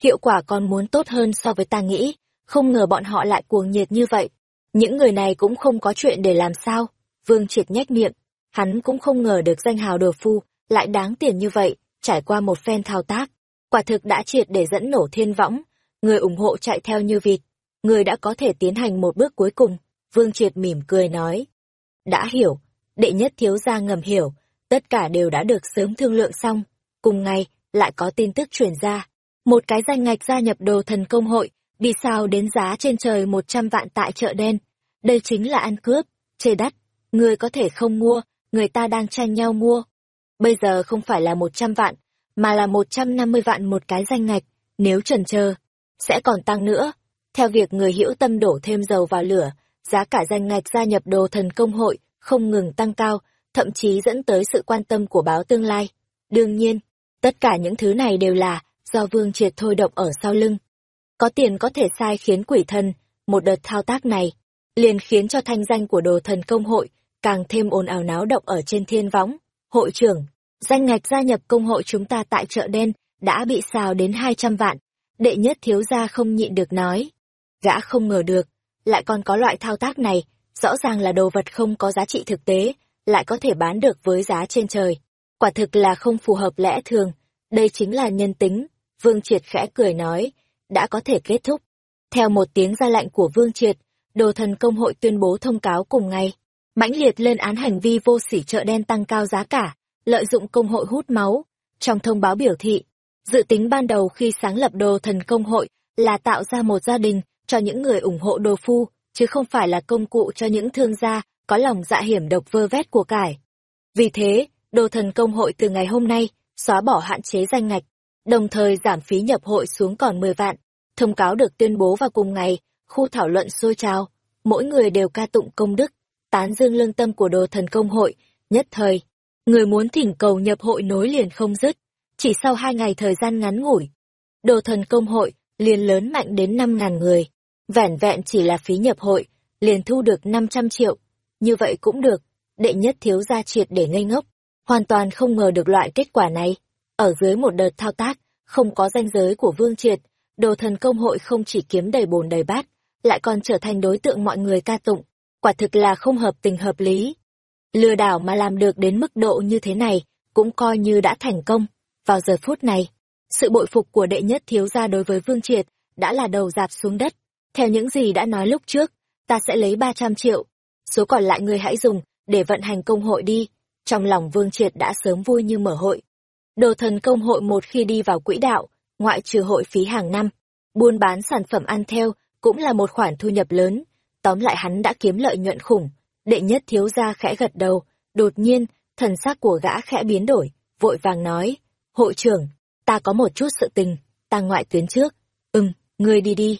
Speaker 1: Hiệu quả còn muốn tốt hơn so với ta nghĩ, không ngờ bọn họ lại cuồng nhiệt như vậy. Những người này cũng không có chuyện để làm sao. Vương Triệt nhếch miệng, hắn cũng không ngờ được danh hào đồ phu lại đáng tiền như vậy, trải qua một phen thao tác, quả thực đã triệt để dẫn nổ thiên võng, người ủng hộ chạy theo như vịt, người đã có thể tiến hành một bước cuối cùng, Vương Triệt mỉm cười nói. Đã hiểu, đệ nhất thiếu gia ngầm hiểu, tất cả đều đã được sớm thương lượng xong, cùng ngày, lại có tin tức truyền ra. Một cái danh ngạch gia nhập đồ thần công hội, bị sao đến giá trên trời 100 vạn tại chợ đen. Đây chính là ăn cướp, chê đắt, người có thể không mua, người ta đang tranh nhau mua. Bây giờ không phải là 100 vạn, mà là 150 vạn một cái danh ngạch, nếu trần chờ sẽ còn tăng nữa. Theo việc người hữu tâm đổ thêm dầu vào lửa, giá cả danh ngạch gia nhập đồ thần công hội không ngừng tăng cao, thậm chí dẫn tới sự quan tâm của báo tương lai. Đương nhiên, tất cả những thứ này đều là do Vương Triệt thôi động ở sau lưng. Có tiền có thể sai khiến quỷ thần, một đợt thao tác này, liền khiến cho thanh danh của đồ thần công hội càng thêm ồn ào náo động ở trên thiên võng. Hội trưởng, danh ngạch gia nhập công hội chúng ta tại chợ đen đã bị xào đến 200 vạn. Đệ nhất thiếu gia không nhịn được nói. Gã không ngờ được, lại còn có loại thao tác này, rõ ràng là đồ vật không có giá trị thực tế, lại có thể bán được với giá trên trời. Quả thực là không phù hợp lẽ thường, đây chính là nhân tính. Vương Triệt khẽ cười nói, đã có thể kết thúc. Theo một tiếng ra lệnh của Vương Triệt, đồ thần công hội tuyên bố thông cáo cùng ngày mãnh liệt lên án hành vi vô sỉ chợ đen tăng cao giá cả, lợi dụng công hội hút máu. Trong thông báo biểu thị, dự tính ban đầu khi sáng lập đồ thần công hội là tạo ra một gia đình cho những người ủng hộ đồ phu, chứ không phải là công cụ cho những thương gia có lòng dạ hiểm độc vơ vét của cải. Vì thế, đồ thần công hội từ ngày hôm nay xóa bỏ hạn chế danh ngạch, đồng thời giảm phí nhập hội xuống còn 10 vạn. Thông cáo được tuyên bố vào cùng ngày, khu thảo luận sôi trào, mỗi người đều ca tụng công đức, tán dương lương tâm của đồ thần công hội, nhất thời. Người muốn thỉnh cầu nhập hội nối liền không dứt, chỉ sau hai ngày thời gian ngắn ngủi. Đồ thần công hội liền lớn mạnh đến năm ngàn người, vẻn vẹn chỉ là phí nhập hội, liền thu được năm trăm triệu. Như vậy cũng được, đệ nhất thiếu gia triệt để ngây ngốc, hoàn toàn không ngờ được loại kết quả này. Ở dưới một đợt thao tác, không có danh giới của vương triệt, đồ thần công hội không chỉ kiếm đầy bồn đầy bát, lại còn trở thành đối tượng mọi người ca tụng quả thực là không hợp tình hợp lý. Lừa đảo mà làm được đến mức độ như thế này, cũng coi như đã thành công. Vào giờ phút này, sự bội phục của đệ nhất thiếu gia đối với Vương Triệt đã là đầu dạp xuống đất. Theo những gì đã nói lúc trước, ta sẽ lấy 300 triệu. Số còn lại người hãy dùng để vận hành công hội đi. Trong lòng Vương Triệt đã sớm vui như mở hội. Đồ thần công hội một khi đi vào quỹ đạo, ngoại trừ hội phí hàng năm, buôn bán sản phẩm ăn theo cũng là một khoản thu nhập lớn Tóm lại hắn đã kiếm lợi nhuận khủng. Đệ nhất thiếu gia khẽ gật đầu, đột nhiên, thần sắc của gã khẽ biến đổi, vội vàng nói, hội trưởng, ta có một chút sự tình, ta ngoại tuyến trước. Ừm, ngươi đi đi.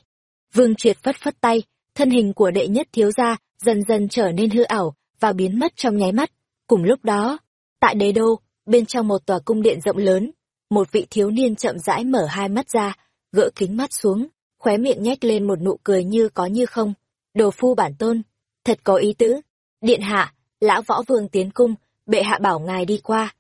Speaker 1: Vương triệt phất phất tay, thân hình của đệ nhất thiếu gia dần dần trở nên hư ảo và biến mất trong nháy mắt. Cùng lúc đó, tại đế đô, bên trong một tòa cung điện rộng lớn, một vị thiếu niên chậm rãi mở hai mắt ra, gỡ kính mắt xuống, khóe miệng nhếch lên một nụ cười như có như không đồ phu bản tôn, thật có ý tứ. Điện hạ, lão võ vương tiến cung, bệ hạ bảo ngài đi qua.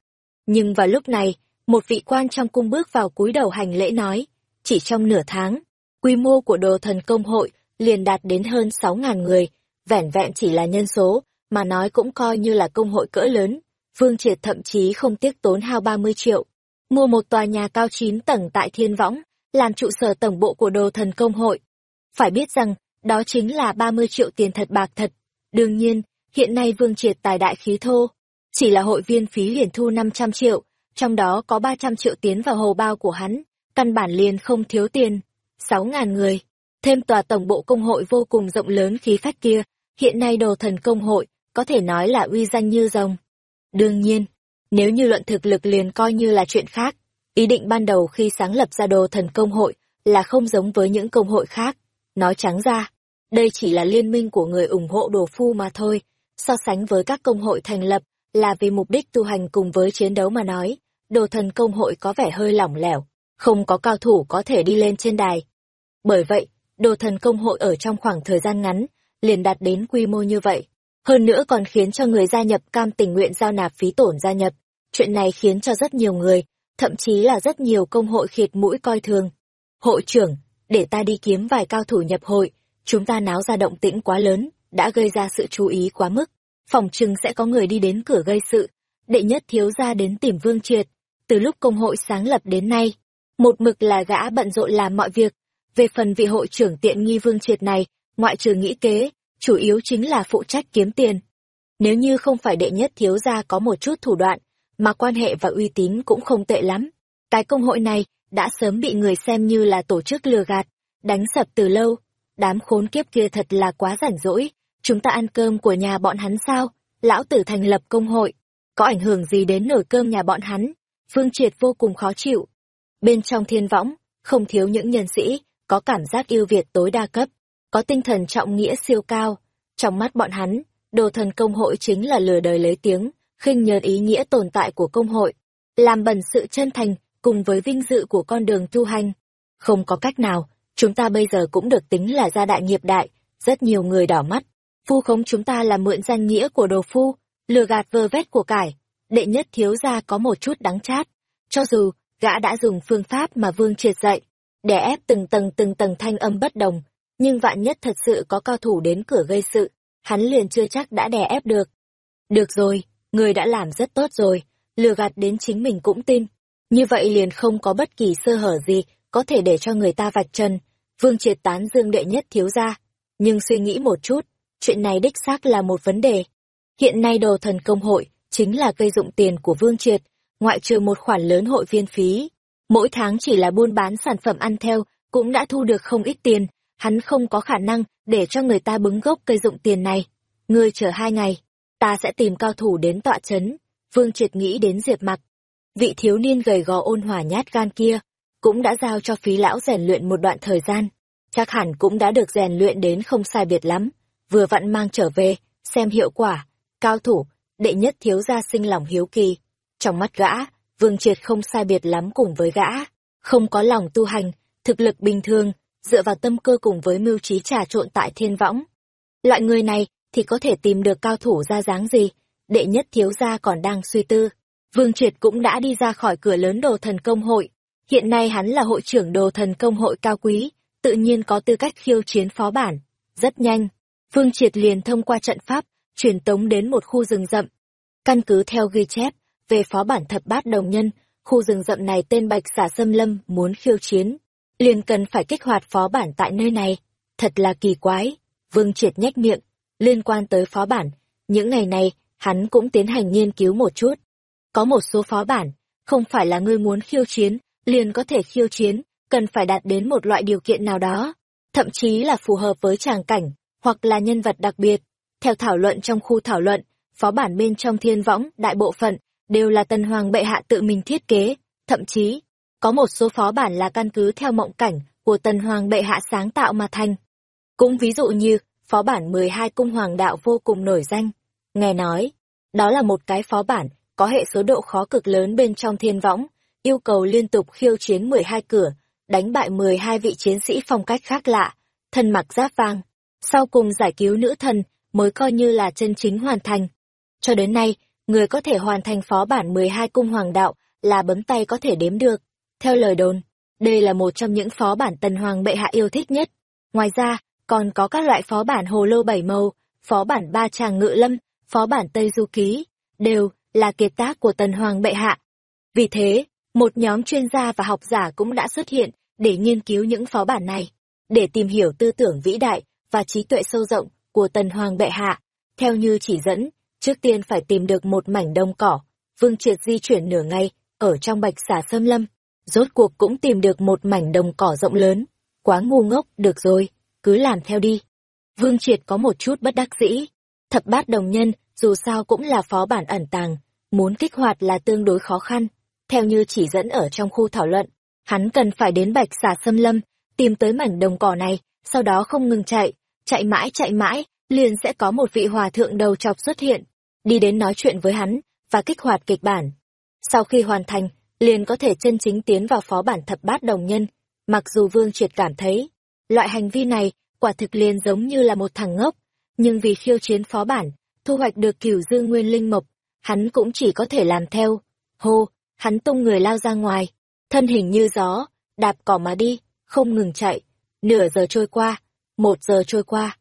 Speaker 1: Nhưng vào lúc này, một vị quan trong cung bước vào cúi đầu hành lễ nói, chỉ trong nửa tháng, quy mô của đồ thần công hội liền đạt đến hơn sáu ngàn người, vẻn vẹn chỉ là nhân số, mà nói cũng coi như là công hội cỡ lớn. Vương Triệt thậm chí không tiếc tốn hao ba mươi triệu, mua một tòa nhà cao 9 tầng tại Thiên Võng, làm trụ sở tổng bộ của đồ thần công hội. Phải biết rằng, đó chính là 30 triệu tiền thật bạc thật. Đương nhiên, hiện nay Vương Triệt tài đại khí thô, chỉ là hội viên phí liền thu 500 triệu, trong đó có 300 triệu tiến vào hồ bao của hắn, căn bản liền không thiếu tiền. 6.000 người, thêm tòa tổng bộ công hội vô cùng rộng lớn khí phách kia, hiện nay đồ thần công hội, có thể nói là uy danh như rồng. Đương nhiên, nếu như luận thực lực liền coi như là chuyện khác, ý định ban đầu khi sáng lập ra đồ thần công hội là không giống với những công hội khác. Nói trắng ra, đây chỉ là liên minh của người ủng hộ đồ phu mà thôi, so sánh với các công hội thành lập là vì mục đích tu hành cùng với chiến đấu mà nói, đồ thần công hội có vẻ hơi lỏng lẻo, không có cao thủ có thể đi lên trên đài. Bởi vậy, đồ thần công hội ở trong khoảng thời gian ngắn, liền đạt đến quy mô như vậy. Hơn nữa còn khiến cho người gia nhập cam tình nguyện giao nạp phí tổn gia nhập. Chuyện này khiến cho rất nhiều người, thậm chí là rất nhiều công hội khịt mũi coi thường. Hội trưởng, để ta đi kiếm vài cao thủ nhập hội, chúng ta náo ra động tĩnh quá lớn, đã gây ra sự chú ý quá mức. Phòng trừng sẽ có người đi đến cửa gây sự. Đệ nhất thiếu gia đến tìm Vương Triệt. Từ lúc công hội sáng lập đến nay, một mực là gã bận rộn làm mọi việc. Về phần vị hội trưởng tiện nghi Vương Triệt này, ngoại trừ nghĩ kế, chủ yếu chính là phụ trách kiếm tiền. Nếu như không phải đệ nhất thiếu gia có một chút thủ đoạn, mà quan hệ và uy tín cũng không tệ lắm. Cái công hội này đã sớm bị người xem như là tổ chức lừa gạt, đánh sập từ lâu. Đám khốn kiếp kia thật là quá rảnh rỗi, chúng ta ăn cơm của nhà bọn hắn sao? Lão tử thành lập công hội, có ảnh hưởng gì đến nổi cơm nhà bọn hắn? Phương Triệt vô cùng khó chịu. Bên trong thiên võng, không thiếu những nhân sĩ, có cảm giác yêu Việt tối đa cấp, có tinh thần trọng nghĩa siêu cao. Trong mắt bọn hắn, đồ thần công hội chính là lừa đời lấy tiếng, khinh nhờn ý nghĩa tồn tại của công hội, làm bẩn sự chân thành cùng với vinh dự của con đường tu hành. Không có cách nào, chúng ta bây giờ cũng được tính là gia đại nghiệp đại, rất nhiều người đỏ mắt. Phu khống chúng ta là mượn danh nghĩa của đồ phu, lừa gạt vơ vét của cải. Đệ nhất thiếu gia có một chút đắng chát. Cho dù, gã đã dùng phương pháp mà vương triệt dạy, để ép từng tầng từng tầng thanh âm bất đồng, nhưng vạn nhất thật sự có cao thủ đến cửa gây sự, hắn liền chưa chắc đã đè ép được. Được rồi, người đã làm rất tốt rồi, lừa gạt đến chính mình cũng tin. Như vậy liền không có bất kỳ sơ hở gì có thể để cho người ta vạch trần. Vương triệt tán dương đệ nhất thiếu ra. Nhưng suy nghĩ một chút, chuyện này đích xác là một vấn đề. Hiện nay đồ thần công hội chính là cây dụng tiền của Vương triệt, ngoại trừ một khoản lớn hội viên phí. Mỗi tháng chỉ là buôn bán sản phẩm ăn theo, cũng đã thu được không ít tiền, hắn không có khả năng để cho người ta bứng gốc cây dụng tiền này. Ngươi chờ hai ngày, ta sẽ tìm cao thủ đến tọa chấn. Vương Triệt nghĩ đến Diệp Mặc. Vị thiếu niên gầy gò ôn hòa nhát gan kia, cũng đã giao cho phí lão rèn luyện một đoạn thời gian. Chắc hẳn cũng đã được rèn luyện đến không sai biệt lắm. Vừa vặn mang trở về, xem hiệu quả. Cao thủ, đệ nhất thiếu gia sinh lòng hiếu kỳ. Trong mắt gã, Vương Triệt không sai biệt lắm cùng với gã. Không có lòng tu hành, thực lực bình thường, dựa vào tâm cơ cùng với mưu trí trà trộn tại thiên võng. Loại người này thì có thể tìm được cao thủ ra dáng gì, đệ nhất thiếu gia còn đang suy tư. Vương Triệt cũng đã đi ra khỏi cửa lớn đồ thần công hội. Hiện nay hắn là hội trưởng đồ thần công hội cao quý, tự nhiên có tư cách khiêu chiến phó bản. Rất nhanh, Vương Triệt liền thông qua trận pháp, truyền tống đến một khu rừng rậm. Căn cứ theo ghi chép, về phó bản thập bát đồng nhân, khu rừng rậm này tên Bạch Xả Sâm Lâm muốn khiêu chiến. Liền cần phải kích hoạt phó bản tại nơi này. Thật là kỳ quái. Vương Triệt nhếch miệng. Liên quan tới phó bản, những ngày này, hắn cũng tiến hành nghiên cứu một chút. Có một số phó bản, không phải là ngươi muốn khiêu chiến, liền có thể khiêu chiến, cần phải đạt đến một loại điều kiện nào đó, thậm chí là phù hợp với tràng cảnh, hoặc là nhân vật đặc biệt. Theo thảo luận trong khu thảo luận, phó bản bên trong thiên võng, đại bộ phận, đều là tần hoàng bệ hạ tự mình thiết kế, thậm chí, có một số phó bản là căn cứ theo mộng cảnh của tần hoàng bệ hạ sáng tạo mà thành. Cũng ví dụ như, phó bản 12 cung hoàng đạo vô cùng nổi danh. Nghe nói, đó là một cái phó bản, có hệ số độ khó cực lớn bên trong thiên võng, yêu cầu liên tục khiêu chiến 12 cửa, đánh bại 12 vị chiến sĩ phong cách khác lạ, thân mặc giáp vàng. Sau cùng giải cứu nữ thần mới coi như là chân chính hoàn thành. Cho đến nay, người có thể hoàn thành phó bản 12 cung hoàng đạo là bấm tay có thể đếm được. Theo lời đồn, đây là một trong những phó bản tần hoàng bệ hạ yêu thích nhất. Ngoài ra, còn có các loại phó bản hồ lô bảy màu, phó bản ba tràng ngự lâm, phó bản Tây Du Ký, đều là kiệt tác của tần hoàng bệ hạ. Vì thế, một nhóm chuyên gia và học giả cũng đã xuất hiện để nghiên cứu những phó bản này, để tìm hiểu tư tưởng vĩ đại và trí tuệ sâu rộng của tần hoàng bệ hạ. Theo như chỉ dẫn, trước tiên phải tìm được một mảnh đông cỏ, Vương Triệt di chuyển nửa ngày, ở trong bạch xà sâm lâm, rốt cuộc cũng tìm được một mảnh đồng cỏ rộng lớn. Quá ngu ngốc, được rồi, cứ làm theo đi. Vương Triệt có một chút bất đắc dĩ. Thập bát đồng nhân, dù sao cũng là phó bản ẩn tàng, muốn kích hoạt là tương đối khó khăn. Theo như chỉ dẫn ở trong khu thảo luận, hắn cần phải đến bạch xà xâm lâm, tìm tới mảnh đồng cỏ này, sau đó không ngừng chạy, chạy mãi chạy mãi, liền sẽ có một vị hòa thượng đầu chọc xuất hiện, đi đến nói chuyện với hắn, và kích hoạt kịch bản. Sau khi hoàn thành, liền có thể chân chính tiến vào phó bản thập bát đồng nhân, mặc dù Vương Triệt cảm thấy, loại hành vi này quả thực liền giống như là một thằng ngốc, nhưng vì khiêu chiến phó bản, thu hoạch được cửu dư nguyên linh mộc, hắn cũng chỉ có thể làm theo. Hô, hắn tung người lao ra ngoài, thân hình như gió, đạp cỏ mà đi, không ngừng chạy. Nửa giờ trôi qua, một giờ trôi qua,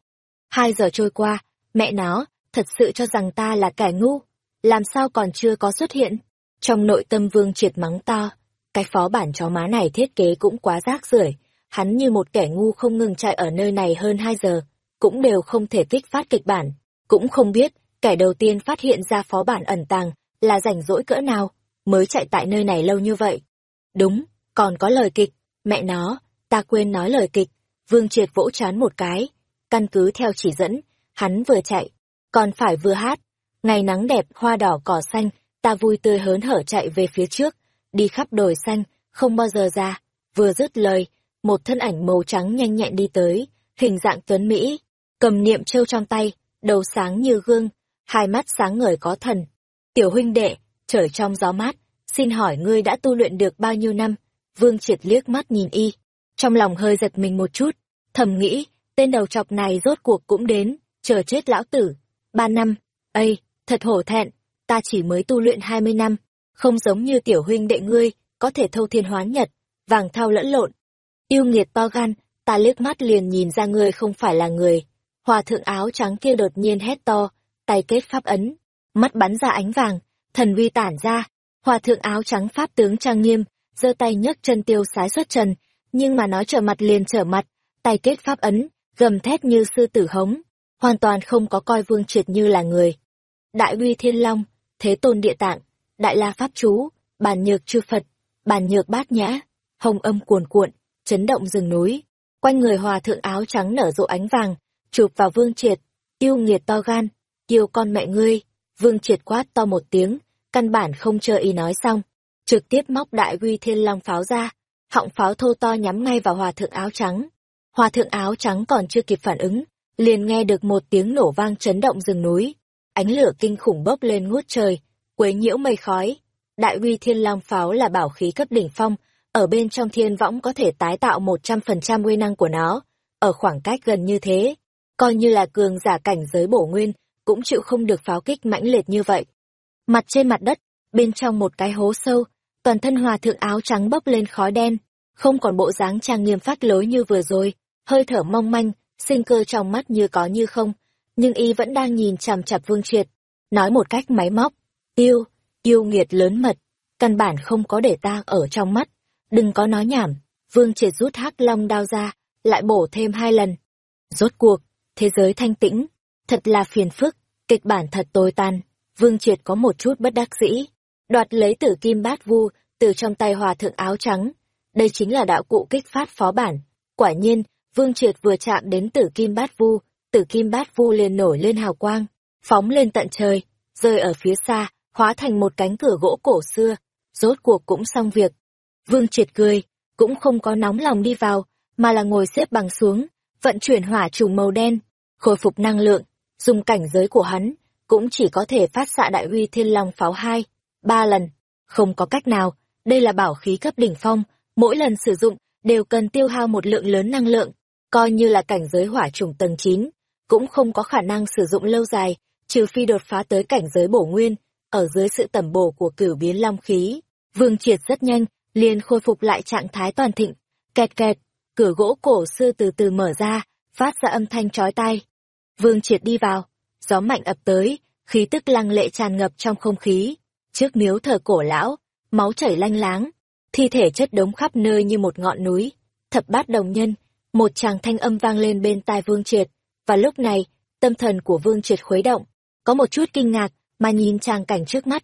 Speaker 1: hai giờ trôi qua, mẹ nó, thật sự cho rằng ta là kẻ ngu, làm sao còn chưa có xuất hiện. Trong nội tâm vương triệt mắng to, cái phó bản chó má này thiết kế cũng quá rác rưởi hắn như một kẻ ngu không ngừng chạy ở nơi này hơn hai giờ, cũng đều không thể kích phát kịch bản, cũng không biết kẻ đầu tiên phát hiện ra phó bản ẩn tàng là rảnh rỗi cỡ nào, mới chạy tại nơi này lâu như vậy. Đúng, còn có lời kịch, mẹ nó, ta quên nói lời kịch, vương triệt vỗ chán một cái, căn cứ theo chỉ dẫn, hắn vừa chạy, còn phải vừa hát, ngày nắng đẹp hoa đỏ cỏ xanh, ta vui tươi hớn hở chạy về phía trước, đi khắp đồi xanh, không bao giờ ra, vừa dứt lời, một thân ảnh màu trắng nhanh nhẹn đi tới, hình dạng tuấn Mỹ, cầm niệm trâu trong tay, đầu sáng như gương, hai mắt sáng ngời có thần. Tiểu huynh đệ, trở trong gió mát, xin hỏi ngươi đã tu luyện được bao nhiêu năm? Vương triệt liếc mắt nhìn y, trong lòng hơi giật mình một chút, thầm nghĩ, tên đầu chọc này rốt cuộc cũng đến, chờ chết lão tử. Ba năm, ây, thật hổ thẹn, ta chỉ mới tu luyện hai mươi năm, không giống như tiểu huynh đệ ngươi, có thể thâu thiên hoán nhật, vàng thao lẫn lộn, Yêu nghiệt to gan, ta liếc mắt liền nhìn ra ngươi không phải là người. Hòa thượng áo trắng kia đột nhiên hét to, tay kết pháp ấn, mắt bắn ra ánh vàng, thần uy tản ra. Hòa thượng áo trắng pháp tướng trang nghiêm, giơ tay nhấc chân tiêu sái xuất trần, nhưng mà nói trở mặt liền trở mặt, tay kết pháp ấn, gầm thét như sư tử hống, hoàn toàn không có coi vương triệt như là người. Đại uy thiên long, thế tôn địa tạng, đại la pháp chú, bàn nhược chư Phật, bàn nhược bát nhã, hồng âm cuồn cuộn, chấn động rừng núi. Quanh người hòa thượng áo trắng nở rộ ánh vàng, chụp vào vương triệt, tiêu nghiệt to gan, tiêu con mẹ ngươi. Vương triệt quát to một tiếng, căn bản không chờ y nói xong. Trực tiếp móc đại uy thiên long pháo ra, họng pháo thô to nhắm ngay vào hòa thượng áo trắng. Hòa thượng áo trắng còn chưa kịp phản ứng, liền nghe được một tiếng nổ vang chấn động rừng núi. Ánh lửa kinh khủng bốc lên ngút trời, quấy nhiễu mây khói. Đại uy thiên long pháo là bảo khí cấp đỉnh phong, ở bên trong thiên võng có thể tái tạo một trăm phần trăm nguyên năng của nó, ở khoảng cách gần như thế, coi như là cường giả cảnh giới bổ nguyên, cũng chịu không được pháo kích mãnh liệt như vậy. Mặt trên mặt đất, bên trong một cái hố sâu, toàn thân hòa thượng áo trắng bốc lên khói đen, không còn bộ dáng trang nghiêm phát lối như vừa rồi, hơi thở mong manh, sinh cơ trong mắt như có như không, nhưng y vẫn đang nhìn chằm chặp vương triệt, nói một cách máy móc, yêu, yêu nghiệt lớn mật, căn bản không có để ta ở trong mắt. Đừng có nói nhảm, Vương Triệt rút hắc long đao ra, lại bổ thêm hai lần. Rốt cuộc, thế giới thanh tĩnh, thật là phiền phức, kịch bản thật tồi tàn. Vương Triệt có một chút bất đắc dĩ, đoạt lấy tử kim bát vu từ trong tay hòa thượng áo trắng. Đây chính là đạo cụ kích phát phó bản. Quả nhiên, Vương Triệt vừa chạm đến tử kim bát vu, tử kim bát vu liền nổi lên hào quang, phóng lên tận trời, rơi ở phía xa, hóa thành một cánh cửa gỗ cổ xưa. Rốt cuộc cũng xong việc, Vương triệt cười, cũng không có nóng lòng đi vào, mà là ngồi xếp bằng xuống, vận chuyển hỏa trùng màu đen, khôi phục năng lượng, dùng cảnh giới của hắn, cũng chỉ có thể phát xạ đại uy thiên long pháo hai, ba lần. Không có cách nào, đây là bảo khí cấp đỉnh phong, mỗi lần sử dụng đều cần tiêu hao một lượng lớn năng lượng, coi như là cảnh giới hỏa trùng tầng 9, cũng không có khả năng sử dụng lâu dài, trừ phi đột phá tới cảnh giới bổ nguyên, ở dưới sự tầm bổ của cửu biến long khí. Vương Triệt rất nhanh liền khôi phục lại trạng thái toàn thịnh. Kẹt kẹt, cửa gỗ cổ xưa từ từ mở ra, phát ra âm thanh chói tai. Vương Triệt đi vào, gió mạnh ập tới, khí tức lăng lệ tràn ngập trong không khí. Trước miếu thờ cổ lão, máu chảy lanh láng, thi thể chất đống khắp nơi như một ngọn núi. Thập bát đồng nhân, một tràng thanh âm vang lên bên tai Vương Triệt, và lúc này, tâm thần của Vương Triệt khuấy động, có một chút kinh ngạc mà nhìn tràng cảnh trước mắt.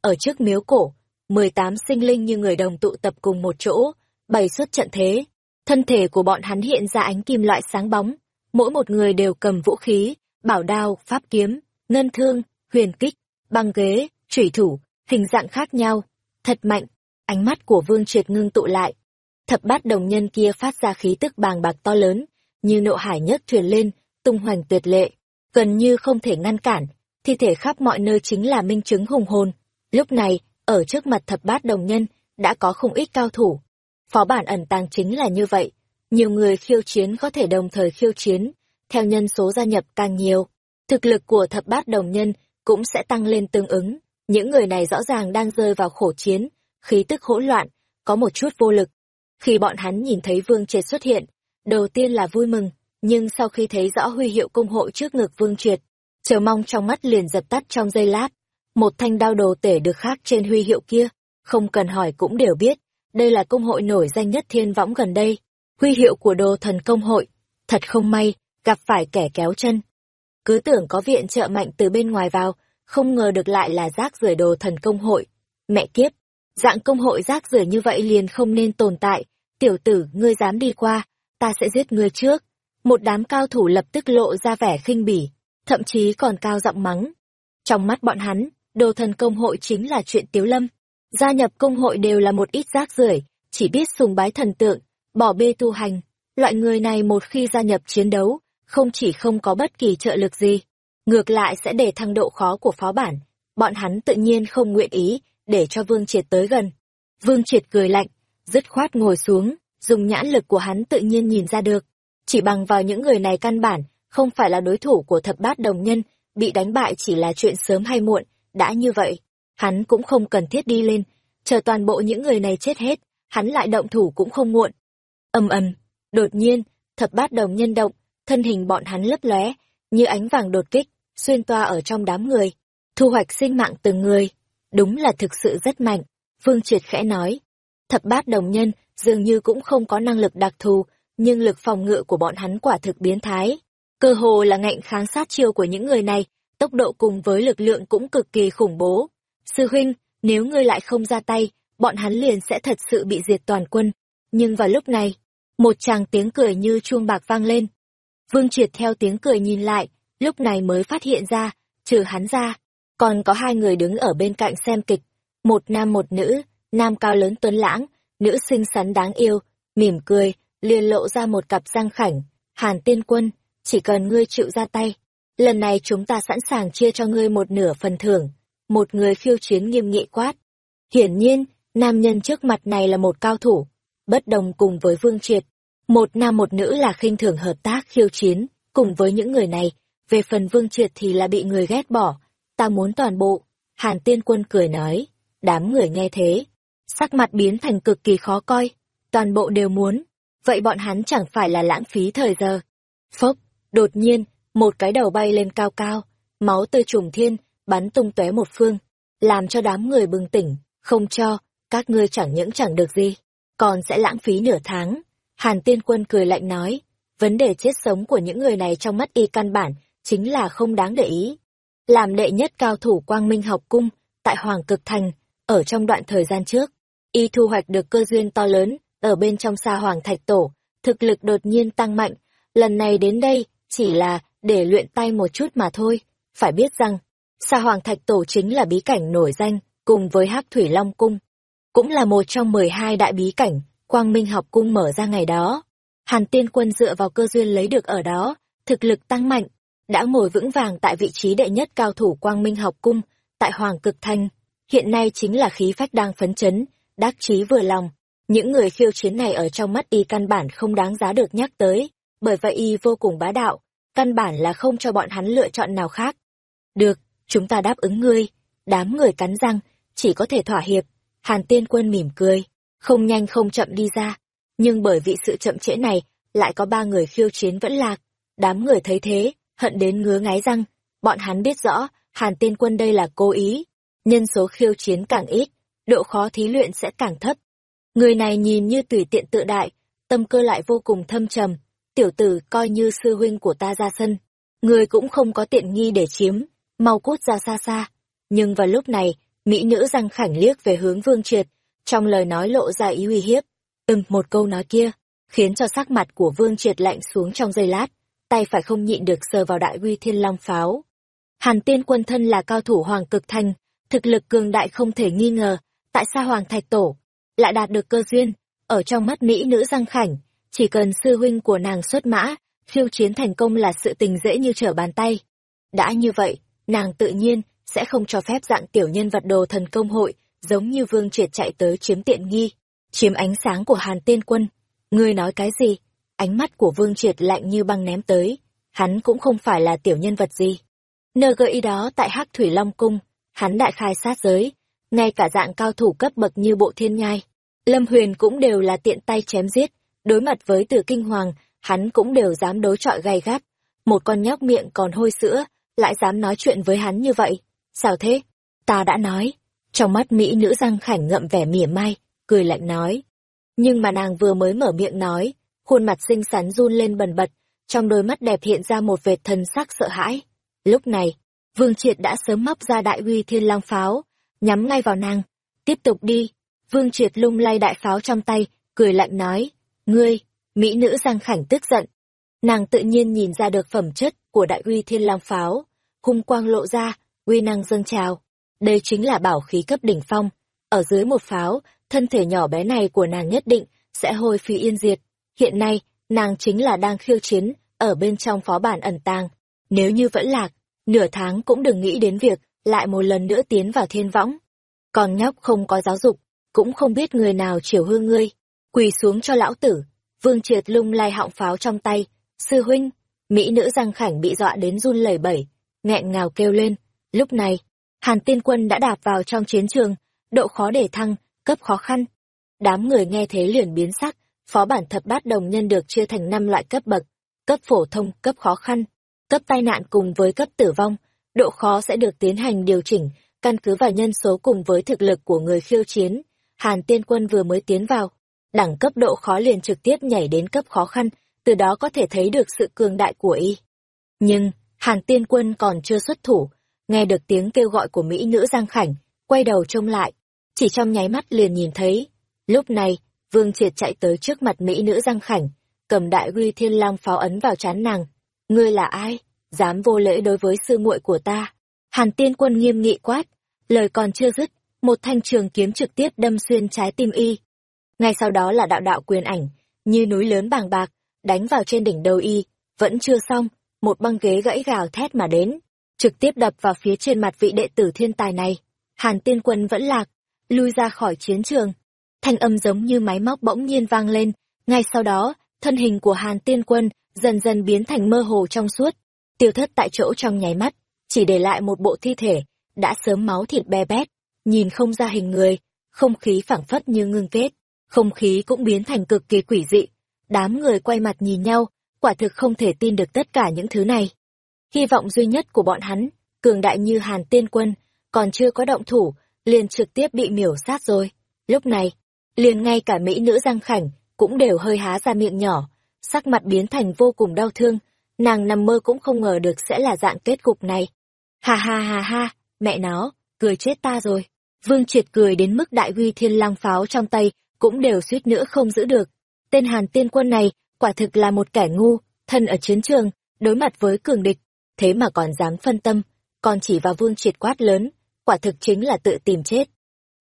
Speaker 1: Ở trước miếu cổ, 18 sinh linh như người đồng tụ tập cùng một chỗ, bày xuất trận thế. Thân thể của bọn hắn hiện ra ánh kim loại sáng bóng, mỗi một người đều cầm vũ khí, bảo đao, pháp kiếm, ngân thương, huyền kích, băng ghế, chủy thủ, hình dạng khác nhau, thật mạnh. Ánh mắt của Vương Triệt ngưng tụ lại. Thập bát đồng nhân kia phát ra khí tức bàng bạc to lớn, như nộ hải nhất thuyền lên, tung hoành tuyệt lệ, gần như không thể ngăn cản, thi thể khắp mọi nơi chính là minh chứng hùng hồn. Lúc này, ở trước mặt thập bát đồng nhân, đã có không ít cao thủ. Phó bản ẩn tàng chính là như vậy, nhiều người khiêu chiến có thể đồng thời khiêu chiến, theo nhân số gia nhập càng nhiều, thực lực của thập bát đồng nhân cũng sẽ tăng lên tương ứng. Những người này rõ ràng đang rơi vào khổ chiến, khí tức hỗn loạn, có một chút vô lực. Khi bọn hắn nhìn thấy Vương Triệt xuất hiện, đầu tiên là vui mừng, nhưng sau khi thấy rõ huy hiệu công hội trước ngực Vương Triệt, chờ mong trong mắt liền dập tắt trong giây lát. Một thanh đao đồ tể được khác trên huy hiệu kia, không cần hỏi cũng đều biết, đây là công hội nổi danh nhất thiên võng gần đây. Huy hiệu của đồ thần công hội, thật không may, gặp phải kẻ kéo chân. Cứ tưởng có viện trợ mạnh từ bên ngoài vào, không ngờ được lại là rác rưởi đồ thần công hội. Mẹ kiếp, dạng công hội rác rưởi như vậy liền không nên tồn tại, tiểu tử, ngươi dám đi qua, ta sẽ giết ngươi trước. Một đám cao thủ lập tức lộ ra vẻ khinh bỉ, thậm chí còn cao giọng mắng. Trong mắt bọn hắn, đồ thần công hội chính là chuyện tiếu lâm. Gia nhập công hội đều là một ít rác rưởi, chỉ biết sùng bái thần tượng, bỏ bê tu hành. Loại người này một khi gia nhập chiến đấu, không chỉ không có bất kỳ trợ lực gì, ngược lại sẽ để thăng độ khó của phó bản. Bọn hắn tự nhiên không nguyện ý để cho Vương Triệt tới gần. Vương Triệt cười lạnh, dứt khoát ngồi xuống, dùng nhãn lực của hắn tự nhiên nhìn ra được. Chỉ bằng vào những người này căn bản, không phải là đối thủ của thập bát đồng nhân, bị đánh bại chỉ là chuyện sớm hay muộn, đã như vậy. Hắn cũng không cần thiết đi lên, chờ toàn bộ những người này chết hết, hắn lại động thủ cũng không muộn. Âm ầm, đột nhiên, thập bát đồng nhân động, thân hình bọn hắn lấp lóe, như ánh vàng đột kích, xuyên toa ở trong đám người, thu hoạch sinh mạng từng người. Đúng là thực sự rất mạnh, Phương Triệt khẽ nói. Thập bát đồng nhân dường như cũng không có năng lực đặc thù, nhưng lực phòng ngự của bọn hắn quả thực biến thái. Cơ hồ là ngạnh kháng sát chiêu của những người này, tốc độ cùng với lực lượng cũng cực kỳ khủng bố. Sư huynh, nếu ngươi lại không ra tay, bọn hắn liền sẽ thật sự bị diệt toàn quân. Nhưng vào lúc này, một chàng tiếng cười như chuông bạc vang lên. Vương Triệt theo tiếng cười nhìn lại, lúc này mới phát hiện ra, trừ hắn ra, còn có hai người đứng ở bên cạnh xem kịch. Một nam một nữ, nam cao lớn tuấn lãng, nữ xinh xắn đáng yêu, mỉm cười, liền lộ ra một cặp răng khảnh. Hàn tiên quân, chỉ cần ngươi chịu ra tay. Lần này chúng ta sẵn sàng chia cho ngươi một nửa phần thưởng. Một người khiêu chiến nghiêm nghị quát. Hiển nhiên, nam nhân trước mặt này là một cao thủ, bất đồng cùng với Vương Triệt. Một nam một nữ là khinh thường hợp tác khiêu chiến, cùng với những người này, về phần Vương Triệt thì là bị người ghét bỏ. Ta muốn toàn bộ. Hàn Tiên Quân cười nói, đám người nghe thế. Sắc mặt biến thành cực kỳ khó coi, toàn bộ đều muốn. Vậy bọn hắn chẳng phải là lãng phí thời giờ. Phốc, đột nhiên, một cái đầu bay lên cao cao, máu tươi trùng thiên, bắn tung tóe một phương, làm cho đám người bừng tỉnh, không cho, các ngươi chẳng những chẳng được gì, còn sẽ lãng phí nửa tháng. Hàn Tiên Quân cười lạnh nói, vấn đề chết sống của những người này trong mắt y căn bản, chính là không đáng để ý. Làm đệ nhất cao thủ quang minh học cung, tại Hoàng Cực Thành, ở trong đoạn thời gian trước, y thu hoạch được cơ duyên to lớn, ở bên trong xa Hoàng Thạch Tổ, thực lực đột nhiên tăng mạnh, lần này đến đây, chỉ là để luyện tay một chút mà thôi. Phải biết rằng, sa Hoàng Thạch Tổ chính là bí cảnh nổi danh, cùng với hắc Thủy Long Cung. Cũng là một trong mười hai đại bí cảnh, Quang Minh học cung mở ra ngày đó. Hàn Tiên Quân dựa vào cơ duyên lấy được ở đó, thực lực tăng mạnh, đã ngồi vững vàng tại vị trí đệ nhất cao thủ Quang Minh học cung, tại Hoàng Cực Thanh. Hiện nay chính là khí phách đang phấn chấn, đắc chí vừa lòng. Những người khiêu chiến này ở trong mắt y căn bản không đáng giá được nhắc tới, bởi vậy y vô cùng bá đạo, căn bản là không cho bọn hắn lựa chọn nào khác. Được, chúng ta đáp ứng ngươi. Đám người cắn răng, chỉ có thể thỏa hiệp. Hàn Tiên Quân mỉm cười không nhanh không chậm đi ra. Nhưng bởi vì sự chậm trễ này, lại có ba người khiêu chiến vẫn lạc. Đám người thấy thế, hận đến ngứa ngáy răng. Bọn hắn biết rõ, Hàn Tiên Quân đây là cố ý. Nhân số khiêu chiến càng ít, độ khó thí luyện sẽ càng thấp. Người này nhìn như tùy tiện tự đại, tâm cơ lại vô cùng thâm trầm, tiểu tử coi như sư huynh của ta ra sân, người cũng không có tiện nghi để chiếm, mau cút ra xa xa. Nhưng vào lúc này, mỹ nữ răng khảnh liếc về hướng Vương Triệt, trong lời nói lộ ra ý uy hiếp. Ừm, một câu nói kia, khiến cho sắc mặt của Vương Triệt lạnh xuống trong giây lát, tay phải không nhịn được sờ vào đại uy thiên long pháo. Hàn tiên quân thân là cao thủ hoàng cực thành, thực lực cường đại không thể nghi ngờ, tại sao hoàng thạch tổ lại đạt được cơ duyên, ở trong mắt mỹ nữ răng khảnh, chỉ cần sư huynh của nàng xuất mã, khiêu chiến thành công là sự tình dễ như trở bàn tay. Đã như vậy, nàng tự nhiên sẽ không cho phép dạng tiểu nhân vật đồ thần công hội, giống như vương triệt chạy tới chiếm tiện nghi, chiếm ánh sáng của hàn tiên quân. Ngươi nói cái gì? Ánh mắt của vương triệt lạnh như băng ném tới, hắn cũng không phải là tiểu nhân vật gì. Nơ gợi ý đó tại hắc thủy long cung, hắn đại khai sát giới, ngay cả dạng cao thủ cấp bậc như bộ thiên nhai. Lâm Huyền cũng đều là tiện tay chém giết, đối mặt với từ kinh hoàng, hắn cũng đều dám đối trọi gay gắt. Một con nhóc miệng còn hôi sữa, lại dám nói chuyện với hắn như vậy. Sao thế? Ta đã nói. Trong mắt Mỹ nữ răng khảnh ngậm vẻ mỉa mai, cười lạnh nói. Nhưng mà nàng vừa mới mở miệng nói, khuôn mặt xinh xắn run lên bần bật, trong đôi mắt đẹp hiện ra một vệt thần sắc sợ hãi. Lúc này, Vương Triệt đã sớm móc ra đại uy thiên lang pháo, nhắm ngay vào nàng. Tiếp tục đi. Vương Triệt lung lay đại pháo trong tay, cười lạnh nói. Ngươi, Mỹ nữ Giang Khảnh tức giận. Nàng tự nhiên nhìn ra được phẩm chất của đại uy thiên long pháo. Hung quang lộ ra, uy năng dâng trào. Đây chính là bảo khí cấp đỉnh phong. Ở dưới một pháo, thân thể nhỏ bé này của nàng nhất định sẽ hồi phi yên diệt. Hiện nay, nàng chính là đang khiêu chiến, ở bên trong phó bản ẩn tàng. Nếu như vẫn lạc, nửa tháng cũng đừng nghĩ đến việc lại một lần nữa tiến vào thiên võng. Còn nhóc không có giáo dục, cũng không biết người nào chiều hư ngươi. Quỳ xuống cho lão tử, vương triệt lung lai họng pháo trong tay. Sư huynh, mỹ nữ giang khảnh bị dọa đến run lẩy bẩy, nghẹn ngào kêu lên. Lúc này, hàn tiên quân đã đạp vào trong chiến trường, độ khó để thăng, cấp khó khăn. Đám người nghe thế liền biến sắc, phó bản thập bát đồng nhân được chia thành năm loại cấp bậc, cấp phổ thông, cấp khó khăn, cấp tai nạn cùng với cấp tử vong, độ khó sẽ được tiến hành điều chỉnh, căn cứ vào nhân số cùng với thực lực của người khiêu chiến. Hàn Tiên Quân vừa mới tiến vào, đẳng cấp độ khó liền trực tiếp nhảy đến cấp khó khăn, từ đó có thể thấy được sự cường đại của y. Nhưng, Hàn Tiên Quân còn chưa xuất thủ, nghe được tiếng kêu gọi của Mỹ nữ Giang Khảnh, quay đầu trông lại, chỉ trong nháy mắt liền nhìn thấy. Lúc này, Vương Triệt chạy tới trước mặt Mỹ nữ Giang Khảnh, cầm đại uy thiên lang pháo ấn vào trán nàng. Ngươi là ai? Dám vô lễ đối với sư muội của ta. Hàn tiên quân nghiêm nghị quát, lời còn chưa dứt, một thanh trường kiếm trực tiếp đâm xuyên trái tim y. Ngay sau đó là đạo đạo quyền ảnh, như núi lớn bàng bạc, đánh vào trên đỉnh đầu y, vẫn chưa xong, một băng ghế gãy gào thét mà đến, trực tiếp đập vào phía trên mặt vị đệ tử thiên tài này. Hàn tiên quân vẫn lạc, lui ra khỏi chiến trường. Thanh âm giống như máy móc bỗng nhiên vang lên, ngay sau đó, thân hình của Hàn tiên quân dần dần biến thành mơ hồ trong suốt, tiêu thất tại chỗ trong nháy mắt, chỉ để lại một bộ thi thể, đã sớm máu thịt be bét, nhìn không ra hình người, không khí phảng phất như ngưng kết, không khí cũng biến thành cực kỳ quỷ dị. Đám người quay mặt nhìn nhau, quả thực không thể tin được tất cả những thứ này. Hy vọng duy nhất của bọn hắn, cường đại như Hàn Tiên Quân, còn chưa có động thủ, liền trực tiếp bị miểu sát rồi. Lúc này, liền ngay cả mỹ nữ Giang Khảnh cũng đều hơi há ra miệng nhỏ, sắc mặt biến thành vô cùng đau thương, nàng nằm mơ cũng không ngờ được sẽ là dạng kết cục này. Ha ha ha ha, mẹ nó, cười chết ta rồi. Vương Triệt cười đến mức đại huy thiên lang pháo trong tay, cũng đều suýt nữa không giữ được. Tên Hàn tiên quân này, quả thực là một kẻ ngu, thân ở chiến trường, đối mặt với cường địch, thế mà còn dám phân tâm, còn chỉ vào Vương Triệt quát lớn, quả thực chính là tự tìm chết.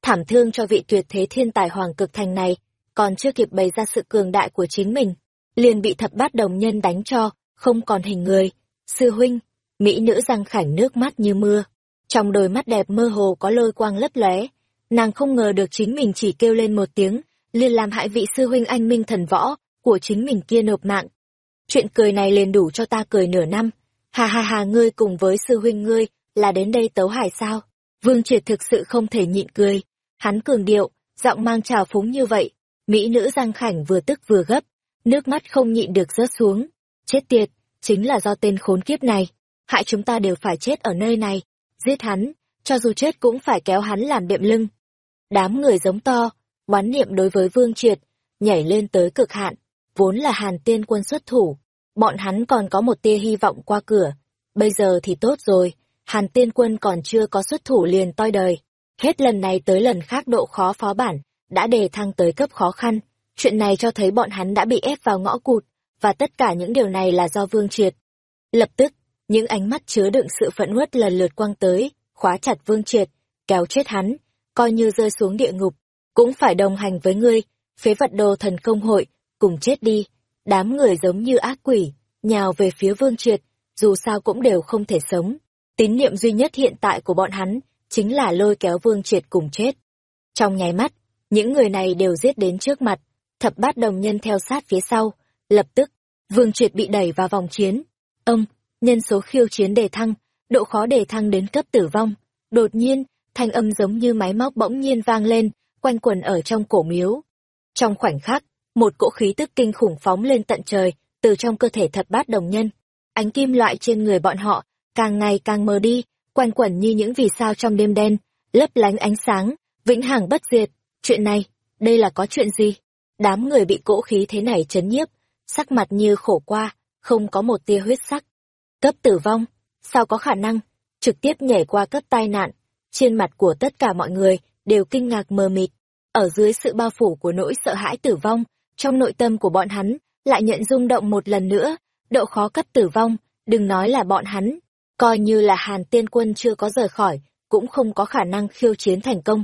Speaker 1: Thảm thương cho vị tuyệt thế thiên tài hoàng cực thành này, còn chưa kịp bày ra sự cường đại của chính mình, liền bị thập bát đồng nhân đánh cho, không còn hình người. Sư huynh, mỹ nữ răng khảnh nước mắt như mưa. Trong đôi mắt đẹp mơ hồ có lôi quang lấp lóe. Nàng không ngờ được chính mình chỉ kêu lên một tiếng, liền làm hại vị sư huynh anh minh thần võ, của chính mình kia nộp mạng. Chuyện cười này liền đủ cho ta cười nửa năm. Hà hà hà ngươi cùng với sư huynh ngươi, là đến đây tấu hải sao? Vương triệt thực sự không thể nhịn cười. Hắn cường điệu, giọng mang trào phúng như vậy. Mỹ nữ giang khảnh vừa tức vừa gấp, nước mắt không nhịn được rớt xuống. Chết tiệt, chính là do tên khốn kiếp này, hại chúng ta đều phải chết ở nơi này, giết hắn, cho dù chết cũng phải kéo hắn làm đệm lưng. Đám người giống to, oán niệm đối với Vương Triệt, nhảy lên tới cực hạn, vốn là Hàn Tiên quân xuất thủ, bọn hắn còn có một tia hy vọng qua cửa. Bây giờ thì tốt rồi, Hàn Tiên quân còn chưa có xuất thủ liền toi đời. Hết lần này tới lần khác độ khó phó bản, đã đề thăng tới cấp khó khăn. Chuyện này cho thấy bọn hắn đã bị ép vào ngõ cụt, và tất cả những điều này là do Vương Triệt. Lập tức, những ánh mắt chứa đựng sự phẫn uất lần lượt quang tới, khóa chặt Vương Triệt, kéo chết hắn, coi như rơi xuống địa ngục, cũng phải đồng hành với ngươi, phế vật đồ thần công hội, cùng chết đi. Đám người giống như ác quỷ, nhào về phía Vương Triệt, dù sao cũng đều không thể sống. Tín niệm duy nhất hiện tại của bọn hắn, chính là lôi kéo Vương Triệt cùng chết. Trong nháy mắt, những người này đều giết đến trước mặt, thập bát đồng nhân theo sát phía sau, lập tức, Vương Triệt bị đẩy vào vòng chiến. Ông, nhân số khiêu chiến đề thăng, độ khó đề thăng đến cấp tử vong. Đột nhiên, thanh âm giống như máy móc bỗng nhiên vang lên, quanh quần ở trong cổ miếu. Trong khoảnh khắc, một cỗ khí tức kinh khủng phóng lên tận trời, từ trong cơ thể thập bát đồng nhân. Ánh kim loại trên người bọn họ, càng ngày càng mờ đi, quanh quẩn như những vì sao trong đêm đen, lấp lánh ánh sáng, vĩnh hằng bất diệt. Chuyện này, đây là có chuyện gì? Đám người bị cỗ khí thế này chấn nhiếp, sắc mặt như khổ qua, không có một tia huyết sắc. Cấp tử vong, sao có khả năng, trực tiếp nhảy qua cấp tai nạn, trên mặt của tất cả mọi người đều kinh ngạc mờ mịt. Ở dưới sự bao phủ của nỗi sợ hãi tử vong, trong nội tâm của bọn hắn lại nhận rung động một lần nữa, độ khó cấp tử vong, đừng nói là bọn hắn, coi như là Hàn Tiên Quân chưa có rời khỏi, cũng không có khả năng khiêu chiến thành công.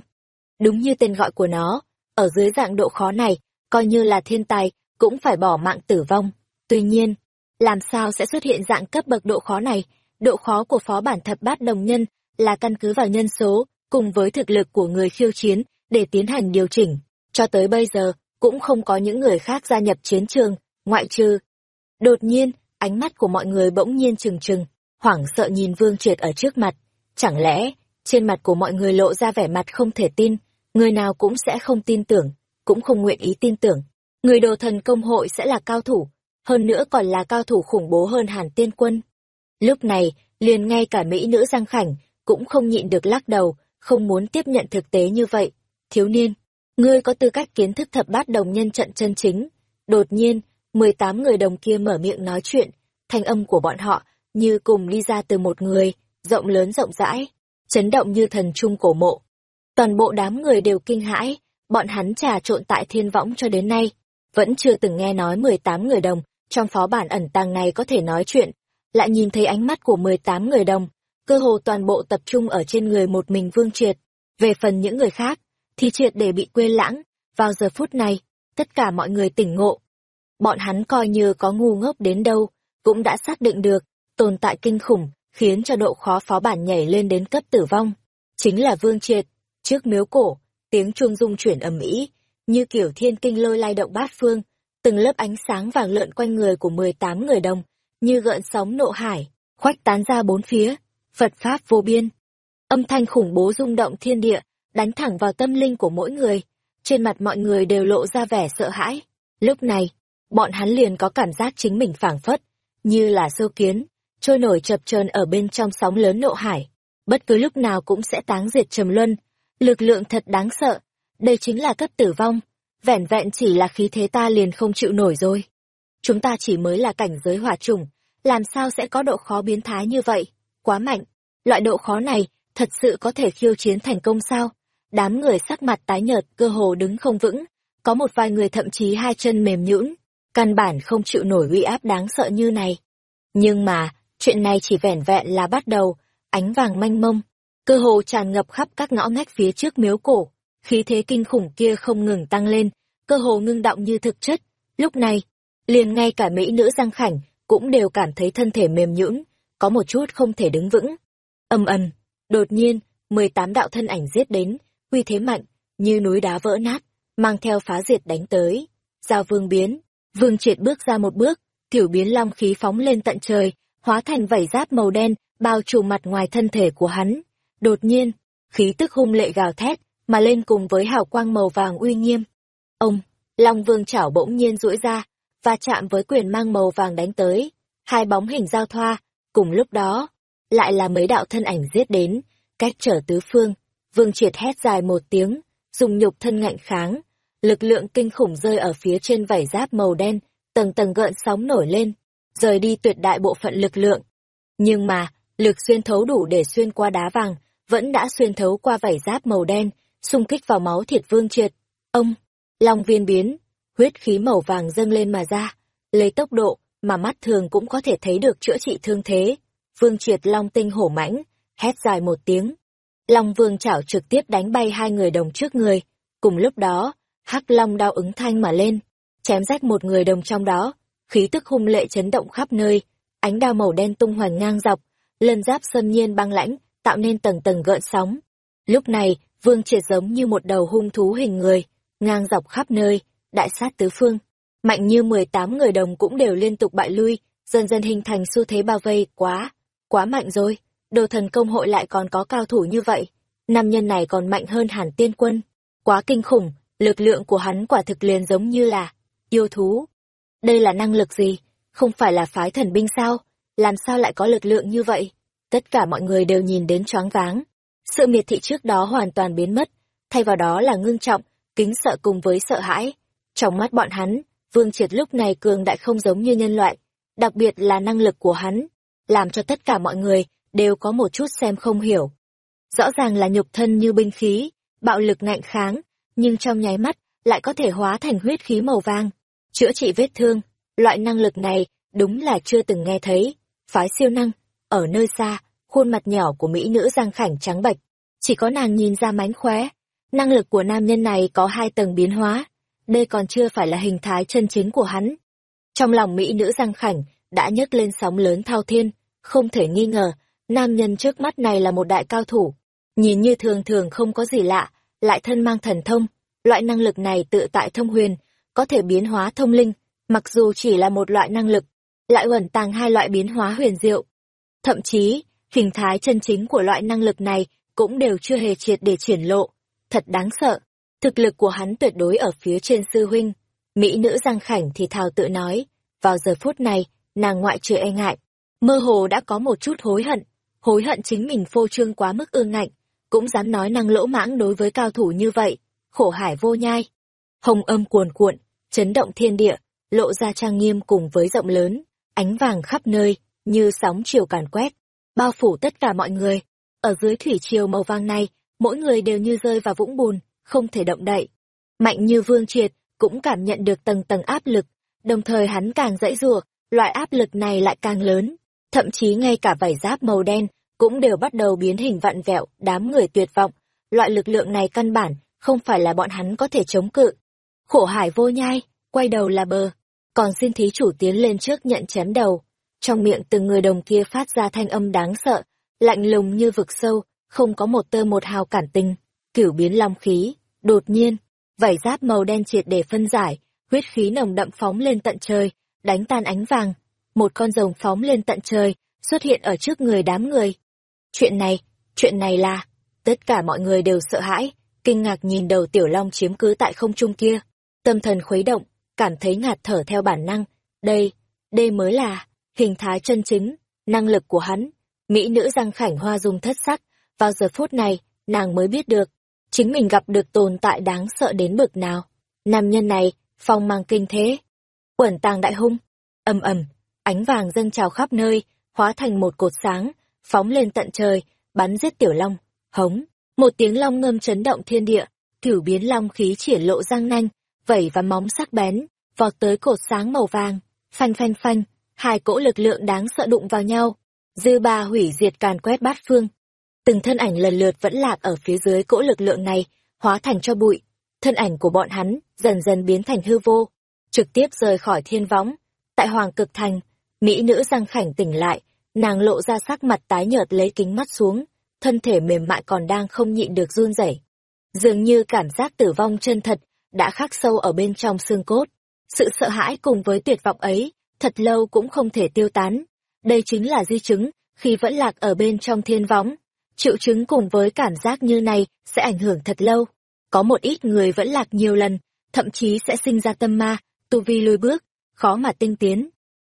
Speaker 1: Đúng như tên gọi của nó, ở dưới dạng độ khó này, coi như là thiên tài, cũng phải bỏ mạng tử vong. Tuy nhiên, làm sao sẽ xuất hiện dạng cấp bậc độ khó này? Độ khó của phó bản thập bát đồng nhân là căn cứ vào nhân số, cùng với thực lực của người khiêu chiến, để tiến hành điều chỉnh. Cho tới bây giờ, cũng không có những người khác gia nhập chiến trường, ngoại trừ. Đột nhiên, ánh mắt của mọi người bỗng nhiên trừng trừng, hoảng sợ nhìn Vương Triệt ở trước mặt. Chẳng lẽ, trên mặt của mọi người lộ ra vẻ mặt không thể tin, người nào cũng sẽ không tin tưởng, cũng không nguyện ý tin tưởng. Người đồ thần công hội sẽ là cao thủ, hơn nữa còn là cao thủ khủng bố hơn Hàn Tiên Quân. Lúc này, liền ngay cả Mỹ nữ Giang Khảnh, cũng không nhịn được lắc đầu, không muốn tiếp nhận thực tế như vậy. Thiếu niên, ngươi có tư cách kiến thức thập bát đồng nhân trận chân chính. Đột nhiên, 18 người đồng kia mở miệng nói chuyện, thanh âm của bọn họ như cùng đi ra từ một người, rộng lớn rộng rãi, chấn động như thần trung cổ mộ. Toàn bộ đám người đều kinh hãi, bọn hắn trà trộn tại thiên võng cho đến nay, vẫn chưa từng nghe nói 18 người đồng, trong phó bản ẩn tàng này có thể nói chuyện, lại nhìn thấy ánh mắt của 18 người đồng, cơ hồ toàn bộ tập trung ở trên người một mình Vương Triệt. Về phần những người khác, thì triệt để bị quên lãng, vào giờ phút này, tất cả mọi người tỉnh ngộ. Bọn hắn coi như có ngu ngốc đến đâu, cũng đã xác định được, tồn tại kinh khủng, khiến cho độ khó phó bản nhảy lên đến cấp tử vong. Chính là Vương Triệt, trước miếu cổ, tiếng chuông rung chuyển ầm ĩ, như kiểu thiên kinh lôi lai động bát phương, từng lớp ánh sáng vàng lượn quanh người của 18 người đồng, như gợn sóng nộ hải, khoách tán ra bốn phía, Phật Pháp vô biên. Âm thanh khủng bố rung động thiên địa, đánh thẳng vào tâm linh của mỗi người. Trên mặt mọi người đều lộ ra vẻ sợ hãi. Lúc này, bọn hắn liền có cảm giác chính mình phảng phất, như là sâu kiến, trôi nổi chập chờn ở bên trong sóng lớn nộ hải. Bất cứ lúc nào cũng sẽ táng diệt trầm luân. Lực lượng thật đáng sợ. Đây chính là cấp tử vong. Vẻn vẹn chỉ là khí thế ta liền không chịu nổi rồi. Chúng ta chỉ mới là cảnh giới hỏa trùng, làm sao sẽ có độ khó biến thái như vậy? Quá mạnh. Loại độ khó này, thật sự có thể khiêu chiến thành công sao? Đám người sắc mặt tái nhợt cơ hồ đứng không vững, có một vài người thậm chí hai chân mềm nhũn, căn bản không chịu nổi uy áp đáng sợ như này. Nhưng mà, chuyện này chỉ vẻn vẹn là bắt đầu, ánh vàng manh mông, cơ hồ tràn ngập khắp các ngõ ngách phía trước miếu cổ, khí thế kinh khủng kia không ngừng tăng lên, cơ hồ ngưng động như thực chất. Lúc này, liền ngay cả mỹ nữ Giang Khảnh cũng đều cảm thấy thân thể mềm nhũn, có một chút không thể đứng vững. Âm ầm, đột nhiên, 18 đạo thân ảnh giết đến, uy thế mạnh, như núi đá vỡ nát, mang theo phá diệt đánh tới. Giao vương biến, vương triệt bước ra một bước, tiểu biến long khí phóng lên tận trời, hóa thành vảy giáp màu đen, bao trùm mặt ngoài thân thể của hắn. Đột nhiên, khí tức hung lệ gào thét, mà lên cùng với hào quang màu vàng uy nghiêm. Ông, Long Vương chảo bỗng nhiên duỗi ra, và chạm với quyền mang màu vàng đánh tới. Hai bóng hình giao thoa, cùng lúc đó, lại là mấy đạo thân ảnh giết đến, cách trở tứ phương. Vương triệt hét dài một tiếng, dùng nhục thân ngạnh kháng, lực lượng kinh khủng rơi ở phía trên vảy giáp màu đen, tầng tầng gợn sóng nổi lên, rời đi tuyệt đại bộ phận lực lượng. Nhưng mà, lực xuyên thấu đủ để xuyên qua đá vàng, vẫn đã xuyên thấu qua vảy giáp màu đen, xung kích vào máu thịt vương triệt. Ông, long viên biến, huyết khí màu vàng dâng lên mà ra, lấy tốc độ mà mắt thường cũng có thể thấy được chữa trị thương thế. Vương triệt long tinh hổ mãnh, hét dài một tiếng. Long vương chảo trực tiếp đánh bay hai người đồng trước người. Cùng lúc đó, hắc long đao ứng thanh mà lên, chém rách một người đồng trong đó, khí tức hung lệ chấn động khắp nơi, ánh đao màu đen tung hoành ngang dọc, lân giáp sơn nhiên băng lãnh, tạo nên tầng tầng gợn sóng. Lúc này, Vương Triệt giống như một đầu hung thú hình người, ngang dọc khắp nơi, đại sát tứ phương. Mạnh như 18 người đồng cũng đều liên tục bại lui, dần dần hình thành xu thế bao vây, quá, quá mạnh rồi. Đồ thần công hội lại còn có cao thủ như vậy. Nam nhân này còn mạnh hơn hẳn tiên quân. Quá kinh khủng, lực lượng của hắn quả thực liền giống như là yêu thú. Đây là năng lực gì? Không phải là phái thần binh sao? Làm sao lại có lực lượng như vậy? Tất cả mọi người đều nhìn đến choáng váng. Sự miệt thị trước đó hoàn toàn biến mất, thay vào đó là ngưng trọng, kính sợ cùng với sợ hãi. Trong mắt bọn hắn, Vương Triệt lúc này cường đại không giống như nhân loại, đặc biệt là năng lực của hắn, làm cho tất cả mọi người đều có một chút xem không hiểu. Rõ ràng là nhục thân như binh khí, bạo lực ngạnh kháng, nhưng trong nháy mắt lại có thể hóa thành huyết khí màu vàng, chữa trị vết thương. Loại năng lực này đúng là chưa từng nghe thấy. Phái siêu năng, ở nơi xa, khuôn mặt nhỏ của mỹ nữ giang khảnh trắng bệch, chỉ có nàng nhìn ra mánh khóe. Năng lực của nam nhân này có hai tầng biến hóa, đây còn chưa phải là hình thái chân chính của hắn. Trong lòng mỹ nữ giang khảnh đã nhấc lên sóng lớn thao thiên, không thể nghi ngờ, nam nhân trước mắt này là một đại cao thủ. Nhìn như thường thường không có gì lạ, lại thân mang thần thông, loại năng lực này tự tại thông huyền, có thể biến hóa thông linh, mặc dù chỉ là một loại năng lực, lại ẩn tàng hai loại biến hóa huyền diệu. Thậm chí, hình thái chân chính của loại năng lực này cũng đều chưa hề triệt để triển lộ. Thật đáng sợ. Thực lực của hắn tuyệt đối ở phía trên sư huynh. Mỹ nữ Giang Khảnh thì thào tự nói. Vào giờ phút này, nàng ngoại trừ e ngại. Mơ hồ đã có một chút hối hận. Hối hận chính mình phô trương quá mức ương ngạnh. Cũng dám nói năng lỗ mãng đối với cao thủ như vậy. Khổ hải vô nhai. Hồng âm cuồn cuộn, chấn động thiên địa, lộ ra trang nghiêm cùng với rộng lớn. Ánh vàng khắp nơi, như sóng chiều càn quét bao phủ tất cả mọi người. Ở dưới thủy triều màu vàng này, mỗi người đều như rơi vào vũng bùn, không thể động đậy. Mạnh như vương triệt, cũng cảm nhận được tầng tầng áp lực, đồng thời hắn càng dãy rùa, loại áp lực này lại càng lớn. Thậm chí ngay cả vải giáp màu đen, cũng đều bắt đầu biến hình vặn vẹo, đám người tuyệt vọng. Loại lực lượng này căn bản, không phải là bọn hắn có thể chống cự. Khổ hải vô nhai, quay đầu là bờ. Còn xin thí chủ tiến lên trước nhận chém đầu trong miệng từng người đồng kia phát ra thanh âm đáng sợ, lạnh lùng như vực sâu, không có một tơ một hào cản tình, cửu biến long khí, đột nhiên, vảy giáp màu đen triệt để phân giải, huyết khí nồng đậm phóng lên tận trời, đánh tan ánh vàng, một con rồng phóng lên tận trời, xuất hiện ở trước người đám người. Chuyện này, chuyện này là, tất cả mọi người đều sợ hãi, kinh ngạc nhìn đầu tiểu long chiếm cứ tại không trung kia, tâm thần khuấy động, cảm thấy ngạt thở theo bản năng, đây, đây mới là hình thái chân chính, năng lực của hắn. Mỹ nữ răng khảnh hoa dung thất sắc, vào giờ phút này, nàng mới biết được, chính mình gặp được tồn tại đáng sợ đến bực nào. Nam nhân này, phong mang kinh thế. Quẩn tàng đại hung, ầm ầm, ánh vàng dâng trào khắp nơi, hóa thành một cột sáng, phóng lên tận trời, bắn giết tiểu long, hống, một tiếng long ngâm chấn động thiên địa, cửu biến long khí triển lộ răng nanh, vẩy và móng sắc bén, vọt tới cột sáng màu vàng, phanh phanh phanh, hai cỗ lực lượng đáng sợ đụng vào nhau, dư ba hủy diệt càn quét bát phương. Từng thân ảnh lần lượt vẫn lạc ở phía dưới cỗ lực lượng này, hóa thành cho bụi. Thân ảnh của bọn hắn dần dần biến thành hư vô, trực tiếp rời khỏi thiên võng. Tại Hoàng Cực Thành, mỹ nữ Giang Khảnh tỉnh lại, nàng lộ ra sắc mặt tái nhợt lấy kính mắt xuống, thân thể mềm mại còn đang không nhịn được run rẩy. Dường như cảm giác tử vong chân thật đã khắc sâu ở bên trong xương cốt. Sự sợ hãi cùng với tuyệt vọng ấy thật lâu cũng không thể tiêu tán. Đây chính là di chứng, khi vẫn lạc ở bên trong thiên võng. Triệu chứng cùng với cảm giác như này sẽ ảnh hưởng thật lâu. Có một ít người vẫn lạc nhiều lần, thậm chí sẽ sinh ra tâm ma, tu vi lùi bước, khó mà tinh tiến.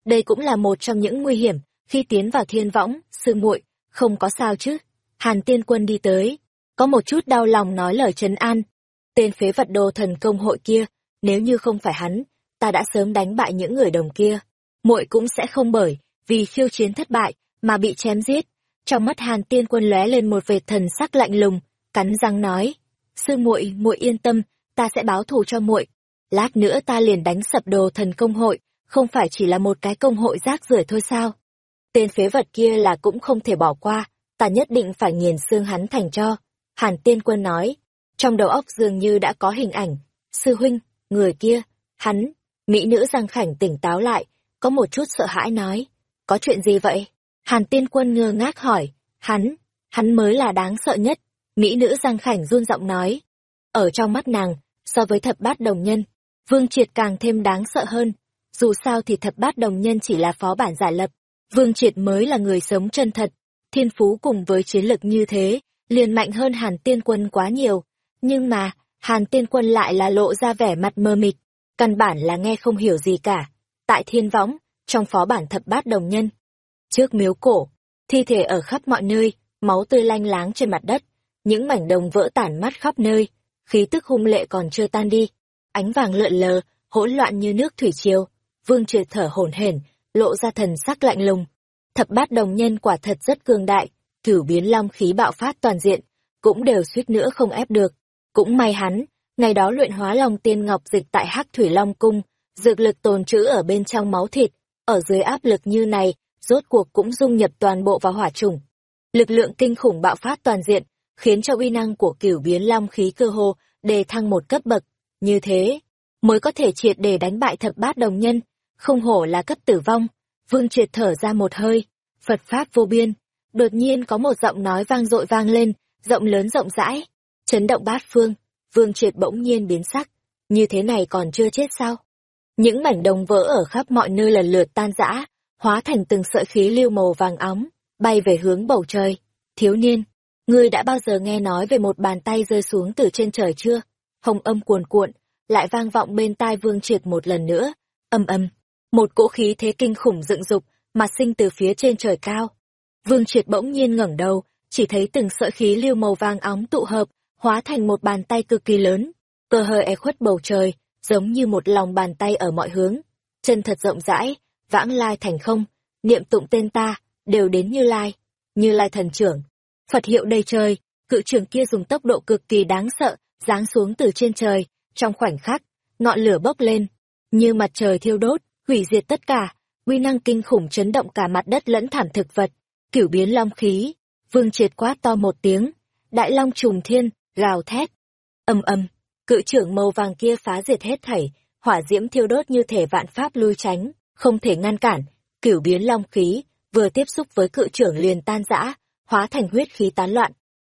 Speaker 1: Đây cũng là một trong những nguy hiểm khi tiến vào thiên võng, sư muội, không có sao chứ. Hàn tiên quân đi tới, có một chút đau lòng nói lời trấn an. Tên phế vật đồ thần công hội kia, nếu như không phải hắn, ta đã sớm đánh bại những người đồng kia. Muội cũng sẽ không bởi vì khiêu chiến thất bại mà bị chém giết. Trong mắt Hàn Tiên Quân lóe lên một vệt thần sắc lạnh lùng, cắn răng nói: "Sư muội, muội yên tâm, ta sẽ báo thù cho muội. Lát nữa ta liền đánh sập đồ thần công hội, không phải chỉ là một cái công hội rác rưởi thôi sao? Tên phế vật kia là cũng không thể bỏ qua, ta nhất định phải nghiền xương hắn thành cho." Hàn Tiên Quân nói, trong đầu óc dường như đã có hình ảnh, sư huynh, người kia, hắn, mỹ nữ giang khảnh tỉnh táo lại, có một chút sợ hãi nói, có chuyện gì vậy? Hàn tiên quân ngơ ngác hỏi, hắn, hắn mới là đáng sợ nhất, mỹ nữ giang khảnh run giọng nói. Ở trong mắt nàng, so với thập bát đồng nhân, vương triệt càng thêm đáng sợ hơn, dù sao thì thập bát đồng nhân chỉ là phó bản giả lập, vương triệt mới là người sống chân thật, thiên phú cùng với chiến lực như thế, liền mạnh hơn hàn tiên quân quá nhiều, nhưng mà, Hàn Tiên Quân lại là lộ ra vẻ mặt mơ mịt, căn bản là nghe không hiểu gì cả. Tại thiên võng, trong phó bản thập bát đồng nhân. Trước miếu cổ, thi thể ở khắp mọi nơi, máu tươi lanh láng trên mặt đất, những mảnh đồng vỡ tản mắt khắp nơi, khí tức hung lệ còn chưa tan đi. Ánh vàng lượn lờ, hỗn loạn như nước thủy triều, vương triệt thở hổn hển, lộ ra thần sắc lạnh lùng. Thập bát đồng nhân quả thật rất cường đại, thử biến long khí bạo phát toàn diện, cũng đều suýt nữa không ép được. Cũng may hắn, ngày đó luyện hóa long tiên ngọc dịch tại Hắc Thủy Long Cung, dược lực tồn trữ ở bên trong máu thịt, ở dưới áp lực như này, rốt cuộc cũng dung nhập toàn bộ vào hỏa trùng. Lực lượng kinh khủng bạo phát toàn diện, khiến cho uy năng của cửu biến long khí cơ hồ đề thăng một cấp bậc. Như thế, mới có thể triệt để đánh bại thập bát đồng nhân, không hổ là cấp tử vong. Vương triệt thở ra một hơi, Phật Pháp vô biên. Đột nhiên có một giọng nói vang dội vang lên, rộng lớn rộng rãi, chấn động bát phương, Vương Triệt bỗng nhiên biến sắc, như thế này còn chưa chết sao? Những mảnh đồng vỡ ở khắp mọi nơi lần lượt tan rã, hóa thành từng sợi khí lưu màu vàng óng, bay về hướng bầu trời. Thiếu niên, ngươi đã bao giờ nghe nói về một bàn tay rơi xuống từ trên trời chưa? Hồng âm cuồn cuộn, lại vang vọng bên tai Vương Triệt một lần nữa, âm âm, một cỗ khí thế kinh khủng dựng dục, mà sinh từ phía trên trời cao. Vương Triệt bỗng nhiên ngẩng đầu, chỉ thấy từng sợi khí lưu màu vàng óng tụ hợp, hóa thành một bàn tay cực kỳ lớn, cơ hơi e khuất bầu trời, giống như một lòng bàn tay ở mọi hướng. Chân thật rộng rãi, vãng lai thành không, niệm tụng tên ta, đều đến như lai, như lai thần trưởng. Phật hiệu đầy trời, cự trưởng kia dùng tốc độ cực kỳ đáng sợ, giáng xuống từ trên trời, trong khoảnh khắc, ngọn lửa bốc lên, như mặt trời thiêu đốt, hủy diệt tất cả, uy năng kinh khủng chấn động cả mặt đất lẫn thảm thực vật, cửu biến long khí, vương triệt quát to một tiếng, đại long trùng thiên, gào thét. Âm âm, cự trưởng màu vàng kia phá diệt hết thảy, hỏa diễm thiêu đốt như thể vạn pháp lui tránh, không thể ngăn cản, cửu biến long khí, vừa tiếp xúc với cự trưởng liền tan rã, hóa thành huyết khí tán loạn.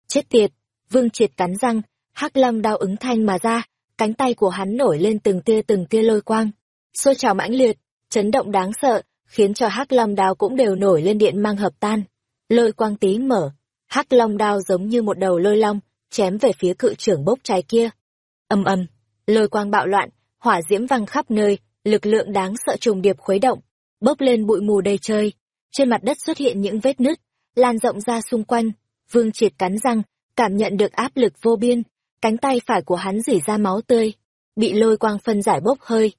Speaker 1: Chết tiệt, vương triệt cắn răng, hắc long đao ứng thanh mà ra, cánh tay của hắn nổi lên từng tia từng tia lôi quang, xôi trào mãnh liệt, chấn động đáng sợ, khiến cho hắc long đao cũng đều nổi lên điện mang hợp tan. Lôi quang tí mở, hắc long đao giống như một đầu lôi long, chém về phía cự trưởng bốc cháy kia. Âm âm, lôi quang bạo loạn, hỏa diễm văng khắp nơi, lực lượng đáng sợ trùng điệp khuấy động, bốc lên bụi mù đầy trời. Trên mặt đất xuất hiện những vết nứt, lan rộng ra xung quanh. Vương triệt cắn răng, cảm nhận được áp lực vô biên, cánh tay phải của hắn rỉ ra máu tươi, bị lôi quang phân giải bốc hơi.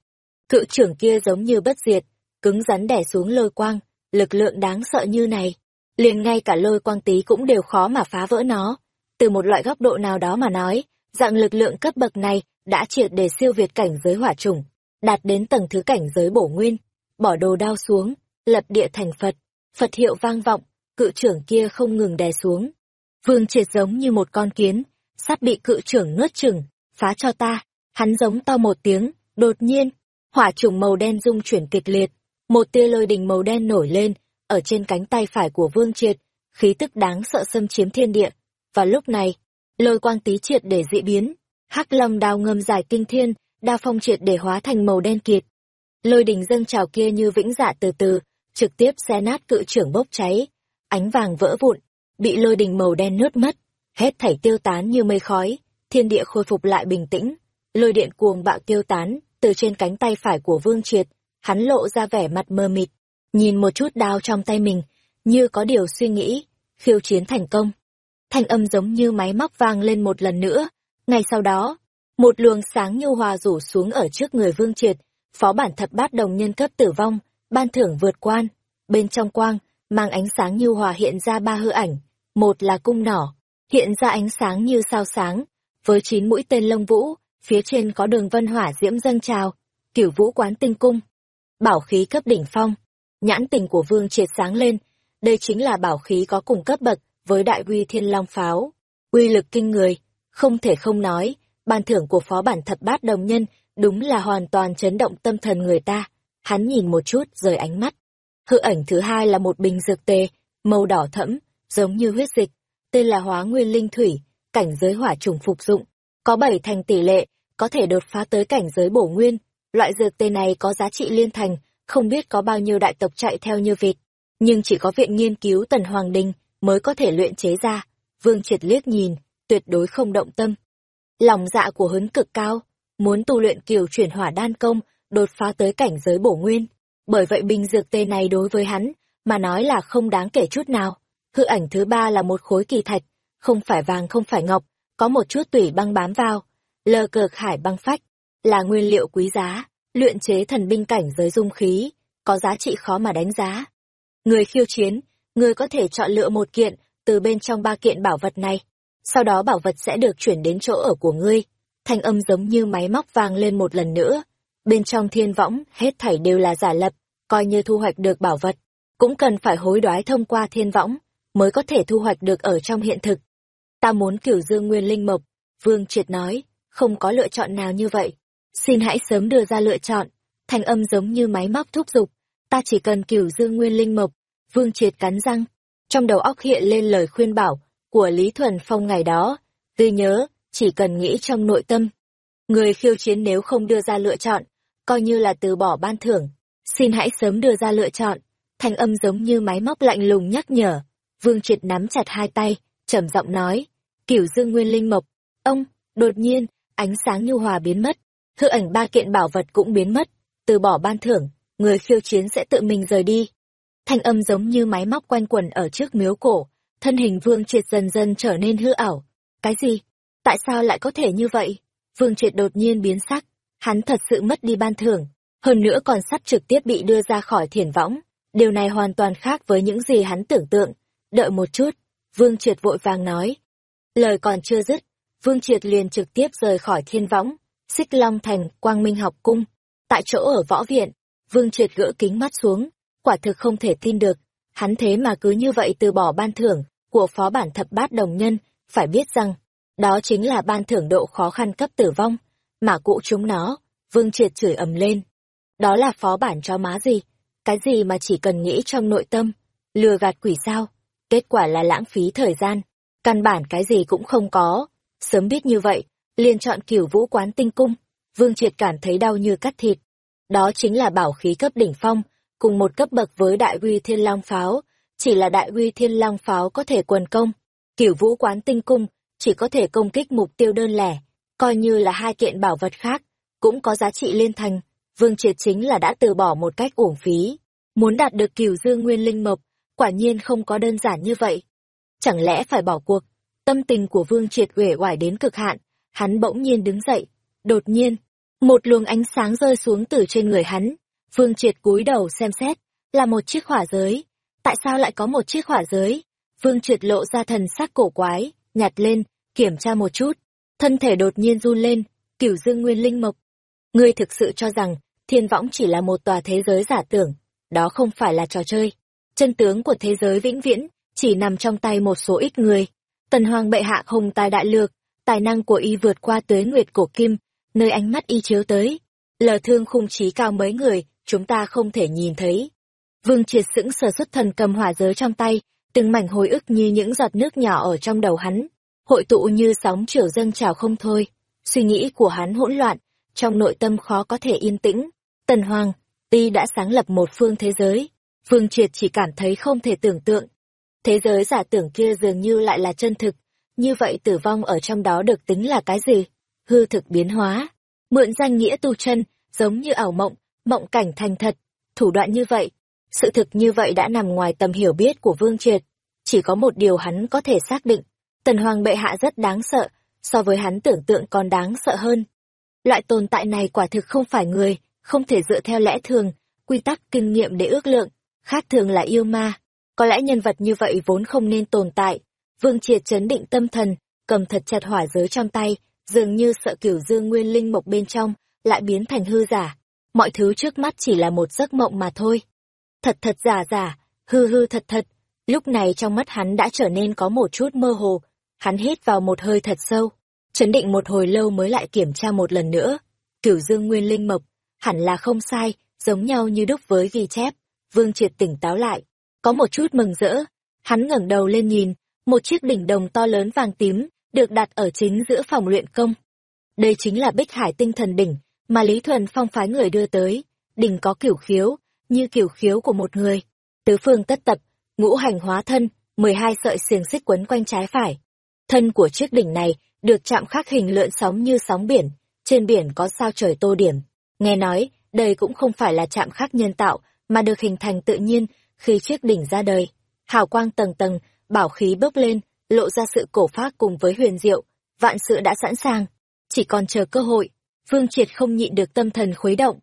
Speaker 1: Cự trưởng kia giống như bất diệt, cứng rắn đè xuống lôi quang, lực lượng đáng sợ như này, liền ngay cả lôi quang tí cũng đều khó mà phá vỡ nó. Từ một loại góc độ nào đó mà nói, dạng lực lượng cấp bậc này đã triệt để siêu việt cảnh giới hỏa trùng, đạt đến tầng thứ cảnh giới bổ nguyên, bỏ đồ đao xuống, lập địa thành Phật, Phật hiệu vang vọng, cự trưởng kia không ngừng đè xuống. Vương triệt giống như một con kiến, sắp bị cự trưởng nuốt chừng, phá cho ta, hắn giống to một tiếng, đột nhiên, hỏa trùng màu đen rung chuyển kịch liệt, một tia lôi đình màu đen nổi lên, ở trên cánh tay phải của Vương Triệt, khí tức đáng sợ xâm chiếm thiên địa, và lúc này, lôi quang tí triệt để dị biến, hắc long đao ngâm dài kinh thiên, đao phong triệt để hóa thành màu đen kịt, Lôi đỉnh dâng trào kia như vĩnh dạ từ từ, trực tiếp xé nát cự trưởng bốc cháy, ánh vàng vỡ vụn, bị lôi đỉnh màu đen nướt mất, hết thảy tiêu tán như mây khói, thiên địa khôi phục lại bình tĩnh, lôi điện cuồng bạo tiêu tán, từ trên cánh tay phải của Vương Triệt, hắn lộ ra vẻ mặt mơ mịt, nhìn một chút đao trong tay mình, như có điều suy nghĩ, khiêu chiến thành công. Thanh âm giống như máy móc vang lên một lần nữa. Ngay sau đó, một luồng sáng nhu hòa rủ xuống ở trước người Vương Triệt, phó bản thập bát đồng nhân cấp tử vong, ban thưởng vượt quan. Bên trong quang, mang ánh sáng nhu hòa hiện ra ba hư ảnh, một là cung nỏ, hiện ra ánh sáng như sao sáng, với chín mũi tên lông vũ, phía trên có đường vân hỏa diễm dâng trào, cửu vũ quán tinh cung. Bảo khí cấp đỉnh phong, nhãn tình của Vương Triệt sáng lên, đây chính là bảo khí có cùng cấp bậc với đại uy thiên long pháo. Uy lực kinh người, không thể không nói, ban thưởng của phó bản thập bát đồng nhân đúng là hoàn toàn chấn động tâm thần người ta. Hắn nhìn một chút rời ánh mắt. Hư ảnh thứ hai là một bình dược tê, màu đỏ thẫm, giống như huyết dịch, tên là hóa nguyên linh thủy, cảnh giới hỏa trùng phục dụng, có bảy thành tỷ lệ, có thể đột phá tới cảnh giới bổ nguyên. Loại dược tê này có giá trị liên thành, không biết có bao nhiêu đại tộc chạy theo như vịt, nhưng chỉ có viện nghiên cứu Tần Hoàng Đình mới có thể luyện chế ra. Vương Triệt liếc nhìn, tuyệt đối không động tâm. Lòng dạ của hấn cực cao, muốn tu luyện kiều chuyển hỏa đan công, đột phá tới cảnh giới bổ nguyên. Bởi vậy bình dược tê này đối với hắn, mà nói là không đáng kể chút nào. Hư ảnh thứ ba là một khối kỳ thạch, không phải vàng không phải ngọc, có một chút tủy băng bám vào. Lờ cờ hải băng phách, là nguyên liệu quý giá, luyện chế thần binh cảnh giới dung khí, có giá trị khó mà đánh giá. Người khiêu chiến, người có thể chọn lựa một kiện từ bên trong ba kiện bảo vật này. Sau đó bảo vật sẽ được chuyển đến chỗ ở của ngươi. Thanh âm giống như máy móc vang lên một lần nữa. Bên trong thiên võng, hết thảy đều là giả lập, coi như thu hoạch được bảo vật. Cũng cần phải hối đoái thông qua thiên võng, mới có thể thu hoạch được ở trong hiện thực. Ta muốn cửu dương nguyên linh mộc, Vương Triệt nói, không có lựa chọn nào như vậy. Xin hãy sớm đưa ra lựa chọn. Thanh âm giống như máy móc thúc giục. Ta chỉ cần cửu dương nguyên linh mộc. Vương Triệt cắn răng. Trong đầu óc hiện lên lời khuyên bảo của Lý Thuần Phong ngày đó. Ghi nhớ, chỉ cần nghĩ trong nội tâm. Người khiêu chiến nếu không đưa ra lựa chọn, coi như là từ bỏ ban thưởng. Xin hãy sớm đưa ra lựa chọn. Thanh âm giống như máy móc lạnh lùng nhắc nhở. Vương Triệt nắm chặt hai tay, trầm giọng nói. Cửu dương nguyên linh mộc. Ông, đột nhiên, ánh sáng nhu hòa biến mất. Hư ảnh ba kiện bảo vật cũng biến mất. Từ bỏ ban thưởng, người khiêu chiến sẽ tự mình rời đi. Thanh âm giống như máy móc quanh quần ở trước miếu cổ, thân hình Vương Triệt dần dần trở nên hư ảo. Cái gì? Tại sao lại có thể như vậy? Vương Triệt đột nhiên biến sắc, hắn thật sự mất đi ban thưởng, hơn nữa còn sắp trực tiếp bị đưa ra khỏi thiền võng. Điều này hoàn toàn khác với những gì hắn tưởng tượng. Đợi một chút, Vương Triệt vội vàng nói. Lời còn chưa dứt, Vương Triệt liền trực tiếp rời khỏi thiên võng, xích long thành, quang minh học cung. Tại chỗ ở võ viện, Vương Triệt gỡ kính mắt xuống, quả thực không thể tin được. Hắn thế mà cứ như vậy từ bỏ ban thưởng của phó bản thập bát đồng nhân, phải biết rằng, đó chính là ban thưởng độ khó khăn cấp tử vong, mà cụ chúng nó, Vương Triệt chửi ầm lên. Đó là phó bản cho má gì? Cái gì mà chỉ cần nghĩ trong nội tâm, lừa gạt quỷ sao? Kết quả là lãng phí thời gian, căn bản cái gì cũng không có. Sớm biết như vậy, liền chọn kiểu vũ quán tinh cung, Vương Triệt cảm thấy đau như cắt thịt. Đó chính là bảo khí cấp đỉnh phong, cùng một cấp bậc với đại uy thiên long pháo, chỉ là đại uy thiên long pháo có thể quần công. kiểu vũ quán tinh cung chỉ có thể công kích mục tiêu đơn lẻ, coi như là hai kiện bảo vật khác, cũng có giá trị liên thành. Vương Triệt chính là đã từ bỏ một cách uổng phí. Muốn đạt được cửu dương nguyên linh mộc, quả nhiên không có đơn giản như vậy. Chẳng lẽ phải bỏ cuộc? Tâm tình của Vương Triệt uể oải đến cực hạn, hắn bỗng nhiên đứng dậy. Đột nhiên, một luồng ánh sáng rơi xuống từ trên người hắn. Vương Triệt cúi đầu xem xét, là một chiếc hỏa giới. Tại sao lại có một chiếc hỏa giới? Vương Triệt lộ ra thần sắc cổ quái, nhặt lên, kiểm tra một chút. Thân thể đột nhiên run lên, cửu dương nguyên linh mộc. Ngươi thực sự cho rằng, thiên võng chỉ là một tòa thế giới giả tưởng. Đó không phải là trò chơi. Chân tướng của thế giới vĩnh viễn, chỉ nằm trong tay một số ít người. Tần Hoàng bệ hạ hùng tài đại lược, tài năng của y vượt qua tuế nguyệt cổ kim, nơi ánh mắt y chiếu tới. Lờ thương khung trí cao mấy người, chúng ta không thể nhìn thấy. Vương triệt sững sờ xuất thần cầm hỏa giới trong tay, từng mảnh hồi ức như những giọt nước nhỏ ở trong đầu hắn, hội tụ như sóng chiều dâng trào không thôi. Suy nghĩ của hắn hỗn loạn, trong nội tâm khó có thể yên tĩnh. Tần Hoàng, y đã sáng lập một phương thế giới. Vương triệt chỉ cảm thấy không thể tưởng tượng. Thế giới giả tưởng kia dường như lại là chân thực, như vậy tử vong ở trong đó được tính là cái gì? Hư thực biến hóa, mượn danh nghĩa tu chân, giống như ảo mộng, mộng cảnh thành thật, thủ đoạn như vậy. Sự thực như vậy đã nằm ngoài tầm hiểu biết của Vương Triệt. Chỉ có một điều hắn có thể xác định, Tần Hoàng bệ hạ rất đáng sợ, so với hắn tưởng tượng còn đáng sợ hơn. Loại tồn tại này quả thực không phải người, không thể dựa theo lẽ thường, quy tắc kinh nghiệm để ước lượng, khác thường là yêu ma. Có lẽ nhân vật như vậy vốn không nên tồn tại. Vương Triệt chấn định tâm thần, cầm thật chặt hỏa giới trong tay, dường như sợ kiểu dương nguyên linh mộc bên trong, lại biến thành hư giả. Mọi thứ trước mắt chỉ là một giấc mộng mà thôi. Thật thật giả giả, hư hư thật thật. Lúc này trong mắt hắn đã trở nên có một chút mơ hồ. Hắn hít vào một hơi thật sâu, chấn định một hồi lâu mới lại kiểm tra một lần nữa. cửu dương nguyên linh mộc, hẳn là không sai, giống nhau như đúc với ghi chép. Vương Triệt tỉnh táo lại, có một chút mừng rỡ. Hắn ngẩng đầu lên nhìn, một chiếc đỉnh đồng to lớn vàng tím, được đặt ở chính giữa phòng luyện công. Đây chính là Bích Hải tinh thần đỉnh, mà Lý Thuần Phong phái người đưa tới. Đỉnh có kiểu khiếu, như kiểu khiếu của một người. Tứ phương tất tập, ngũ hành hóa thân, 12 sợi xiềng xích quấn quanh trái phải. Thân của chiếc đỉnh này được chạm khắc hình lượn sóng như sóng biển, trên biển có sao trời tô điểm. Nghe nói, đây cũng không phải là chạm khắc nhân tạo, mà được hình thành tự nhiên khi chiếc đỉnh ra đời. Hào quang tầng tầng, bảo khí bốc lên, lộ ra sự cổ phác cùng với huyền diệu. Vạn sự đã sẵn sàng, chỉ còn chờ cơ hội. Vương Triệt không nhịn được tâm thần khuấy động.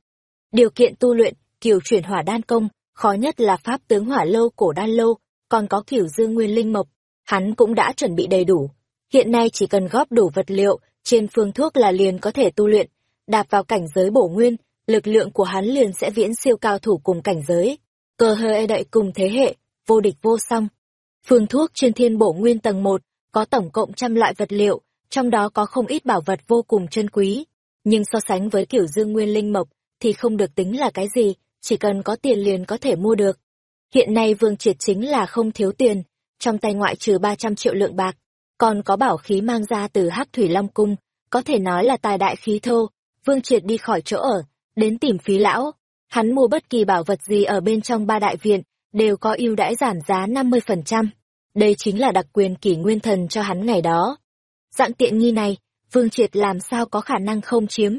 Speaker 1: Điều kiện tu luyện, kiểu chuyển hỏa đan công, khó nhất là pháp tướng hỏa lâu cổ đan lâu, còn có kiểu dương nguyên linh mộc. Hắn cũng đã chuẩn bị đầy đủ. Hiện nay chỉ cần góp đủ vật liệu, trên phương thuốc là liền có thể tu luyện. Đạp vào cảnh giới bổ nguyên, lực lượng của hắn liền sẽ viễn siêu cao thủ cùng cảnh giới. Cơ hơi e đậy cùng thế hệ, vô địch vô song. Phương thuốc trên thiên bổ nguyên tầng 1, có tổng cộng trăm loại vật liệu, trong đó có không ít bảo vật vô cùng chân quý. Nhưng so sánh với kiểu dương nguyên linh mộc, thì không được tính là cái gì, chỉ cần có tiền liền có thể mua được. Hiện nay Vương Triệt chính là không thiếu tiền, trong tay ngoại trừ 300 triệu lượng bạc, còn có bảo khí mang ra từ Hắc Thủy Long Cung, có thể nói là tài đại khí thô. Vương Triệt đi khỏi chỗ ở, đến tìm phí lão. Hắn mua bất kỳ bảo vật gì ở bên trong ba đại viện, đều có ưu đãi giảm giá 50%. Đây chính là đặc quyền kỷ nguyên thần cho hắn ngày đó. Dạng tiện nghi này, Vương Triệt làm sao có khả năng không chiếm.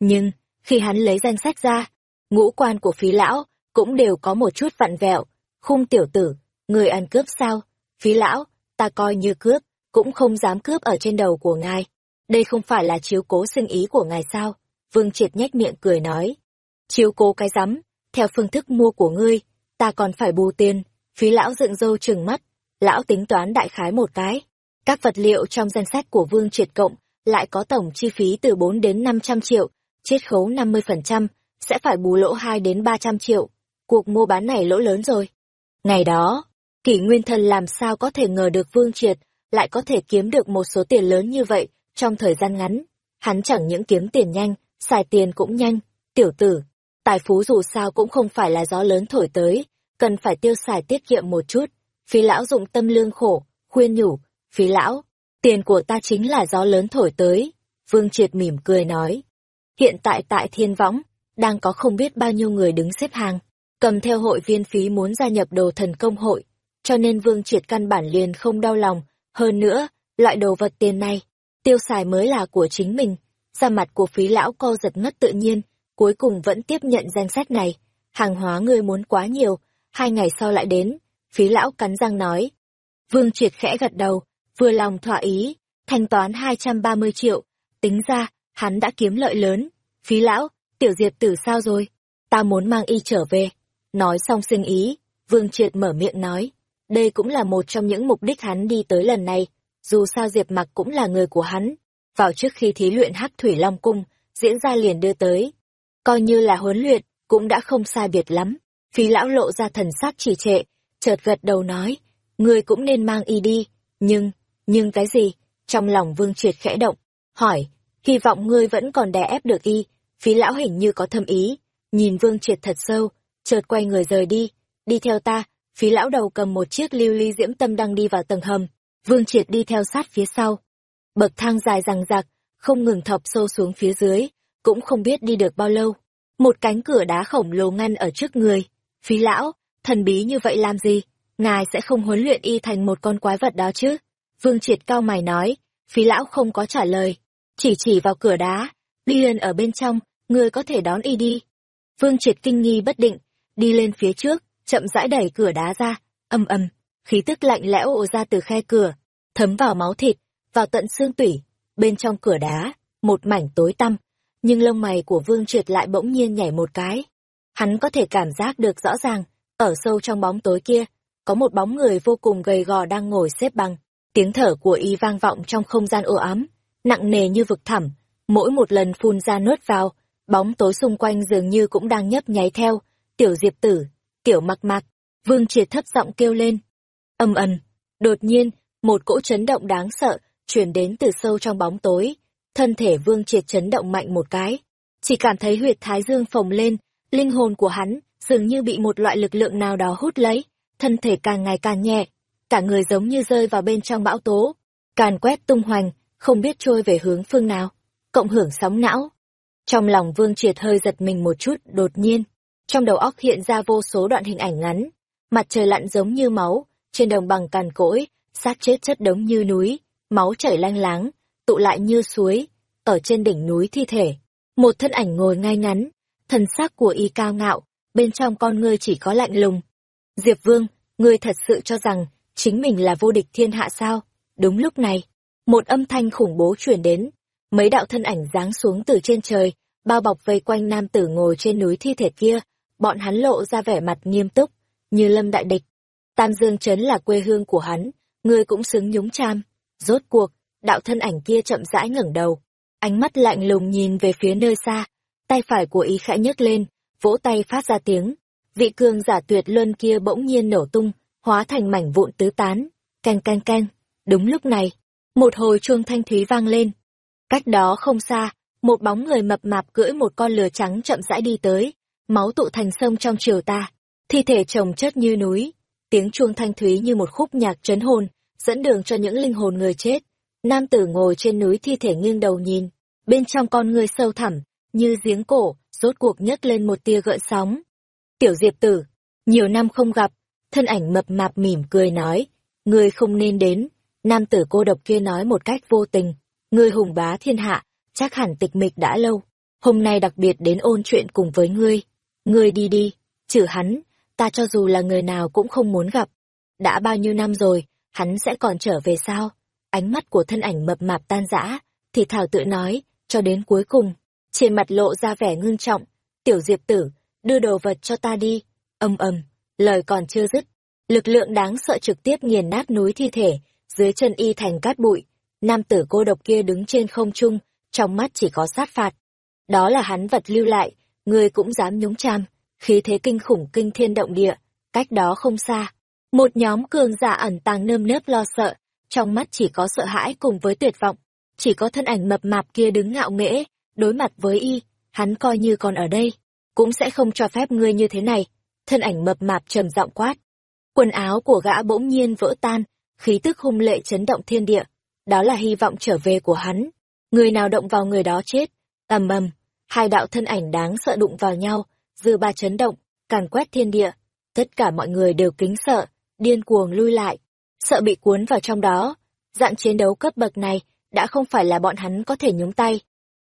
Speaker 1: Nhưng, khi hắn lấy danh sách ra, ngũ quan của phí lão cũng đều có một chút vặn vẹo. Khung tiểu tử, người ăn cướp sao? Phí lão, ta coi như cướp, cũng không dám cướp ở trên đầu của ngài. Đây không phải là chiếu cố sinh ý của ngài sao? Vương Triệt nhếch miệng cười nói. Chiếu cố cái rắm, theo phương thức mua của ngươi, ta còn phải bù tiền. Phí lão dựng râu trừng mắt, lão tính toán đại khái một cái. Các vật liệu trong danh sách của Vương Triệt cộng lại có tổng chi phí từ 4 đến 500 triệu, chiết khấu 50%, sẽ phải bù lỗ 2 đến 300 triệu. Cuộc mua bán này lỗ lớn rồi. Ngày đó, kỷ nguyên thần làm sao có thể ngờ được Vương Triệt lại có thể kiếm được một số tiền lớn như vậy trong thời gian ngắn. Hắn chẳng những kiếm tiền nhanh, xài tiền cũng nhanh. Tiểu tử, tài phú dù sao cũng không phải là gió lớn thổi tới, cần phải tiêu xài tiết kiệm một chút. Phí lão dụng tâm lương khổ, khuyên nhủ, phí lão, tiền của ta chính là gió lớn thổi tới. Vương Triệt mỉm cười nói. Hiện tại tại Thiên Võng, đang có không biết bao nhiêu người đứng xếp hàng, cầm theo hội viên phí muốn gia nhập đồ thần công hội, cho nên Vương Triệt căn bản liền không đau lòng. Hơn nữa, loại đồ vật tiền này, tiêu xài mới là của chính mình. ra mặt của phí lão co giật ngất tự nhiên, cuối cùng vẫn tiếp nhận danh sách này. Hàng hóa ngươi muốn quá nhiều, hai ngày sau lại đến, phí lão cắn răng nói. Vương Triệt khẽ gật đầu, vừa lòng thỏa ý, thanh toán 230 triệu, tính ra, hắn đã kiếm lợi lớn. Phí lão, tiểu diệp tử sao rồi? Ta muốn mang y trở về. Nói xong sinh ý, Vương Triệt mở miệng nói. Đây cũng là một trong những mục đích hắn đi tới lần này, dù sao Diệp Mặc cũng là người của hắn. Vào trước khi thí luyện Hắc Thủy Long Cung, diễn ra liền đưa tới. Coi như là huấn luyện, cũng đã không sai biệt lắm. Phí lão lộ ra thần sắc trì trệ, chợt gật đầu nói, ngươi cũng nên mang y đi, nhưng, nhưng cái gì? Trong lòng Vương Triệt khẽ động, hỏi, hy vọng ngươi vẫn còn đè ép được y, phí lão hình như có thâm ý, nhìn Vương Triệt thật sâu, chợt quay người rời đi, đi theo ta, phí lão đầu cầm một chiếc lưu ly diễm tâm đang đi vào tầng hầm, Vương Triệt đi theo sát phía sau. Bậc thang dài rằng rạc, không ngừng thọc sâu xuống phía dưới, cũng không biết đi được bao lâu. Một cánh cửa đá khổng lồ ngăn ở trước người. Phí lão, thần bí như vậy làm gì? Ngài sẽ không huấn luyện y thành một con quái vật đó chứ? Vương Triệt cao mày nói, phí lão không có trả lời. Chỉ chỉ vào cửa đá, đi lên ở bên trong, ngươi có thể đón y đi. Vương Triệt kinh nghi bất định, đi lên phía trước, chậm rãi đẩy cửa đá ra, âm âm, khí tức lạnh lẽo ồ ra từ khe cửa, thấm vào máu thịt, vào tận xương tủy. bên trong cửa đá, một mảnh tối tăm, nhưng lông mày của Vương Triệt lại bỗng nhiên nhảy một cái. Hắn có thể cảm giác được rõ ràng, ở sâu trong bóng tối kia, có một bóng người vô cùng gầy gò đang ngồi xếp bằng. Tiếng thở của y vang vọng trong không gian ô ám, nặng nề như vực thẳm, mỗi một lần phun ra nuốt vào, bóng tối xung quanh dường như cũng đang nhấp nháy theo, tiểu diệp tử, tiểu mặc mạc, vương triệt thấp giọng kêu lên. Âm ầm, đột nhiên, một cỗ chấn động đáng sợ, truyền đến từ sâu trong bóng tối, thân thể vương triệt chấn động mạnh một cái. Chỉ cảm thấy huyệt thái dương phồng lên, linh hồn của hắn dường như bị một loại lực lượng nào đó hút lấy, thân thể càng ngày càng nhẹ, cả người giống như rơi vào bên trong bão tố, càn quét tung hoành, không biết trôi về hướng phương nào, cộng hưởng sóng não. Trong lòng Vương Triệt hơi giật mình một chút, đột nhiên, trong đầu óc hiện ra vô số đoạn hình ảnh ngắn, mặt trời lặn giống như máu, trên đồng bằng càn cỗi, xác chết chất đống như núi, máu chảy lanh láng, tụ lại như suối, ở trên đỉnh núi thi thể. Một thân ảnh ngồi ngay ngắn, thần xác của y cao ngạo, bên trong con ngươi chỉ có lạnh lùng. Diệp Vương, ngươi thật sự cho rằng chính mình là vô địch thiên hạ sao? Đúng lúc này, một âm thanh khủng bố truyền đến, mấy đạo thân ảnh giáng xuống từ trên trời, bao bọc vây quanh nam tử ngồi trên núi thi thể kia, bọn hắn lộ ra vẻ mặt nghiêm túc, như lâm đại địch. Tam Dương Trấn là quê hương của hắn, ngươi cũng xứng nhúng cham. Rốt cuộc, đạo thân ảnh kia chậm rãi ngẩng đầu, ánh mắt lạnh lùng nhìn về phía nơi xa, tay phải của ý khẽ nhấc lên, vỗ tay phát ra tiếng. Vị cường giả tuyệt luân kia bỗng nhiên nổ tung, hóa thành mảnh vụn tứ tán, canh canh canh. Đúng lúc này, một hồi chuông thanh thúy vang lên. Cách đó không xa, một bóng người mập mạp cưỡi một con lừa trắng chậm rãi đi tới, máu tụ thành sông trong chiều ta, thi thể chồng chất như núi, tiếng chuông thanh thúy như một khúc nhạc trấn hồn, dẫn đường cho những linh hồn người chết. Nam tử ngồi trên núi thi thể nghiêng đầu nhìn, bên trong con người sâu thẳm, như giếng cổ, rốt cuộc nhấc lên một tia gợn sóng. Tiểu Diệp tử, nhiều năm không gặp, thân ảnh mập mạp mỉm cười nói, ngươi không nên đến. Nam tử cô độc kia nói một cách vô tình, ngươi hùng bá thiên hạ, chắc hẳn tịch mịch đã lâu. Hôm nay đặc biệt đến ôn chuyện cùng với ngươi. Ngươi đi đi, trừ hắn, ta cho dù là người nào cũng không muốn gặp. Đã bao nhiêu năm rồi, hắn sẽ còn trở về sao? Ánh mắt của thân ảnh mập mạp tan rã, thì thảo tự nói, cho đến cuối cùng, trên mặt lộ ra vẻ ngưng trọng. Tiểu diệp tử, đưa đồ vật cho ta đi. Âm ầm, lời còn chưa dứt. Lực lượng đáng sợ trực tiếp nghiền nát núi thi thể, dưới chân y thành cát bụi. Nam tử cô độc kia đứng trên không trung, trong mắt chỉ có sát phạt. Đó là hắn vật lưu lại, người cũng dám nhúng cham, khí thế kinh khủng kinh thiên động địa, cách đó không xa. Một nhóm cường giả ẩn tàng nơm nớp lo sợ, trong mắt chỉ có sợ hãi cùng với tuyệt vọng. Chỉ có thân ảnh mập mạp kia đứng ngạo nghễ, đối mặt với y, hắn coi như còn ở đây, cũng sẽ không cho phép ngươi như thế này. Thân ảnh mập mạp trầm giọng quát. Quần áo của gã bỗng nhiên vỡ tan, khí tức hung lệ chấn động thiên địa. Đó là hy vọng trở về của hắn. Người nào động vào người đó chết. ầm ầm, hai đạo thân ảnh đáng sợ đụng vào nhau, dư ba chấn động, càn quét thiên địa. Tất cả mọi người đều kính sợ, điên cuồng lui lại, sợ bị cuốn vào trong đó. Dạng chiến đấu cấp bậc này đã không phải là bọn hắn có thể nhúng tay.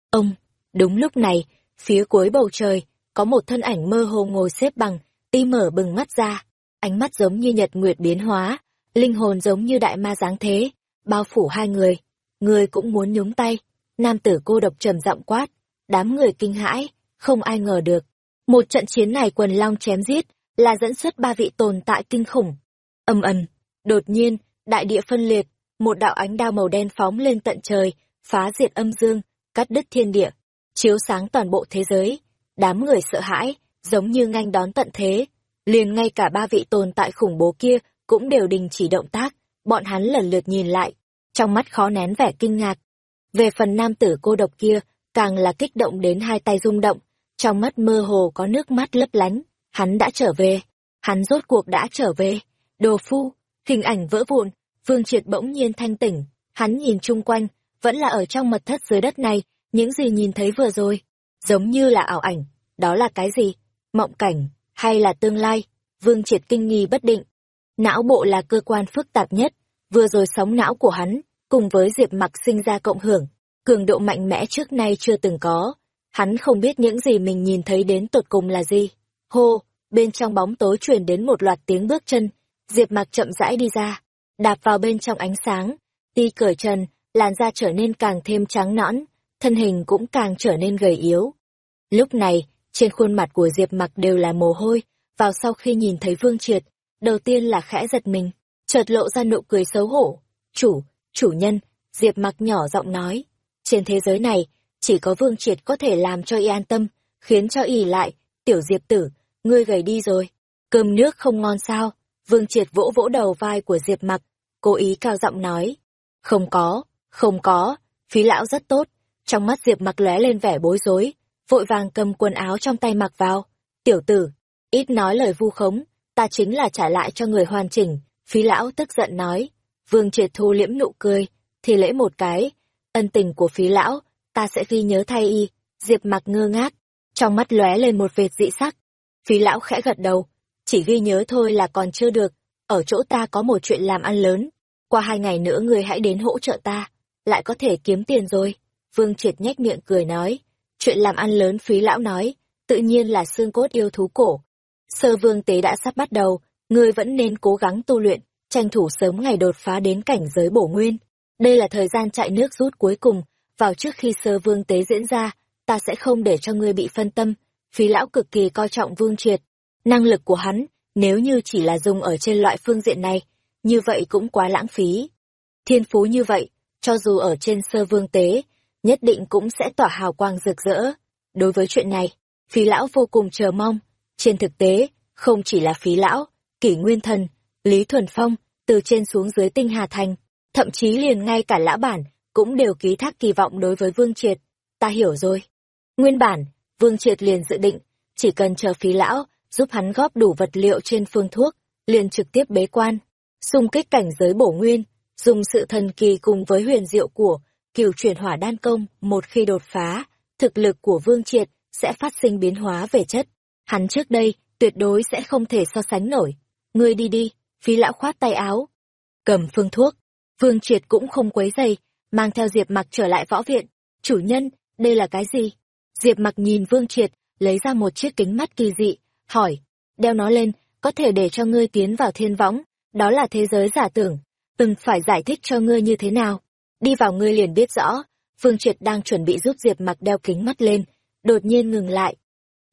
Speaker 1: Ông, đúng lúc này, phía cuối bầu trời, có một thân ảnh mơ hồ ngồi xếp bằng, y mở bừng mắt ra, ánh mắt giống như nhật nguyệt biến hóa, linh hồn giống như đại ma dáng thế, bao phủ hai người. Người cũng muốn nhúng tay, nam tử cô độc trầm giọng quát, đám người kinh hãi, không ai ngờ được. Một trận chiến này quần long chém giết, là dẫn xuất ba vị tồn tại kinh khủng. Âm ầm, đột nhiên, đại địa phân liệt, một đạo ánh đao màu đen phóng lên tận trời, phá diệt âm dương, cắt đứt thiên địa, chiếu sáng toàn bộ thế giới. Đám người sợ hãi, giống như nganh đón tận thế. Liền ngay cả ba vị tồn tại khủng bố kia cũng đều đình chỉ động tác, bọn hắn lần lượt nhìn lại, trong mắt khó nén vẻ kinh ngạc. Về phần nam tử cô độc kia, càng là kích động đến hai tay rung động, trong mắt mơ hồ có nước mắt lấp lánh, hắn đã trở về, hắn rốt cuộc đã trở về, đồ phu, hình ảnh vỡ vụn, Vương Triệt bỗng nhiên thanh tỉnh, hắn nhìn chung quanh, vẫn là ở trong mật thất dưới đất này, những gì nhìn thấy vừa rồi, giống như là ảo ảnh, đó là cái gì? Mộng cảnh, hay là tương lai? Vương Triệt kinh nghi bất định. Não bộ là cơ quan phức tạp nhất, vừa rồi sóng não của hắn, cùng với Diệp Mặc sinh ra cộng hưởng, cường độ mạnh mẽ trước nay chưa từng có. Hắn không biết những gì mình nhìn thấy đến tột cùng là gì. Hô, bên trong bóng tối truyền đến một loạt tiếng bước chân, Diệp Mặc chậm rãi đi ra, đạp vào bên trong ánh sáng, ti cởi trần, làn da trở nên càng thêm trắng nõn, thân hình cũng càng trở nên gầy yếu. Lúc này, trên khuôn mặt của Diệp Mặc đều là mồ hôi, vào sau khi nhìn thấy Vương Triệt, đầu tiên là khẽ giật mình, chợt lộ ra nụ cười xấu hổ. Chủ, chủ nhân, Diệp Mặc nhỏ giọng nói, trên thế giới này, chỉ có Vương Triệt có thể làm cho y an tâm, khiến cho y lại, tiểu Diệp tử, ngươi gầy đi rồi, cơm nước không ngon sao? Vương Triệt vỗ vỗ đầu vai của Diệp Mặc, cố ý cao giọng nói, không có, không có, phí lão rất tốt, trong mắt Diệp Mặc lóe lên vẻ bối rối, vội vàng cầm quần áo trong tay mặc vào, tiểu tử, ít nói lời vu khống, ta chính là trả lại cho người hoàn chỉnh, phí lão tức giận nói, Vương Triệt thu liễm nụ cười, thì lễ một cái, ân tình của phí lão, ta sẽ ghi nhớ thay y, Diệp mặc ngơ ngác, trong mắt lóe lên một vệt dị sắc. Phí lão khẽ gật đầu, chỉ ghi nhớ thôi là còn chưa được, ở chỗ ta có một chuyện làm ăn lớn, qua hai ngày nữa ngươi hãy đến hỗ trợ ta, lại có thể kiếm tiền rồi. Vương Triệt nhếch miệng cười nói, chuyện làm ăn lớn phí lão nói, tự nhiên là xương cốt yêu thú cổ. Sơ vương tế đã sắp bắt đầu, ngươi vẫn nên cố gắng tu luyện, tranh thủ sớm ngày đột phá đến cảnh giới bổ nguyên. Đây là thời gian chạy nước rút cuối cùng, vào trước khi sơ vương tế diễn ra, ta sẽ không để cho ngươi bị phân tâm. Phí lão cực kỳ coi trọng vương triệt. Năng lực của hắn, nếu như chỉ là dùng ở trên loại phương diện này, như vậy cũng quá lãng phí. Thiên phú như vậy, cho dù ở trên sơ vương tế, nhất định cũng sẽ tỏa hào quang rực rỡ. Đối với chuyện này, phí lão vô cùng chờ mong. Trên thực tế, không chỉ là phí lão, kỷ nguyên thần, Lý Thuần Phong, từ trên xuống dưới tinh Hà Thành, thậm chí liền ngay cả lã bản, cũng đều ký thác kỳ vọng đối với Vương Triệt. Ta hiểu rồi. Nguyên bản, Vương Triệt liền dự định, chỉ cần chờ phí lão, giúp hắn góp đủ vật liệu trên phương thuốc, liền trực tiếp bế quan, xung kích cảnh giới bổ nguyên, dùng sự thần kỳ cùng với huyền diệu của kiều chuyển hỏa đan công, một khi đột phá, thực lực của Vương Triệt sẽ phát sinh biến hóa về chất. Hắn trước đây, tuyệt đối sẽ không thể so sánh nổi. Ngươi đi đi, phí lão khoát tay áo. Cầm phương thuốc, Vương Triệt cũng không quấy dày, mang theo Diệp Mặc trở lại võ viện. Chủ nhân, đây là cái gì? Diệp Mặc nhìn Vương Triệt, lấy ra một chiếc kính mắt kỳ dị, hỏi, đeo nó lên, có thể để cho ngươi tiến vào thiên võng, đó là thế giới giả tưởng, từng phải giải thích cho ngươi như thế nào. Đi vào ngươi liền biết rõ, phương Triệt đang chuẩn bị giúp Diệp Mặc đeo kính mắt lên, đột nhiên ngừng lại.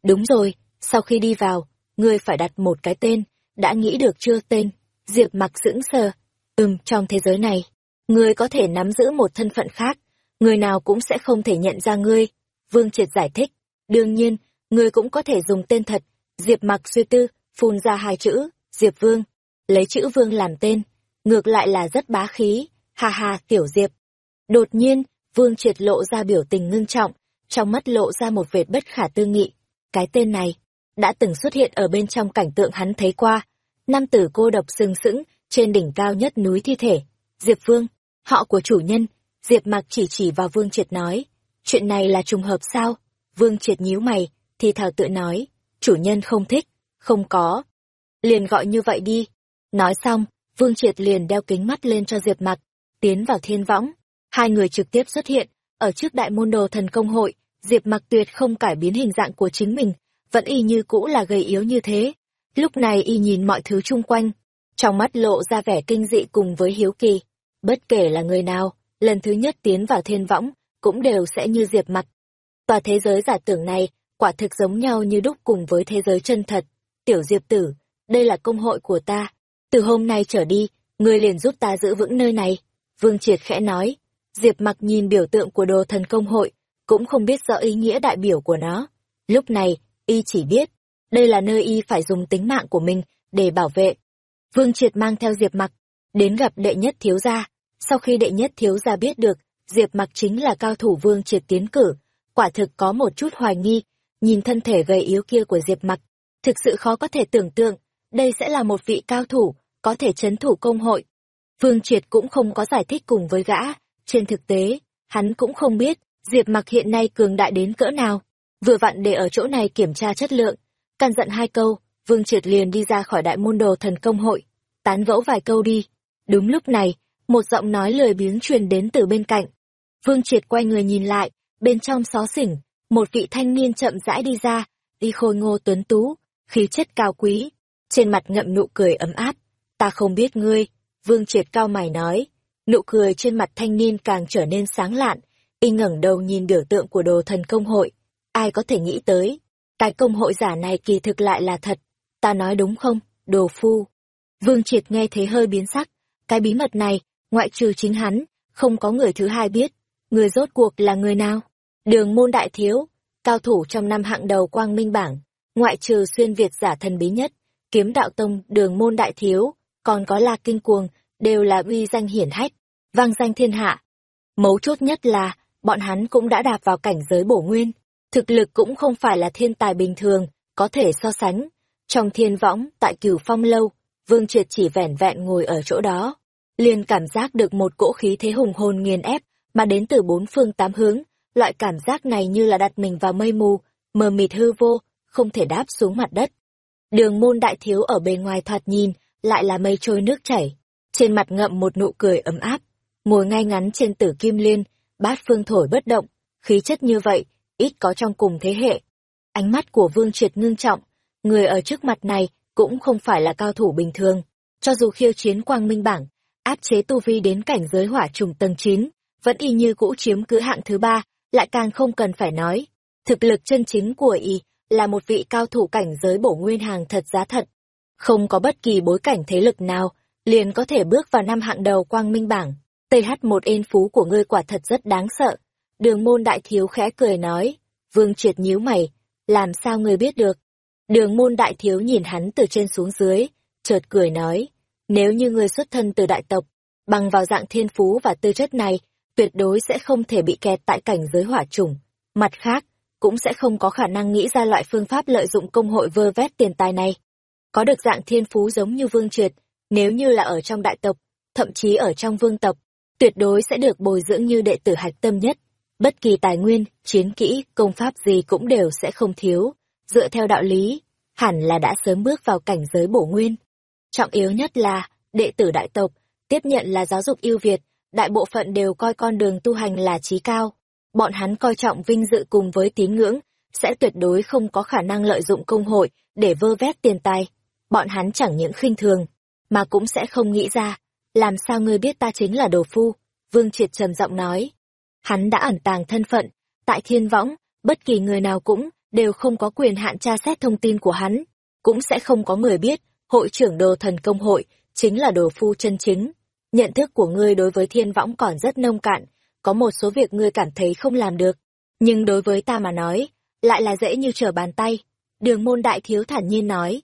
Speaker 1: Đúng rồi, sau khi đi vào, ngươi phải đặt một cái tên, đã nghĩ được chưa tên? Diệp Mặc sững sờ, ừm, trong thế giới này, ngươi có thể nắm giữ một thân phận khác, người nào cũng sẽ không thể nhận ra ngươi. Vương Triệt giải thích, đương nhiên, ngươi cũng có thể dùng tên thật, Diệp Mặc suy tư, phun ra hai chữ, Diệp Vương, lấy chữ Vương làm tên, ngược lại là rất bá khí, ha ha, tiểu Diệp. Đột nhiên, Vương Triệt lộ ra biểu tình ngưng trọng, trong mắt lộ ra một vệt bất khả tư nghị. Cái tên này, đã từng xuất hiện ở bên trong cảnh tượng hắn thấy qua. Nam tử cô độc sừng sững, trên đỉnh cao nhất núi thi thể. Diệp Vương, họ của chủ nhân, Diệp Mặc chỉ chỉ vào Vương Triệt nói. Chuyện này là trùng hợp sao? Vương Triệt nhíu mày, thì thảo tự nói. Chủ nhân không thích, không có. Liền gọi như vậy đi. Nói xong, Vương Triệt liền đeo kính mắt lên cho Diệp Mặc, tiến vào thiên võng. Hai người trực tiếp xuất hiện, ở trước đại môn đồ thần công hội, Diệp Mặc tuyệt không cải biến hình dạng của chính mình, vẫn y như cũ là gầy yếu như thế. Lúc này y nhìn mọi thứ chung quanh, trong mắt lộ ra vẻ kinh dị cùng với hiếu kỳ. Bất kể là người nào, lần thứ nhất tiến vào thiên võng, cũng đều sẽ như diệp mặc Tòa thế giới giả tưởng này, quả thực giống nhau như đúc cùng với thế giới chân thật. Tiểu diệp tử, đây là công hội của ta. Từ hôm nay trở đi, ngươi liền giúp ta giữ vững nơi này. Vương Triệt khẽ nói. Diệp mặc nhìn biểu tượng của đồ thần công hội, cũng không biết rõ ý nghĩa đại biểu của nó. Lúc này, y chỉ biết, đây là nơi y phải dùng tính mạng của mình để bảo vệ. Vương Triệt mang theo Diệp Mặc, đến gặp đệ nhất thiếu gia. Sau khi đệ nhất thiếu gia biết được, Diệp Mặc chính là cao thủ Vương Triệt tiến cử, quả thực có một chút hoài nghi, nhìn thân thể gầy yếu kia của Diệp Mặc, thực sự khó có thể tưởng tượng, đây sẽ là một vị cao thủ, có thể chấn thủ công hội. Vương Triệt cũng không có giải thích cùng với gã, trên thực tế, hắn cũng không biết, Diệp Mặc hiện nay cường đại đến cỡ nào, vừa vặn để ở chỗ này kiểm tra chất lượng, căn dặn hai câu, Vương Triệt liền đi ra khỏi đại môn đồ thần công hội, tán gẫu vài câu đi. Đúng lúc này, một giọng nói lười biếng truyền đến từ bên cạnh. Vương Triệt quay người nhìn lại, bên trong xó xỉnh, một vị thanh niên chậm rãi đi ra, đi khôi ngô tuấn tú, khí chất cao quý, trên mặt ngậm nụ cười ấm áp. Ta không biết ngươi, Vương Triệt cao mày nói. Nụ cười trên mặt thanh niên càng trở nên sáng lạn, y ngẩng đầu nhìn biểu tượng của đồ thần công hội. Ai có thể nghĩ tới, cái công hội giả này kỳ thực lại là thật. Ta nói đúng không, đồ phu. Vương Triệt nghe thế hơi biến sắc. Cái bí mật này, ngoại trừ chính hắn, không có người thứ hai biết. Người rốt cuộc là người nào? Đường môn đại thiếu, cao thủ trong năm hạng đầu quang minh bảng, ngoại trừ xuyên Việt giả thần bí nhất, kiếm đạo tông, đường môn đại thiếu, còn có la kinh cuồng, đều là uy danh hiển hách, vang danh thiên hạ. Mấu chốt nhất là, bọn hắn cũng đã đạp vào cảnh giới bổ nguyên, thực lực cũng không phải là thiên tài bình thường, có thể so sánh. Trong thiên võng, tại cửu phong lâu, Vương Triệt chỉ vẻn vẹn ngồi ở chỗ đó, liền cảm giác được một cỗ khí thế hùng hồn nghiền ép, mà đến từ bốn phương tám hướng, loại cảm giác này như là đặt mình vào mây mù, mờ mịt hư vô, không thể đáp xuống mặt đất. Đường môn đại thiếu ở bề ngoài thoạt nhìn, lại là mây trôi nước chảy, trên mặt ngậm một nụ cười ấm áp, ngồi ngay ngắn trên tử kim liên, bát phương thổi bất động, khí chất như vậy, ít có trong cùng thế hệ. Ánh mắt của Vương Triệt ngưng trọng, người ở trước mặt này cũng không phải là cao thủ bình thường, cho dù khiêu chiến quang minh bảng, áp chế tu vi đến cảnh giới hỏa trùng tầng 9, vẫn y như cũ chiếm cứ hạng thứ ba, lại càng không cần phải nói. Thực lực chân chính của y là một vị cao thủ cảnh giới bổ nguyên hàng thật giá thật. Không có bất kỳ bối cảnh thế lực nào, liền có thể bước vào năm hạng đầu quang minh bảng. TH1 yên phú của ngươi quả thật rất đáng sợ. Đường môn đại thiếu khẽ cười nói, vương triệt nhíu mày, làm sao ngươi biết được? Đường môn đại thiếu nhìn hắn từ trên xuống dưới, chợt cười nói, nếu như ngươi xuất thân từ đại tộc, bằng vào dạng thiên phú và tư chất này, tuyệt đối sẽ không thể bị kẹt tại cảnh giới hỏa chủng. Mặt khác, cũng sẽ không có khả năng nghĩ ra loại phương pháp lợi dụng công hội vơ vét tiền tài này. Có được dạng thiên phú giống như vương triệt, nếu như là ở trong đại tộc, thậm chí ở trong vương tộc, tuyệt đối sẽ được bồi dưỡng như đệ tử hạch tâm nhất. Bất kỳ tài nguyên, chiến kỹ, công pháp gì cũng đều sẽ không thiếu. Dựa theo đạo lý, hẳn là đã sớm bước vào cảnh giới bổ nguyên. Trọng yếu nhất là, đệ tử đại tộc, tiếp nhận là giáo dục yêu Việt, đại bộ phận đều coi con đường tu hành là trí cao. Bọn hắn coi trọng vinh dự cùng với tín ngưỡng, sẽ tuyệt đối không có khả năng lợi dụng công hội để vơ vét tiền tài. Bọn hắn chẳng những khinh thường, mà cũng sẽ không nghĩ ra, làm sao ngươi biết ta chính là đồ phu, Vương Triệt trầm giọng nói. Hắn đã ẩn tàng thân phận, tại thiên võng, bất kỳ người nào cũng đều không có quyền hạn tra xét thông tin của hắn, cũng sẽ không có người biết, hội trưởng đồ thần công hội, chính là đồ phu chân chính. Nhận thức của ngươi đối với thiên võng còn rất nông cạn, có một số việc ngươi cảm thấy không làm được, nhưng đối với ta mà nói, lại là dễ như trở bàn tay. Đường môn đại thiếu thản nhiên nói.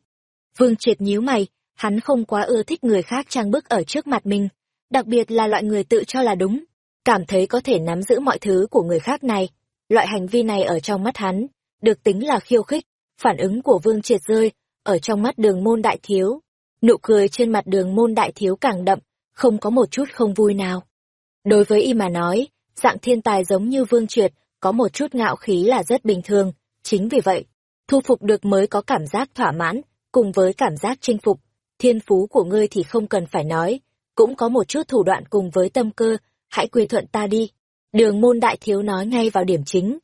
Speaker 1: Vương triệt nhíu mày, hắn không quá ưa thích người khác trang bức ở trước mặt mình, đặc biệt là loại người tự cho là đúng, cảm thấy có thể nắm giữ mọi thứ của người khác này. Loại hành vi này ở trong mắt hắn, được tính là khiêu khích, phản ứng của vương triệt rơi, ở trong mắt đường môn đại thiếu. Nụ cười trên mặt đường môn đại thiếu càng đậm, không có một chút không vui nào. Đối với y mà nói, dạng thiên tài giống như vương triệt, có một chút ngạo khí là rất bình thường, chính vì vậy, thu phục được mới có cảm giác thỏa mãn, cùng với cảm giác chinh phục. Thiên phú của ngươi thì không cần phải nói, cũng có một chút thủ đoạn cùng với tâm cơ, hãy quy thuận ta đi. Đường môn đại thiếu nói ngay vào điểm chính.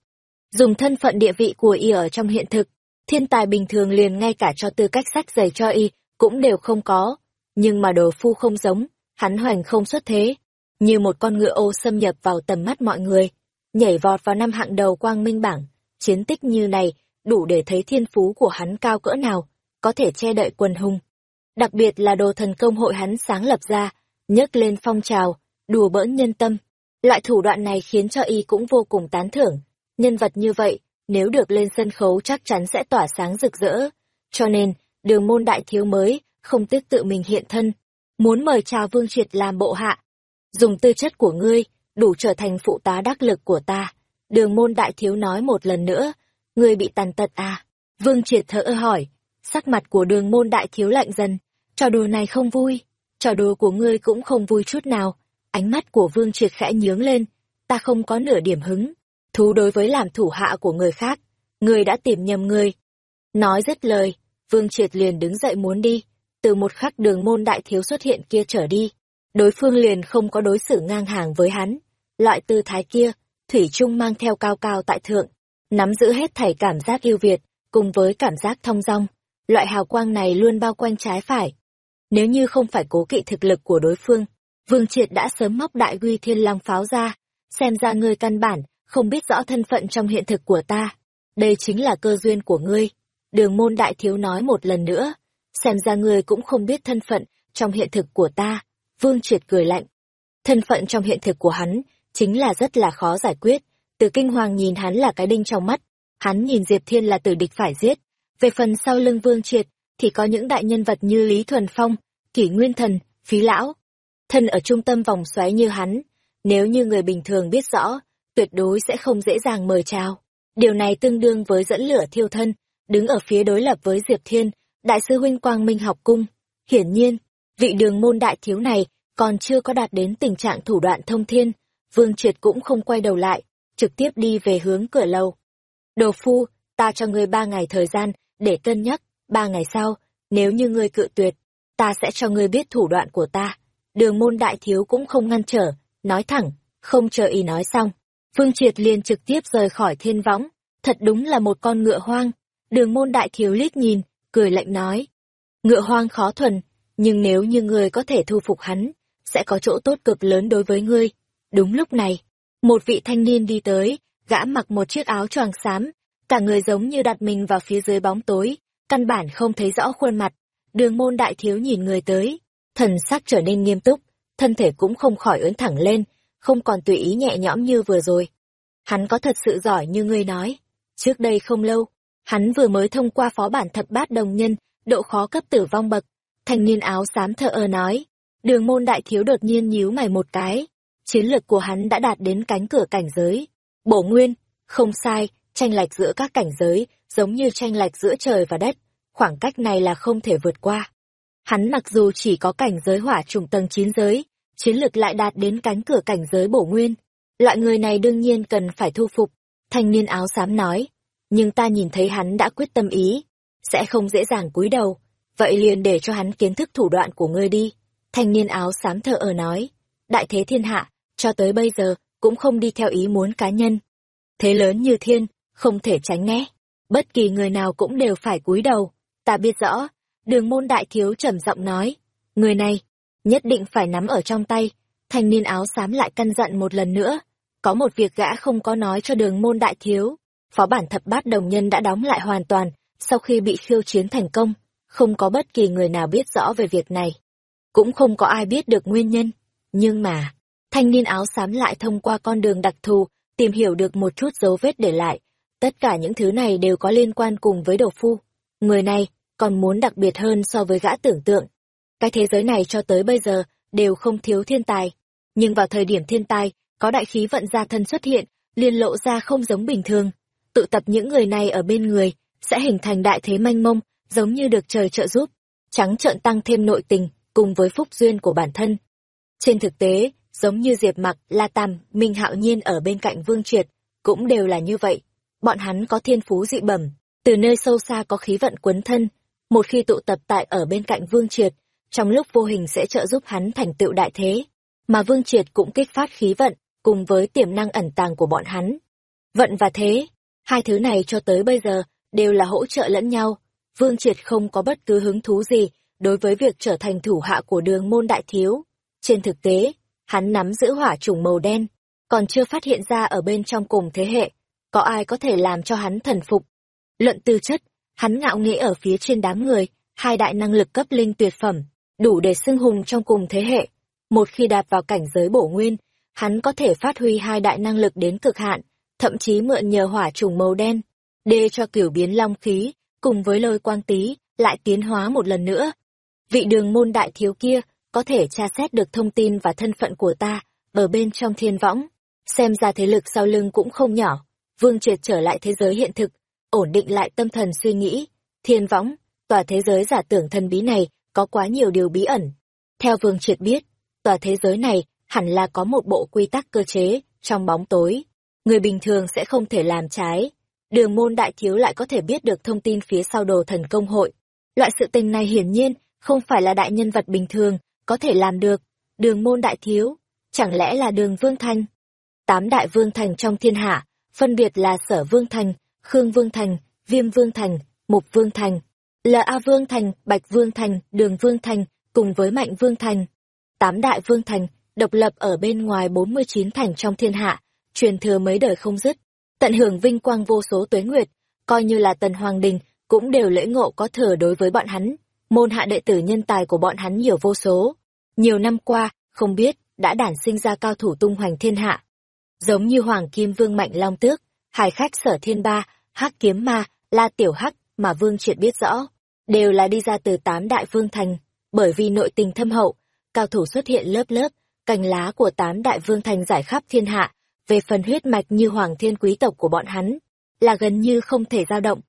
Speaker 1: Dùng thân phận địa vị của y ở trong hiện thực, thiên tài bình thường liền ngay cả cho tư cách sách giày cho y, cũng đều không có. Nhưng mà đồ phu không giống, hắn hoành không xuất thế. Như một con ngựa ô xâm nhập vào tầm mắt mọi người, nhảy vọt vào năm hạng đầu quang minh bảng, chiến tích như này, đủ để thấy thiên phú của hắn cao cỡ nào, có thể che đậy quần hùng. Đặc biệt là đồ thần công hội hắn sáng lập ra, nhấc lên phong trào, đùa bỡn nhân tâm. Loại thủ đoạn này khiến cho y cũng vô cùng tán thưởng. Nhân vật như vậy, nếu được lên sân khấu chắc chắn sẽ tỏa sáng rực rỡ. Cho nên, đường môn đại thiếu mới, không tiếc tự mình hiện thân. Muốn mời chào Vương Triệt làm bộ hạ. Dùng tư chất của ngươi, đủ trở thành phụ tá đắc lực của ta. Đường môn đại thiếu nói một lần nữa, ngươi bị tàn tật à? Vương Triệt thở hỏi, sắc mặt của đường môn đại thiếu lạnh dần, trò đùa này không vui trò đùa của ngươi cũng không vui chút nào. Ánh mắt của Vương Triệt khẽ nhướng lên, ta không có nửa điểm hứng. Thú đối với làm thủ hạ của người khác, ngươi đã tìm nhầm ngươi. Nói dứt lời, Vương Triệt liền đứng dậy muốn đi, từ một khắc đường môn đại thiếu xuất hiện kia trở đi. Đối phương liền không có đối xử ngang hàng với hắn. Loại tư thái kia, Thủy Trung mang theo cao cao tại thượng, nắm giữ hết thảy cảm giác yêu Việt, cùng với cảm giác thông dong. Loại hào quang này luôn bao quanh trái phải, nếu như không phải cố kỵ thực lực của đối phương, Vương Triệt đã sớm móc đại uy thiên long pháo ra, xem ra ngươi căn bản, không biết rõ thân phận trong hiện thực của ta. Đây chính là cơ duyên của ngươi. Đường môn đại thiếu nói một lần nữa, xem ra ngươi cũng không biết thân phận trong hiện thực của ta. Vương Triệt cười lạnh. Thân phận trong hiện thực của hắn chính là rất là khó giải quyết. Từ kinh hoàng nhìn hắn là cái đinh trong mắt, hắn nhìn Diệp Thiên là tử địch phải giết. Về phần sau lưng Vương Triệt, thì có những đại nhân vật như Lý Thuần Phong, Kỷ Nguyên Thần, Phí Lão. Thân ở trung tâm vòng xoáy như hắn, nếu như người bình thường biết rõ, tuyệt đối sẽ không dễ dàng mời chào. Điều này tương đương với dẫn lửa thiêu thân, đứng ở phía đối lập với Diệp Thiên, đại sư huynh Quang Minh học cung. Hiển nhiên, vị đường môn đại thiếu này còn chưa có đạt đến tình trạng thủ đoạn thông thiên, Vương Triệt cũng không quay đầu lại, trực tiếp đi về hướng cửa lầu. Đồ phu, ta cho ngươi ba ngày thời gian để cân nhắc, ba ngày sau, nếu như ngươi cự tuyệt, ta sẽ cho ngươi biết thủ đoạn của ta. Đường môn đại thiếu cũng không ngăn trở, nói thẳng, không chờ y nói xong. Phương Triệt liền trực tiếp rời khỏi thiên võng, thật đúng là một con ngựa hoang. Đường môn đại thiếu liếc nhìn, cười lạnh nói. Ngựa hoang khó thuần, nhưng nếu như ngươi có thể thu phục hắn, sẽ có chỗ tốt cực lớn đối với ngươi. Đúng lúc này, một vị thanh niên đi tới, gã mặc một chiếc áo choàng xám, cả người giống như đặt mình vào phía dưới bóng tối, căn bản không thấy rõ khuôn mặt. Đường môn đại thiếu nhìn người tới, thần sắc trở nên nghiêm túc, thân thể cũng không khỏi ưỡn thẳng lên, không còn tùy ý nhẹ nhõm như vừa rồi. Hắn có thật sự giỏi như ngươi nói. Trước đây không lâu, hắn vừa mới thông qua phó bản thập bát đồng nhân, độ khó cấp tử vong bậc. Thanh niên áo xám thợ ơ nói. Đường môn đại thiếu đột nhiên nhíu mày một cái. Chiến lược của hắn đã đạt đến cánh cửa cảnh giới. Bổ nguyên, không sai, tranh lệch giữa các cảnh giới, giống như tranh lệch giữa trời và đất. Khoảng cách này là không thể vượt qua. Hắn mặc dù chỉ có cảnh giới hỏa trùng tầng 9 giới, chiến lực lại đạt đến cánh cửa cảnh giới bổ nguyên. Loại người này đương nhiên cần phải thu phục, thanh niên áo xám nói. Nhưng ta nhìn thấy hắn đã quyết tâm ý, sẽ không dễ dàng cúi đầu, vậy liền để cho hắn kiến thức thủ đoạn của ngươi đi. Thanh niên áo xám thở ở nói, đại thế thiên hạ, cho tới bây giờ, cũng không đi theo ý muốn cá nhân. Thế lớn như thiên, không thể tránh né. Bất kỳ người nào cũng đều phải cúi đầu. Ta biết rõ, đường môn đại thiếu trầm giọng nói, người này, nhất định phải nắm ở trong tay. Thanh niên áo xám lại căn dặn một lần nữa. Có một việc gã không có nói cho đường môn đại thiếu. Phó bản thập bát đồng nhân đã đóng lại hoàn toàn, sau khi bị khiêu chiến thành công. Không có bất kỳ người nào biết rõ về việc này. Cũng không có ai biết được nguyên nhân. Nhưng mà, thanh niên áo xám lại thông qua con đường đặc thù, tìm hiểu được một chút dấu vết để lại. Tất cả những thứ này đều có liên quan cùng với đồ phu. Người này còn muốn đặc biệt hơn so với gã tưởng tượng. Cái thế giới này cho tới bây giờ đều không thiếu thiên tài. Nhưng vào thời điểm thiên tài, có đại khí vận gia thân xuất hiện, liên lộ ra không giống bình thường. Tụ tập những người này ở bên người, sẽ hình thành đại thế manh mông, giống như được trời trợ giúp. Trắng trợn tăng thêm nội tình, cùng với phúc duyên của bản thân. Trên thực tế, giống như Diệp Mặc, La Tam, Minh Hạo Nhiên ở bên cạnh Vương Triệt, cũng đều là như vậy. Bọn hắn có thiên phú dị bẩm, từ nơi sâu xa có khí vận quấn thân. Một khi tụ tập tại ở bên cạnh Vương Triệt, trong lúc vô hình sẽ trợ giúp hắn thành tựu đại thế. Mà Vương Triệt cũng kích phát khí vận, cùng với tiềm năng ẩn tàng của bọn hắn. Vận và thế, hai thứ này cho tới bây giờ, đều là hỗ trợ lẫn nhau. Vương Triệt không có bất cứ hứng thú gì đối với việc trở thành thủ hạ của đường môn đại thiếu. Trên thực tế, hắn nắm giữ hỏa trùng màu đen, còn chưa phát hiện ra ở bên trong cùng thế hệ, có ai có thể làm cho hắn thần phục. Luận tư chất, hắn ngạo nghễ ở phía trên đám người, hai đại năng lực cấp linh tuyệt phẩm, đủ để xưng hùng trong cùng thế hệ. Một khi đạp vào cảnh giới bổ nguyên, hắn có thể phát huy hai đại năng lực đến cực hạn, thậm chí mượn nhờ hỏa trùng màu đen, đê cho kiểu biến long khí, cùng với lôi quang tí, lại tiến hóa một lần nữa. Vị đường môn đại thiếu kia, có thể tra xét được thông tin và thân phận của ta, ở bên trong thiên võng. Xem ra thế lực sau lưng cũng không nhỏ. Vương triệt trở lại thế giới hiện thực, ổn định lại tâm thần suy nghĩ. Thiên võng, tòa thế giới giả tưởng thần bí này, có quá nhiều điều bí ẩn. Theo Vương Triệt biết, tòa thế giới này hẳn là có một bộ quy tắc cơ chế, trong bóng tối. Người bình thường sẽ không thể làm trái. Đường môn đại thiếu lại có thể biết được thông tin phía sau đồ thần công hội. Loại sự tình này hiển nhiên không phải là đại nhân vật bình thường, có thể làm được. Đường môn đại thiếu, chẳng lẽ là đường Vương Thanh? Tám đại Vương Thành trong thiên hạ, phân biệt là Sở Vương Thành, Khương Vương Thành, Viêm Vương Thành, Mục Vương Thành, là A Vương Thành, Bạch Vương Thành, Đường Vương Thành, cùng với Mạnh Vương Thành. Tám đại Vương Thành độc lập ở bên ngoài 49 thành trong thiên hạ, truyền thừa mấy đời không dứt, tận hưởng vinh quang vô số tuế nguyệt, coi như là tần hoàng đình, cũng đều lễ ngộ có thừa đối với bọn hắn, môn hạ đệ tử nhân tài của bọn hắn nhiều vô số. Nhiều năm qua, không biết, đã đản sinh ra cao thủ tung hoành thiên hạ. Giống như Hoàng Kim Vương Mạnh Long Tước, Hải Khách Sở Thiên Ba, Hắc Kiếm Ma, La Tiểu Hắc mà Vương Triệt biết rõ, đều là đi ra từ tám đại vương thành, bởi vì nội tình thâm hậu, cao thủ xuất hiện lớp lớp, cành lá của tám đại vương thành giải khắp thiên hạ, về phần huyết mạch như hoàng thiên quý tộc của bọn hắn, là gần như không thể dao động.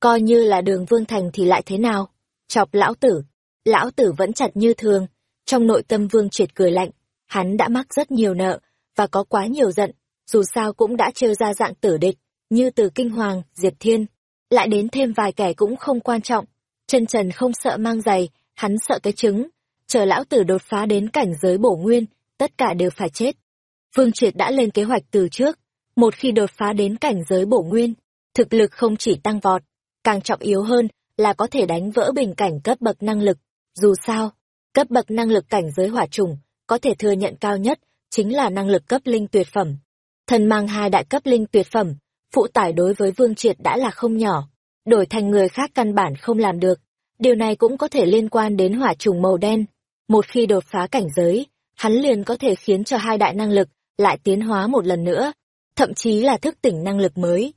Speaker 1: Coi như là đường vương thành thì lại thế nào? Chọc lão tử, lão tử vẫn chặt như thường, trong nội tâm vương triệt cười lạnh, hắn đã mắc rất nhiều nợ, và có quá nhiều giận, dù sao cũng đã trêu ra dạng tử địch, như từ kinh hoàng, diệp thiên, lại đến thêm vài kẻ cũng không quan trọng. Chân trần không sợ mang giày, hắn sợ cái trứng, chờ lão tử đột phá đến cảnh giới bổ nguyên, tất cả đều phải chết. Vương Triệt đã lên kế hoạch từ trước, một khi đột phá đến cảnh giới bổ nguyên, thực lực không chỉ tăng vọt, càng trọng yếu hơn là có thể đánh vỡ bình cảnh cấp bậc năng lực. Dù sao, cấp bậc năng lực cảnh giới hỏa trùng, có thể thừa nhận cao nhất, chính là năng lực cấp linh tuyệt phẩm. Thần mang hai đại cấp linh tuyệt phẩm, phụ tải đối với Vương Triệt đã là không nhỏ, đổi thành người khác căn bản không làm được. Điều này cũng có thể liên quan đến hỏa trùng màu đen. Một khi đột phá cảnh giới, hắn liền có thể khiến cho hai đại năng lực lại tiến hóa một lần nữa, thậm chí là thức tỉnh năng lực mới.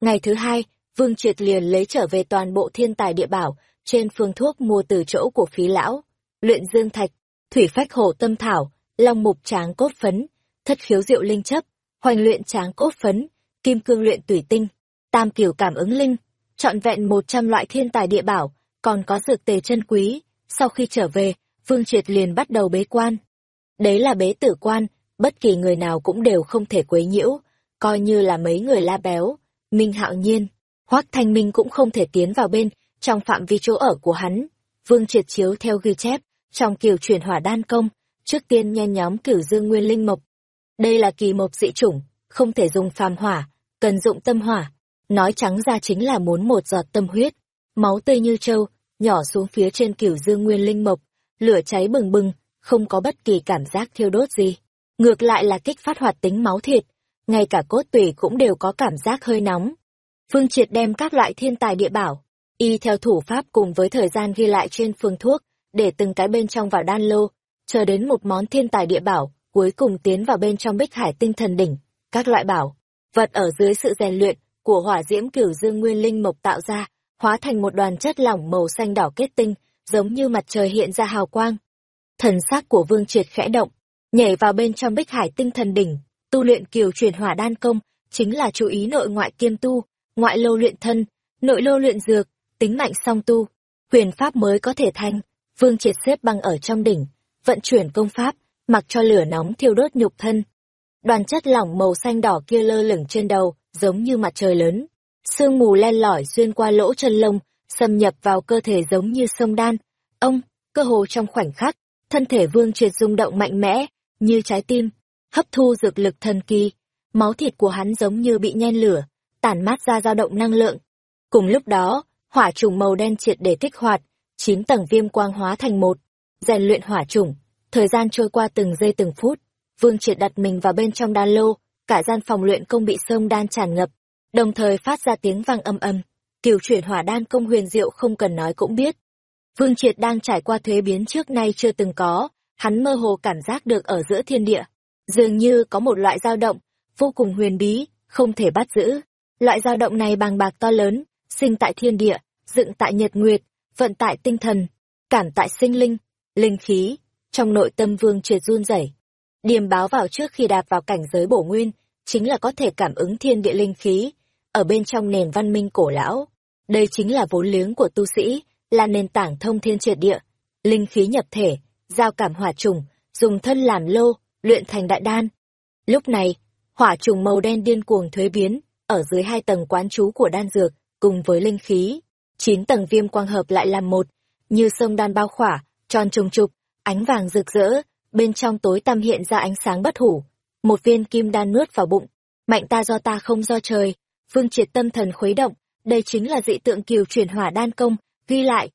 Speaker 1: Ngày thứ hai, Vương Triệt liền lấy trở về toàn bộ thiên tài địa bảo trên phương thuốc mua từ chỗ của phí lão, luyện dương thạch, thủy phách hổ tâm thảo, long mục tráng cốt phấn, thất khiếu diệu linh chấp, hoành luyện tráng cốt phấn, kim cương luyện tủy tinh, tam kiểu cảm ứng linh, trọn vẹn một trăm loại thiên tài địa bảo, còn có dược tề chân quý. Sau khi trở về, Vương Triệt liền bắt đầu bế quan. Đấy là bế tử quan, bất kỳ người nào cũng đều không thể quấy nhiễu, coi như là mấy người la béo, Minh Hạo Nhiên, Hoắc Thanh Minh cũng không thể tiến vào bên, trong phạm vi chỗ ở của hắn. Vương Triệt chiếu theo ghi chép, trong kiều chuyển hỏa đan công, trước tiên nhen nhóm cửu dương nguyên linh mộc. Đây là kỳ mộc dị chủng, không thể dùng phàm hỏa, cần dụng tâm hỏa. Nói trắng ra chính là muốn một giọt tâm huyết, máu tươi như trâu, nhỏ xuống phía trên cửu dương nguyên linh mộc, lửa cháy bừng bừng, không có bất kỳ cảm giác thiêu đốt gì. Ngược lại là kích phát hoạt tính máu thịt, ngay cả cốt tủy cũng đều có cảm giác hơi nóng. Phương Triệt đem các loại thiên tài địa bảo, y theo thủ pháp cùng với thời gian ghi lại trên phương thuốc, để từng cái bên trong vào đan lô, chờ đến một món thiên tài địa bảo, cuối cùng tiến vào bên trong bích hải tinh thần đỉnh, các loại bảo, vật ở dưới sự rèn luyện của hỏa diễm cửu dương nguyên linh mộc tạo ra, hóa thành một đoàn chất lỏng màu xanh đỏ kết tinh, giống như mặt trời hiện ra hào quang. Thần sắc của Vương Triệt khẽ động, nhảy vào bên trong bích hải tinh thần đỉnh, tu luyện kiều chuyển hỏa đan công, chính là chú ý nội ngoại kiêm tu, ngoại lô luyện thân, nội lô luyện dược, tính mạnh song tu, quyền pháp mới có thể thành. Vương Triệt xếp băng ở trong đỉnh, vận chuyển công pháp, mặc cho lửa nóng thiêu đốt nhục thân. Đoàn chất lỏng màu xanh đỏ kia lơ lửng trên đầu, giống như mặt trời lớn. Sương mù len lỏi xuyên qua lỗ chân lông, xâm nhập vào cơ thể giống như sông đan. Ông, cơ hồ trong khoảnh khắc, thân thể Vương Triệt rung động mạnh mẽ, như trái tim, hấp thu dược lực thần kỳ. Máu thịt của hắn giống như bị nhen lửa, tản mát ra dao động năng lượng. Cùng lúc đó, hỏa trùng màu đen triệt để kích hoạt, chín tầng viêm quang hóa thành một, rèn luyện hỏa trùng. Thời gian trôi qua từng giây từng phút, Vương Triệt đặt mình vào bên trong đan lô, cả gian phòng luyện công bị sông đan tràn ngập, đồng thời phát ra tiếng vang âm âm. Kiều chuyển hỏa đan công huyền diệu không cần nói cũng biết. Vương Triệt đang trải qua thuế biến trước nay chưa từng có, hắn mơ hồ cảm giác được ở giữa thiên địa, dường như có một loại dao động, vô cùng huyền bí, không thể bắt giữ. Loại dao động này bằng bạc to lớn, sinh tại thiên địa, dựng tại nhật nguyệt, vận tại tinh thần, cảm tại sinh linh, linh khí, trong nội tâm vương triệt run rẩy. Điềm báo vào trước khi đạp vào cảnh giới bổ nguyên, chính là có thể cảm ứng thiên địa linh khí, ở bên trong nền văn minh cổ lão. Đây chính là vốn liếng của tu sĩ, là nền tảng thông thiên triệt địa, linh khí nhập thể, giao cảm hỏa trùng, dùng thân làm lô, luyện thành đại đan. Lúc này, hỏa trùng màu đen điên cuồng thuế biến, ở dưới hai tầng quán trú của đan dược, cùng với linh khí, chín tầng viêm quang hợp lại làm một, như sông đan bao khỏa, tròn trùng trục, ánh vàng rực rỡ, bên trong tối tăm hiện ra ánh sáng bất hủ. Một viên kim đan nuốt vào bụng, mạnh ta do ta không do trời, vương triệt tâm thần khuấy động, đây chính là dị tượng kiều chuyển hỏa đan công, ghi lại.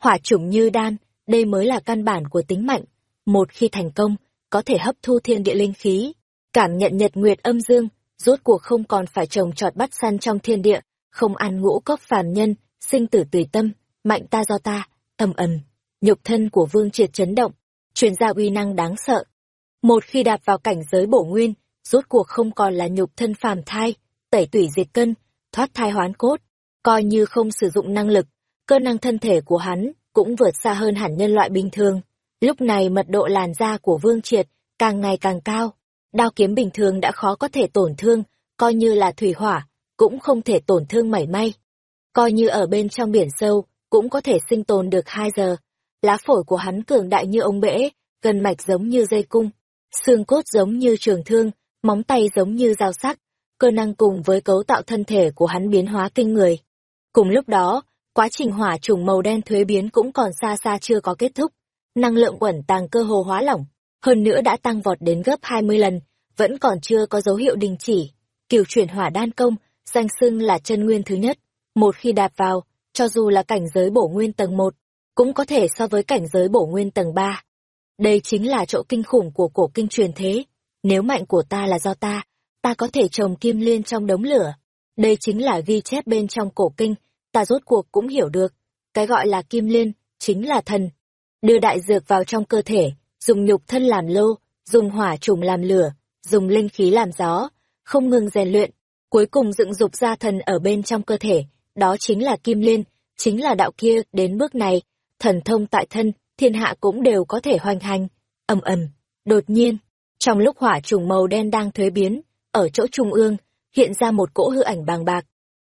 Speaker 1: Hỏa chủng như đan, đây mới là căn bản của tính mạnh. Một khi thành công, có thể hấp thu thiên địa linh khí, cảm nhận nhật nguyệt âm dương, rốt cuộc không còn phải trồng trọt bắt săn trong thiên địa, không ăn ngũ cốc phàm nhân, sinh tử tùy tâm, mạnh ta do ta, ầm ầm, nhục thân của Vương Triệt chấn động, truyền ra uy năng đáng sợ. Một khi đạp vào cảnh giới bổ nguyên, rốt cuộc không còn là nhục thân phàm thai, tẩy tủy diệt cân, thoát thai hoán cốt, coi như không sử dụng năng lực, cơ năng thân thể của hắn cũng vượt xa hơn hẳn nhân loại bình thường. Lúc này mật độ làn da của Vương Triệt càng ngày càng cao, đao kiếm bình thường đã khó có thể tổn thương, coi như là thủy hỏa, cũng không thể tổn thương mảy may. Coi như ở bên trong biển sâu, cũng có thể sinh tồn được 2 giờ. Lá phổi của hắn cường đại như ông bể, gần mạch giống như dây cung, xương cốt giống như trường thương, móng tay giống như dao sắc, cơ năng cùng với cấu tạo thân thể của hắn biến hóa kinh người. Cùng lúc đó, quá trình hỏa trùng màu đen thuế biến cũng còn xa xa chưa có kết thúc. Năng lượng quẩn tàng cơ hồ hóa lỏng, hơn nữa đã tăng vọt đến gấp 20 lần, vẫn còn chưa có dấu hiệu đình chỉ. Kiều chuyển hỏa đan công, danh xưng là chân nguyên thứ nhất. Một khi đạp vào, cho dù là cảnh giới bổ nguyên tầng 1, cũng có thể so với cảnh giới bổ nguyên tầng 3. Đây chính là chỗ kinh khủng của cổ kinh truyền thế. Nếu mạnh của ta là do ta, ta có thể trồng kim liên trong đống lửa. Đây chính là ghi chép bên trong cổ kinh, ta rốt cuộc cũng hiểu được. Cái gọi là kim liên, chính là thần. Đưa đại dược vào trong cơ thể, dùng nhục thân làm lô, dùng hỏa trùng làm lửa, dùng linh khí làm gió, không ngừng rèn luyện, cuối cùng dựng dục ra thần ở bên trong cơ thể, đó chính là kim liên, chính là đạo kia, đến bước này, thần thông tại thân, thiên hạ cũng đều có thể hoành hành. ầm ầm, đột nhiên, trong lúc hỏa trùng màu đen đang thuế biến, ở chỗ trung ương, hiện ra một cỗ hư ảnh bàng bạc.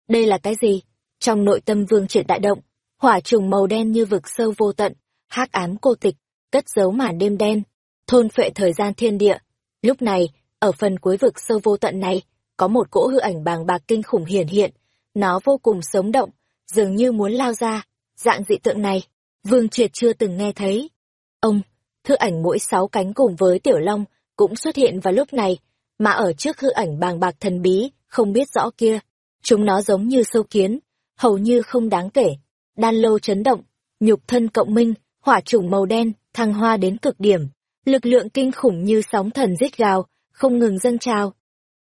Speaker 1: Đây là cái gì? Trong nội tâm vương triệt đại động, hỏa trùng màu đen như vực sâu vô tận, hắc ám cô tịch, cất giấu màn đêm đen, thôn phệ thời gian thiên địa. Lúc này, ở phần cuối vực sâu vô tận này, có một cỗ hư ảnh bàng bạc kinh khủng hiển hiện, nó vô cùng sống động, dường như muốn lao ra, dạng dị tượng này, Vương Triệt chưa từng nghe thấy. Ông, thư ảnh mỗi sáu cánh cùng với Tiểu Long cũng xuất hiện vào lúc này, mà ở trước hư ảnh bàng bạc thần bí, không biết rõ kia, chúng nó giống như sâu kiến, hầu như không đáng kể. Đan lô chấn động, nhục thân cộng minh, hỏa chủng màu đen, thăng hoa đến cực điểm, lực lượng kinh khủng như sóng thần rít gào, không ngừng dâng trào.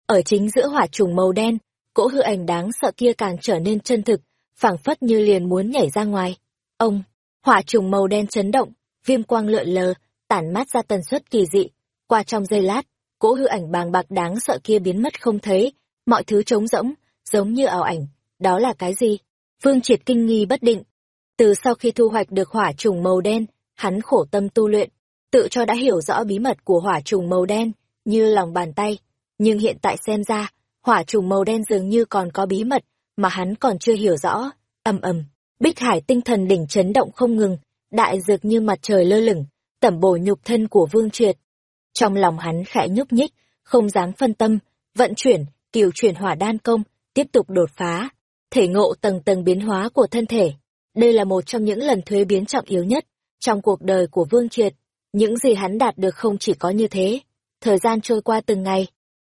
Speaker 1: Ở chính giữa hỏa trùng màu đen, cỗ hư ảnh đáng sợ kia càng trở nên chân thực, phảng phất như liền muốn nhảy ra ngoài. Ông, hỏa trùng màu đen chấn động, viêm quang lượn lờ, tản mát ra tần suất kỳ dị. Qua trong giây lát, cỗ hư ảnh bàng bạc đáng sợ kia biến mất không thấy, mọi thứ trống rỗng, giống như ảo ảnh. Đó là cái gì? Vương Triệt kinh nghi bất định. Từ sau khi thu hoạch được hỏa trùng màu đen, hắn khổ tâm tu luyện, tự cho đã hiểu rõ bí mật của hỏa trùng màu đen, như lòng bàn tay. Nhưng hiện tại xem ra, hỏa trùng màu đen dường như còn có bí mật, mà hắn còn chưa hiểu rõ. ầm ầm, bích hải tinh thần đỉnh chấn động không ngừng, đại dược như mặt trời lơ lửng, tẩm bổ nhục thân của vương triệt. Trong lòng hắn khẽ nhúc nhích, không dám phân tâm, vận chuyển, kiều chuyển hỏa đan công, tiếp tục đột phá, thể ngộ tầng tầng biến hóa của thân thể. Đây là một trong những lần thuế biến trọng yếu nhất trong cuộc đời của Vương Triệt. Những gì hắn đạt được không chỉ có như thế. Thời gian trôi qua từng ngày.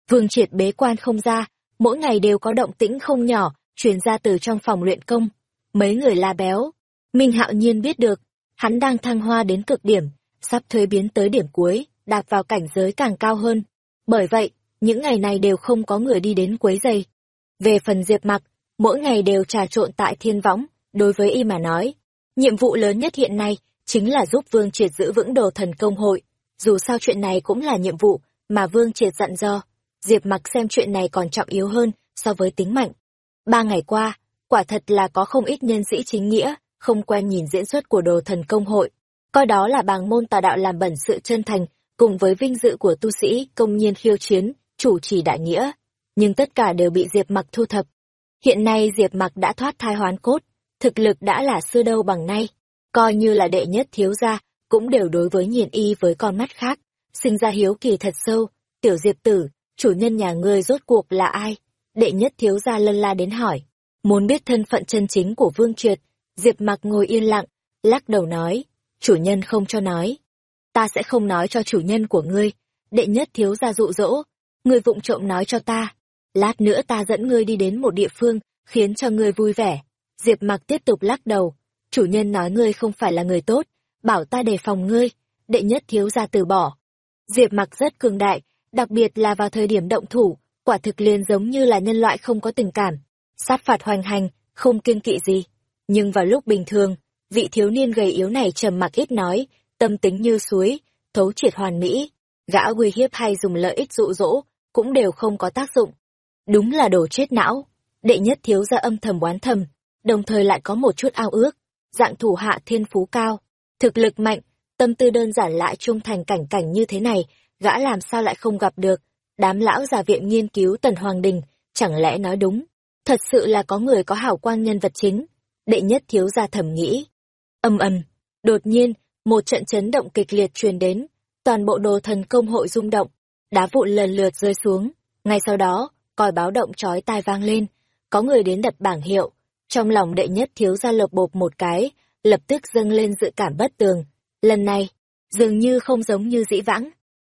Speaker 1: Vương Triệt bế quan không ra, mỗi ngày đều có động tĩnh không nhỏ, truyền ra từ trong phòng luyện công. Mấy người la béo. Minh hạo nhiên biết được, hắn đang thăng hoa đến cực điểm, sắp thuế biến tới điểm cuối, đạt vào cảnh giới càng cao hơn. Bởi vậy, những ngày này đều không có người đi đến quấy giày. Về phần Diệp Mặc, mỗi ngày đều trà trộn tại thiên võng, đối với y mà nói. Nhiệm vụ lớn nhất hiện nay chính là giúp Vương Triệt giữ vững đồ thần công hội. Dù sao chuyện này cũng là nhiệm vụ mà Vương Triệt dặn do. Diệp mặc xem chuyện này còn trọng yếu hơn so với tính mạnh. Ba ngày qua, quả thật là có không ít nhân sĩ chính nghĩa, không quen nhìn diễn xuất của đồ thần công hội. Coi đó là bàng môn tà đạo làm bẩn sự chân thành, cùng với vinh dự của tu sĩ công nhiên khiêu chiến, chủ trì đại nghĩa. Nhưng tất cả đều bị Diệp mặc thu thập. Hiện nay Diệp mặc đã thoát thai hoán cốt, thực lực đã là xưa đâu bằng nay coi như là đệ nhất thiếu gia, cũng đều đối với nhìn y với con mắt khác, sinh ra hiếu kỳ thật sâu, tiểu diệp tử, chủ nhân nhà ngươi rốt cuộc là ai? Đệ nhất thiếu gia lân la đến hỏi, muốn biết thân phận chân chính của vương triệt, diệp mặc ngồi yên lặng, lắc đầu nói, chủ nhân không cho nói. Ta sẽ không nói cho chủ nhân của ngươi, đệ nhất thiếu gia dụ dỗ, ngươi vụng trộm nói cho ta, lát nữa ta dẫn ngươi đi đến một địa phương, khiến cho ngươi vui vẻ. Diệp mặc tiếp tục lắc đầu, chủ nhân nói ngươi không phải là người tốt, bảo ta đề phòng ngươi, đệ nhất thiếu gia từ bỏ. Diệp mặc rất cường đại, đặc biệt là vào thời điểm động thủ, quả thực liền giống như là nhân loại không có tình cảm, sát phạt hoành hành, không kiêng kỵ gì. Nhưng vào lúc bình thường, vị thiếu niên gầy yếu này trầm mặc ít nói, tâm tính như suối, thấu triệt hoàn mỹ, gã uy hiếp hay dùng lợi ích dụ dỗ, cũng đều không có tác dụng. Đúng là đồ chết não, đệ nhất thiếu gia âm thầm oán thầm, đồng thời lại có một chút ao ước, dạng thủ hạ thiên phú cao, thực lực mạnh, tâm tư đơn giản lại trung thành cảnh cảnh như thế này, gã làm sao lại không gặp được. Đám lão già viện nghiên cứu Tần Hoàng Đình, chẳng lẽ nói đúng, thật sự là có người có hảo quan nhân vật chính. Đệ nhất thiếu gia thẩm nghĩ. Âm ầm, đột nhiên, một trận chấn động kịch liệt truyền đến, toàn bộ đồ thần công hội rung động, đá vụn lần lượt rơi xuống, ngay sau đó, còi báo động chói tai vang lên, có người đến đập bảng hiệu, trong lòng đệ nhất thiếu gia lợp bộp một cái, lập tức dâng lên dự cảm bất tường. Lần này, dường như không giống như dĩ vãng.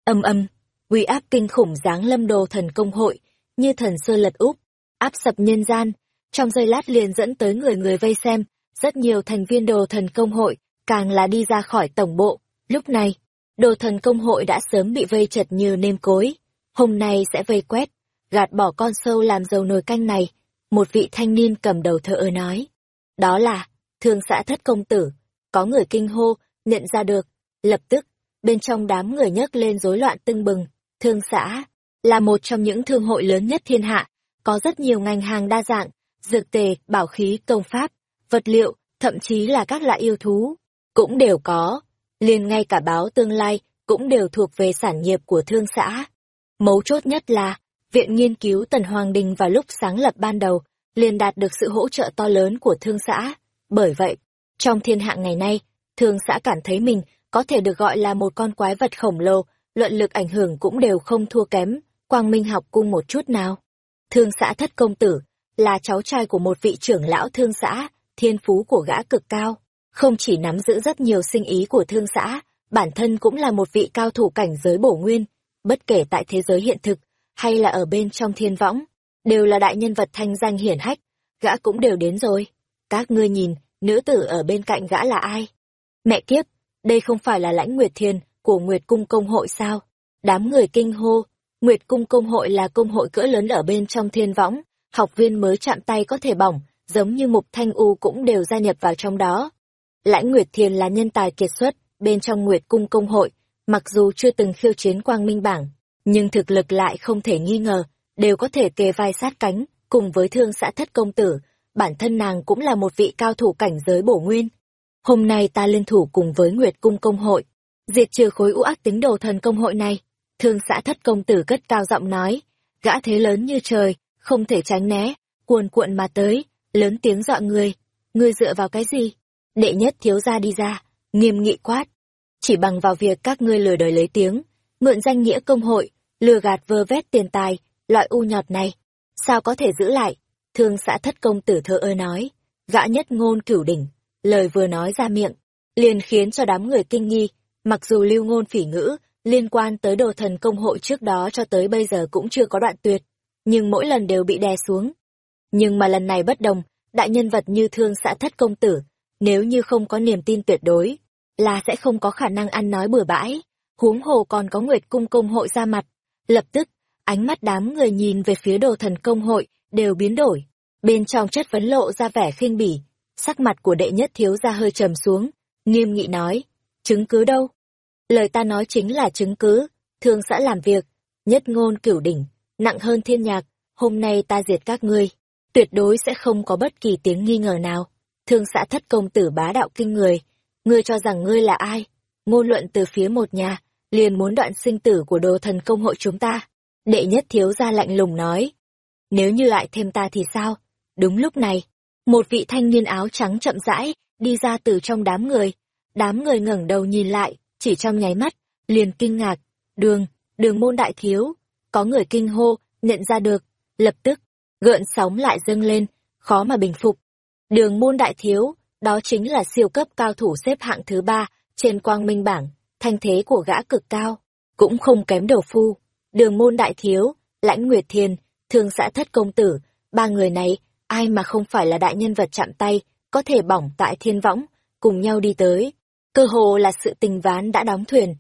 Speaker 1: Âm âm, uy áp kinh khủng giáng lâm đồ thần công hội, như thần sơ lật úp, áp sập nhân gian, trong giây lát liền dẫn tới người người vây xem, rất nhiều thành viên đồ thần công hội, càng là đi ra khỏi tổng bộ. Lúc này, đồ thần công hội đã sớm bị vây chật như nêm cối. Hôm nay sẽ vây quét, gạt bỏ con sâu làm dầu nồi canh này. Một vị thanh niên cầm đầu thợ ơ nói. Đó là, thương xã thất công tử. Có người kinh hô, nhận ra được. Lập tức, bên trong đám người nhấc lên rối loạn tưng bừng. Thương xã, là một trong những thương hội lớn nhất thiên hạ, có rất nhiều ngành hàng đa dạng, dược tề, bảo khí, công pháp, vật liệu, thậm chí là các loại yêu thú, cũng đều có. liền ngay cả báo tương lai, cũng đều thuộc về sản nghiệp của thương xã. Mấu chốt nhất là, Viện Nghiên cứu Tần Hoàng Đình vào lúc sáng lập ban đầu, liền đạt được sự hỗ trợ to lớn của thương xã. Bởi vậy, trong thiên hạ ngày nay, thương xã cảm thấy mình có thể được gọi là một con quái vật khổng lồ, luận lực ảnh hưởng cũng đều không thua kém, quang minh học cung một chút nào. Thương xã thất công tử, là cháu trai của một vị trưởng lão thương xã, thiên phú của gã cực cao, không chỉ nắm giữ rất nhiều sinh ý của thương xã, bản thân cũng là một vị cao thủ cảnh giới bổ nguyên, bất kể tại thế giới hiện thực, hay là ở bên trong thiên võng, đều là đại nhân vật thanh danh hiển hách, gã cũng đều đến rồi. Các ngươi nhìn, nữ tử ở bên cạnh gã là ai? Mẹ kiếp, đây không phải là lãnh Nguyệt Thiền của Nguyệt Cung Công Hội sao? Đám người kinh hô, Nguyệt Cung Công Hội là công hội cỡ lớn ở bên trong thiên võng, học viên mới chạm tay có thể bỏng, giống như Mục Thanh U cũng đều gia nhập vào trong đó. Lãnh Nguyệt Thiền là nhân tài kiệt xuất, bên trong Nguyệt Cung Công Hội, mặc dù chưa từng khiêu chiến quang minh bảng, nhưng thực lực lại không thể nghi ngờ, đều có thể kề vai sát cánh, cùng với thương xã thất công tử, bản thân nàng cũng là một vị cao thủ cảnh giới bổ nguyên. Hôm nay ta liên thủ cùng với Nguyệt Cung Công Hội, diệt trừ khối u ác tính đồ thần công hội này. Thương xã thất công tử cất cao giọng nói, gã thế lớn như trời, không thể tránh né, cuồn cuộn mà tới, lớn tiếng dọa người. Ngươi dựa vào cái gì? Đệ nhất thiếu gia đi ra, nghiêm nghị quát. Chỉ bằng vào việc các ngươi lừa đời lấy tiếng, mượn danh nghĩa công hội, lừa gạt vơ vét tiền tài, loại u nhọt này, sao có thể giữ lại? Thương xã thất công tử thơ ơ nói, gã nhất ngôn cửu đỉnh, lời vừa nói ra miệng, liền khiến cho đám người kinh nghi, mặc dù lưu ngôn phỉ ngữ, liên quan tới đồ thần công hội trước đó cho tới bây giờ cũng chưa có đoạn tuyệt, nhưng mỗi lần đều bị đè xuống. Nhưng mà lần này bất đồng, đại nhân vật như thương xã thất công tử, nếu như không có niềm tin tuyệt đối, là sẽ không có khả năng ăn nói bừa bãi, huống hồ còn có nguyệt cung công hội ra mặt. Lập tức, ánh mắt đám người nhìn về phía đồ thần công hội, đều biến đổi. Bên trong chất vấn lộ ra vẻ khinh bỉ, sắc mặt của đệ nhất thiếu ra hơi trầm xuống, nghiêm nghị nói, chứng cứ đâu? Lời ta nói chính là chứng cứ, thương xã làm việc, nhất ngôn cửu đỉnh, nặng hơn thiên nhạc, hôm nay ta diệt các ngươi, tuyệt đối sẽ không có bất kỳ tiếng nghi ngờ nào. Thương xã thất công tử bá đạo kinh người, ngươi cho rằng ngươi là ai? Ngôn luận từ phía một nhà, liền muốn đoạn sinh tử của đồ thần công hội chúng ta. Đệ nhất thiếu gia lạnh lùng nói. Nếu như lại thêm ta thì sao? Đúng lúc này, một vị thanh niên áo trắng chậm rãi, đi ra từ trong đám người. Đám người ngẩng đầu nhìn lại, chỉ trong nháy mắt, liền kinh ngạc. Đường, đường môn đại thiếu. Có người kinh hô, nhận ra được. Lập tức, gợn sóng lại dâng lên, khó mà bình phục. Đường môn đại thiếu, đó chính là siêu cấp cao thủ xếp hạng thứ ba trên quang minh bảng, thanh thế của gã cực cao, cũng không kém đầu phu. Đường môn đại thiếu, lãnh nguyệt thiền, thương xã thất công tử, ba người này, ai mà không phải là đại nhân vật chạm tay, có thể bỏng tại thiên võng, cùng nhau đi tới. Cơ hồ là sự tình ván đã đóng thuyền.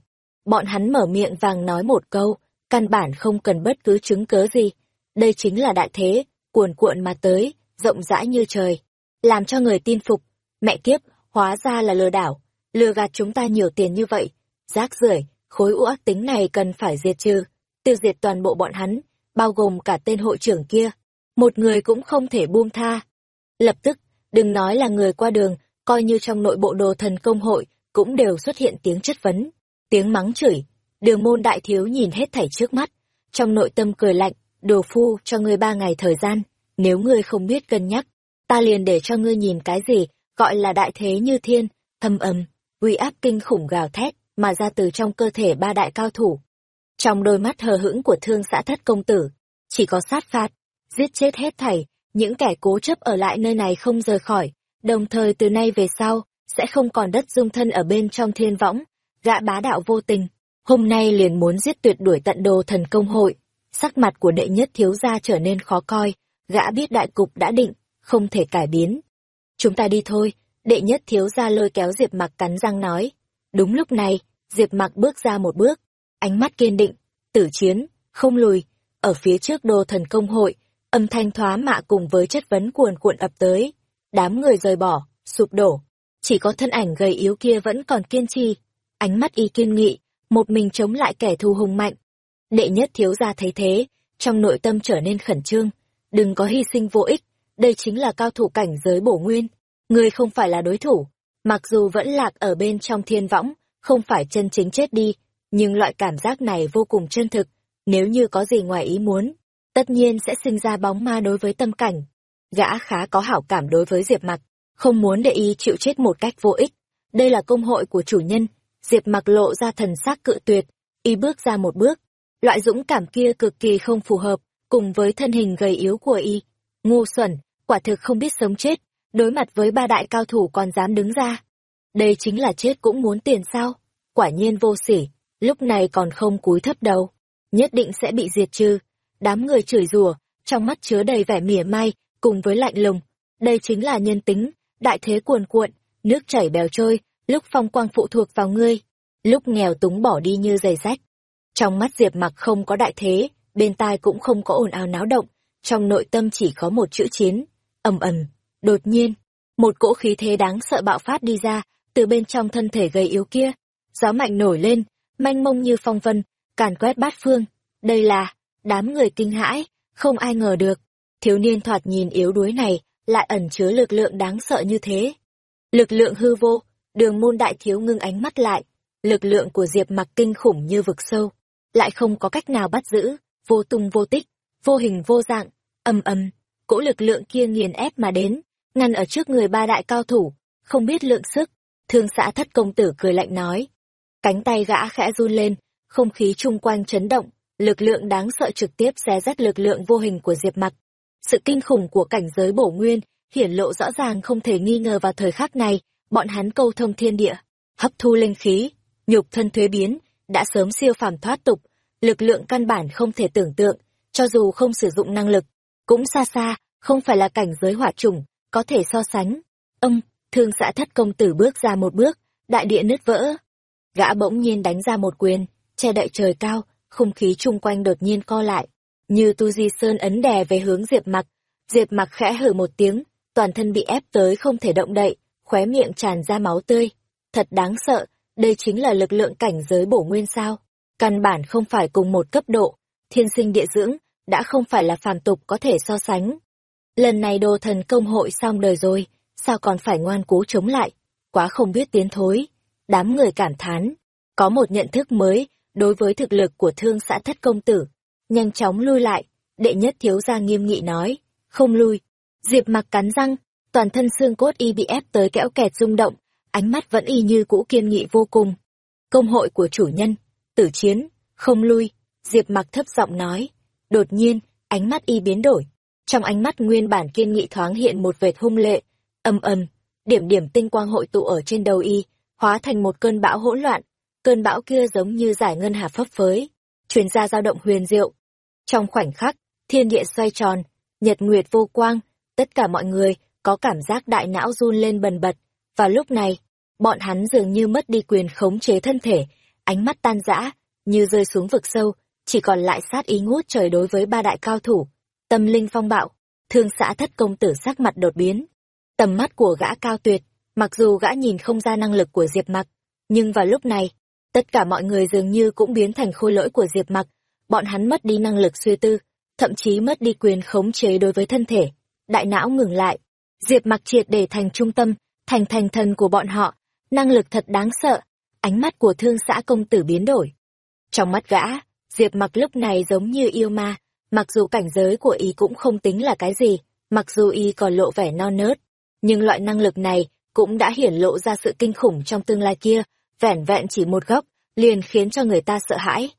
Speaker 1: bọn hắn mở miệng vàng nói một câu, căn bản không cần bất cứ chứng cớ gì. Đây chính là đại thế, cuồn cuộn mà tới, rộng rãi như trời, làm cho người tin phục. Mẹ kiếp, hóa ra là lừa đảo, lừa gạt chúng ta nhiều tiền như vậy. Rác rưởi, khối u ác tính này cần phải diệt trừ, tiêu diệt toàn bộ bọn hắn, bao gồm cả tên hội trưởng kia. Một người cũng không thể buông tha. Lập tức, đừng nói là người qua đường, coi như trong nội bộ đồ thần công hội, cũng đều xuất hiện tiếng chất vấn, tiếng mắng chửi. Đường môn đại thiếu nhìn hết thảy trước mắt, trong nội tâm cười lạnh, đồ phu cho ngươi ba ngày thời gian, nếu ngươi không biết cân nhắc, ta liền để cho ngươi nhìn cái gì, gọi là đại thế như thiên, thâm ầm, uy áp kinh khủng gào thét, mà ra từ trong cơ thể ba đại cao thủ. Trong đôi mắt hờ hững của thương xã thất công tử, chỉ có sát phạt, giết chết hết thảy, những kẻ cố chấp ở lại nơi này không rời khỏi, đồng thời từ nay về sau, sẽ không còn đất dung thân ở bên trong thiên võng, gã bá đạo vô tình, hôm nay liền muốn giết tuyệt đuổi tận đồ thần công hội. Sắc mặt của đệ nhất thiếu gia trở nên khó coi, gã biết đại cục đã định, không thể cải biến. Chúng ta đi thôi, đệ nhất thiếu gia lôi kéo Diệp mặc cắn răng nói. Đúng lúc này, Diệp mặc bước ra một bước, ánh mắt kiên định, tử chiến, không lùi, ở phía trước đồ thần công hội, âm thanh thoá mạ cùng với chất vấn cuồn cuộn ập tới. Đám người rời bỏ, sụp đổ, chỉ có thân ảnh gầy yếu kia vẫn còn kiên trì, ánh mắt y kiên nghị, một mình chống lại kẻ thù hùng mạnh. Đệ nhất thiếu gia thấy thế, trong nội tâm trở nên khẩn trương, đừng có hy sinh vô ích, đây chính là cao thủ cảnh giới bổ nguyên, ngươi không phải là đối thủ, mặc dù vẫn lạc ở bên trong thiên võng, không phải chân chính chết đi, nhưng loại cảm giác này vô cùng chân thực, nếu như có gì ngoài ý muốn, tất nhiên sẽ sinh ra bóng ma đối với tâm cảnh. Gã khá có hảo cảm đối với Diệp Mặc, không muốn để y chịu chết một cách vô ích. Đây là công hội của chủ nhân, Diệp mặc lộ ra thần sắc cự tuyệt, y bước ra một bước. Loại dũng cảm kia cực kỳ không phù hợp, cùng với thân hình gầy yếu của y. Ngu xuẩn, quả thực không biết sống chết, đối mặt với ba đại cao thủ còn dám đứng ra. Đây chính là chết cũng muốn tiền sao? Quả nhiên vô sỉ, lúc này còn không cúi thấp đầu. Nhất định sẽ bị diệt trừ. Đám người chửi rủa, trong mắt chứa đầy vẻ mỉa mai, cùng với lạnh lùng. Đây chính là nhân tính, đại thế cuồn cuộn, nước chảy bèo trôi, lúc phong quang phụ thuộc vào ngươi, lúc nghèo túng bỏ đi như giày rách. Trong mắt Diệp mặc không có đại thế, bên tai cũng không có ồn ào náo động, trong nội tâm chỉ có một chữ chiến, ầm ầm, đột nhiên, một cỗ khí thế đáng sợ bạo phát đi ra, từ bên trong thân thể gầy yếu kia, gió mạnh nổi lên, manh mông như phong vân, càn quét bát phương, đây là, đám người kinh hãi, không ai ngờ được, thiếu niên thoạt nhìn yếu đuối này, lại ẩn chứa lực lượng đáng sợ như thế. Lực lượng hư vô, đường môn đại thiếu ngưng ánh mắt lại, lực lượng của Diệp mặc kinh khủng như vực sâu, lại không có cách nào bắt giữ, vô tung vô tích, vô hình vô dạng, âm âm, cỗ lực lượng kia nghiền ép mà đến, ngăn ở trước người ba đại cao thủ, không biết lượng sức, thương xã thất công tử cười lạnh nói. Cánh tay gã khẽ run lên, không khí chung quanh chấn động, lực lượng đáng sợ trực tiếp xé rách lực lượng vô hình của Diệp mặc. Sự kinh khủng của cảnh giới bổ nguyên, hiển lộ rõ ràng không thể nghi ngờ vào thời khắc này, bọn hắn câu thông thiên địa, hấp thu linh khí, nhục thân thuế biến, đã sớm siêu phàm thoát tục, lực lượng căn bản không thể tưởng tượng, cho dù không sử dụng năng lực, cũng xa xa, không phải là cảnh giới hỏa chủng, có thể so sánh. Ông, thương xã thất công tử bước ra một bước, đại địa nứt vỡ. Gã bỗng nhiên đánh ra một quyền, che đậy trời cao, không khí chung quanh đột nhiên co lại, như tu di sơn ấn đè về hướng diệp mặc diệp mặc khẽ hử một tiếng, toàn thân bị ép tới không thể động đậy, khóe miệng tràn ra máu tươi. Thật đáng sợ, đây chính là lực lượng cảnh giới bổ nguyên sao? Căn bản không phải cùng một cấp độ, thiên sinh địa dưỡng, đã không phải là phàm tục có thể so sánh. Lần này đồ thần công hội xong đời rồi, sao còn phải ngoan cố chống lại? Quá không biết tiến thối, đám người cảm thán. Có một nhận thức mới đối với thực lực của thương xã thất công tử nhanh chóng lui lại, đệ nhất thiếu gia nghiêm nghị nói, không lui. Diệp mặc cắn răng, toàn thân xương cốt y bị ép tới kẽo kẹt rung động, ánh mắt vẫn y như cũ kiên nghị vô cùng. Công hội của chủ nhân, tử chiến, không lui, Diệp mặc thấp giọng nói. Đột nhiên, ánh mắt y biến đổi. Trong ánh mắt nguyên bản kiên nghị thoáng hiện một vệt hung lệ, âm âm, điểm điểm tinh quang hội tụ ở trên đầu y, hóa thành một cơn bão hỗn loạn. Cơn bão kia giống như giải ngân hà phấp phới, truyền ra dao động huyền diệu. Trong khoảnh khắc, thiên địa xoay tròn, nhật nguyệt vô quang, tất cả mọi người có cảm giác đại não run lên bần bật. Và lúc này, bọn hắn dường như mất đi quyền khống chế thân thể, ánh mắt tan rã, như rơi xuống vực sâu, chỉ còn lại sát ý ngút trời đối với ba đại cao thủ. Tâm linh phong bạo, thương xã thất công tử sắc mặt đột biến. Tầm mắt của gã cao tuyệt, mặc dù gã nhìn không ra năng lực của Diệp Mặc, nhưng vào lúc này, tất cả mọi người dường như cũng biến thành khôi lỗi của Diệp Mặc, bọn hắn mất đi năng lực suy tư, thậm chí mất đi quyền khống chế đối với thân thể. Đại não ngừng lại, Diệp Mặc triệt để thành trung tâm, thành thành thần của bọn họ, năng lực thật đáng sợ. Ánh mắt của thương xã công tử biến đổi. Trong mắt gã, Diệp Mặc lúc này giống như yêu ma, mặc dù cảnh giới của y cũng không tính là cái gì, mặc dù y còn lộ vẻ non nớt, nhưng loại năng lực này cũng đã hiển lộ ra sự kinh khủng trong tương lai kia, vẻn vẹn chỉ một góc, liền khiến cho người ta sợ hãi.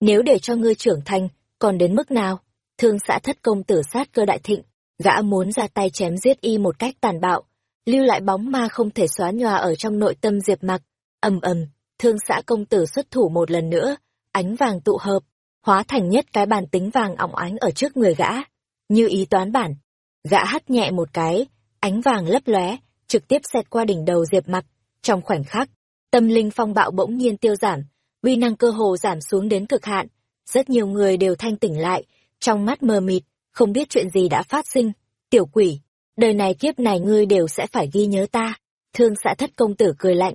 Speaker 1: Nếu để cho ngươi trưởng thành, còn đến mức nào? Thương xã thất công tử sát cơ đại thịnh, gã muốn ra tay chém giết y một cách tàn bạo, lưu lại bóng ma không thể xóa nhòa ở trong nội tâm diệp mặc. ầm ầm, thương xã công tử xuất thủ một lần nữa, ánh vàng tụ hợp, hóa thành nhất cái bàn tính vàng óng ánh ở trước người gã. Như ý toán bản, gã hắt nhẹ một cái, ánh vàng lấp lóe, trực tiếp xẹt qua đỉnh đầu diệp mặc. Trong khoảnh khắc, tâm linh phong bạo bỗng nhiên tiêu giảm, uy năng cơ hồ giảm xuống đến cực hạn. Rất nhiều người đều thanh tỉnh lại, trong mắt mờ mịt, không biết chuyện gì đã phát sinh. Tiểu quỷ, đời này kiếp này ngươi đều sẽ phải ghi nhớ ta. Thương xã thất công tử cười lạnh.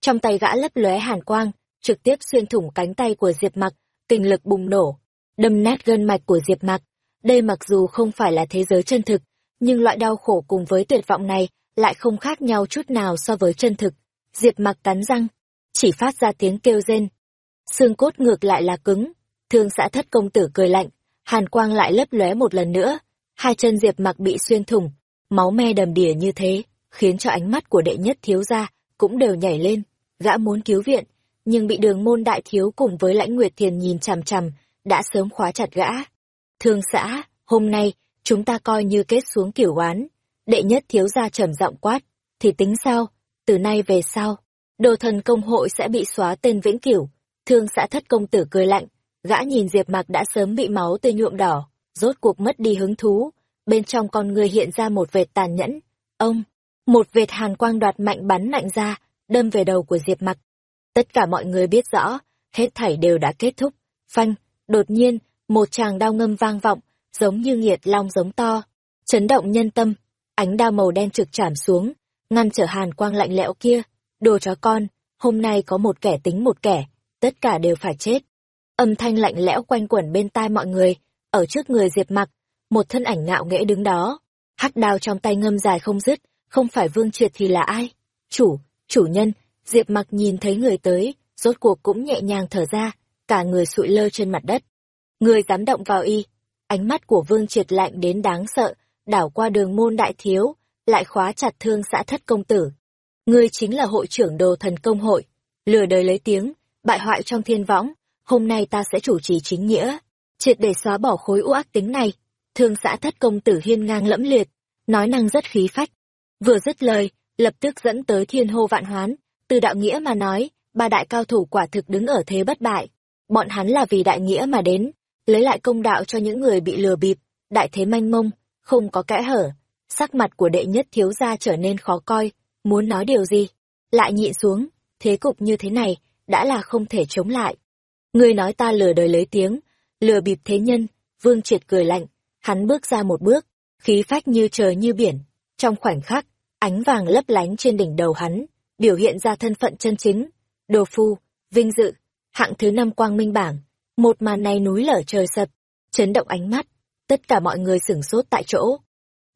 Speaker 1: Trong tay gã lấp lóe hàn quang, trực tiếp xuyên thủng cánh tay của Diệp Mặc, kinh lực bùng nổ, đâm nát gân mạch của Diệp Mặc. Đây mặc dù không phải là thế giới chân thực, nhưng loại đau khổ cùng với tuyệt vọng này lại không khác nhau chút nào so với chân thực. Diệp Mặc cắn răng, chỉ phát ra tiếng kêu rên. Xương cốt ngược lại là cứng, thương xã thất công tử cười lạnh, hàn quang lại lấp lóe một lần nữa, hai chân Diệp Mặc bị xuyên thủng, máu me đầm đìa như thế, khiến cho ánh mắt của đệ nhất thiếu gia cũng đều nhảy lên, gã muốn cứu viện, nhưng bị đường môn đại thiếu cùng với lãnh nguyệt thiền nhìn chằm chằm, đã sớm khóa chặt gã. Thương xã, hôm nay, chúng ta coi như kết xuống kiểu oán. Đệ nhất thiếu gia trầm giọng quát, thì tính sao, từ nay về sau, đồ thần công hội sẽ bị xóa tên vĩnh cửu. Thương xã thất công tử cười lạnh, gã nhìn Diệp Mặc đã sớm bị máu tươi nhuộm đỏ, rốt cuộc mất đi hứng thú, bên trong con người hiện ra một vệt tàn nhẫn. Ông, một vệt hàn quang đoạt mạnh bắn mạnh ra, đâm về đầu của Diệp Mặc. Tất cả mọi người biết rõ, hết thảy đều đã kết thúc. Phanh, đột nhiên, một tràng đao ngâm vang vọng, giống như nghiệt long giống to. Chấn động nhân tâm, ánh đao màu đen trực chạm xuống, ngăn trở hàn quang lạnh lẽo kia. Đồ chó con, hôm nay có một kẻ tính một kẻ, tất cả đều phải chết. Âm thanh lạnh lẽo quanh quẩn bên tai mọi người, ở trước người Diệp Mặc, một thân ảnh ngạo nghễ đứng đó. Hắc đao trong tay ngâm dài không dứt, không phải Vương Triệt thì là ai? Chủ, chủ nhân, Diệp mặc nhìn thấy người tới, rốt cuộc cũng nhẹ nhàng thở ra, cả người sụi lơ trên mặt đất. Người dám động vào y, ánh mắt của vương triệt lạnh đến đáng sợ, đảo qua đường môn đại thiếu, lại khóa chặt thương xã thất công tử. Ngươi chính là hội trưởng đồ thần công hội, lừa đời lấy tiếng, bại hoại trong thiên võng, hôm nay ta sẽ chủ trì chính nghĩa, triệt để xóa bỏ khối u ác tính này. Thương xã thất công tử hiên ngang lẫm liệt, nói năng rất khí phách. Vừa dứt lời, lập tức dẫn tới thiên hô vạn hoán, từ đạo nghĩa mà nói, ba đại cao thủ quả thực đứng ở thế bất bại. Bọn hắn là vì đại nghĩa mà đến, lấy lại công đạo cho những người bị lừa bịp, đại thế manh mông, không có kẽ hở. Sắc mặt của đệ nhất thiếu gia trở nên khó coi, muốn nói điều gì? Lại nhịn xuống, thế cục như thế này, đã là không thể chống lại. Người nói ta lừa đời lấy tiếng, lừa bịp thế nhân, vương triệt cười lạnh, hắn bước ra một bước, khí phách như trời như biển. Trong khoảnh khắc, ánh vàng lấp lánh trên đỉnh đầu hắn, biểu hiện ra thân phận chân chính, đồ phu, vinh dự, hạng thứ năm quang minh bảng. Một màn này núi lở trời sập, chấn động ánh mắt, tất cả mọi người sửng sốt tại chỗ.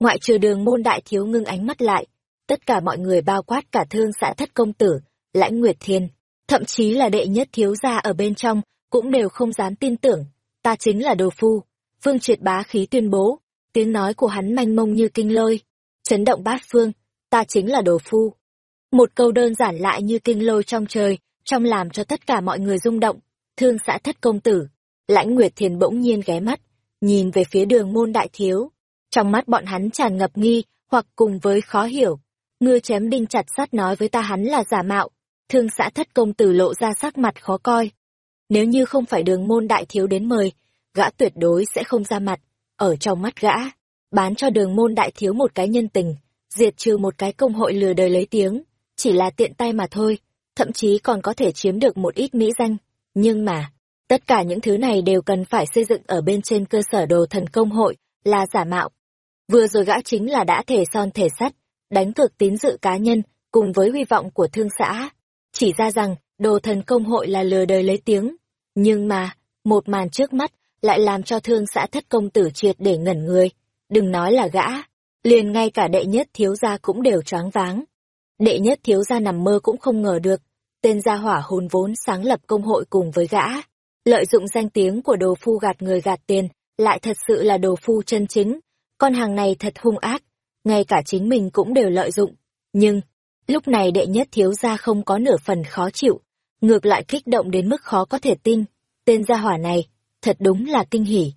Speaker 1: Ngoại trừ đường môn đại thiếu ngưng ánh mắt lại, tất cả mọi người bao quát cả thương xã thất công tử, lãnh nguyệt thiên, thậm chí là đệ nhất thiếu gia ở bên trong, cũng đều không dám tin tưởng, ta chính là đồ phu. Vương triệt bá khí tuyên bố, tiếng nói của hắn manh mông như kinh lôi, chấn động bát phương, ta chính là đồ phu. Một câu đơn giản lại như kinh lôi trong trời, trong làm cho tất cả mọi người rung động. Thương xã thất công tử, lãnh nguyệt thiền bỗng nhiên ghé mắt, nhìn về phía đường môn đại thiếu. Trong mắt bọn hắn tràn ngập nghi, hoặc cùng với khó hiểu. Ngươi chém đinh chặt sắt nói với ta hắn là giả mạo. Thương xã thất công tử lộ ra sắc mặt khó coi. Nếu như không phải đường môn đại thiếu đến mời, gã tuyệt đối sẽ không ra mặt. Ở trong mắt gã, bán cho đường môn đại thiếu một cái nhân tình, diệt trừ một cái công hội lừa đời lấy tiếng chỉ là tiện tay mà thôi. thậm chí còn có thể chiếm được một ít mỹ danh. Nhưng mà, tất cả những thứ này đều cần phải xây dựng ở bên trên cơ sở đồ thần công hội, là giả mạo. Vừa rồi gã chính là đã thể son thể sắt, đánh cược tín dự cá nhân, cùng với hy vọng của thương xã. Chỉ ra rằng, đồ thần công hội là lừa đời lấy tiếng. Nhưng mà, một màn trước mắt lại làm cho thương xã thất công tử triệt để ngẩn người. Đừng nói là gã, liền ngay cả đệ nhất thiếu gia cũng đều choáng váng. Đệ nhất thiếu gia nằm mơ cũng không ngờ được, tên gia hỏa hồn vốn sáng lập công hội cùng với gã. Lợi dụng danh tiếng của đồ phu gạt người gạt tiền, lại thật sự là đồ phu chân chính. Con hàng này thật hung ác, ngay cả chính mình cũng đều lợi dụng. Nhưng, lúc này đệ nhất thiếu gia không có nửa phần khó chịu, ngược lại kích động đến mức khó có thể tin. Tên gia hỏa này, thật đúng là kinh hỉ.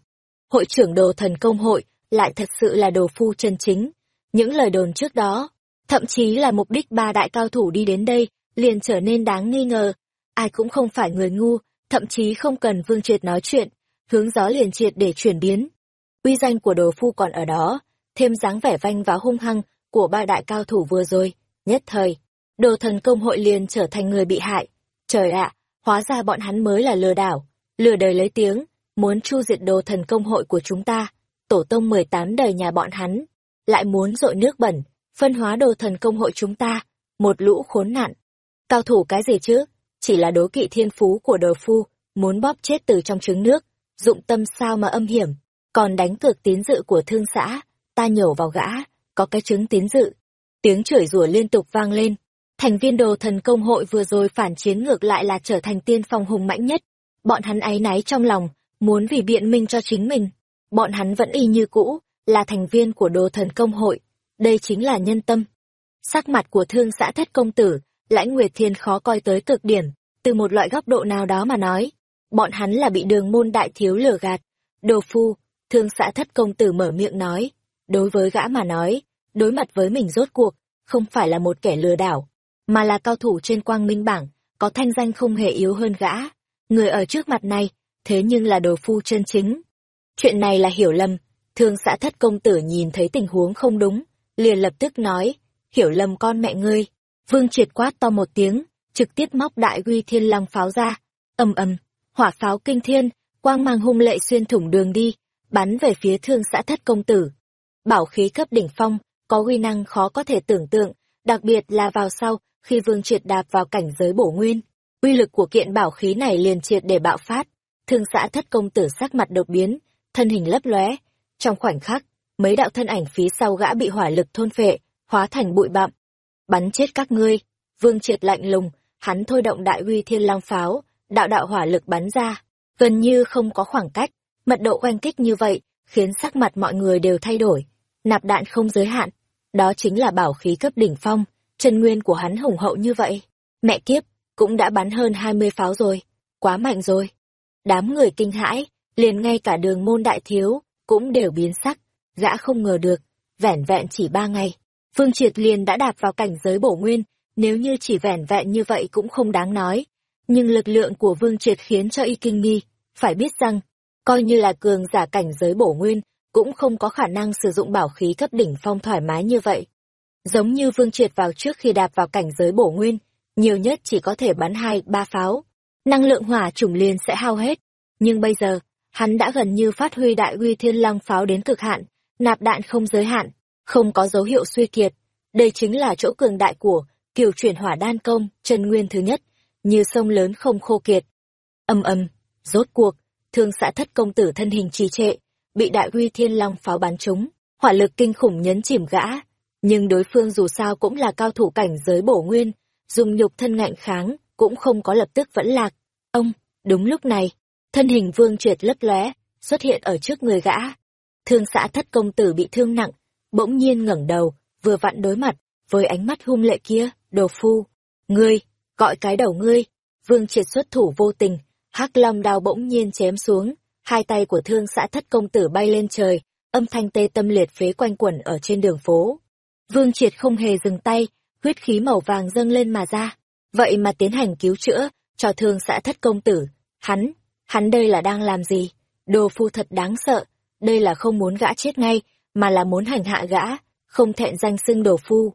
Speaker 1: Hội trưởng đồ thần công hội, lại thật sự là đồ phu chân chính. Những lời đồn trước đó, thậm chí là mục đích ba đại cao thủ đi đến đây, liền trở nên đáng nghi ngờ. Ai cũng không phải người ngu, thậm chí không cần Vương Triệt nói chuyện, hướng gió liền triệt để chuyển biến. Uy danh của đồ phu còn ở đó, thêm dáng vẻ vanh và hung hăng của ba đại cao thủ vừa rồi, nhất thời, đồ thần công hội liền trở thành người bị hại. Trời ạ, hóa ra bọn hắn mới là lừa đảo, lừa đời lấy tiếng, muốn chu diệt đồ thần công hội của chúng ta, tổ tông 18 đời nhà bọn hắn, lại muốn dội nước bẩn, phân hóa đồ thần công hội chúng ta, một lũ khốn nạn. Cao thủ cái gì chứ? Chỉ là đố kỵ thiên phú của đồ phu, muốn bóp chết từ trong trứng nước, dụng tâm sao mà âm hiểm, còn đánh cược tín dự của thương xã, ta nhổ vào gã, có cái chứng tín dự. Tiếng chửi rủa liên tục vang lên. Thành viên đồ thần công hội vừa rồi phản chiến ngược lại là trở thành tiên phong hùng mãnh nhất. Bọn hắn áy náy trong lòng, muốn vì biện minh cho chính mình. Bọn hắn vẫn y như cũ, là thành viên của đồ thần công hội. Đây chính là nhân tâm. Sắc mặt của thương xã thất công tử, lãnh nguyệt thiên khó coi tới cực điểm, từ một loại góc độ nào đó mà nói. Bọn hắn là bị đường môn đại thiếu lừa gạt. Đồ phu, thương xã thất công tử mở miệng nói. Đối với gã mà nói, đối mặt với mình rốt cuộc, không phải là một kẻ lừa đảo, mà là cao thủ trên quang minh bảng, có thanh danh không hề yếu hơn gã. Người ở trước mặt này, thế nhưng là đồ phu chân chính. Chuyện này là hiểu lầm, thương xã thất công tử nhìn thấy tình huống không đúng, liền lập tức nói, hiểu lầm con mẹ ngươi. Vương triệt quát to một tiếng, trực tiếp móc đại uy thiên long pháo ra, ầm ầm, hỏa pháo kinh thiên, quang mang hung lệ xuyên thủng đường đi, bắn về phía thương xã thất công tử. Bảo khí cấp đỉnh phong, có uy năng khó có thể tưởng tượng, đặc biệt là vào sau, khi vương triệt đạp vào cảnh giới bổ nguyên. Uy lực của kiện bảo khí này liền triệt để bạo phát, thương xã thất công tử sắc mặt đột biến, thân hình lấp lóe. Trong khoảnh khắc, mấy đạo thân ảnh phía sau gã bị hỏa lực thôn phệ, hóa thành bụi bặm. Bắn chết các ngươi, vương triệt lạnh lùng, hắn thôi động đại uy thiên long pháo, đạo đạo hỏa lực bắn ra, gần như không có khoảng cách, mật độ oanh kích như vậy, khiến sắc mặt mọi người đều thay đổi. Nạp đạn không giới hạn, đó chính là bảo khí cấp đỉnh phong, chân nguyên của hắn hùng hậu như vậy. Mẹ kiếp, cũng đã bắn hơn 20 pháo rồi, quá mạnh rồi. Đám người kinh hãi, liền ngay cả đường môn đại thiếu, cũng đều biến sắc, gã không ngờ được, vẻn vẹn chỉ ba ngày. Phương Triệt liền đã đạp vào cảnh giới bổ nguyên, nếu như chỉ vẻn vẹn như vậy cũng không đáng nói. Nhưng lực lượng của Vương Triệt khiến cho y kinh nghi, phải biết rằng, coi như là cường giả cảnh giới bổ nguyên, cũng không có khả năng sử dụng bảo khí cấp đỉnh phong thoải mái như vậy. Giống như Vương Triệt vào trước khi đạp vào cảnh giới bổ nguyên, nhiều nhất chỉ có thể bắn hai, ba pháo. Năng lượng hỏa trùng liền sẽ hao hết. Nhưng bây giờ, hắn đã gần như phát huy đại uy thiên long pháo đến cực hạn, nạp đạn không giới hạn, không có dấu hiệu suy kiệt. Đây chính là chỗ cường đại của kiều chuyển hỏa đan công, chân nguyên thứ nhất, như sông lớn không khô kiệt. Âm âm, rốt cuộc, thương xã thất công tử thân hình trì trệ, bị đại uy thiên long pháo bắn trúng, hỏa lực kinh khủng nhấn chìm gã. Nhưng đối phương dù sao cũng là cao thủ cảnh giới bổ nguyên, dùng nhục thân ngạnh kháng, cũng không có lập tức vẫn lạc. Ông, đúng lúc này, thân hình vương triệt lấp lóe, xuất hiện ở trước người gã. Thương xã thất công tử bị thương nặng, bỗng nhiên ngẩng đầu, vừa vặn đối mặt, với ánh mắt hung lệ kia, đồ phu. Ngươi, gọi cái đầu ngươi, vương triệt xuất thủ vô tình, hắc long đao bỗng nhiên chém xuống, hai tay của thương xã thất công tử bay lên trời, âm thanh tê tâm liệt phế quanh quẩn ở trên đường phố. Vương triệt không hề dừng tay, huyết khí màu vàng dâng lên mà ra, vậy mà tiến hành cứu chữa, cho thương xã thất công tử. Hắn, hắn đây là đang làm gì? Đồ phu thật đáng sợ, đây là không muốn gã chết ngay, mà là muốn hành hạ gã, không thẹn danh xưng đồ phu.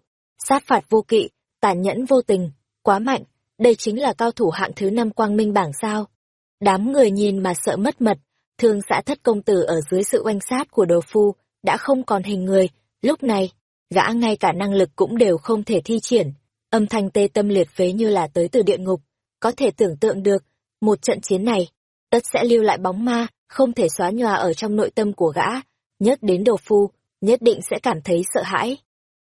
Speaker 1: Sát phạt vô kỵ, tàn nhẫn vô tình, quá mạnh, đây chính là cao thủ hạng thứ năm quang minh bảng sao. Đám người nhìn mà sợ mất mật, thương xã thất công tử ở dưới sự oanh sát của đồ phu, đã không còn hình người, lúc này, gã ngay cả năng lực cũng đều không thể thi triển, âm thanh tê tâm liệt phế như là tới từ địa ngục, có thể tưởng tượng được, một trận chiến này, tất sẽ lưu lại bóng ma, không thể xóa nhòa ở trong nội tâm của gã, nhất đến đồ phu, nhất định sẽ cảm thấy sợ hãi.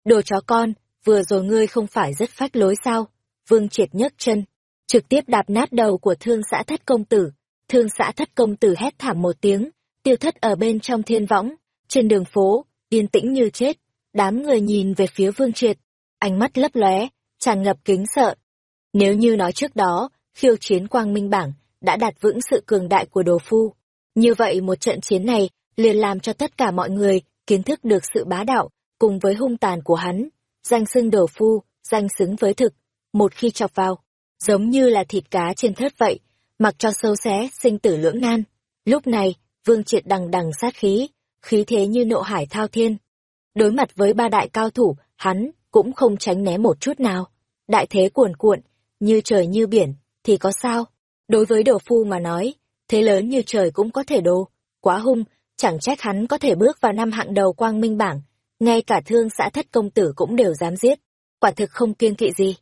Speaker 1: Đồ chó con, vừa rồi ngươi không phải rất phách lối sao? Vương triệt nhấc chân, trực tiếp đạp nát đầu của thương xã thất công tử. Thương xã thất công tử hét thảm một tiếng, tiêu thất ở bên trong thiên võng, trên đường phố, yên tĩnh như chết. Đám người nhìn về phía vương triệt, ánh mắt lấp lóe, tràn ngập kính sợ. Nếu như nói trước đó, khiêu chiến quang minh bảng, đã đạt vững sự cường đại của đồ phu. Như vậy một trận chiến này, liền làm cho tất cả mọi người kiến thức được sự bá đạo, cùng với hung tàn của hắn. Danh xưng đồ phu, danh xứng với thực, một khi chọc vào, giống như là thịt cá trên thớt vậy, mặc cho sâu xé, sinh tử lưỡng nan. Lúc này, Vương Triệt đằng đằng sát khí, khí thế như nộ hải thao thiên. Đối mặt với ba đại cao thủ, hắn cũng không tránh né một chút nào. Đại thế cuồn cuộn, như trời như biển, thì có sao? Đối với đồ phu mà nói, thế lớn như trời cũng có thể đồ. Quá hung, chẳng trách hắn có thể bước vào năm hạng đầu quang minh bảng. Ngay cả thương xã thất công tử cũng đều dám giết. Quả thực không kiên kỵ gì.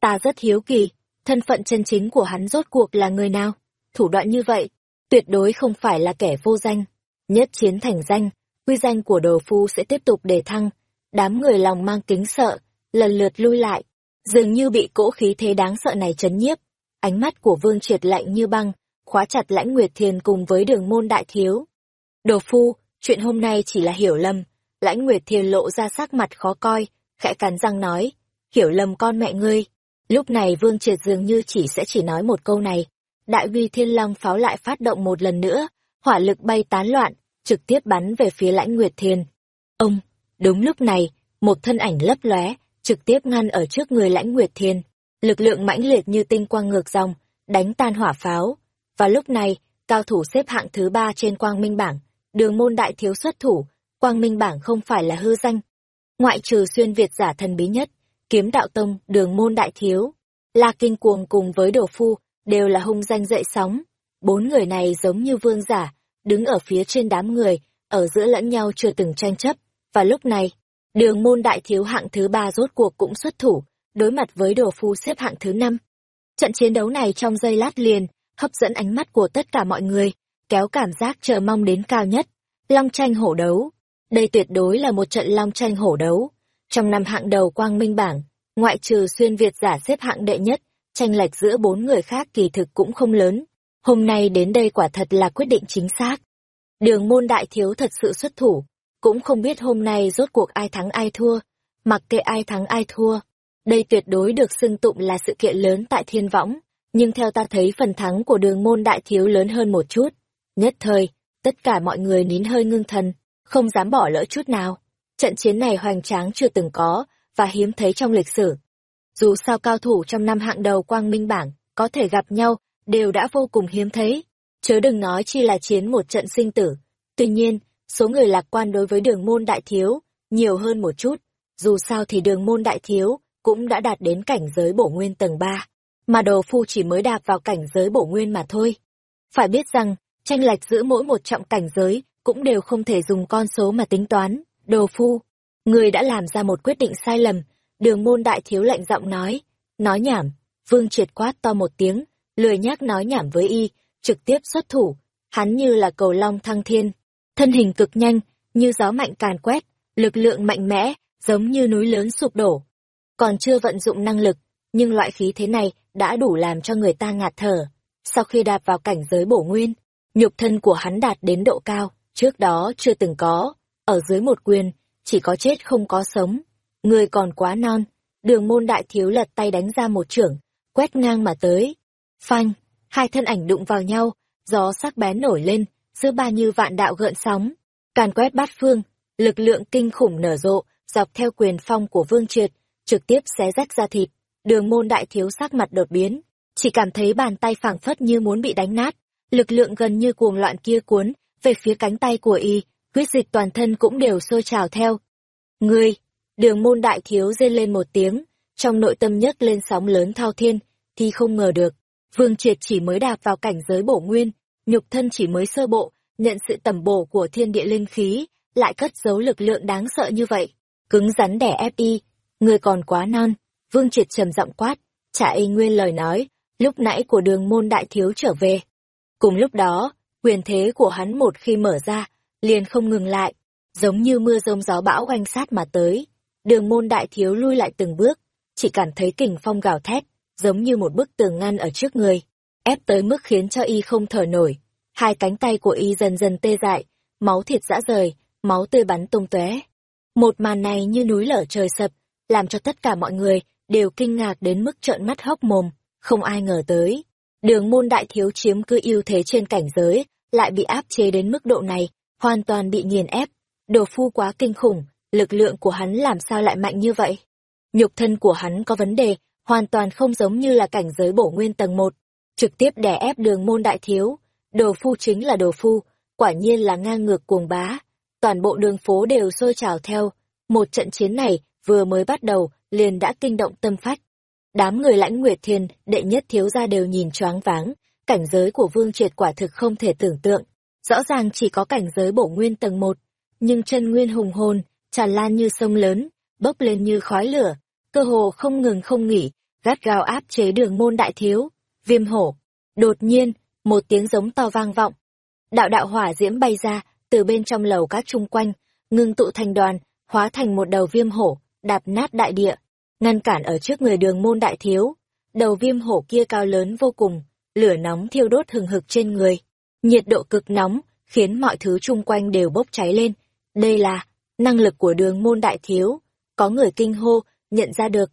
Speaker 1: Ta rất hiếu kỳ, thân phận chân chính của hắn rốt cuộc là người nào? Thủ đoạn như vậy, tuyệt đối không phải là kẻ vô danh. Nhất chiến thành danh, quy danh của đồ phu sẽ tiếp tục đề thăng. Đám người lòng mang kính sợ, lần lượt lui lại, dường như bị cỗ khí thế đáng sợ này chấn nhiếp. Ánh mắt của vương triệt lạnh như băng, khóa chặt lãnh nguyệt thiền cùng với đường môn đại thiếu. Đồ phu, chuyện hôm nay chỉ là hiểu lầm. Lãnh nguyệt thiền lộ ra sắc mặt khó coi, khẽ cắn răng nói, hiểu lầm con mẹ ngươi. Lúc này vương triệt dường như chỉ sẽ chỉ nói một câu này. Đại uy thiên long pháo lại phát động một lần nữa, hỏa lực bay tán loạn, trực tiếp bắn về phía lãnh nguyệt thiền. Ông, đúng lúc này, một thân ảnh lấp lóe, trực tiếp ngăn ở trước người lãnh nguyệt thiên. Lực lượng mãnh liệt như tinh quang ngược dòng, đánh tan hỏa pháo. Và lúc này, cao thủ xếp hạng thứ ba trên quang minh bảng, đường môn đại thiếu xuất thủ, quang minh bảng không phải là hư danh. Ngoại trừ xuyên Việt giả thần bí nhất, kiếm đạo tông, đường môn đại thiếu, la kinh cuồng cùng với đồ phu, đều là hung danh dậy sóng. Bốn người này giống như vương giả, đứng ở phía trên đám người, ở giữa lẫn nhau chưa từng tranh chấp. Và lúc này, Đường môn đại thiếu hạng thứ ba rốt cuộc cũng xuất thủ, đối mặt với đồ phu xếp hạng thứ năm. Trận chiến đấu này trong giây lát liền, hấp dẫn ánh mắt của tất cả mọi người, kéo cảm giác chờ mong đến cao nhất. Long tranh hổ đấu. Đây tuyệt đối là một trận long tranh hổ đấu. Trong năm hạng đầu quang minh bảng, ngoại trừ xuyên Việt giả xếp hạng đệ nhất, tranh lệch giữa bốn người khác kỳ thực cũng không lớn. Hôm nay đến đây quả thật là quyết định chính xác. Đường môn đại thiếu thật sự xuất thủ, cũng không biết hôm nay rốt cuộc ai thắng ai thua, mặc kệ ai thắng ai thua. Đây tuyệt đối được xưng tụng là sự kiện lớn tại thiên võng, nhưng theo ta thấy phần thắng của đường môn đại thiếu lớn hơn một chút. Nhất thời, tất cả mọi người nín hơi ngưng thần, không dám bỏ lỡ chút nào. Trận chiến này hoành tráng chưa từng có, và hiếm thấy trong lịch sử. Dù sao cao thủ trong năm hạng đầu quang minh bảng, có thể gặp nhau, đều đã vô cùng hiếm thấy. Chớ đừng nói chi là chiến một trận sinh tử. Tuy nhiên, số người lạc quan đối với đường môn đại thiếu, nhiều hơn một chút, dù sao thì đường môn đại thiếu cũng đã đạt đến cảnh giới bổ nguyên tầng 3, mà đồ phu chỉ mới đạp vào cảnh giới bổ nguyên mà thôi. Phải biết rằng, tranh lệch giữa mỗi một trọng cảnh giới cũng đều không thể dùng con số mà tính toán, đồ phu. Người đã làm ra một quyết định sai lầm, đường môn đại thiếu lạnh giọng nói, nói nhảm, vương triệt quát to một tiếng, lười nhác nói nhảm với y, trực tiếp xuất thủ, hắn như là cầu long thăng thiên, thân hình cực nhanh, như gió mạnh càn quét, lực lượng mạnh mẽ, giống như núi lớn sụp đổ. Còn chưa vận dụng năng lực, nhưng loại khí thế này đã đủ làm cho người ta ngạt thở. Sau khi đạp vào cảnh giới bổ nguyên, nhục thân của hắn đạt đến độ cao, trước đó chưa từng có, ở dưới một quyền, chỉ có chết không có sống. Người còn quá non, đường môn đại thiếu lật tay đánh ra một trưởng, quét ngang mà tới. Phanh, hai thân ảnh đụng vào nhau, gió sắc bén nổi lên, giữa ba như vạn đạo gợn sóng, càn quét bát phương, lực lượng kinh khủng nở rộ, dọc theo quyền phong của Vương Triệt, trực tiếp xé rách ra thịt. Đường môn đại thiếu sắc mặt đột biến, chỉ cảm thấy bàn tay phảng phất như muốn bị đánh nát, lực lượng gần như cuồng loạn kia cuốn về phía cánh tay của y, huyết dịch toàn thân cũng đều sôi trào theo. Ngươi, đường môn đại thiếu rên lên một tiếng, trong nội tâm nhất lên sóng lớn thao thiên, thì không ngờ được. Vương Triệt chỉ mới đạp vào cảnh giới bổ nguyên, nhục thân chỉ mới sơ bộ, nhận sự tầm bổ của thiên địa linh khí, lại cất giấu lực lượng đáng sợ như vậy. Cứng rắn đẻ ép y, người còn quá non. Vương Triệt trầm giọng quát, trả y nguyên lời nói, lúc nãy của đường môn đại thiếu trở về. Cùng lúc đó, quyền thế của hắn một khi mở ra, liền không ngừng lại, giống như mưa rông gió bão oanh sát mà tới. Đường môn đại thiếu lui lại từng bước, chỉ cảm thấy kình phong gào thét, giống như một bức tường ngăn ở trước người, ép tới mức khiến cho y không thở nổi. Hai cánh tay của y dần dần tê dại, máu thịt rã rời, máu tươi bắn tung tóe. Một màn này như núi lở trời sập, làm cho tất cả mọi người đều kinh ngạc đến mức trợn mắt hốc mồm, không ai ngờ tới. Đường môn đại thiếu chiếm cứ ưu thế trên cảnh giới, lại bị áp chế đến mức độ này, hoàn toàn bị nghiền ép. Đồ phu quá kinh khủng, lực lượng của hắn làm sao lại mạnh như vậy? Nhục thân của hắn có vấn đề, hoàn toàn không giống như là cảnh giới bổ nguyên tầng 1, trực tiếp đè ép đường môn đại thiếu. Đồ phu chính là đồ phu, quả nhiên là ngang ngược cuồng bá. Toàn bộ đường phố đều sôi trào theo. Một trận chiến này vừa mới bắt đầu, liền đã kinh động tâm phách. Đám người lãnh nguyệt thiên, đệ nhất thiếu gia đều nhìn choáng váng, cảnh giới của vương triệt quả thực không thể tưởng tượng. Rõ ràng chỉ có cảnh giới bổ nguyên tầng một, nhưng chân nguyên hùng hồn, tràn lan như sông lớn, bốc lên như khói lửa, cơ hồ không ngừng không nghỉ, gắt gao áp chế đường môn đại thiếu, viêm hổ. Đột nhiên, một tiếng giống to vang vọng. Đạo đạo hỏa diễm bay ra, từ bên trong lầu các chung quanh, ngưng tụ thành đoàn, hóa thành một đầu viêm hổ, đạp nát đại địa, ngăn cản ở trước người đường môn đại thiếu. Đầu viêm hổ kia cao lớn vô cùng, lửa nóng thiêu đốt hừng hực trên người. Nhiệt độ cực nóng, khiến mọi thứ chung quanh đều bốc cháy lên. Đây là năng lực của đường môn đại thiếu. Có người kinh hô, nhận ra được.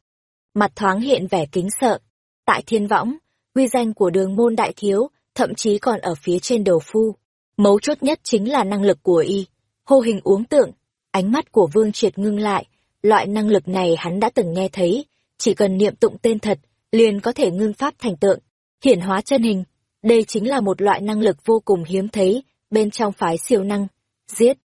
Speaker 1: Mặt thoáng hiện vẻ kính sợ. Tại thiên võng, uy danh của đường môn đại thiếu, thậm chí còn ở phía trên đầu phu. Mấu chốt nhất chính là năng lực của y. Hô hình uống tượng, ánh mắt của Vương Triệt ngưng lại. Loại năng lực này hắn đã từng nghe thấy, chỉ cần niệm tụng tên thật, liền có thể ngưng pháp thành tượng, hiển hóa chân hình. Đây chính là một loại năng lực vô cùng hiếm thấy, bên trong phái siêu năng. Giết!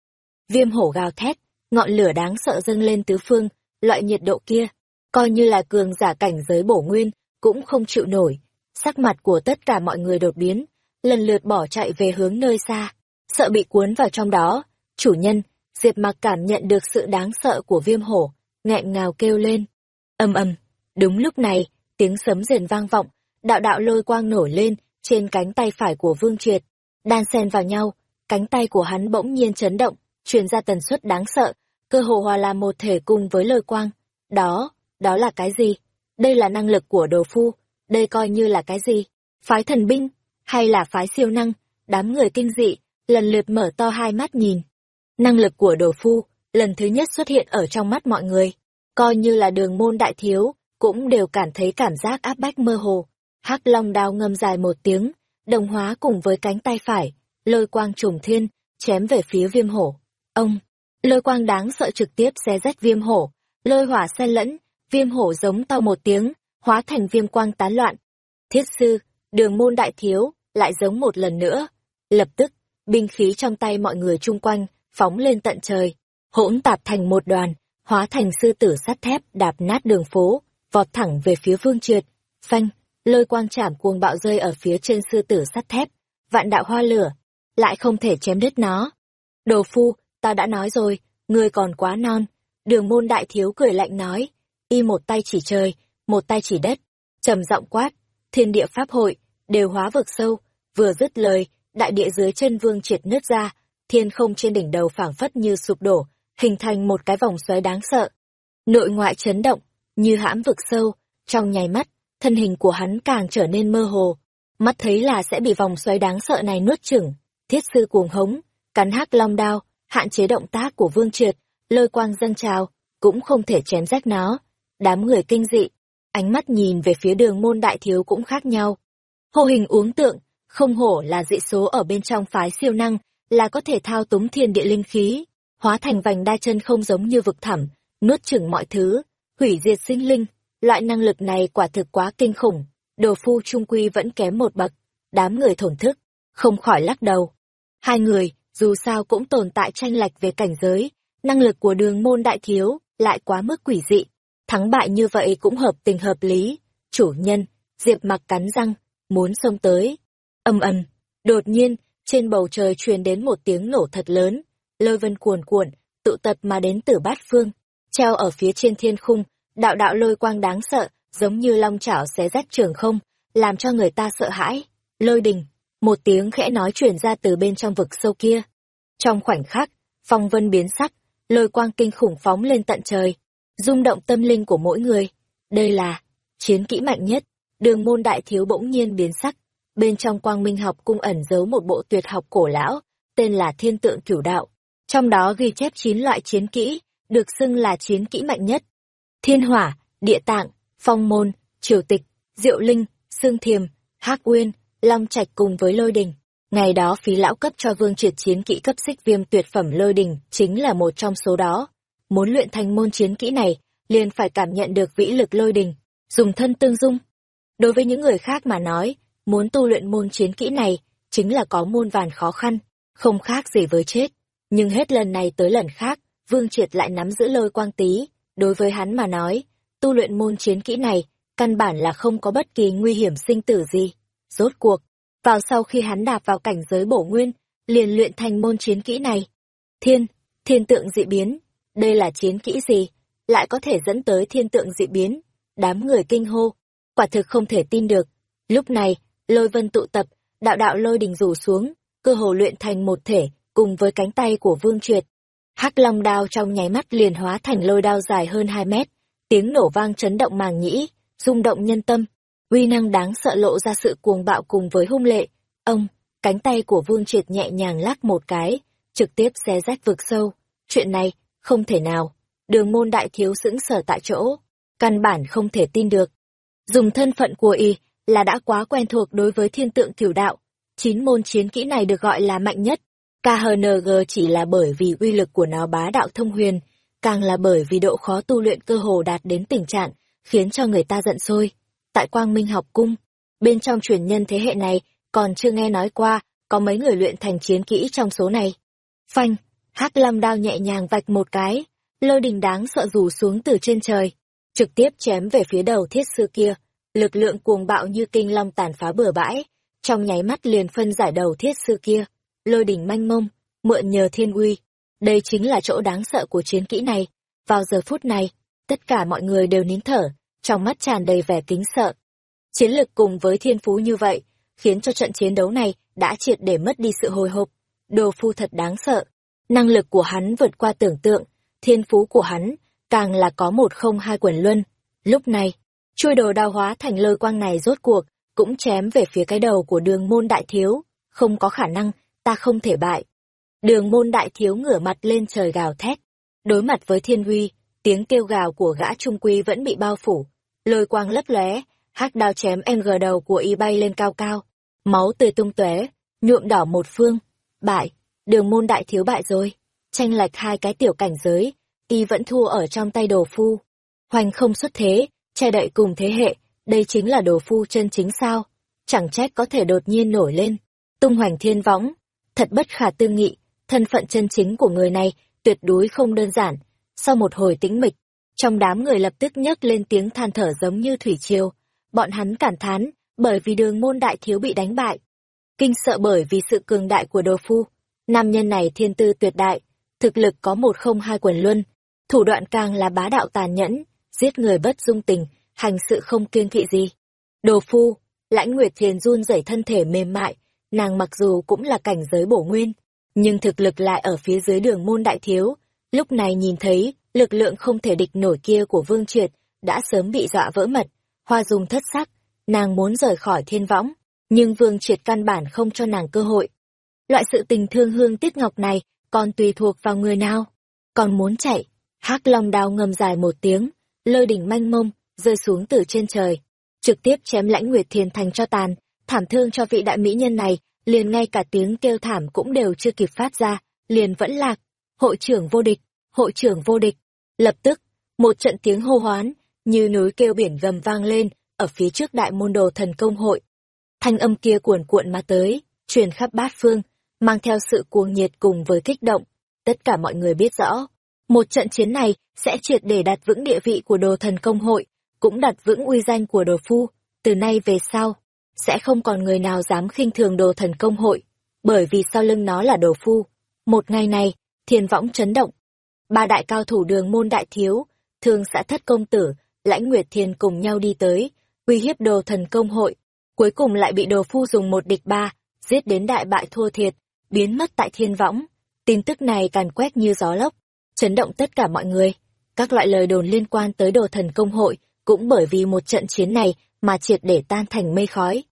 Speaker 1: Viêm hổ gào thét, ngọn lửa đáng sợ dâng lên tứ phương, loại nhiệt độ kia, coi như là cường giả cảnh giới bổ nguyên, cũng không chịu nổi. Sắc mặt của tất cả mọi người đột biến, lần lượt bỏ chạy về hướng nơi xa, sợ bị cuốn vào trong đó. Chủ nhân, Diệp Mặc cảm nhận được sự đáng sợ của viêm hổ, nghẹn ngào kêu lên. Âm ầm, đúng lúc này, tiếng sấm rền vang vọng, đạo đạo lôi quang nổi lên trên cánh tay phải của Vương Triệt, đan xen vào nhau, cánh tay của hắn bỗng nhiên chấn động, truyền ra tần suất đáng sợ, cơ hồ hòa làm một thể cùng với lời quang. Đó, đó là cái gì? Đây là năng lực của đồ phu, đây coi như là cái gì? Phái thần binh, hay là phái siêu năng? Đám người kinh dị, lần lượt mở to hai mắt nhìn. Năng lực của đồ phu, lần thứ nhất xuất hiện ở trong mắt mọi người, coi như là đường môn đại thiếu, cũng đều cảm thấy cảm giác áp bách mơ hồ hắc long đao ngâm dài một tiếng, đồng hóa cùng với cánh tay phải, lôi quang trùng thiên, chém về phía viêm hổ. Ông, lôi quang đáng sợ trực tiếp xé rách viêm hổ, lôi hỏa xen lẫn, viêm hổ giống to một tiếng, hóa thành viêm quang tán loạn. Thiết sư, đường môn đại thiếu, lại giống một lần nữa. Lập tức, binh khí trong tay mọi người chung quanh, phóng lên tận trời, hỗn tạp thành một đoàn, hóa thành sư tử sắt thép đạp nát đường phố, vọt thẳng về phía vương triệt. Phanh, lôi quang chạm cuồng bạo rơi ở phía trên sư tử sắt thép, vạn đạo hoa lửa, lại không thể chém đứt nó. Đồ phu, ta đã nói rồi, ngươi còn quá non. Đường môn đại thiếu cười lạnh nói, y một tay chỉ trời, một tay chỉ đất, trầm giọng quát, thiên địa pháp hội, đều hóa vực sâu, vừa dứt lời, đại địa dưới chân vương triệt nứt ra, thiên không trên đỉnh đầu phảng phất như sụp đổ, hình thành một cái vòng xoáy đáng sợ. Nội ngoại chấn động, như hãm vực sâu, trong nháy mắt, thân hình của hắn càng trở nên mơ hồ, mắt thấy là sẽ bị vòng xoáy đáng sợ này nuốt chửng. Thiết sư cuồng hống, cắn hắc long đao, hạn chế động tác của Vương Triệt, lôi quang dâng trào, cũng không thể chém rách nó. Đám người kinh dị, ánh mắt nhìn về phía đường môn đại thiếu cũng khác nhau. Hồ hình uống tượng, không hổ là dị số ở bên trong phái siêu năng, là có thể thao túng thiên địa linh khí, hóa thành vành đai chân không giống như vực thẳm, nuốt chửng mọi thứ, hủy diệt sinh linh. Loại năng lực này quả thực quá kinh khủng, đồ phu trung quy vẫn kém một bậc. Đám người thổn thức, không khỏi lắc đầu. Hai người, dù sao cũng tồn tại tranh lệch về cảnh giới, năng lực của đường môn đại thiếu lại quá mức quỷ dị. Thắng bại như vậy cũng hợp tình hợp lý. Chủ nhân, Diệp mặc cắn răng, muốn xông tới. Âm ầm, đột nhiên, trên bầu trời truyền đến một tiếng nổ thật lớn, lôi vân cuồn cuộn, tụ tập mà đến từ bát phương, treo ở phía trên thiên khung, đạo đạo lôi quang đáng sợ, giống như long chảo xé rách trường không, làm cho người ta sợ hãi. Lôi đình, một tiếng khẽ nói truyền ra từ bên trong vực sâu kia. Trong khoảnh khắc, phong vân biến sắc, lôi quang kinh khủng phóng lên tận trời, rung động tâm linh của mỗi người. Đây là chiến kỹ mạnh nhất, đường môn đại thiếu bỗng nhiên biến sắc. Bên trong quang minh học cung ẩn giấu một bộ tuyệt học cổ lão, tên là thiên tượng cửu đạo. Trong đó ghi chép 9 loại chiến kỹ, được xưng là chiến kỹ mạnh nhất. Thiên hỏa, địa tạng, phong môn, triều tịch, diệu linh, xương thiềm, hắc uyên, long trạch cùng với lôi đình. Ngày đó phí lão cấp cho vương triệt chiến kỹ cấp xích viêm tuyệt phẩm lôi đình chính là một trong số đó. Muốn luyện thành môn chiến kỹ này, liền phải cảm nhận được vĩ lực lôi đình, dùng thân tương dung. Đối với những người khác mà nói, muốn tu luyện môn chiến kỹ này, chính là có muôn vàn khó khăn, không khác gì với chết. Nhưng hết lần này tới lần khác, Vương Triệt lại nắm giữ lôi quang tí, đối với hắn mà nói, tu luyện môn chiến kỹ này, căn bản là không có bất kỳ nguy hiểm sinh tử gì. Rốt cuộc, vào sau khi hắn đạp vào cảnh giới bổ nguyên, liền luyện thành môn chiến kỹ này. Thiên, thiên tượng dị biến, đây là chiến kỹ gì? Lại có thể dẫn tới thiên tượng dị biến. Đám người kinh hô, quả thực không thể tin được. Lúc này, lôi vân tụ tập, đạo đạo lôi đình rủ xuống, cơ hồ luyện thành một thể, cùng với cánh tay của Vương Triệt. Hắc Long đao trong nháy mắt liền hóa thành lôi đao dài hơn 2 mét, tiếng nổ vang chấn động màng nhĩ, rung động nhân tâm, uy năng đáng sợ lộ ra sự cuồng bạo cùng với hung lệ. Ông, cánh tay của Vương Triệt nhẹ nhàng lắc một cái, trực tiếp xé rách vực sâu. Chuyện này, không thể nào. Đường môn đại thiếu sững sở tại chỗ, căn bản không thể tin được. Dùng thân phận của y là đã quá quen thuộc đối với thiên tượng cửu đạo. Chín môn chiến kỹ này được gọi là mạnh nhất. KHNG chỉ là bởi vì uy lực của nó bá đạo thông huyền, càng là bởi vì độ khó tu luyện cơ hồ đạt đến tình trạng, khiến cho người ta giận sôi. Tại Quang Minh học cung, bên trong truyền nhân thế hệ này, còn chưa nghe nói qua, có mấy người luyện thành chiến kỹ trong số này. Phanh, hắc lâm đao nhẹ nhàng vạch một cái, lôi đình đáng sợ rủ xuống từ trên trời, trực tiếp chém về phía đầu thiết sư kia. Lực lượng cuồng bạo như kinh long tàn phá bừa bãi, trong nháy mắt liền phân giải đầu thiết sư kia. Lôi đỉnh manh mông, mượn nhờ thiên uy. Đây chính là chỗ đáng sợ của chiến kỹ này. Vào giờ phút này, tất cả mọi người đều nín thở, trong mắt tràn đầy vẻ kính sợ. Chiến lực cùng với thiên phú như vậy, khiến cho trận chiến đấu này đã triệt để mất đi sự hồi hộp. Đồ phu thật đáng sợ. Năng lực của hắn vượt qua tưởng tượng, thiên phú của hắn càng là có một không hai quần luân. Lúc này, chui đồ đao hóa thành lôi quang này rốt cuộc, cũng chém về phía cái đầu của đường môn đại thiếu. Không có khả năng, ta không thể bại. Đường môn đại thiếu ngửa mặt lên trời gào thét. Đối mặt với thiên huy, tiếng kêu gào của gã trung quy vẫn bị bao phủ. Lôi quang lấp lóe, hắc đao chém em gờ đầu của y bay lên cao cao. Máu tươi tung tóe, nhuộm đỏ một phương. Bại, đường môn đại thiếu bại rồi. Tranh lệch hai cái tiểu cảnh giới, y vẫn thua ở trong tay đồ phu. Hoành không xuất thế, che đậy cùng thế hệ, đây chính là đồ phu chân chính sao. Chẳng trách có thể đột nhiên nổi lên. Tung hoành thiên võng, thật bất khả tư nghị, thân phận chân chính của người này tuyệt đối không đơn giản. Sau một hồi tĩnh mịch, trong đám người lập tức nhấc lên tiếng than thở giống như thủy triều. Bọn hắn cảm thán, bởi vì đường môn đại thiếu bị đánh bại. Kinh sợ bởi vì sự cường đại của đồ phu. Nam nhân này thiên tư tuyệt đại, thực lực có một không hai quần luân, thủ đoạn càng là bá đạo tàn nhẫn, giết người bất dung tình, hành sự không kiêng kỵ gì. Đồ phu, lãnh nguyệt thiền run rẩy thân thể mềm mại, nàng mặc dù cũng là cảnh giới bổ nguyên, nhưng thực lực lại ở phía dưới đường môn đại thiếu. Lúc này nhìn thấy, lực lượng không thể địch nổi kia của Vương Triệt, đã sớm bị dọa vỡ mật, hoa dung thất sắc, nàng muốn rời khỏi thiên võng, nhưng Vương Triệt căn bản không cho nàng cơ hội. Loại sự tình thương hương tiết ngọc này, còn tùy thuộc vào người nào. Còn muốn chạy, hắc long đao ngầm dài một tiếng, lôi đỉnh manh mông, rơi xuống từ trên trời, trực tiếp chém lãnh nguyệt thiền thành cho tàn, thảm thương cho vị đại mỹ nhân này, liền ngay cả tiếng kêu thảm cũng đều chưa kịp phát ra, liền vẫn lạc. Hội trưởng vô địch, hội trưởng vô địch. Lập tức, một trận tiếng hô hoán, như núi kêu biển gầm vang lên, ở phía trước đại môn đồ thần công hội. Thanh âm kia cuồn cuộn mà tới, truyền khắp bát phương, mang theo sự cuồng nhiệt cùng với kích động. Tất cả mọi người biết rõ, một trận chiến này sẽ triệt để đặt vững địa vị của đồ thần công hội, cũng đặt vững uy danh của đồ phu. từ nay về sau, sẽ không còn người nào dám khinh thường đồ thần công hội, bởi vì sau lưng nó là đồ phu. Một ngày này, thiên võng chấn động. Ba đại cao thủ đường môn đại thiếu, thương xã thất công tử, lãnh nguyệt thiền cùng nhau đi tới, uy hiếp đồ thần công hội. Cuối cùng lại bị đồ phu dùng một địch ba, giết đến đại bại thua thiệt, biến mất tại thiên võng. Tin tức này càn quét như gió lốc, chấn động tất cả mọi người. Các loại lời đồn liên quan tới đồ thần công hội cũng bởi vì một trận chiến này mà triệt để tan thành mây khói.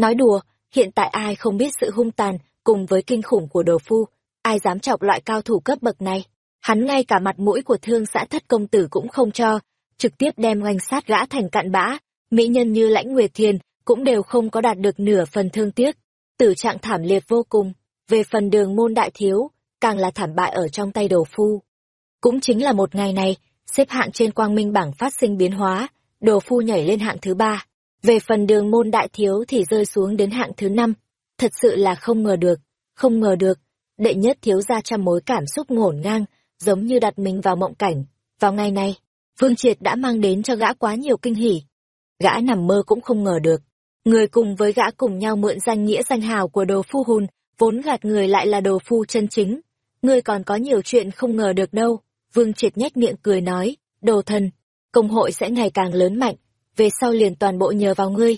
Speaker 1: Nói đùa, hiện tại ai không biết sự hung tàn cùng với kinh khủng của đồ phu, ai dám chọc loại cao thủ cấp bậc này. Hắn ngay cả mặt mũi của thương xã thất công tử cũng không cho, trực tiếp đem oanh sát gã thành cạn bã, mỹ nhân như lãnh nguyệt thiền cũng đều không có đạt được nửa phần thương tiếc, tử trạng thảm liệt vô cùng, về phần đường môn đại thiếu, càng là thảm bại ở trong tay đồ phu. Cũng chính là một ngày này, xếp hạng trên quang minh bảng phát sinh biến hóa, đồ phu nhảy lên hạng thứ ba. Về phần đường môn đại thiếu thì rơi xuống đến hạng thứ năm. Thật sự là không ngờ được, không ngờ được. Đệ nhất thiếu ra trăm mối cảm xúc ngổn ngang, giống như đặt mình vào mộng cảnh. Vào ngày này, Vương Triệt đã mang đến cho gã quá nhiều kinh hỉ. Gã nằm mơ cũng không ngờ được. Người cùng với gã cùng nhau mượn danh nghĩa danh hào của đồ phu hùn, vốn gạt người lại là đồ phu chân chính. Ngươi còn có nhiều chuyện không ngờ được đâu. Vương Triệt nhếch miệng cười nói, đồ thần, công hội sẽ ngày càng lớn mạnh, về sau liền toàn bộ nhờ vào ngươi.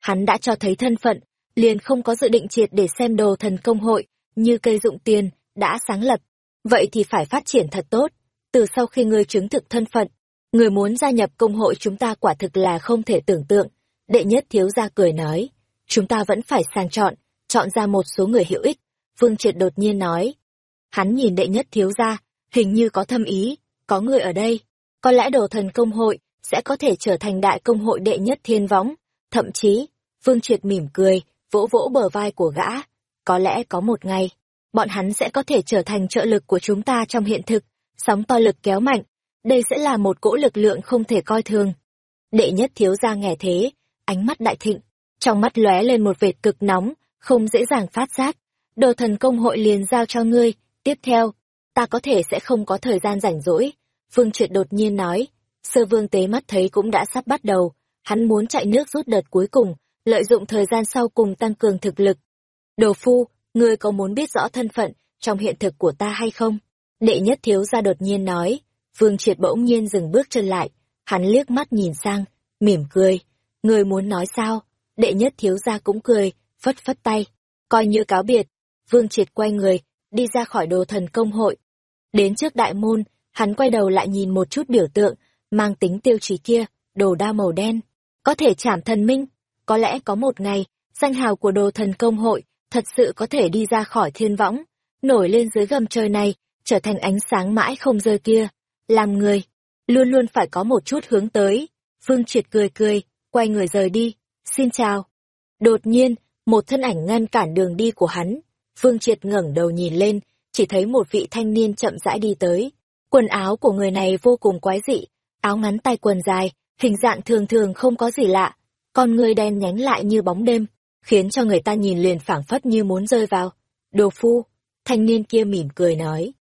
Speaker 1: Hắn đã cho thấy thân phận, liền không có dự định triệt để xem đồ thần công hội, như cây dụng tiền, đã sáng lập. Vậy thì phải phát triển thật tốt, từ sau khi ngươi chứng thực thân phận, người muốn gia nhập công hội chúng ta quả thực là không thể tưởng tượng. Đệ nhất thiếu gia cười nói, chúng ta vẫn phải sang chọn, chọn ra một số người hữu ích. Vương Triệt đột nhiên nói. Hắn nhìn đệ nhất thiếu gia, hình như có thâm ý, có người ở đây. Có lẽ đồ thần công hội sẽ có thể trở thành đại công hội đệ nhất thiên võng. Thậm chí, Vương Triệt mỉm cười, vỗ vỗ bờ vai của gã. Có lẽ có một ngày, bọn hắn sẽ có thể trở thành trợ lực của chúng ta trong hiện thực, sóng to lực kéo mạnh. Đây sẽ là một cỗ lực lượng không thể coi thường. Đệ nhất thiếu gia nghe thế, ánh mắt đại thịnh, trong mắt lóe lên một vệt cực nóng, không dễ dàng phát giác. Đồ thần công hội liền giao cho ngươi, tiếp theo, ta có thể sẽ không có thời gian rảnh rỗi. Vương Triệt đột nhiên nói, sơ vương tế mắt thấy cũng đã sắp bắt đầu, hắn muốn chạy nước rút đợt cuối cùng, lợi dụng thời gian sau cùng tăng cường thực lực. Đồ phu, ngươi có muốn biết rõ thân phận trong hiện thực của ta hay không? Đệ nhất thiếu gia đột nhiên nói, Vương Triệt bỗng nhiên dừng bước chân lại, hắn liếc mắt nhìn sang, mỉm cười, ngươi muốn nói sao? Đệ nhất thiếu gia cũng cười, phất phất tay, coi như cáo biệt. Vương Triệt quay người, đi ra khỏi đồ thần công hội. Đến trước đại môn, hắn quay đầu lại nhìn một chút biểu tượng, mang tính tiêu chí kia, đồ đao màu đen. Có thể chảm thần minh, có lẽ có một ngày, danh hào của đồ thần công hội thật sự có thể đi ra khỏi thiên võng, nổi lên dưới gầm trời này, trở thành ánh sáng mãi không rơi kia. Làm người, luôn luôn phải có một chút hướng tới. Phương Triệt cười cười, quay người rời đi. Xin chào. Đột nhiên, một thân ảnh ngăn cản đường đi của hắn. Phương Triệt ngẩng đầu nhìn lên, chỉ thấy một vị thanh niên chậm rãi đi tới. Quần áo của người này vô cùng quái dị, áo ngắn tay quần dài, hình dạng thường thường không có gì lạ, con người đen nhánh lại như bóng đêm, khiến cho người ta nhìn liền phảng phất như muốn rơi vào. Đồ phu, thanh niên kia mỉm cười nói.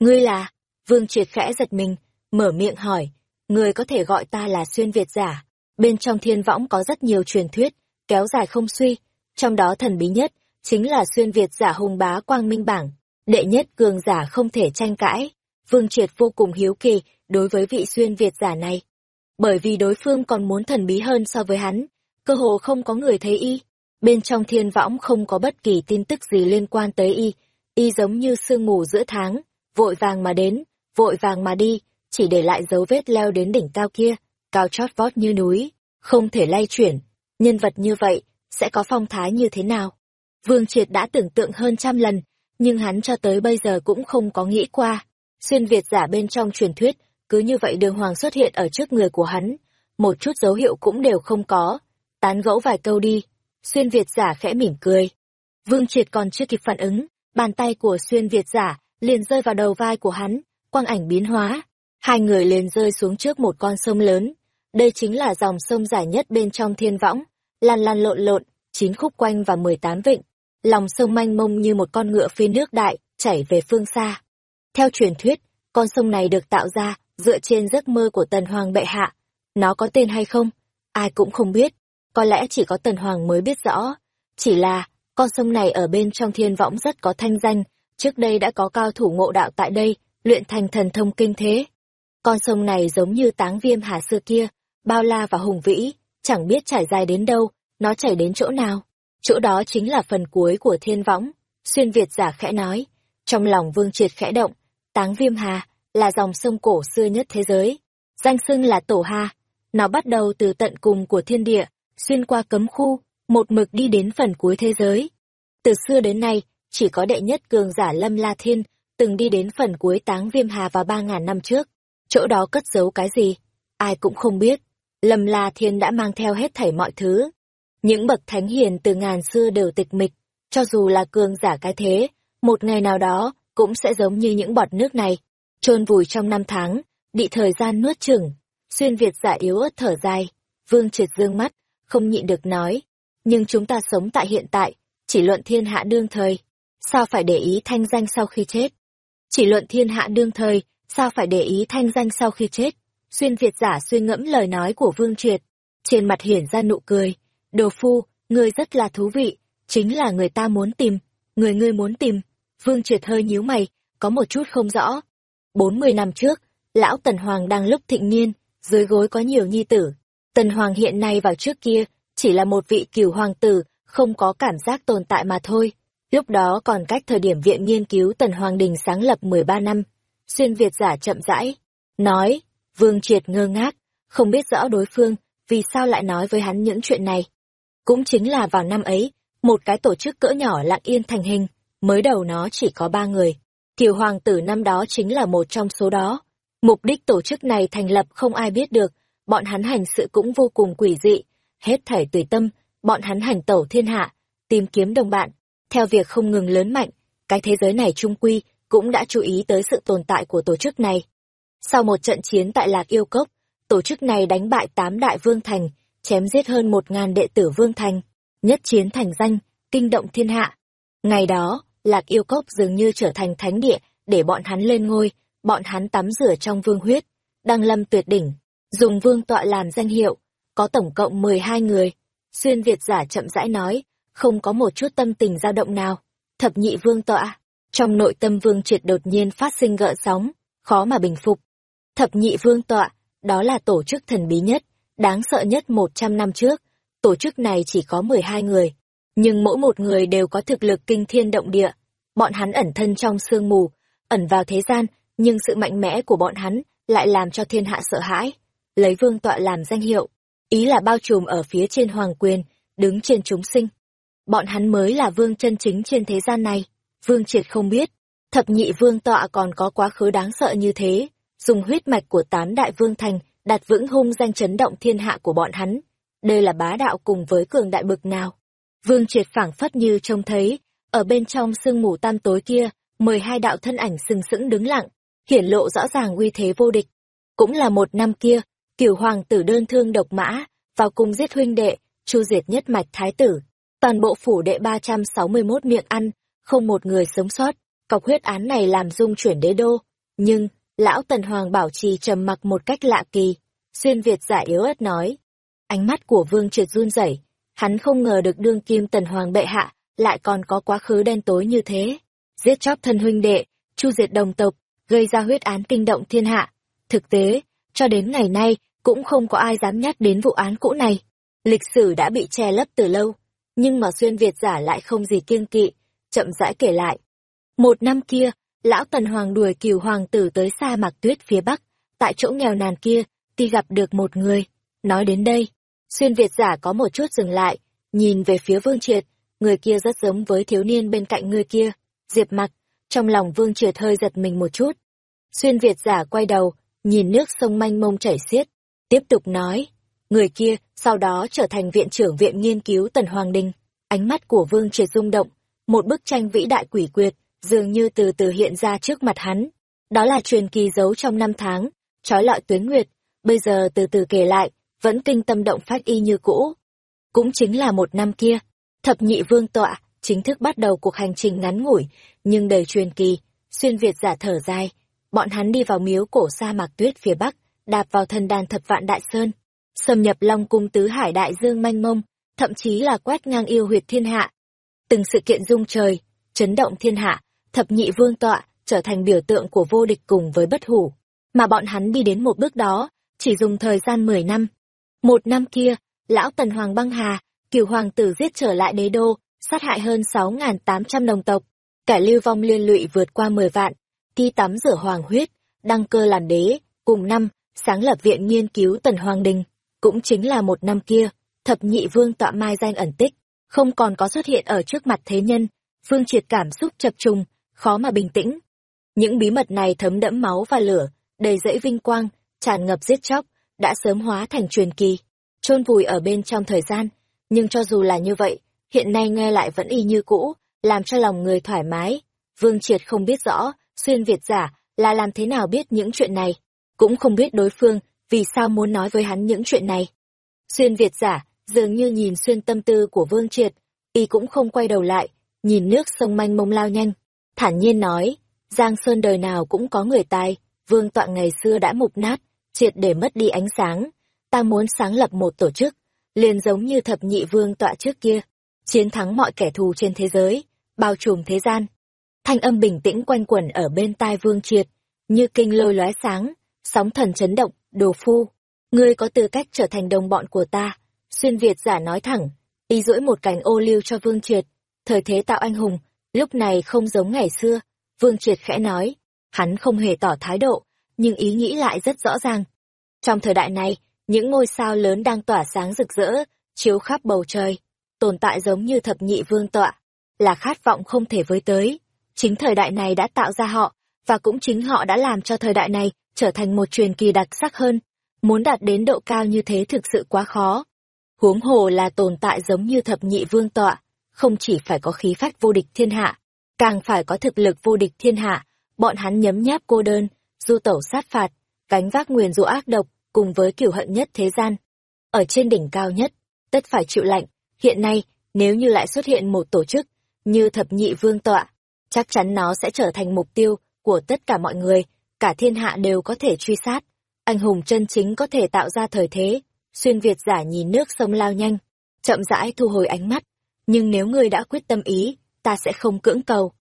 Speaker 1: Ngươi là, Vương Triệt khẽ giật mình, mở miệng hỏi, ngươi có thể gọi ta là xuyên Việt giả. Bên trong thiên võng có rất nhiều truyền thuyết, kéo dài không suy, trong đó thần bí nhất, chính là xuyên Việt giả hùng bá quang minh bảng, đệ nhất cường giả không thể tranh cãi. Vương Triệt vô cùng hiếu kỳ đối với vị xuyên Việt giả này. Bởi vì đối phương còn muốn thần bí hơn so với hắn, cơ hồ không có người thấy y. Bên trong thiên võng không có bất kỳ tin tức gì liên quan tới y, y giống như sương mù giữa tháng, vội vàng mà đến, vội vàng mà đi, chỉ để lại dấu vết leo đến đỉnh cao kia, cao chót vót như núi, không thể lay chuyển. Nhân vật như vậy, sẽ có phong thái như thế nào? Vương Triệt đã tưởng tượng hơn trăm lần, nhưng hắn cho tới bây giờ cũng không có nghĩ qua. Xuyên Việt giả bên trong truyền thuyết, cứ như vậy đường hoàng xuất hiện ở trước người của hắn, một chút dấu hiệu cũng đều không có. Tán gẫu vài câu đi, Xuyên Việt giả khẽ mỉm cười. Vương Triệt còn chưa kịp phản ứng, bàn tay của Xuyên Việt giả liền rơi vào đầu vai của hắn, quang ảnh biến hóa. Hai người liền rơi xuống trước một con sông lớn. Đây chính là dòng sông dài nhất bên trong thiên võng, lan lan lộn lộn, chín khúc quanh và mười tám vịnh. Lòng sông manh mông như một con ngựa phi nước đại, chảy về phương xa. Theo truyền thuyết, con sông này được tạo ra dựa trên giấc mơ của tần hoàng bệ hạ. Nó có tên hay không? Ai cũng không biết. có lẽ chỉ có Tần Hoàng mới biết rõ. Chỉ là, con sông này ở bên trong thiên võng rất có thanh danh, trước đây đã có cao thủ ngộ đạo tại đây, luyện thành thần thông kinh thế. Con sông này giống như táng viêm hà xưa kia, bao la và hùng vĩ, chẳng biết trải dài đến đâu, nó chảy đến chỗ nào. Chỗ đó chính là phần cuối của thiên võng. Xuyên Việt giả khẽ nói, trong lòng vương triệt khẽ động, táng viêm hà, là dòng sông cổ xưa nhất thế giới. Danh xưng là Tổ Hà. Nó bắt đầu từ tận cùng của thiên địa, xuyên qua cấm khu, một mực đi đến phần cuối thế giới. Từ xưa đến nay, chỉ có đệ nhất cường giả Lâm La Thiên từng đi đến phần cuối táng viêm hà vào ba ngàn năm trước. Chỗ đó cất giấu cái gì? Ai cũng không biết. Lâm La Thiên đã mang theo hết thảy mọi thứ. Những bậc thánh hiền từ ngàn xưa đều tịch mịch, cho dù là cường giả cái thế, một ngày nào đó cũng sẽ giống như những bọt nước này, chôn vùi trong năm tháng, bị thời gian nuốt chửng. Xuyên Việt giả yếu ớt thở dài, Vương Triệt dương mắt, không nhịn được nói, nhưng chúng ta sống tại hiện tại, chỉ luận thiên hạ đương thời, sao phải để ý thanh danh sau khi chết? Chỉ luận thiên hạ đương thời, sao phải để ý thanh danh sau khi chết? Xuyên Việt giả suy ngẫm lời nói của Vương Triệt, trên mặt hiển ra nụ cười, đồ phu, ngươi rất là thú vị, chính là người ta muốn tìm, người ngươi muốn tìm. Vương Triệt hơi nhíu mày, có một chút không rõ. Bốn mươi năm trước, lão Tần Hoàng đang lúc thịnh niên, dưới gối có nhiều nhi tử. Tần Hoàng hiện nay vào trước kia, chỉ là một vị cửu hoàng tử, không có cảm giác tồn tại mà thôi. Lúc đó còn cách thời điểm viện nghiên cứu Tần Hoàng Đình sáng lập 13 năm. Xuyên Việt giả chậm rãi, nói, Vương Triệt ngơ ngác, không biết rõ đối phương, vì sao lại nói với hắn những chuyện này. Cũng chính là vào năm ấy, một cái tổ chức cỡ nhỏ lặng yên thành hình, mới đầu nó chỉ có ba người. Kiều Hoàng tử năm đó chính là một trong số đó. Mục đích tổ chức này thành lập không ai biết được, bọn hắn hành sự cũng vô cùng quỷ dị, hết thảy tùy tâm, bọn hắn hành tẩu thiên hạ, tìm kiếm đồng bạn, theo việc không ngừng lớn mạnh, cái thế giới này trung quy cũng đã chú ý tới sự tồn tại của tổ chức này. Sau một trận chiến tại Lạc Yêu Cốc, tổ chức này đánh bại tám đại vương thành, chém giết hơn một ngàn đệ tử vương thành, nhất chiến thành danh, kinh động thiên hạ. Ngày đó, Lạc Yêu Cốc dường như trở thành thánh địa để bọn hắn lên ngôi, bọn hắn tắm rửa trong vương huyết, đăng lâm tuyệt đỉnh, dùng vương tọa làm danh hiệu, có tổng cộng 12 người. Xuyên Việt giả chậm rãi nói, không có một chút tâm tình dao động nào. Thập nhị vương tọa, trong nội tâm vương triệt đột nhiên phát sinh gợn sóng, khó mà bình phục. Thập nhị vương tọa, đó là tổ chức thần bí nhất, đáng sợ nhất 100 năm trước. Tổ chức này chỉ có 12 người, nhưng mỗi một người đều có thực lực kinh thiên động địa. Bọn hắn ẩn thân trong sương mù, ẩn vào thế gian, nhưng sự mạnh mẽ của bọn hắn lại làm cho thiên hạ sợ hãi. Lấy vương tọa làm danh hiệu, ý là bao trùm ở phía trên hoàng quyền, đứng trên chúng sinh. Bọn hắn mới là vương chân chính trên thế gian này. Vương triệt không biết, thập nhị vương tọa còn có quá khứ đáng sợ như thế, dùng huyết mạch của tám đại vương thành, đặt vững hung danh chấn động thiên hạ của bọn hắn. Đây là bá đạo cùng với cường đại bực nào. Vương triệt phảng phất như trông thấy, ở bên trong sương mù tam tối kia, mười hai đạo thân ảnh sừng sững đứng lặng, hiển lộ rõ ràng uy thế vô địch. Cũng là một năm kia, cửu hoàng tử đơn thương độc mã, vào cung giết huynh đệ, chu diệt nhất mạch thái tử. Toàn bộ phủ đệ 361 miệng ăn, không một người sống sót, cọc huyết án này làm dung chuyển đế đô. Nhưng, lão tần hoàng bảo trì trầm mặc một cách lạ kỳ, xuyên Việt giả yếu ớt nói. Ánh mắt của vương triệt run rẩy hắn không ngờ được đương kim tần hoàng bệ hạ, lại còn có quá khứ đen tối như thế. Giết chóc thân huynh đệ, chu diệt đồng tộc, gây ra huyết án kinh động thiên hạ. Thực tế, cho đến ngày nay, cũng không có ai dám nhắc đến vụ án cũ này. Lịch sử đã bị che lấp từ lâu, nhưng mà xuyên Việt giả lại không gì kiêng kỵ, chậm rãi kể lại. Một năm kia, lão tần hoàng đuổi kiều hoàng tử tới sa mạc tuyết phía bắc, tại chỗ nghèo nàn kia, thì gặp được một người. Nói đến đây, xuyên Việt giả có một chút dừng lại, nhìn về phía vương triệt, người kia rất giống với thiếu niên bên cạnh người kia, diệp mặc, trong lòng vương triệt hơi giật mình một chút. Xuyên Việt giả quay đầu, nhìn nước sông manh mông chảy xiết, tiếp tục nói, người kia sau đó trở thành viện trưởng viện nghiên cứu Tần Hoàng Đình. Ánh mắt của Vương Triệt rung động, một bức tranh vĩ đại quỷ quyệt, dường như từ từ hiện ra trước mặt hắn. Đó là truyền kỳ giấu trong năm tháng, trói lọi tuyến nguyệt, bây giờ từ từ kể lại, vẫn kinh tâm động phát y như cũ. Cũng chính là một năm kia, thập nhị vương tọa, chính thức bắt đầu cuộc hành trình ngắn ngủi, nhưng đầy truyền kỳ, xuyên Việt giả thở dài. Bọn hắn đi vào miếu cổ sa mạc tuyết phía bắc, đạp vào thần đàn thập vạn đại sơn. xâm nhập Long cung tứ hải đại dương manh mông, thậm chí là quét ngang yêu huyệt thiên hạ. Từng sự kiện rung trời, chấn động thiên hạ, thập nhị vương tọa trở thành biểu tượng của vô địch cùng với bất hủ. Mà bọn hắn đi đến một bước đó, chỉ dùng thời gian 10 năm. Một năm kia, lão tần hoàng băng hà, cửu hoàng tử giết trở lại đế đô, sát hại hơn 6.800 đồng tộc. Cả lưu vong liên lụy vượt qua 10 vạn, thi tắm rửa hoàng huyết, đăng cơ làm đế, cùng năm, sáng lập viện nghiên cứu tần hoàng đình. Cũng chính là một năm kia, thập nhị vương tọa mai danh ẩn tích, không còn có xuất hiện ở trước mặt thế nhân, phương triệt cảm xúc chập trùng, khó mà bình tĩnh. Những bí mật này thấm đẫm máu và lửa, đầy dẫy vinh quang, tràn ngập giết chóc, đã sớm hóa thành truyền kỳ, chôn vùi ở bên trong thời gian. Nhưng cho dù là như vậy, hiện nay nghe lại vẫn y như cũ, làm cho lòng người thoải mái. Vương Triệt không biết rõ, xuyên Việt giả là làm thế nào biết những chuyện này, cũng không biết đối phương vì sao muốn nói với hắn những chuyện này. Xuyên Việt giả dường như nhìn xuyên tâm tư của Vương Triệt, y cũng không quay đầu lại, nhìn nước sông manh mông lao nhanh, thản nhiên nói, Giang Sơn đời nào cũng có người tài, vương tọa ngày xưa đã mục nát, triệt để mất đi ánh sáng, ta muốn sáng lập một tổ chức, liền giống như thập nhị vương tọa trước kia, chiến thắng mọi kẻ thù trên thế giới, bao trùm thế gian. Thanh âm bình tĩnh quanh quẩn ở bên tai vương triệt, như kinh lôi lóe sáng, sóng thần chấn động, đồ phu. Ngươi có tư cách trở thành đồng bọn của ta. Xuyên Việt giả nói thẳng, y duỗi một cành ô liu cho vương triệt. Thời thế tạo anh hùng, lúc này không giống ngày xưa. Vương triệt khẽ nói, hắn không hề tỏ thái độ, nhưng ý nghĩ lại rất rõ ràng. Trong thời đại này, những ngôi sao lớn đang tỏa sáng rực rỡ, chiếu khắp bầu trời, tồn tại giống như thập nhị vương tọa, là khát vọng không thể với tới. Chính thời đại này đã tạo ra họ, và cũng chính họ đã làm cho thời đại này trở thành một truyền kỳ đặc sắc hơn. Muốn đạt đến độ cao như thế thực sự quá khó. Huống hồ là tồn tại giống như thập nhị vương tọa, không chỉ phải có khí phách vô địch thiên hạ, càng phải có thực lực vô địch thiên hạ, bọn hắn nhấm nháp cô đơn, du tẩu sát phạt, gánh vác nguyền rủa ác độc, cùng với kiểu hận nhất thế gian. Ở trên đỉnh cao nhất, tất phải chịu lạnh, hiện nay, nếu như lại xuất hiện một tổ chức, như thập nhị vương tọa, chắc chắn nó sẽ trở thành mục tiêu của tất cả mọi người, cả thiên hạ đều có thể truy sát. Anh hùng chân chính có thể tạo ra thời thế, xuyên Việt giả nhìn nước sông lao nhanh, chậm rãi thu hồi ánh mắt. Nhưng nếu ngươi đã quyết tâm ý, ta sẽ không cưỡng cầu.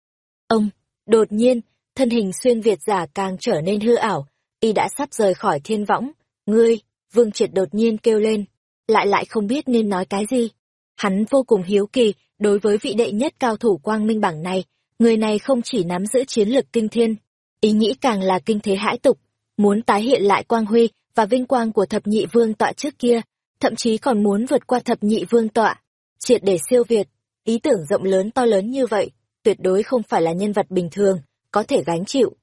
Speaker 1: Ông, đột nhiên, thân hình xuyên Việt giả càng trở nên hư ảo, y đã sắp rời khỏi thiên võng. Ngươi, Vương Triệt đột nhiên kêu lên, lại lại không biết nên nói cái gì. Hắn vô cùng hiếu kỳ, đối với vị đệ nhất cao thủ quang minh bảng này, người này không chỉ nắm giữ chiến lược kinh thiên, ý nghĩ càng là kinh thế hãi tục, muốn tái hiện lại quang huy và vinh quang của thập nhị vương tọa trước kia, thậm chí còn muốn vượt qua thập nhị vương tọa, triệt để siêu việt. Ý tưởng rộng lớn to lớn như vậy, tuyệt đối không phải là nhân vật bình thường, có thể gánh chịu.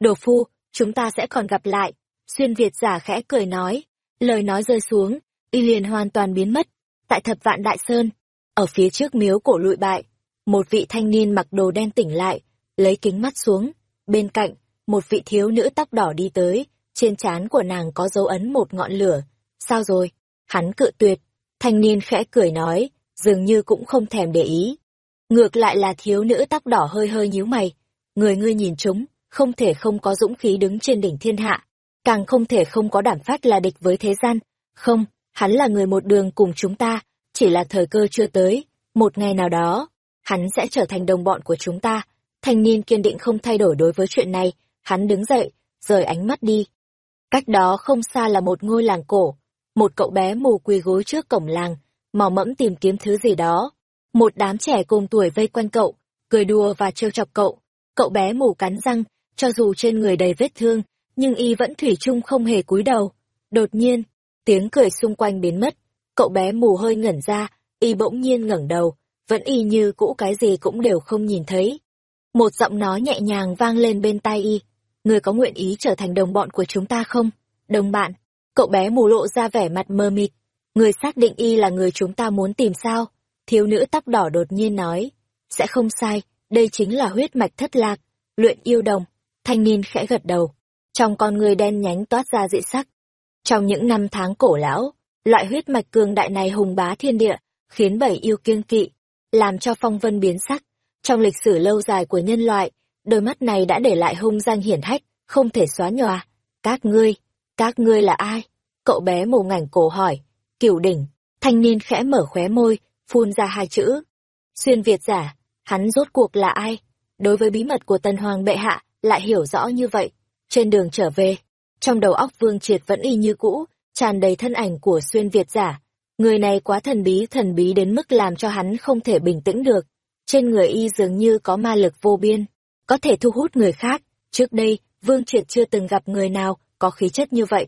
Speaker 1: Đồ phu, chúng ta sẽ còn gặp lại. Xuyên Việt giả khẽ cười nói, lời nói rơi xuống, y liền hoàn toàn biến mất. Tại thập vạn đại sơn, ở phía trước miếu cổ lụi bại, một vị thanh niên mặc đồ đen tỉnh lại, lấy kính mắt xuống. Bên cạnh, một vị thiếu nữ tóc đỏ đi tới, trên trán của nàng có dấu ấn một ngọn lửa. Sao rồi? Hắn cự tuyệt. Thanh niên khẽ cười nói, dường như cũng không thèm để ý. Ngược lại là thiếu nữ tóc đỏ hơi hơi nhíu mày. Người ngươi nhìn chúng, không thể không có dũng khí đứng trên đỉnh thiên hạ. Càng không thể không có đảm phách là địch với thế gian. Không, hắn là người một đường cùng chúng ta, chỉ là thời cơ chưa tới. Một ngày nào đó, hắn sẽ trở thành đồng bọn của chúng ta. Thanh niên kiên định không thay đổi đối với chuyện này, hắn đứng dậy, rời ánh mắt đi. Cách đó không xa là một ngôi làng cổ, một cậu bé mù quỳ gối trước cổng làng, mò mẫm tìm kiếm thứ gì đó. Một đám trẻ cùng tuổi vây quanh cậu, cười đùa và trêu chọc cậu. Cậu bé mù cắn răng, cho dù trên người đầy vết thương, nhưng y vẫn thủy chung không hề cúi đầu. Đột nhiên, tiếng cười xung quanh biến mất, cậu bé mù hơi ngẩn ra, y bỗng nhiên ngẩng đầu, vẫn y như cũ cái gì cũng đều không nhìn thấy. Một giọng nói nhẹ nhàng vang lên bên tai y, người có nguyện ý trở thành đồng bọn của chúng ta không? Đồng bạn, cậu bé mù lộ ra vẻ mặt mơ mịt, người xác định y là người chúng ta muốn tìm sao? Thiếu nữ tóc đỏ đột nhiên nói, sẽ không sai, đây chính là huyết mạch thất lạc, luyện yêu đồng. Thanh niên khẽ gật đầu, trong con người đen nhánh toát ra dị sắc. Trong những năm tháng cổ lão, loại huyết mạch cường đại này hùng bá thiên địa, khiến bảy yêu kiêng kỵ, làm cho phong vân biến sắc. Trong lịch sử lâu dài của nhân loại, đôi mắt này đã để lại hung danh hiển hách, không thể xóa nhòa. Các ngươi, các ngươi là ai? Cậu bé mù ngảnh cổ hỏi. Cửu đỉnh, thanh niên khẽ mở khóe môi, phun ra hai chữ. Xuyên Việt giả, hắn rốt cuộc là ai? Đối với bí mật của Tân Hoàng bệ hạ, lại hiểu rõ như vậy. Trên đường trở về, trong đầu óc Vương Triệt vẫn y như cũ, tràn đầy thân ảnh của xuyên Việt giả. Người này quá thần bí thần bí đến mức làm cho hắn không thể bình tĩnh được. Trên người y dường như có ma lực vô biên, có thể thu hút người khác. Trước đây, Vương Triệt chưa từng gặp người nào có khí chất như vậy.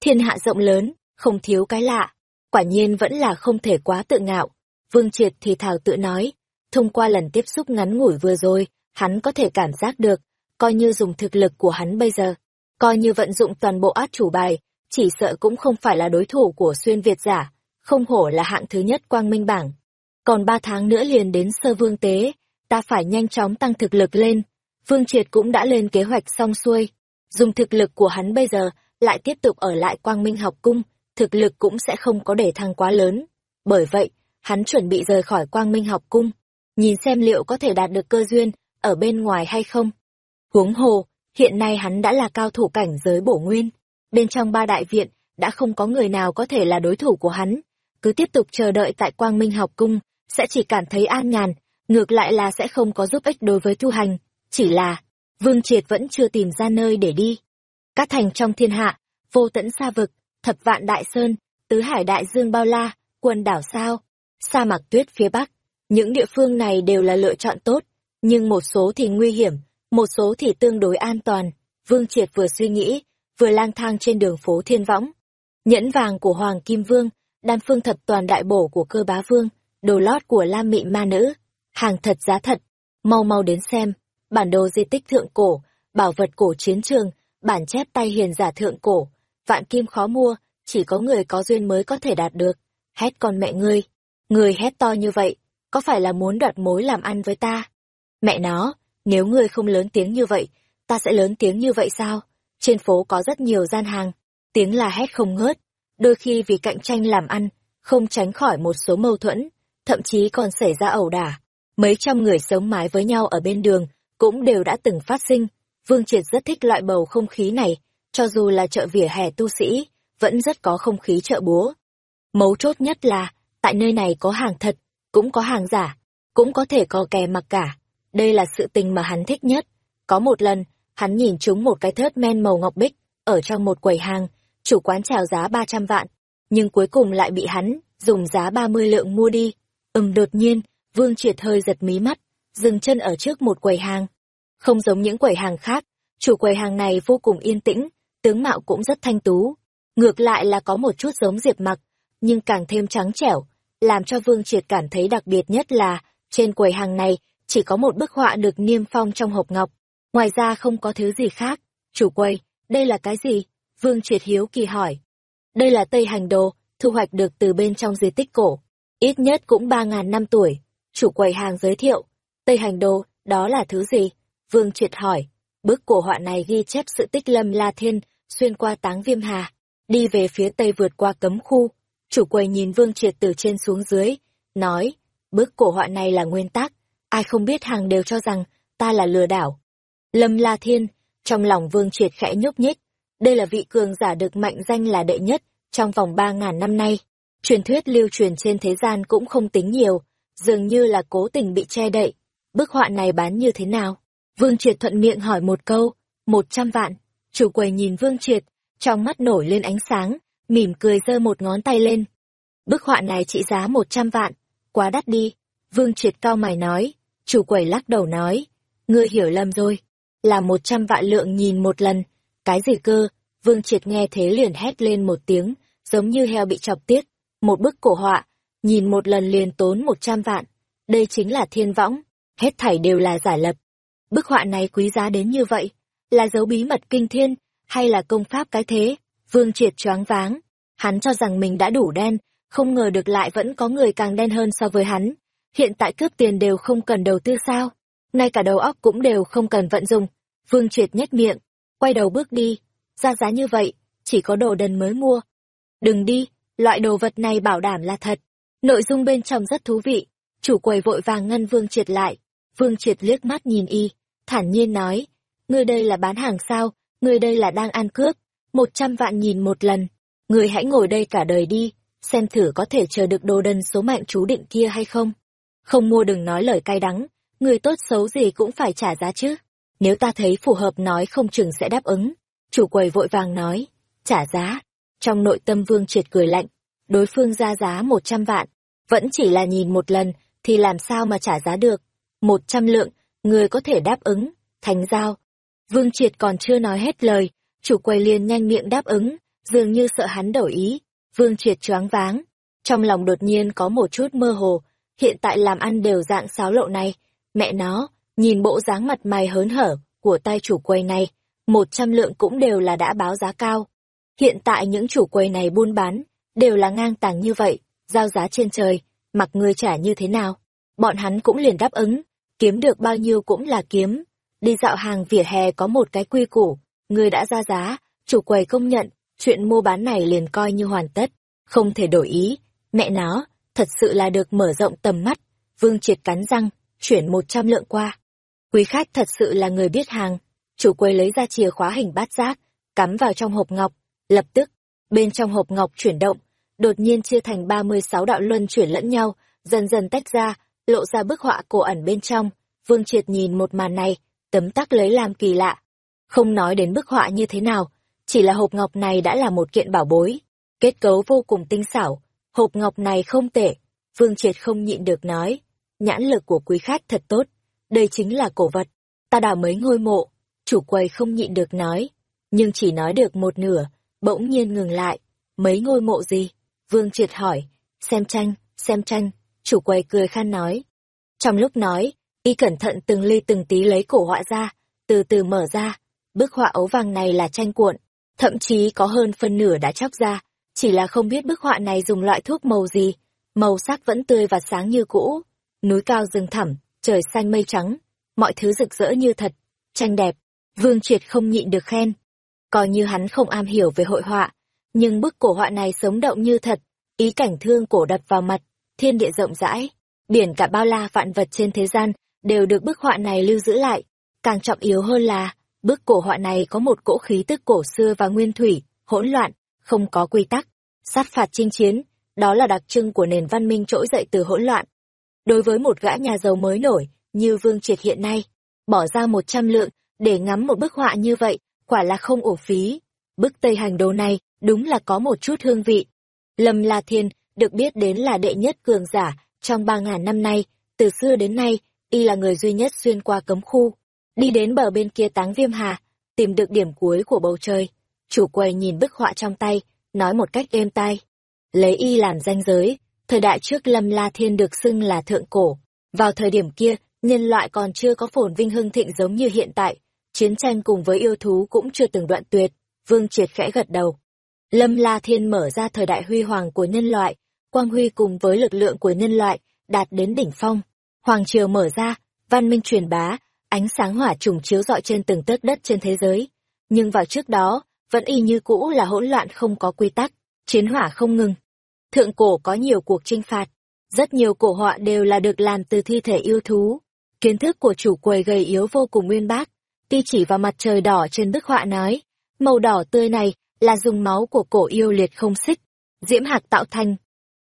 Speaker 1: Thiên hạ rộng lớn, không thiếu cái lạ. Quả nhiên vẫn là không thể quá tự ngạo. Vương Triệt thì thảo tự nói, thông qua lần tiếp xúc ngắn ngủi vừa rồi, hắn có thể cảm giác được, coi như dùng thực lực của hắn bây giờ, coi như vận dụng toàn bộ át chủ bài, chỉ sợ cũng không phải là đối thủ của xuyên Việt giả, không hổ là hạng thứ nhất quang minh bảng. Còn ba tháng nữa liền đến sơ vương tế, ta phải nhanh chóng tăng thực lực lên. Vương Triệt cũng đã lên kế hoạch xong xuôi. Dùng thực lực của hắn bây giờ, lại tiếp tục ở lại quang minh học cung, thực lực cũng sẽ không có để thăng quá lớn. Bởi vậy, hắn chuẩn bị rời khỏi quang minh học cung, nhìn xem liệu có thể đạt được cơ duyên ở bên ngoài hay không. Huống hồ, hiện nay hắn đã là cao thủ cảnh giới bổ nguyên. Bên trong ba đại viện, đã không có người nào có thể là đối thủ của hắn. Cứ tiếp tục chờ đợi tại Quang Minh học cung, sẽ chỉ cảm thấy an nhàn, ngược lại là sẽ không có giúp ích đối với tu hành. Chỉ là, Vương Triệt vẫn chưa tìm ra nơi để đi. Các thành trong thiên hạ, vô tận xa vực, thập vạn đại sơn, tứ hải đại dương bao la, quần đảo sao, sa mạc tuyết phía bắc. Những địa phương này đều là lựa chọn tốt, nhưng một số thì nguy hiểm, một số thì tương đối an toàn. Vương Triệt vừa suy nghĩ, vừa lang thang trên đường phố Thiên Võng. Nhẫn vàng của Hoàng Kim Vương, đan phương thập toàn đại bổ của cơ bá vương, đồ lót của Lam Mị Ma Nữ, hàng thật giá thật. Mau mau đến xem, bản đồ di tích thượng cổ, bảo vật cổ chiến trường, bản chép tay hiền giả thượng cổ, vạn kim khó mua, chỉ có người có duyên mới có thể đạt được. Hét con mẹ ngươi, người hét to như vậy, có phải là muốn đoạt mối làm ăn với ta? Mẹ nó, nếu ngươi không lớn tiếng như vậy, ta sẽ lớn tiếng như vậy sao? Trên phố có rất nhiều gian hàng, tiếng là hét không ngớt, đôi khi vì cạnh tranh làm ăn, không tránh khỏi một số mâu thuẫn, thậm chí còn xảy ra ẩu đả. Mấy trăm người sống mái với nhau ở bên đường, cũng đều đã từng phát sinh. Vương Triệt rất thích loại bầu không khí này, cho dù là chợ vỉa hè tu sĩ, vẫn rất có không khí chợ búa. Mấu chốt nhất là, tại nơi này có hàng thật, cũng có hàng giả, cũng có thể có kè mặc cả. Đây là sự tình mà hắn thích nhất. Có một lần, hắn nhìn trúng một cái thớt men màu ngọc bích, ở trong một quầy hàng, chủ quán chào giá 300 vạn, nhưng cuối cùng lại bị hắn dùng giá 30 lượng mua đi. Ừm đột nhiên, Vương Triệt hơi giật mí mắt, dừng chân ở trước một quầy hàng. Không giống những quầy hàng khác, chủ quầy hàng này vô cùng yên tĩnh, tướng mạo cũng rất thanh tú. Ngược lại là có một chút giống Diệp Mặc, nhưng càng thêm trắng trẻo, làm cho Vương Triệt cảm thấy đặc biệt nhất là, trên quầy hàng này chỉ có một bức họa được niêm phong trong hộp ngọc, ngoài ra không có thứ gì khác. Chủ quầy, đây là cái gì? Vương Triệt Hiếu kỳ hỏi. Đây là Tây Hành Đồ, thu hoạch được từ bên trong di tích cổ. Ít nhất cũng ba ngàn năm tuổi. Chủ quầy hàng giới thiệu. Tây Hành Đồ, đó là thứ gì? Vương Triệt hỏi. Bức cổ họa này ghi chép sự tích lâm La Thiên, xuyên qua táng viêm hà, đi về phía tây vượt qua cấm khu. Chủ quầy nhìn Vương Triệt từ trên xuống dưới, nói, bức cổ họa này là nguyên tắc, ai không biết hàng đều cho rằng ta là lừa đảo. Lâm La Thiên, trong lòng Vương Triệt khẽ nhúc nhích, đây là vị cường giả được mệnh danh là đệ nhất trong vòng ba ngàn năm nay. Truyền thuyết lưu truyền trên thế gian cũng không tính nhiều, dường như là cố tình bị che đậy. Bức họa này bán như thế nào? Vương Triệt thuận miệng hỏi một câu, một trăm vạn. Chủ quầy nhìn Vương Triệt, trong mắt nổi lên ánh sáng, mỉm cười giơ một ngón tay lên. Bức họa này trị giá một trăm vạn, quá đắt đi. Vương Triệt cao mày nói, chủ quầy lắc đầu nói, ngươi hiểu lầm rồi, là một trăm vạn lượng nhìn một lần, cái gì cơ, Vương Triệt nghe thế liền hét lên một tiếng, giống như heo bị chọc tiết, một bức cổ họa, nhìn một lần liền tốn một trăm vạn, đây chính là thiên võng, hết thảy đều là giả lập. Bức họa này quý giá đến như vậy, là dấu bí mật kinh thiên, hay là công pháp cái thế? Vương Triệt choáng váng, hắn cho rằng mình đã đủ đen, không ngờ được lại vẫn có người càng đen hơn so với hắn. Hiện tại cướp tiền đều không cần đầu tư sao? Ngay cả đầu óc cũng đều không cần vận dụng. Vương Triệt nhếch miệng, quay đầu bước đi. Ra giá như vậy, chỉ có đồ đần mới mua. Đừng đi, loại đồ vật này bảo đảm là thật. Nội dung bên trong rất thú vị. Chủ quầy vội vàng ngăn Vương Triệt lại. Vương Triệt liếc mắt nhìn y, thản nhiên nói, ngươi đây là bán hàng sao, ngươi đây là đang ăn cướp, một trăm vạn nhìn một lần, Người hãy ngồi đây cả đời đi, xem thử có thể chờ được đồ đần số mạng chú định kia hay không. Không mua đừng nói lời cay đắng, người tốt xấu gì cũng phải trả giá chứ. Nếu ta thấy phù hợp nói không chừng sẽ đáp ứng. Chủ quầy vội vàng nói, trả giá. Trong nội tâm vương triệt cười lạnh, đối phương ra giá một trăm vạn, vẫn chỉ là nhìn một lần, thì làm sao mà trả giá được. Một trăm lượng, người có thể đáp ứng, thành giao. Vương triệt còn chưa nói hết lời, chủ quầy liền nhanh miệng đáp ứng, dường như sợ hắn đổi ý. Vương triệt choáng váng, trong lòng đột nhiên có một chút mơ hồ, hiện tại làm ăn đều dạng xáo lộ này, mẹ nó, nhìn bộ dáng mặt mày hớn hở của tay chủ quầy này, một trăm lượng cũng đều là đã báo giá cao. Hiện tại những chủ quầy này buôn bán, đều là ngang tàng như vậy, giao giá trên trời, mặc người trả như thế nào. Bọn hắn cũng liền đáp ứng, kiếm được bao nhiêu cũng là kiếm. Đi dạo hàng vỉa hè có một cái quy củ, người đã ra giá, chủ quầy công nhận, chuyện mua bán này liền coi như hoàn tất, không thể đổi ý. Mẹ nó, thật sự là được mở rộng tầm mắt. Vương Triệt cắn răng, chuyển một trăm lượng qua. Quý khách thật sự là người biết hàng. Chủ quầy lấy ra chìa khóa hình bát giác, cắm vào trong hộp ngọc. Lập tức, bên trong hộp ngọc chuyển động, đột nhiên chia thành ba mươi sáu đạo luân chuyển lẫn nhau, dần dần tách ra, lộ ra bức họa cổ ẩn bên trong. Vương Triệt nhìn một màn này, tấm tắc lấy làm kỳ lạ. Không nói đến bức họa như thế nào, chỉ là hộp ngọc này đã là một kiện bảo bối. Kết cấu vô cùng tinh xảo, hộp ngọc này không tệ. Vương Triệt không nhịn được nói, nhãn lực của quý khách thật tốt, đây chính là cổ vật. Ta đào mấy ngôi mộ, chủ quầy không nhịn được nói, nhưng chỉ nói được một nửa, bỗng nhiên ngừng lại. Mấy ngôi mộ gì? Vương Triệt hỏi, xem tranh, xem tranh, chủ quầy cười khan nói. Trong lúc nói, y cẩn thận từng ly từng tí lấy cổ họa ra, từ từ mở ra, bức họa ấu vàng này là tranh cuộn, thậm chí có hơn phân nửa đã chóc ra, chỉ là không biết bức họa này dùng loại thuốc màu gì, màu sắc vẫn tươi và sáng như cũ, núi cao rừng thẳm, trời xanh mây trắng, mọi thứ rực rỡ như thật, tranh đẹp, Vương Triệt không nhịn được khen. Coi như hắn không am hiểu về hội họa, nhưng bức cổ họa này sống động như thật, ý cảnh thương cổ đập vào mặt, thiên địa rộng rãi, biển cả bao la vạn vật trên thế gian đều được bức họa này lưu giữ lại. Càng trọng yếu hơn là, bức cổ họa này có một cỗ khí tức cổ xưa và nguyên thủy, hỗn loạn, không có quy tắc, sát phạt chinh chiến, đó là đặc trưng của nền văn minh trỗi dậy từ hỗn loạn. Đối với một gã nhà giàu mới nổi, như Vương Triệt hiện nay, bỏ ra một trăm lượng để ngắm một bức họa như vậy, quả là không ổ phí. Bức Tây Hành Đồ này đúng là có một chút hương vị. Lâm La Thiên được biết đến là đệ nhất cường giả trong ba ngàn năm nay, từ xưa đến nay, y là người duy nhất xuyên qua cấm khu, đi đến bờ bên kia táng viêm hà, tìm được điểm cuối của bầu trời. Chủ quầy nhìn bức họa trong tay, nói một cách êm tai. Lấy y làm danh giới, thời đại trước Lâm La Thiên được xưng là thượng cổ. Vào thời điểm kia, nhân loại còn chưa có phồn vinh hưng thịnh giống như hiện tại, chiến tranh cùng với yêu thú cũng chưa từng đoạn tuyệt, Vương Triệt khẽ gật đầu. Lâm La Thiên mở ra thời đại huy hoàng của nhân loại, quang huy cùng với lực lượng của nhân loại, đạt đến đỉnh phong. Hoàng triều mở ra, văn minh truyền bá, ánh sáng hỏa trùng chiếu rọi trên từng tấc đất trên thế giới. Nhưng vào trước đó, vẫn y như cũ là hỗn loạn không có quy tắc, chiến hỏa không ngừng. Thượng cổ có nhiều cuộc trinh phạt, rất nhiều cổ họa đều là được làm từ thi thể yêu thú. Kiến thức của chủ quầy gầy yếu vô cùng nguyên bác, ti chỉ vào mặt trời đỏ trên bức họa nói, màu đỏ tươi này là dùng máu của cổ yêu liệt không xích, diễm hạc tạo thành.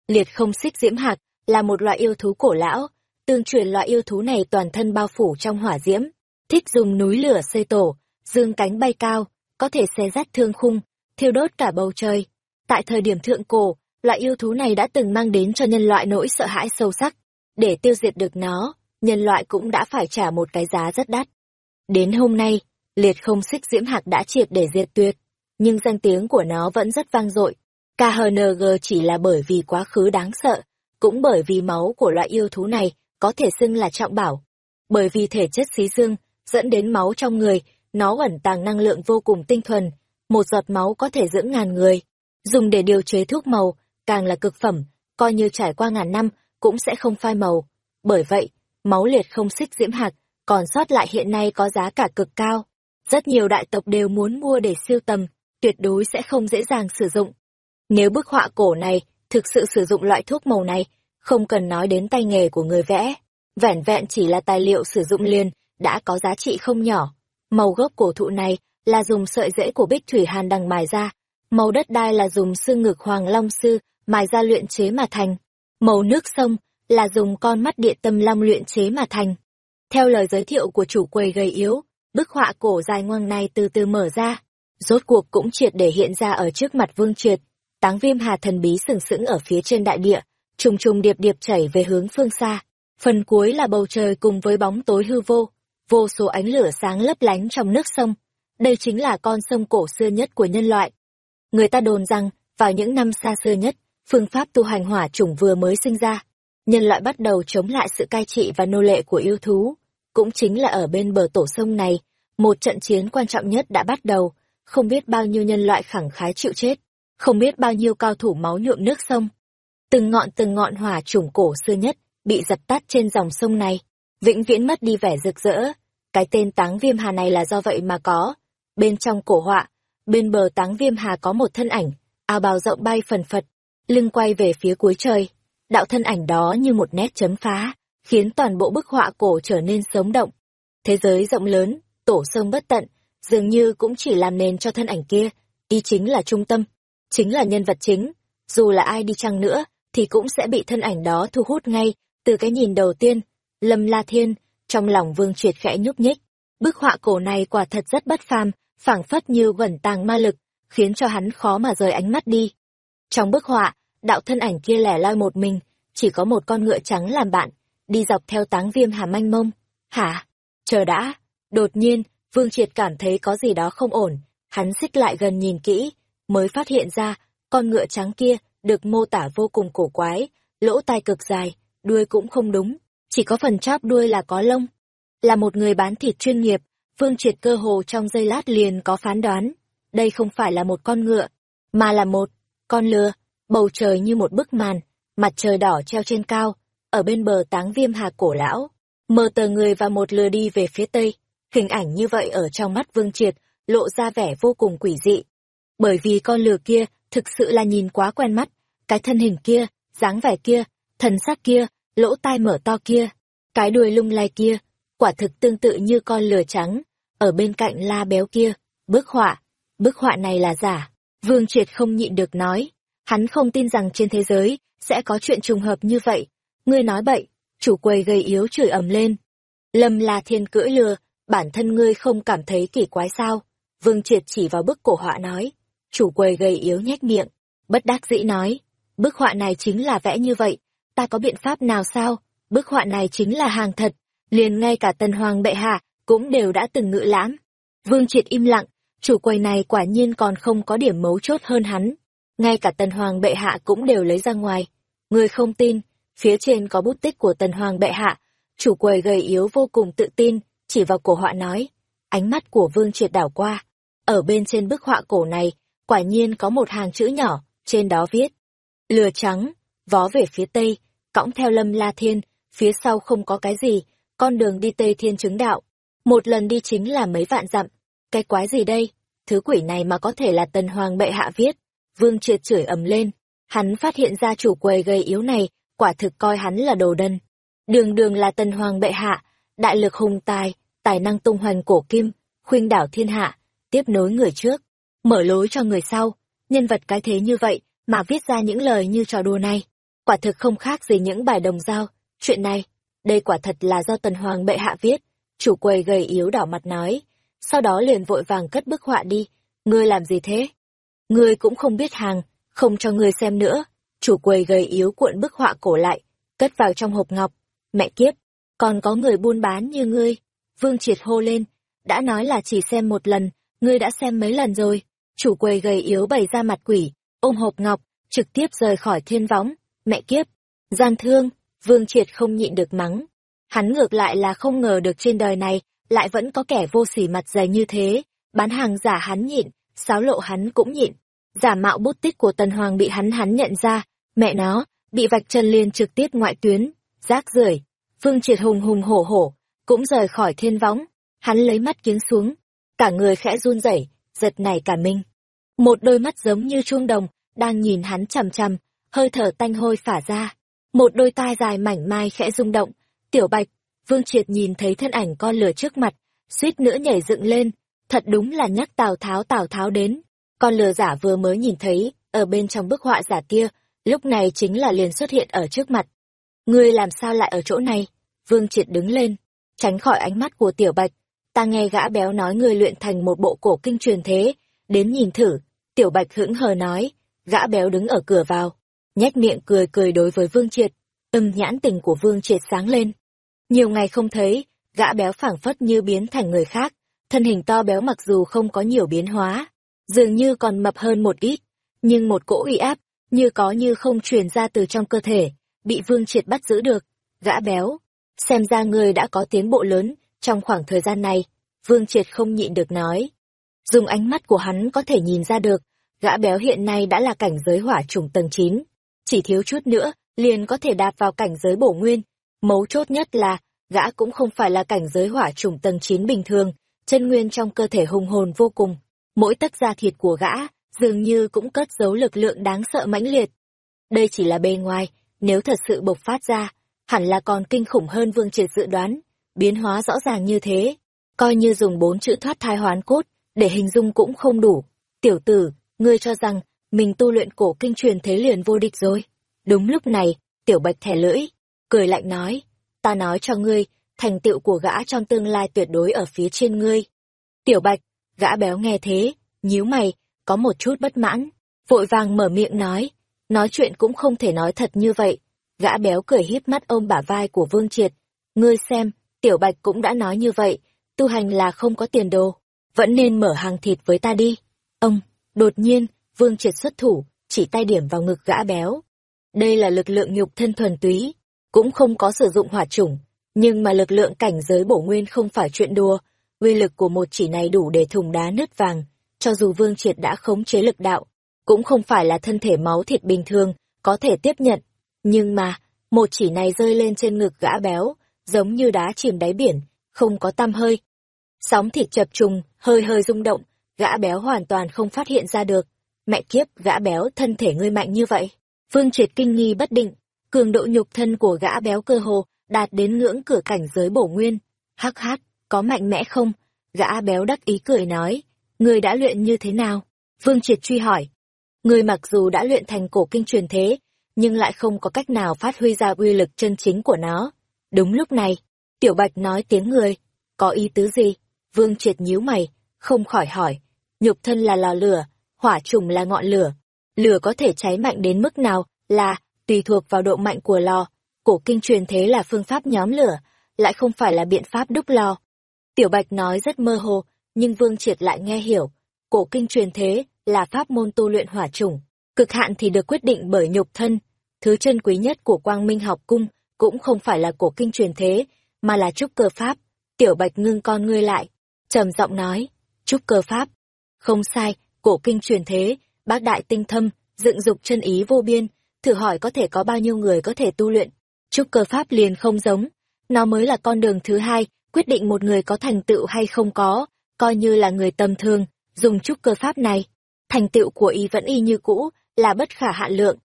Speaker 1: Liệt không xích diễm hạc là một loại yêu thú cổ lão, tương truyền loại yêu thú này toàn thân bao phủ trong hỏa diễm, thích dùng núi lửa xây tổ, dương cánh bay cao, có thể xé rách thương khung, thiêu đốt cả bầu trời. Tại thời điểm thượng cổ, loại yêu thú này đã từng mang đến cho nhân loại nỗi sợ hãi sâu sắc. Để tiêu diệt được nó, nhân loại cũng đã phải trả một cái giá rất đắt. Đến hôm nay, liệt không xích diễm hạc đã triệt để diệt tuyệt, nhưng danh tiếng của nó vẫn rất vang dội. KHNG chỉ là bởi vì quá khứ đáng sợ, cũng bởi vì máu của loại yêu thú này có thể xưng là trọng bảo. Bởi vì thể chất xí dương dẫn đến máu trong người, nó ẩn tàng năng lượng vô cùng tinh thuần, một giọt máu có thể dưỡng ngàn người. Dùng để điều chế thuốc màu, càng là cực phẩm, coi như trải qua ngàn năm, cũng sẽ không phai màu. Bởi vậy, máu liệt không xích diễm hạc, còn sót lại hiện nay có giá cả cực cao. Rất nhiều đại tộc đều muốn mua để siêu tầm, tuyệt đối sẽ không dễ dàng sử dụng. Nếu bức họa cổ này thực sự sử dụng loại thuốc màu này, không cần nói đến tay nghề của người vẽ, vẻn vẹn chỉ là tài liệu sử dụng liền, đã có giá trị không nhỏ. Màu gốc cổ thụ này là dùng sợi rễ của bích thủy hàn đằng mài ra, Màu đất đai là dùng xương ngực hoàng long sư mài ra luyện chế mà thành. Màu nước sông là dùng con mắt địa tâm long luyện chế mà thành. Theo lời giới thiệu của chủ quầy gầy yếu, bức họa cổ dài ngoằng này từ từ mở ra, rốt cuộc cũng triệt để hiện ra ở trước mặt Vương Triệt. Táng viêm hà thần bí sừng sững ở phía trên đại địa, trùng trùng điệp điệp chảy về hướng phương xa. Phần cuối là bầu trời cùng với bóng tối hư vô, vô số ánh lửa sáng lấp lánh trong nước sông. Đây chính là con sông cổ xưa nhất của nhân loại. Người ta đồn rằng, vào những năm xa xưa nhất, phương pháp tu hành hỏa chủng vừa mới sinh ra. Nhân loại bắt đầu chống lại sự cai trị và nô lệ của yêu thú. Cũng chính là ở bên bờ tổ sông này, một trận chiến quan trọng nhất đã bắt đầu, không biết bao nhiêu nhân loại khẳng khái chịu chết, không biết bao nhiêu cao thủ máu nhuộm nước sông. Từng ngọn từng ngọn hỏa chủng cổ xưa nhất bị dập tắt trên dòng sông này, vĩnh viễn mất đi vẻ rực rỡ. Cái tên táng viêm hà này là do vậy mà có. Bên trong cổ họa, bên bờ táng viêm hà có một thân ảnh, áo bào rộng bay phần phật, lưng quay về phía cuối trời. Đạo thân ảnh đó như một nét chấm phá, khiến toàn bộ bức họa cổ trở nên sống động. Thế giới rộng lớn, tổ sông bất tận, dường như cũng chỉ làm nền cho thân ảnh kia, y chính là trung tâm, chính là nhân vật chính. Dù là ai đi chăng nữa, thì cũng sẽ bị thân ảnh đó thu hút ngay, từ cái nhìn đầu tiên. Lâm La Thiên, trong lòng Vương Triệt khẽ nhúc nhích. Bức họa cổ này quả thật rất bất phàm, phảng phất như vẩn tàng ma lực, khiến cho hắn khó mà rời ánh mắt đi. Trong bức họa, đạo thân ảnh kia lẻ loi một mình, chỉ có một con ngựa trắng làm bạn, đi dọc theo táng viêm hà manh mông. Hả? Chờ đã. Đột nhiên, Vương Triệt cảm thấy có gì đó không ổn, hắn xích lại gần nhìn kỹ, mới phát hiện ra, con ngựa trắng kia được mô tả vô cùng cổ quái, lỗ tai cực dài, đuôi cũng không đúng, chỉ có phần chóp đuôi là có lông. Là một người bán thịt chuyên nghiệp, Vương Triệt cơ hồ trong giây lát liền có phán đoán, đây không phải là một con ngựa, mà là một con lừa, bầu trời như một bức màn, mặt trời đỏ treo trên cao, ở bên bờ táng viêm hà cổ lão, mờ tờ người và một lừa đi về phía tây, hình ảnh như vậy ở trong mắt Vương Triệt, lộ ra vẻ vô cùng quỷ dị. Bởi vì con lừa kia thực sự là nhìn quá quen mắt, cái thân hình kia, dáng vẻ kia, thần sắc kia, lỗ tai mở to kia, cái đuôi lung lay kia, quả thực tương tự như con lừa trắng, ở bên cạnh la béo kia, bức họa, bức họa này là giả. Vương Triệt không nhịn được nói, hắn không tin rằng trên thế giới sẽ có chuyện trùng hợp như vậy. Ngươi nói bậy, chủ quầy gầy yếu chửi ầm lên. Lâm là thiên cưỡi lừa, bản thân ngươi không cảm thấy kỳ quái sao? Vương Triệt chỉ vào bức cổ họa nói. Chủ quầy gầy yếu nhếch miệng, bất đắc dĩ nói. Bức họa này chính là vẽ như vậy, ta có biện pháp nào sao? Bức họa này chính là hàng thật, liền ngay cả tần hoàng bệ hạ cũng đều đã từng ngự lãm. Vương Triệt im lặng, chủ quầy này quả nhiên còn không có điểm mấu chốt hơn hắn. Ngay cả tần hoàng bệ hạ cũng đều lấy ra ngoài. Người không tin, phía trên có bút tích của tần hoàng bệ hạ. Chủ quầy gầy yếu vô cùng tự tin, chỉ vào cổ họa nói. Ánh mắt của Vương Triệt đảo qua. Ở bên trên bức họa cổ này, quả nhiên có một hàng chữ nhỏ, trên đó viết. Lừa trắng, vó về phía tây, cõng theo lâm la thiên, phía sau không có cái gì, con đường đi tây thiên chứng đạo. Một lần đi chính là mấy vạn dặm. Cái quái gì đây? Thứ quỷ này mà có thể là tần hoàng bệ hạ viết. Vương triệt chửi ầm lên. Hắn phát hiện ra chủ quầy gây yếu này, quả thực coi hắn là đồ đần. Đường đường là tần hoàng bệ hạ, đại lực hùng tài, tài năng tung hoành cổ kim, khuynh đảo thiên hạ, tiếp nối người trước, mở lối cho người sau. Nhân vật cái thế như vậy mà viết ra những lời như trò đùa này. Quả thực không khác gì những bài đồng dao. Chuyện này, đây quả thật là do tần hoàng bệ hạ viết. Chủ quầy gầy yếu đỏ mặt nói. Sau đó liền vội vàng cất bức họa đi. Ngươi làm gì thế? Ngươi cũng không biết hàng, không cho ngươi xem nữa. Chủ quầy gầy yếu cuộn bức họa cổ lại, cất vào trong hộp ngọc. Mẹ kiếp, còn có người buôn bán như ngươi. Vương triệt hô lên, đã nói là chỉ xem một lần, ngươi đã xem mấy lần rồi. Chủ quầy gầy yếu bày ra mặt quỷ, ôm hộp ngọc, trực tiếp rời khỏi thiên võng. Mẹ kiếp, gian thương, vương triệt không nhịn được mắng. Hắn ngược lại là không ngờ được trên đời này, lại vẫn có kẻ vô sỉ mặt dày như thế, bán hàng giả hắn nhịn, sáo lộ hắn cũng nhịn. Giả mạo bút tích của Tần Hoàng bị hắn hắn nhận ra, mẹ nó, bị vạch chân liền trực tiếp ngoại tuyến, rác rưởi Vương triệt hùng hùng hổ hổ, cũng rời khỏi thiên võng, hắn lấy mắt kiếng xuống, cả người khẽ run rẩy, giật nảy cả mình. Một đôi mắt giống như chuông đồng, đang nhìn hắn chằm chằm, hơi thở tanh hôi phả ra. Một đôi tai dài mảnh mai khẽ rung động, tiểu bạch, vương triệt nhìn thấy thân ảnh con lửa trước mặt, suýt nữa nhảy dựng lên, thật đúng là nhắc Tào Tháo Tào Tháo đến. Con lừa giả vừa mới nhìn thấy, ở bên trong bức họa giả kia, lúc này chính là liền xuất hiện ở trước mặt. Ngươi làm sao lại ở chỗ này? Vương Triệt đứng lên, tránh khỏi ánh mắt của Tiểu Bạch. Ta nghe gã béo nói ngươi luyện thành một bộ cổ kinh truyền thế, đến nhìn thử. Tiểu Bạch hững hờ nói, gã béo đứng ở cửa vào, nhếch miệng cười cười đối với Vương Triệt. Âm nhãn tình của Vương Triệt sáng lên. Nhiều ngày không thấy, gã béo phảng phất như biến thành người khác, thân hình to béo mặc dù không có nhiều biến hóa, dường như còn mập hơn một ít, nhưng một cỗ uy áp, như có như không truyền ra từ trong cơ thể, bị Vương Triệt bắt giữ được. Gã béo, xem ra người đã có tiến bộ lớn trong khoảng thời gian này, Vương Triệt không nhịn được nói. Dùng ánh mắt của hắn có thể nhìn ra được, gã béo hiện nay đã là cảnh giới hỏa chủng tầng 9, chỉ thiếu chút nữa, liền có thể đạp vào cảnh giới bổ nguyên. Mấu chốt nhất là, gã cũng không phải là cảnh giới hỏa chủng tầng 9 bình thường, chân nguyên trong cơ thể hùng hồn vô cùng. Mỗi tấc da thịt của gã, dường như cũng cất giấu lực lượng đáng sợ mãnh liệt. Đây chỉ là bề ngoài, nếu thật sự bộc phát ra, hẳn là còn kinh khủng hơn Vương Triệt dự đoán, biến hóa rõ ràng như thế. Coi như dùng bốn chữ thoát thai hoán cốt, để hình dung cũng không đủ. Tiểu tử, ngươi cho rằng, mình tu luyện cổ kinh truyền thế liền vô địch rồi. Đúng lúc này, tiểu bạch thẻ lưỡi, cười lạnh nói, ta nói cho ngươi, thành tựu của gã trong tương lai tuyệt đối ở phía trên ngươi. Tiểu bạch, gã béo nghe thế, nhíu mày, có một chút bất mãn, vội vàng mở miệng nói, nói chuyện cũng không thể nói thật như vậy. Gã béo cười híp mắt ôm bả vai của Vương Triệt, ngươi xem, tiểu bạch cũng đã nói như vậy, tu hành là không có tiền đồ, vẫn nên mở hàng thịt với ta đi. Ông, đột nhiên, Vương Triệt xuất thủ, chỉ tay điểm vào ngực gã béo. Đây là lực lượng nhục thân thuần túy, cũng không có sử dụng hỏa chủng, nhưng mà lực lượng cảnh giới bổ nguyên không phải chuyện đùa, uy lực của một chỉ này đủ để thùng đá nứt vàng, cho dù Vương Triệt đã khống chế lực đạo, cũng không phải là thân thể máu thịt bình thường, có thể tiếp nhận. Nhưng mà, một chỉ này rơi lên trên ngực gã béo, giống như đá chìm đáy biển, không có tăm hơi. Sóng thịt chập trùng, hơi hơi rung động, gã béo hoàn toàn không phát hiện ra được. Mẹ kiếp, gã béo thân thể ngươi mạnh như vậy. Vương Triệt kinh nghi bất định, cường độ nhục thân của gã béo cơ hồ đạt đến ngưỡng cửa cảnh giới bổ nguyên. Hắc hắc, có mạnh mẽ không? Gã béo đắc ý cười nói, người đã luyện như thế nào? Vương Triệt truy hỏi. Người mặc dù đã luyện thành cổ kinh truyền thế, nhưng lại không có cách nào phát huy ra uy lực chân chính của nó. Đúng lúc này, Tiểu Bạch nói tiếng người, có ý tứ gì? Vương Triệt nhíu mày, không khỏi hỏi. Nhục thân là lò lửa, hỏa trùng là ngọn lửa. Lửa có thể cháy mạnh đến mức nào là tùy thuộc vào độ mạnh của lò. Cổ kinh truyền thế là phương pháp nhóm lửa, lại không phải là biện pháp đúc lò. Tiểu Bạch nói rất mơ hồ, nhưng Vương Triệt lại nghe hiểu. Cổ kinh truyền thế là pháp môn tu luyện hỏa chủng, cực hạn thì được quyết định bởi nhục thân. Thứ chân quý nhất của Quang Minh học cung cũng không phải là cổ kinh truyền thế, mà là trúc cơ pháp. Tiểu Bạch ngưng con ngươi lại, trầm giọng nói, trúc cơ pháp. Không sai, cổ kinh truyền thế, bác đại tinh thâm, dựng dục chân ý vô biên, thử hỏi có thể có bao nhiêu người có thể tu luyện. Trúc cơ pháp liền không giống, nó mới là con đường thứ hai, quyết định một người có thành tựu hay không có, coi như là người tầm thường, dùng trúc cơ pháp này. Thành tựu của y vẫn y như cũ, là bất khả hạn lượng.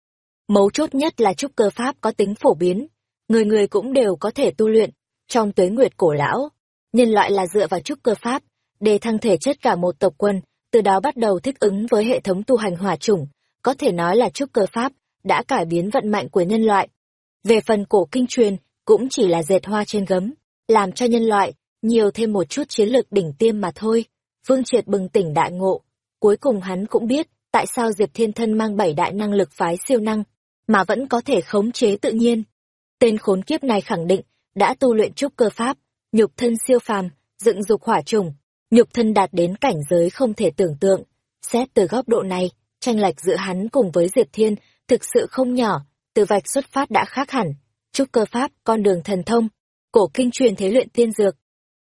Speaker 1: Mấu chốt nhất là trúc cơ pháp có tính phổ biến, người người cũng đều có thể tu luyện. Trong tuế nguyệt cổ lão, nhân loại là dựa vào trúc cơ pháp, để thăng thể chất cả một tộc quân, từ đó bắt đầu thích ứng với hệ thống tu hành hỏa chủng, có thể nói là trúc cơ pháp đã cải biến vận mạnh của nhân loại. Về phần cổ kinh truyền, cũng chỉ là dệt hoa trên gấm, làm cho nhân loại nhiều thêm một chút chiến lược đỉnh tiêm mà thôi. Vương Triệt bừng tỉnh đại ngộ, cuối cùng hắn cũng biết tại sao Diệp Thiên Thân mang bảy đại năng lực phái siêu năng, mà vẫn có thể khống chế tự nhiên. Tên khốn kiếp này khẳng định đã tu luyện trúc cơ pháp, nhục thân siêu phàm, dựng dục hỏa trùng, nhục thân đạt đến cảnh giới không thể tưởng tượng. Xét từ góc độ này, tranh lệch giữa hắn cùng với Diệp Thiên thực sự không nhỏ, từ vạch xuất phát đã khác hẳn. Trúc cơ pháp, con đường thần thông, cổ kinh truyền thế luyện tiên dược.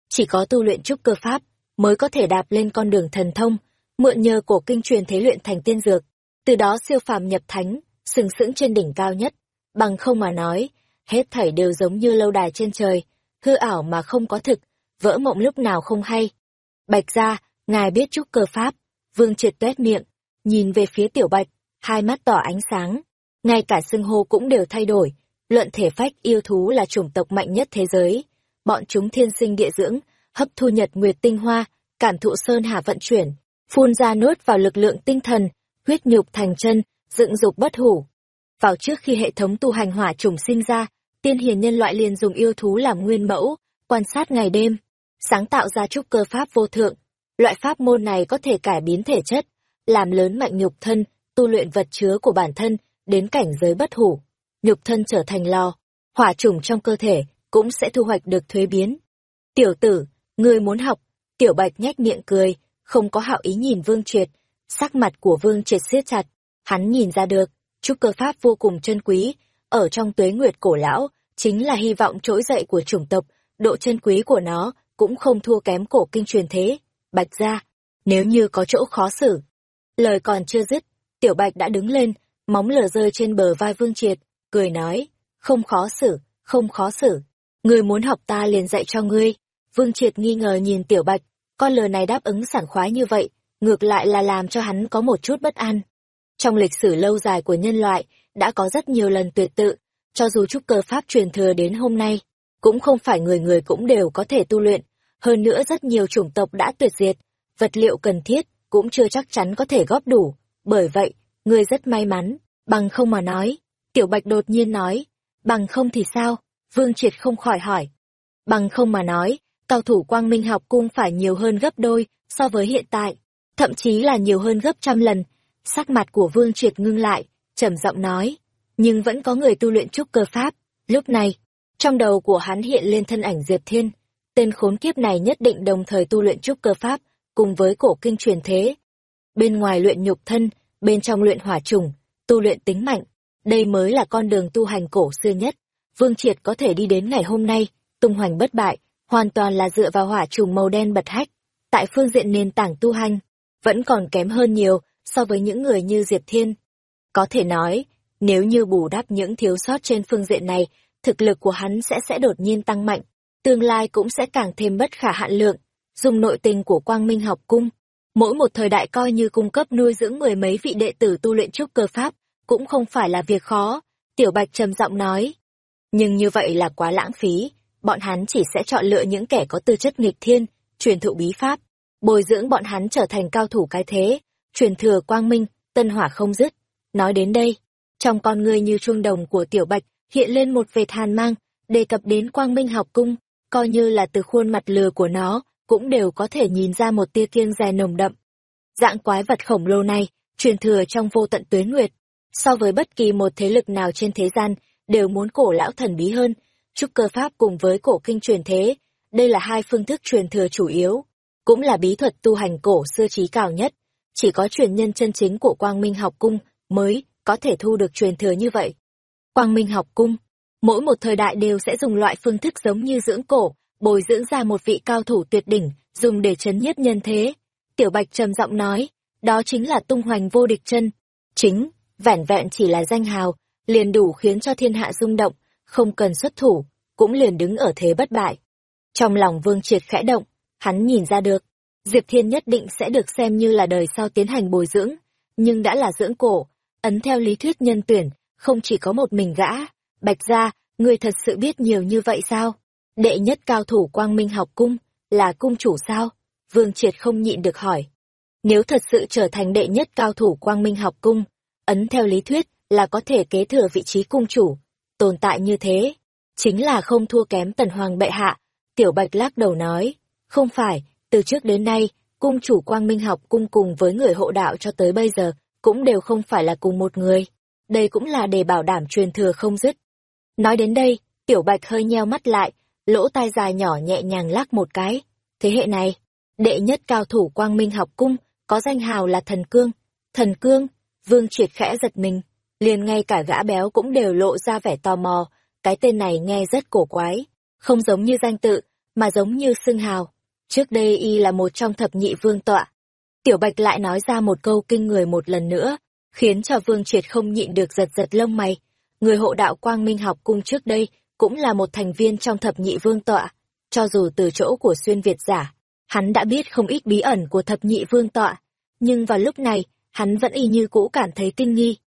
Speaker 1: Chỉ có tu luyện trúc cơ pháp mới có thể đạp lên con đường thần thông, mượn nhờ cổ kinh truyền thế luyện thành tiên dược, từ đó siêu phàm nhập thánh, sừng sững trên đỉnh cao nhất, bằng không mà nói, hết thảy đều giống như lâu đài trên trời, hư ảo mà không có thực, vỡ mộng lúc nào không hay. Bạch gia, ngài biết chút cơ pháp, vương triệt tuét miệng, nhìn về phía tiểu bạch, hai mắt tỏ ánh sáng, ngay cả xưng hô cũng đều thay đổi, luận thể phách yêu thú là chủng tộc mạnh nhất thế giới, bọn chúng thiên sinh địa dưỡng, hấp thu nhật nguyệt tinh hoa, cảm thụ sơn hà vận chuyển, phun ra nuốt vào lực lượng tinh thần, huyết nhục thành chân, dựng dục bất hủ. Vào trước khi hệ thống tu hành hỏa trùng sinh ra, tiên hiền nhân loại liền dùng yêu thú làm nguyên mẫu, quan sát ngày đêm, sáng tạo ra trúc cơ pháp vô thượng. Loại pháp môn này có thể cải biến thể chất, làm lớn mạnh nhục thân, tu luyện vật chứa của bản thân, đến cảnh giới bất hủ. Nhục thân trở thành lò, hỏa trùng trong cơ thể cũng sẽ thu hoạch được thuế biến. Tiểu tử, ngươi muốn học, tiểu bạch nhếch miệng cười, không có hạo ý nhìn Vương Triệt, sắc mặt của Vương Triệt siết chặt, hắn nhìn ra được, trúc cơ pháp vô cùng chân quý, ở trong tuế nguyệt cổ lão, chính là hy vọng trỗi dậy của chủng tộc, độ chân quý của nó cũng không thua kém cổ kinh truyền thế. Bạch ra, nếu như có chỗ khó xử. Lời còn chưa dứt, tiểu bạch đã đứng lên, móng lờ rơi trên bờ vai Vương Triệt, cười nói, không khó xử, không khó xử. Ngươi muốn học ta liền dạy cho ngươi. Vương Triệt nghi ngờ nhìn tiểu bạch, con lờ này đáp ứng sảng khoái như vậy, ngược lại là làm cho hắn có một chút bất an. Trong lịch sử lâu dài của nhân loại, đã có rất nhiều lần tuyệt tự, cho dù trúc cơ pháp truyền thừa đến hôm nay, cũng không phải người người cũng đều có thể tu luyện, hơn nữa rất nhiều chủng tộc đã tuyệt diệt, vật liệu cần thiết cũng chưa chắc chắn có thể góp đủ, bởi vậy, ngươi rất may mắn, bằng không mà nói. Tiểu Bạch đột nhiên nói, bằng không thì sao? Vương Triệt không khỏi hỏi. Bằng không mà nói, cao thủ quang minh học cung phải nhiều hơn gấp đôi so với hiện tại, thậm chí là nhiều hơn gấp trăm lần. Sắc mặt của Vương Triệt ngưng lại, trầm giọng nói, nhưng vẫn có người tu luyện trúc cơ pháp. Lúc này, trong đầu của hắn hiện lên thân ảnh Diệp Thiên, tên khốn kiếp này nhất định đồng thời tu luyện trúc cơ pháp, cùng với cổ kinh truyền thế. Bên ngoài luyện nhục thân, bên trong luyện hỏa trùng, tu luyện tính mạnh, đây mới là con đường tu hành cổ xưa nhất. Vương Triệt có thể đi đến ngày hôm nay, tung hoành bất bại, hoàn toàn là dựa vào hỏa trùng màu đen bật hách. Tại phương diện nền tảng tu hành, vẫn còn kém hơn nhiều so với những người như Diệp Thiên. Có thể nói, nếu như bù đắp những thiếu sót trên phương diện này, thực lực của hắn sẽ sẽ đột nhiên tăng mạnh, tương lai cũng sẽ càng thêm bất khả hạn lượng. Dùng nội tình của Quang Minh học cung, mỗi một thời đại coi như cung cấp nuôi dưỡng mười mấy vị đệ tử tu luyện trúc cơ pháp, cũng không phải là việc khó, Tiểu Bạch trầm giọng nói. Nhưng như vậy là quá lãng phí, bọn hắn chỉ sẽ chọn lựa những kẻ có tư chất nghịch thiên, truyền thụ bí pháp, bồi dưỡng bọn hắn trở thành cao thủ cái thế, truyền thừa quang minh, tân hỏa không dứt. Nói đến đây, trong con người như chuông đồng của Tiểu Bạch hiện lên một vệt hàn mang, đề cập đến quang minh học cung, coi như là từ khuôn mặt lừa của nó, cũng đều có thể nhìn ra một tia kiêng dài nồng đậm. Dạng quái vật khổng lồ này, truyền thừa trong vô tận tuế nguyệt, so với bất kỳ một thế lực nào trên thế gian, đều muốn cổ lão thần bí hơn, trúc cơ pháp cùng với cổ kinh truyền thế, đây là hai phương thức truyền thừa chủ yếu, cũng là bí thuật tu hành cổ xưa trí cao nhất, chỉ có truyền nhân chân chính của Quang Minh học cung mới có thể thu được truyền thừa như vậy. Quang Minh học cung, mỗi một thời đại đều sẽ dùng loại phương thức giống như dưỡng cổ, bồi dưỡng ra một vị cao thủ tuyệt đỉnh, dùng để chấn nhiếp nhân thế. Tiểu Bạch trầm giọng nói, đó chính là tung hoành vô địch chân. Chính, vẻn vẹn chỉ là danh hào, liền đủ khiến cho thiên hạ rung động, không cần xuất thủ, cũng liền đứng ở thế bất bại. Trong lòng Vương Triệt khẽ động, hắn nhìn ra được, Diệp Thiên nhất định sẽ được xem như là đời sau tiến hành bồi dưỡng, nhưng đã là dưỡng cổ, ấn theo lý thuyết nhân tuyển, không chỉ có một mình gã. Bạch gia, người thật sự biết nhiều như vậy sao? Đệ nhất cao thủ quang minh học cung, là cung chủ sao? Vương Triệt không nhịn được hỏi. Nếu thật sự trở thành đệ nhất cao thủ quang minh học cung, ấn theo lý thuyết là có thể kế thừa vị trí cung chủ. Tồn tại như thế, chính là không thua kém tần hoàng bệ hạ. Tiểu Bạch lắc đầu nói, không phải, từ trước đến nay, cung chủ quang minh học cung cùng với người hộ đạo cho tới bây giờ, cũng đều không phải là cùng một người. Đây cũng là để bảo đảm truyền thừa không dứt. Nói đến đây, Tiểu Bạch hơi nheo mắt lại, lỗ tai dài nhỏ nhẹ nhàng lắc một cái. Thế hệ này, đệ nhất cao thủ quang minh học cung, có danh hào là thần cương. Thần cương, vương triệt khẽ giật mình, liền ngay cả gã béo cũng đều lộ ra vẻ tò mò, cái tên này nghe rất cổ quái, không giống như danh tự, mà giống như xưng hào. Trước đây y là một trong thập nhị vương tọa. Tiểu Bạch lại nói ra một câu kinh người một lần nữa, khiến cho Vương Triệt không nhịn được giật giật lông mày. Người hộ đạo Quang Minh học cung trước đây cũng là một thành viên trong thập nhị vương tọa. Cho dù từ chỗ của xuyên Việt giả, hắn đã biết không ít bí ẩn của thập nhị vương tọa. Nhưng vào lúc này, hắn vẫn y như cũ cảm thấy kinh nghi.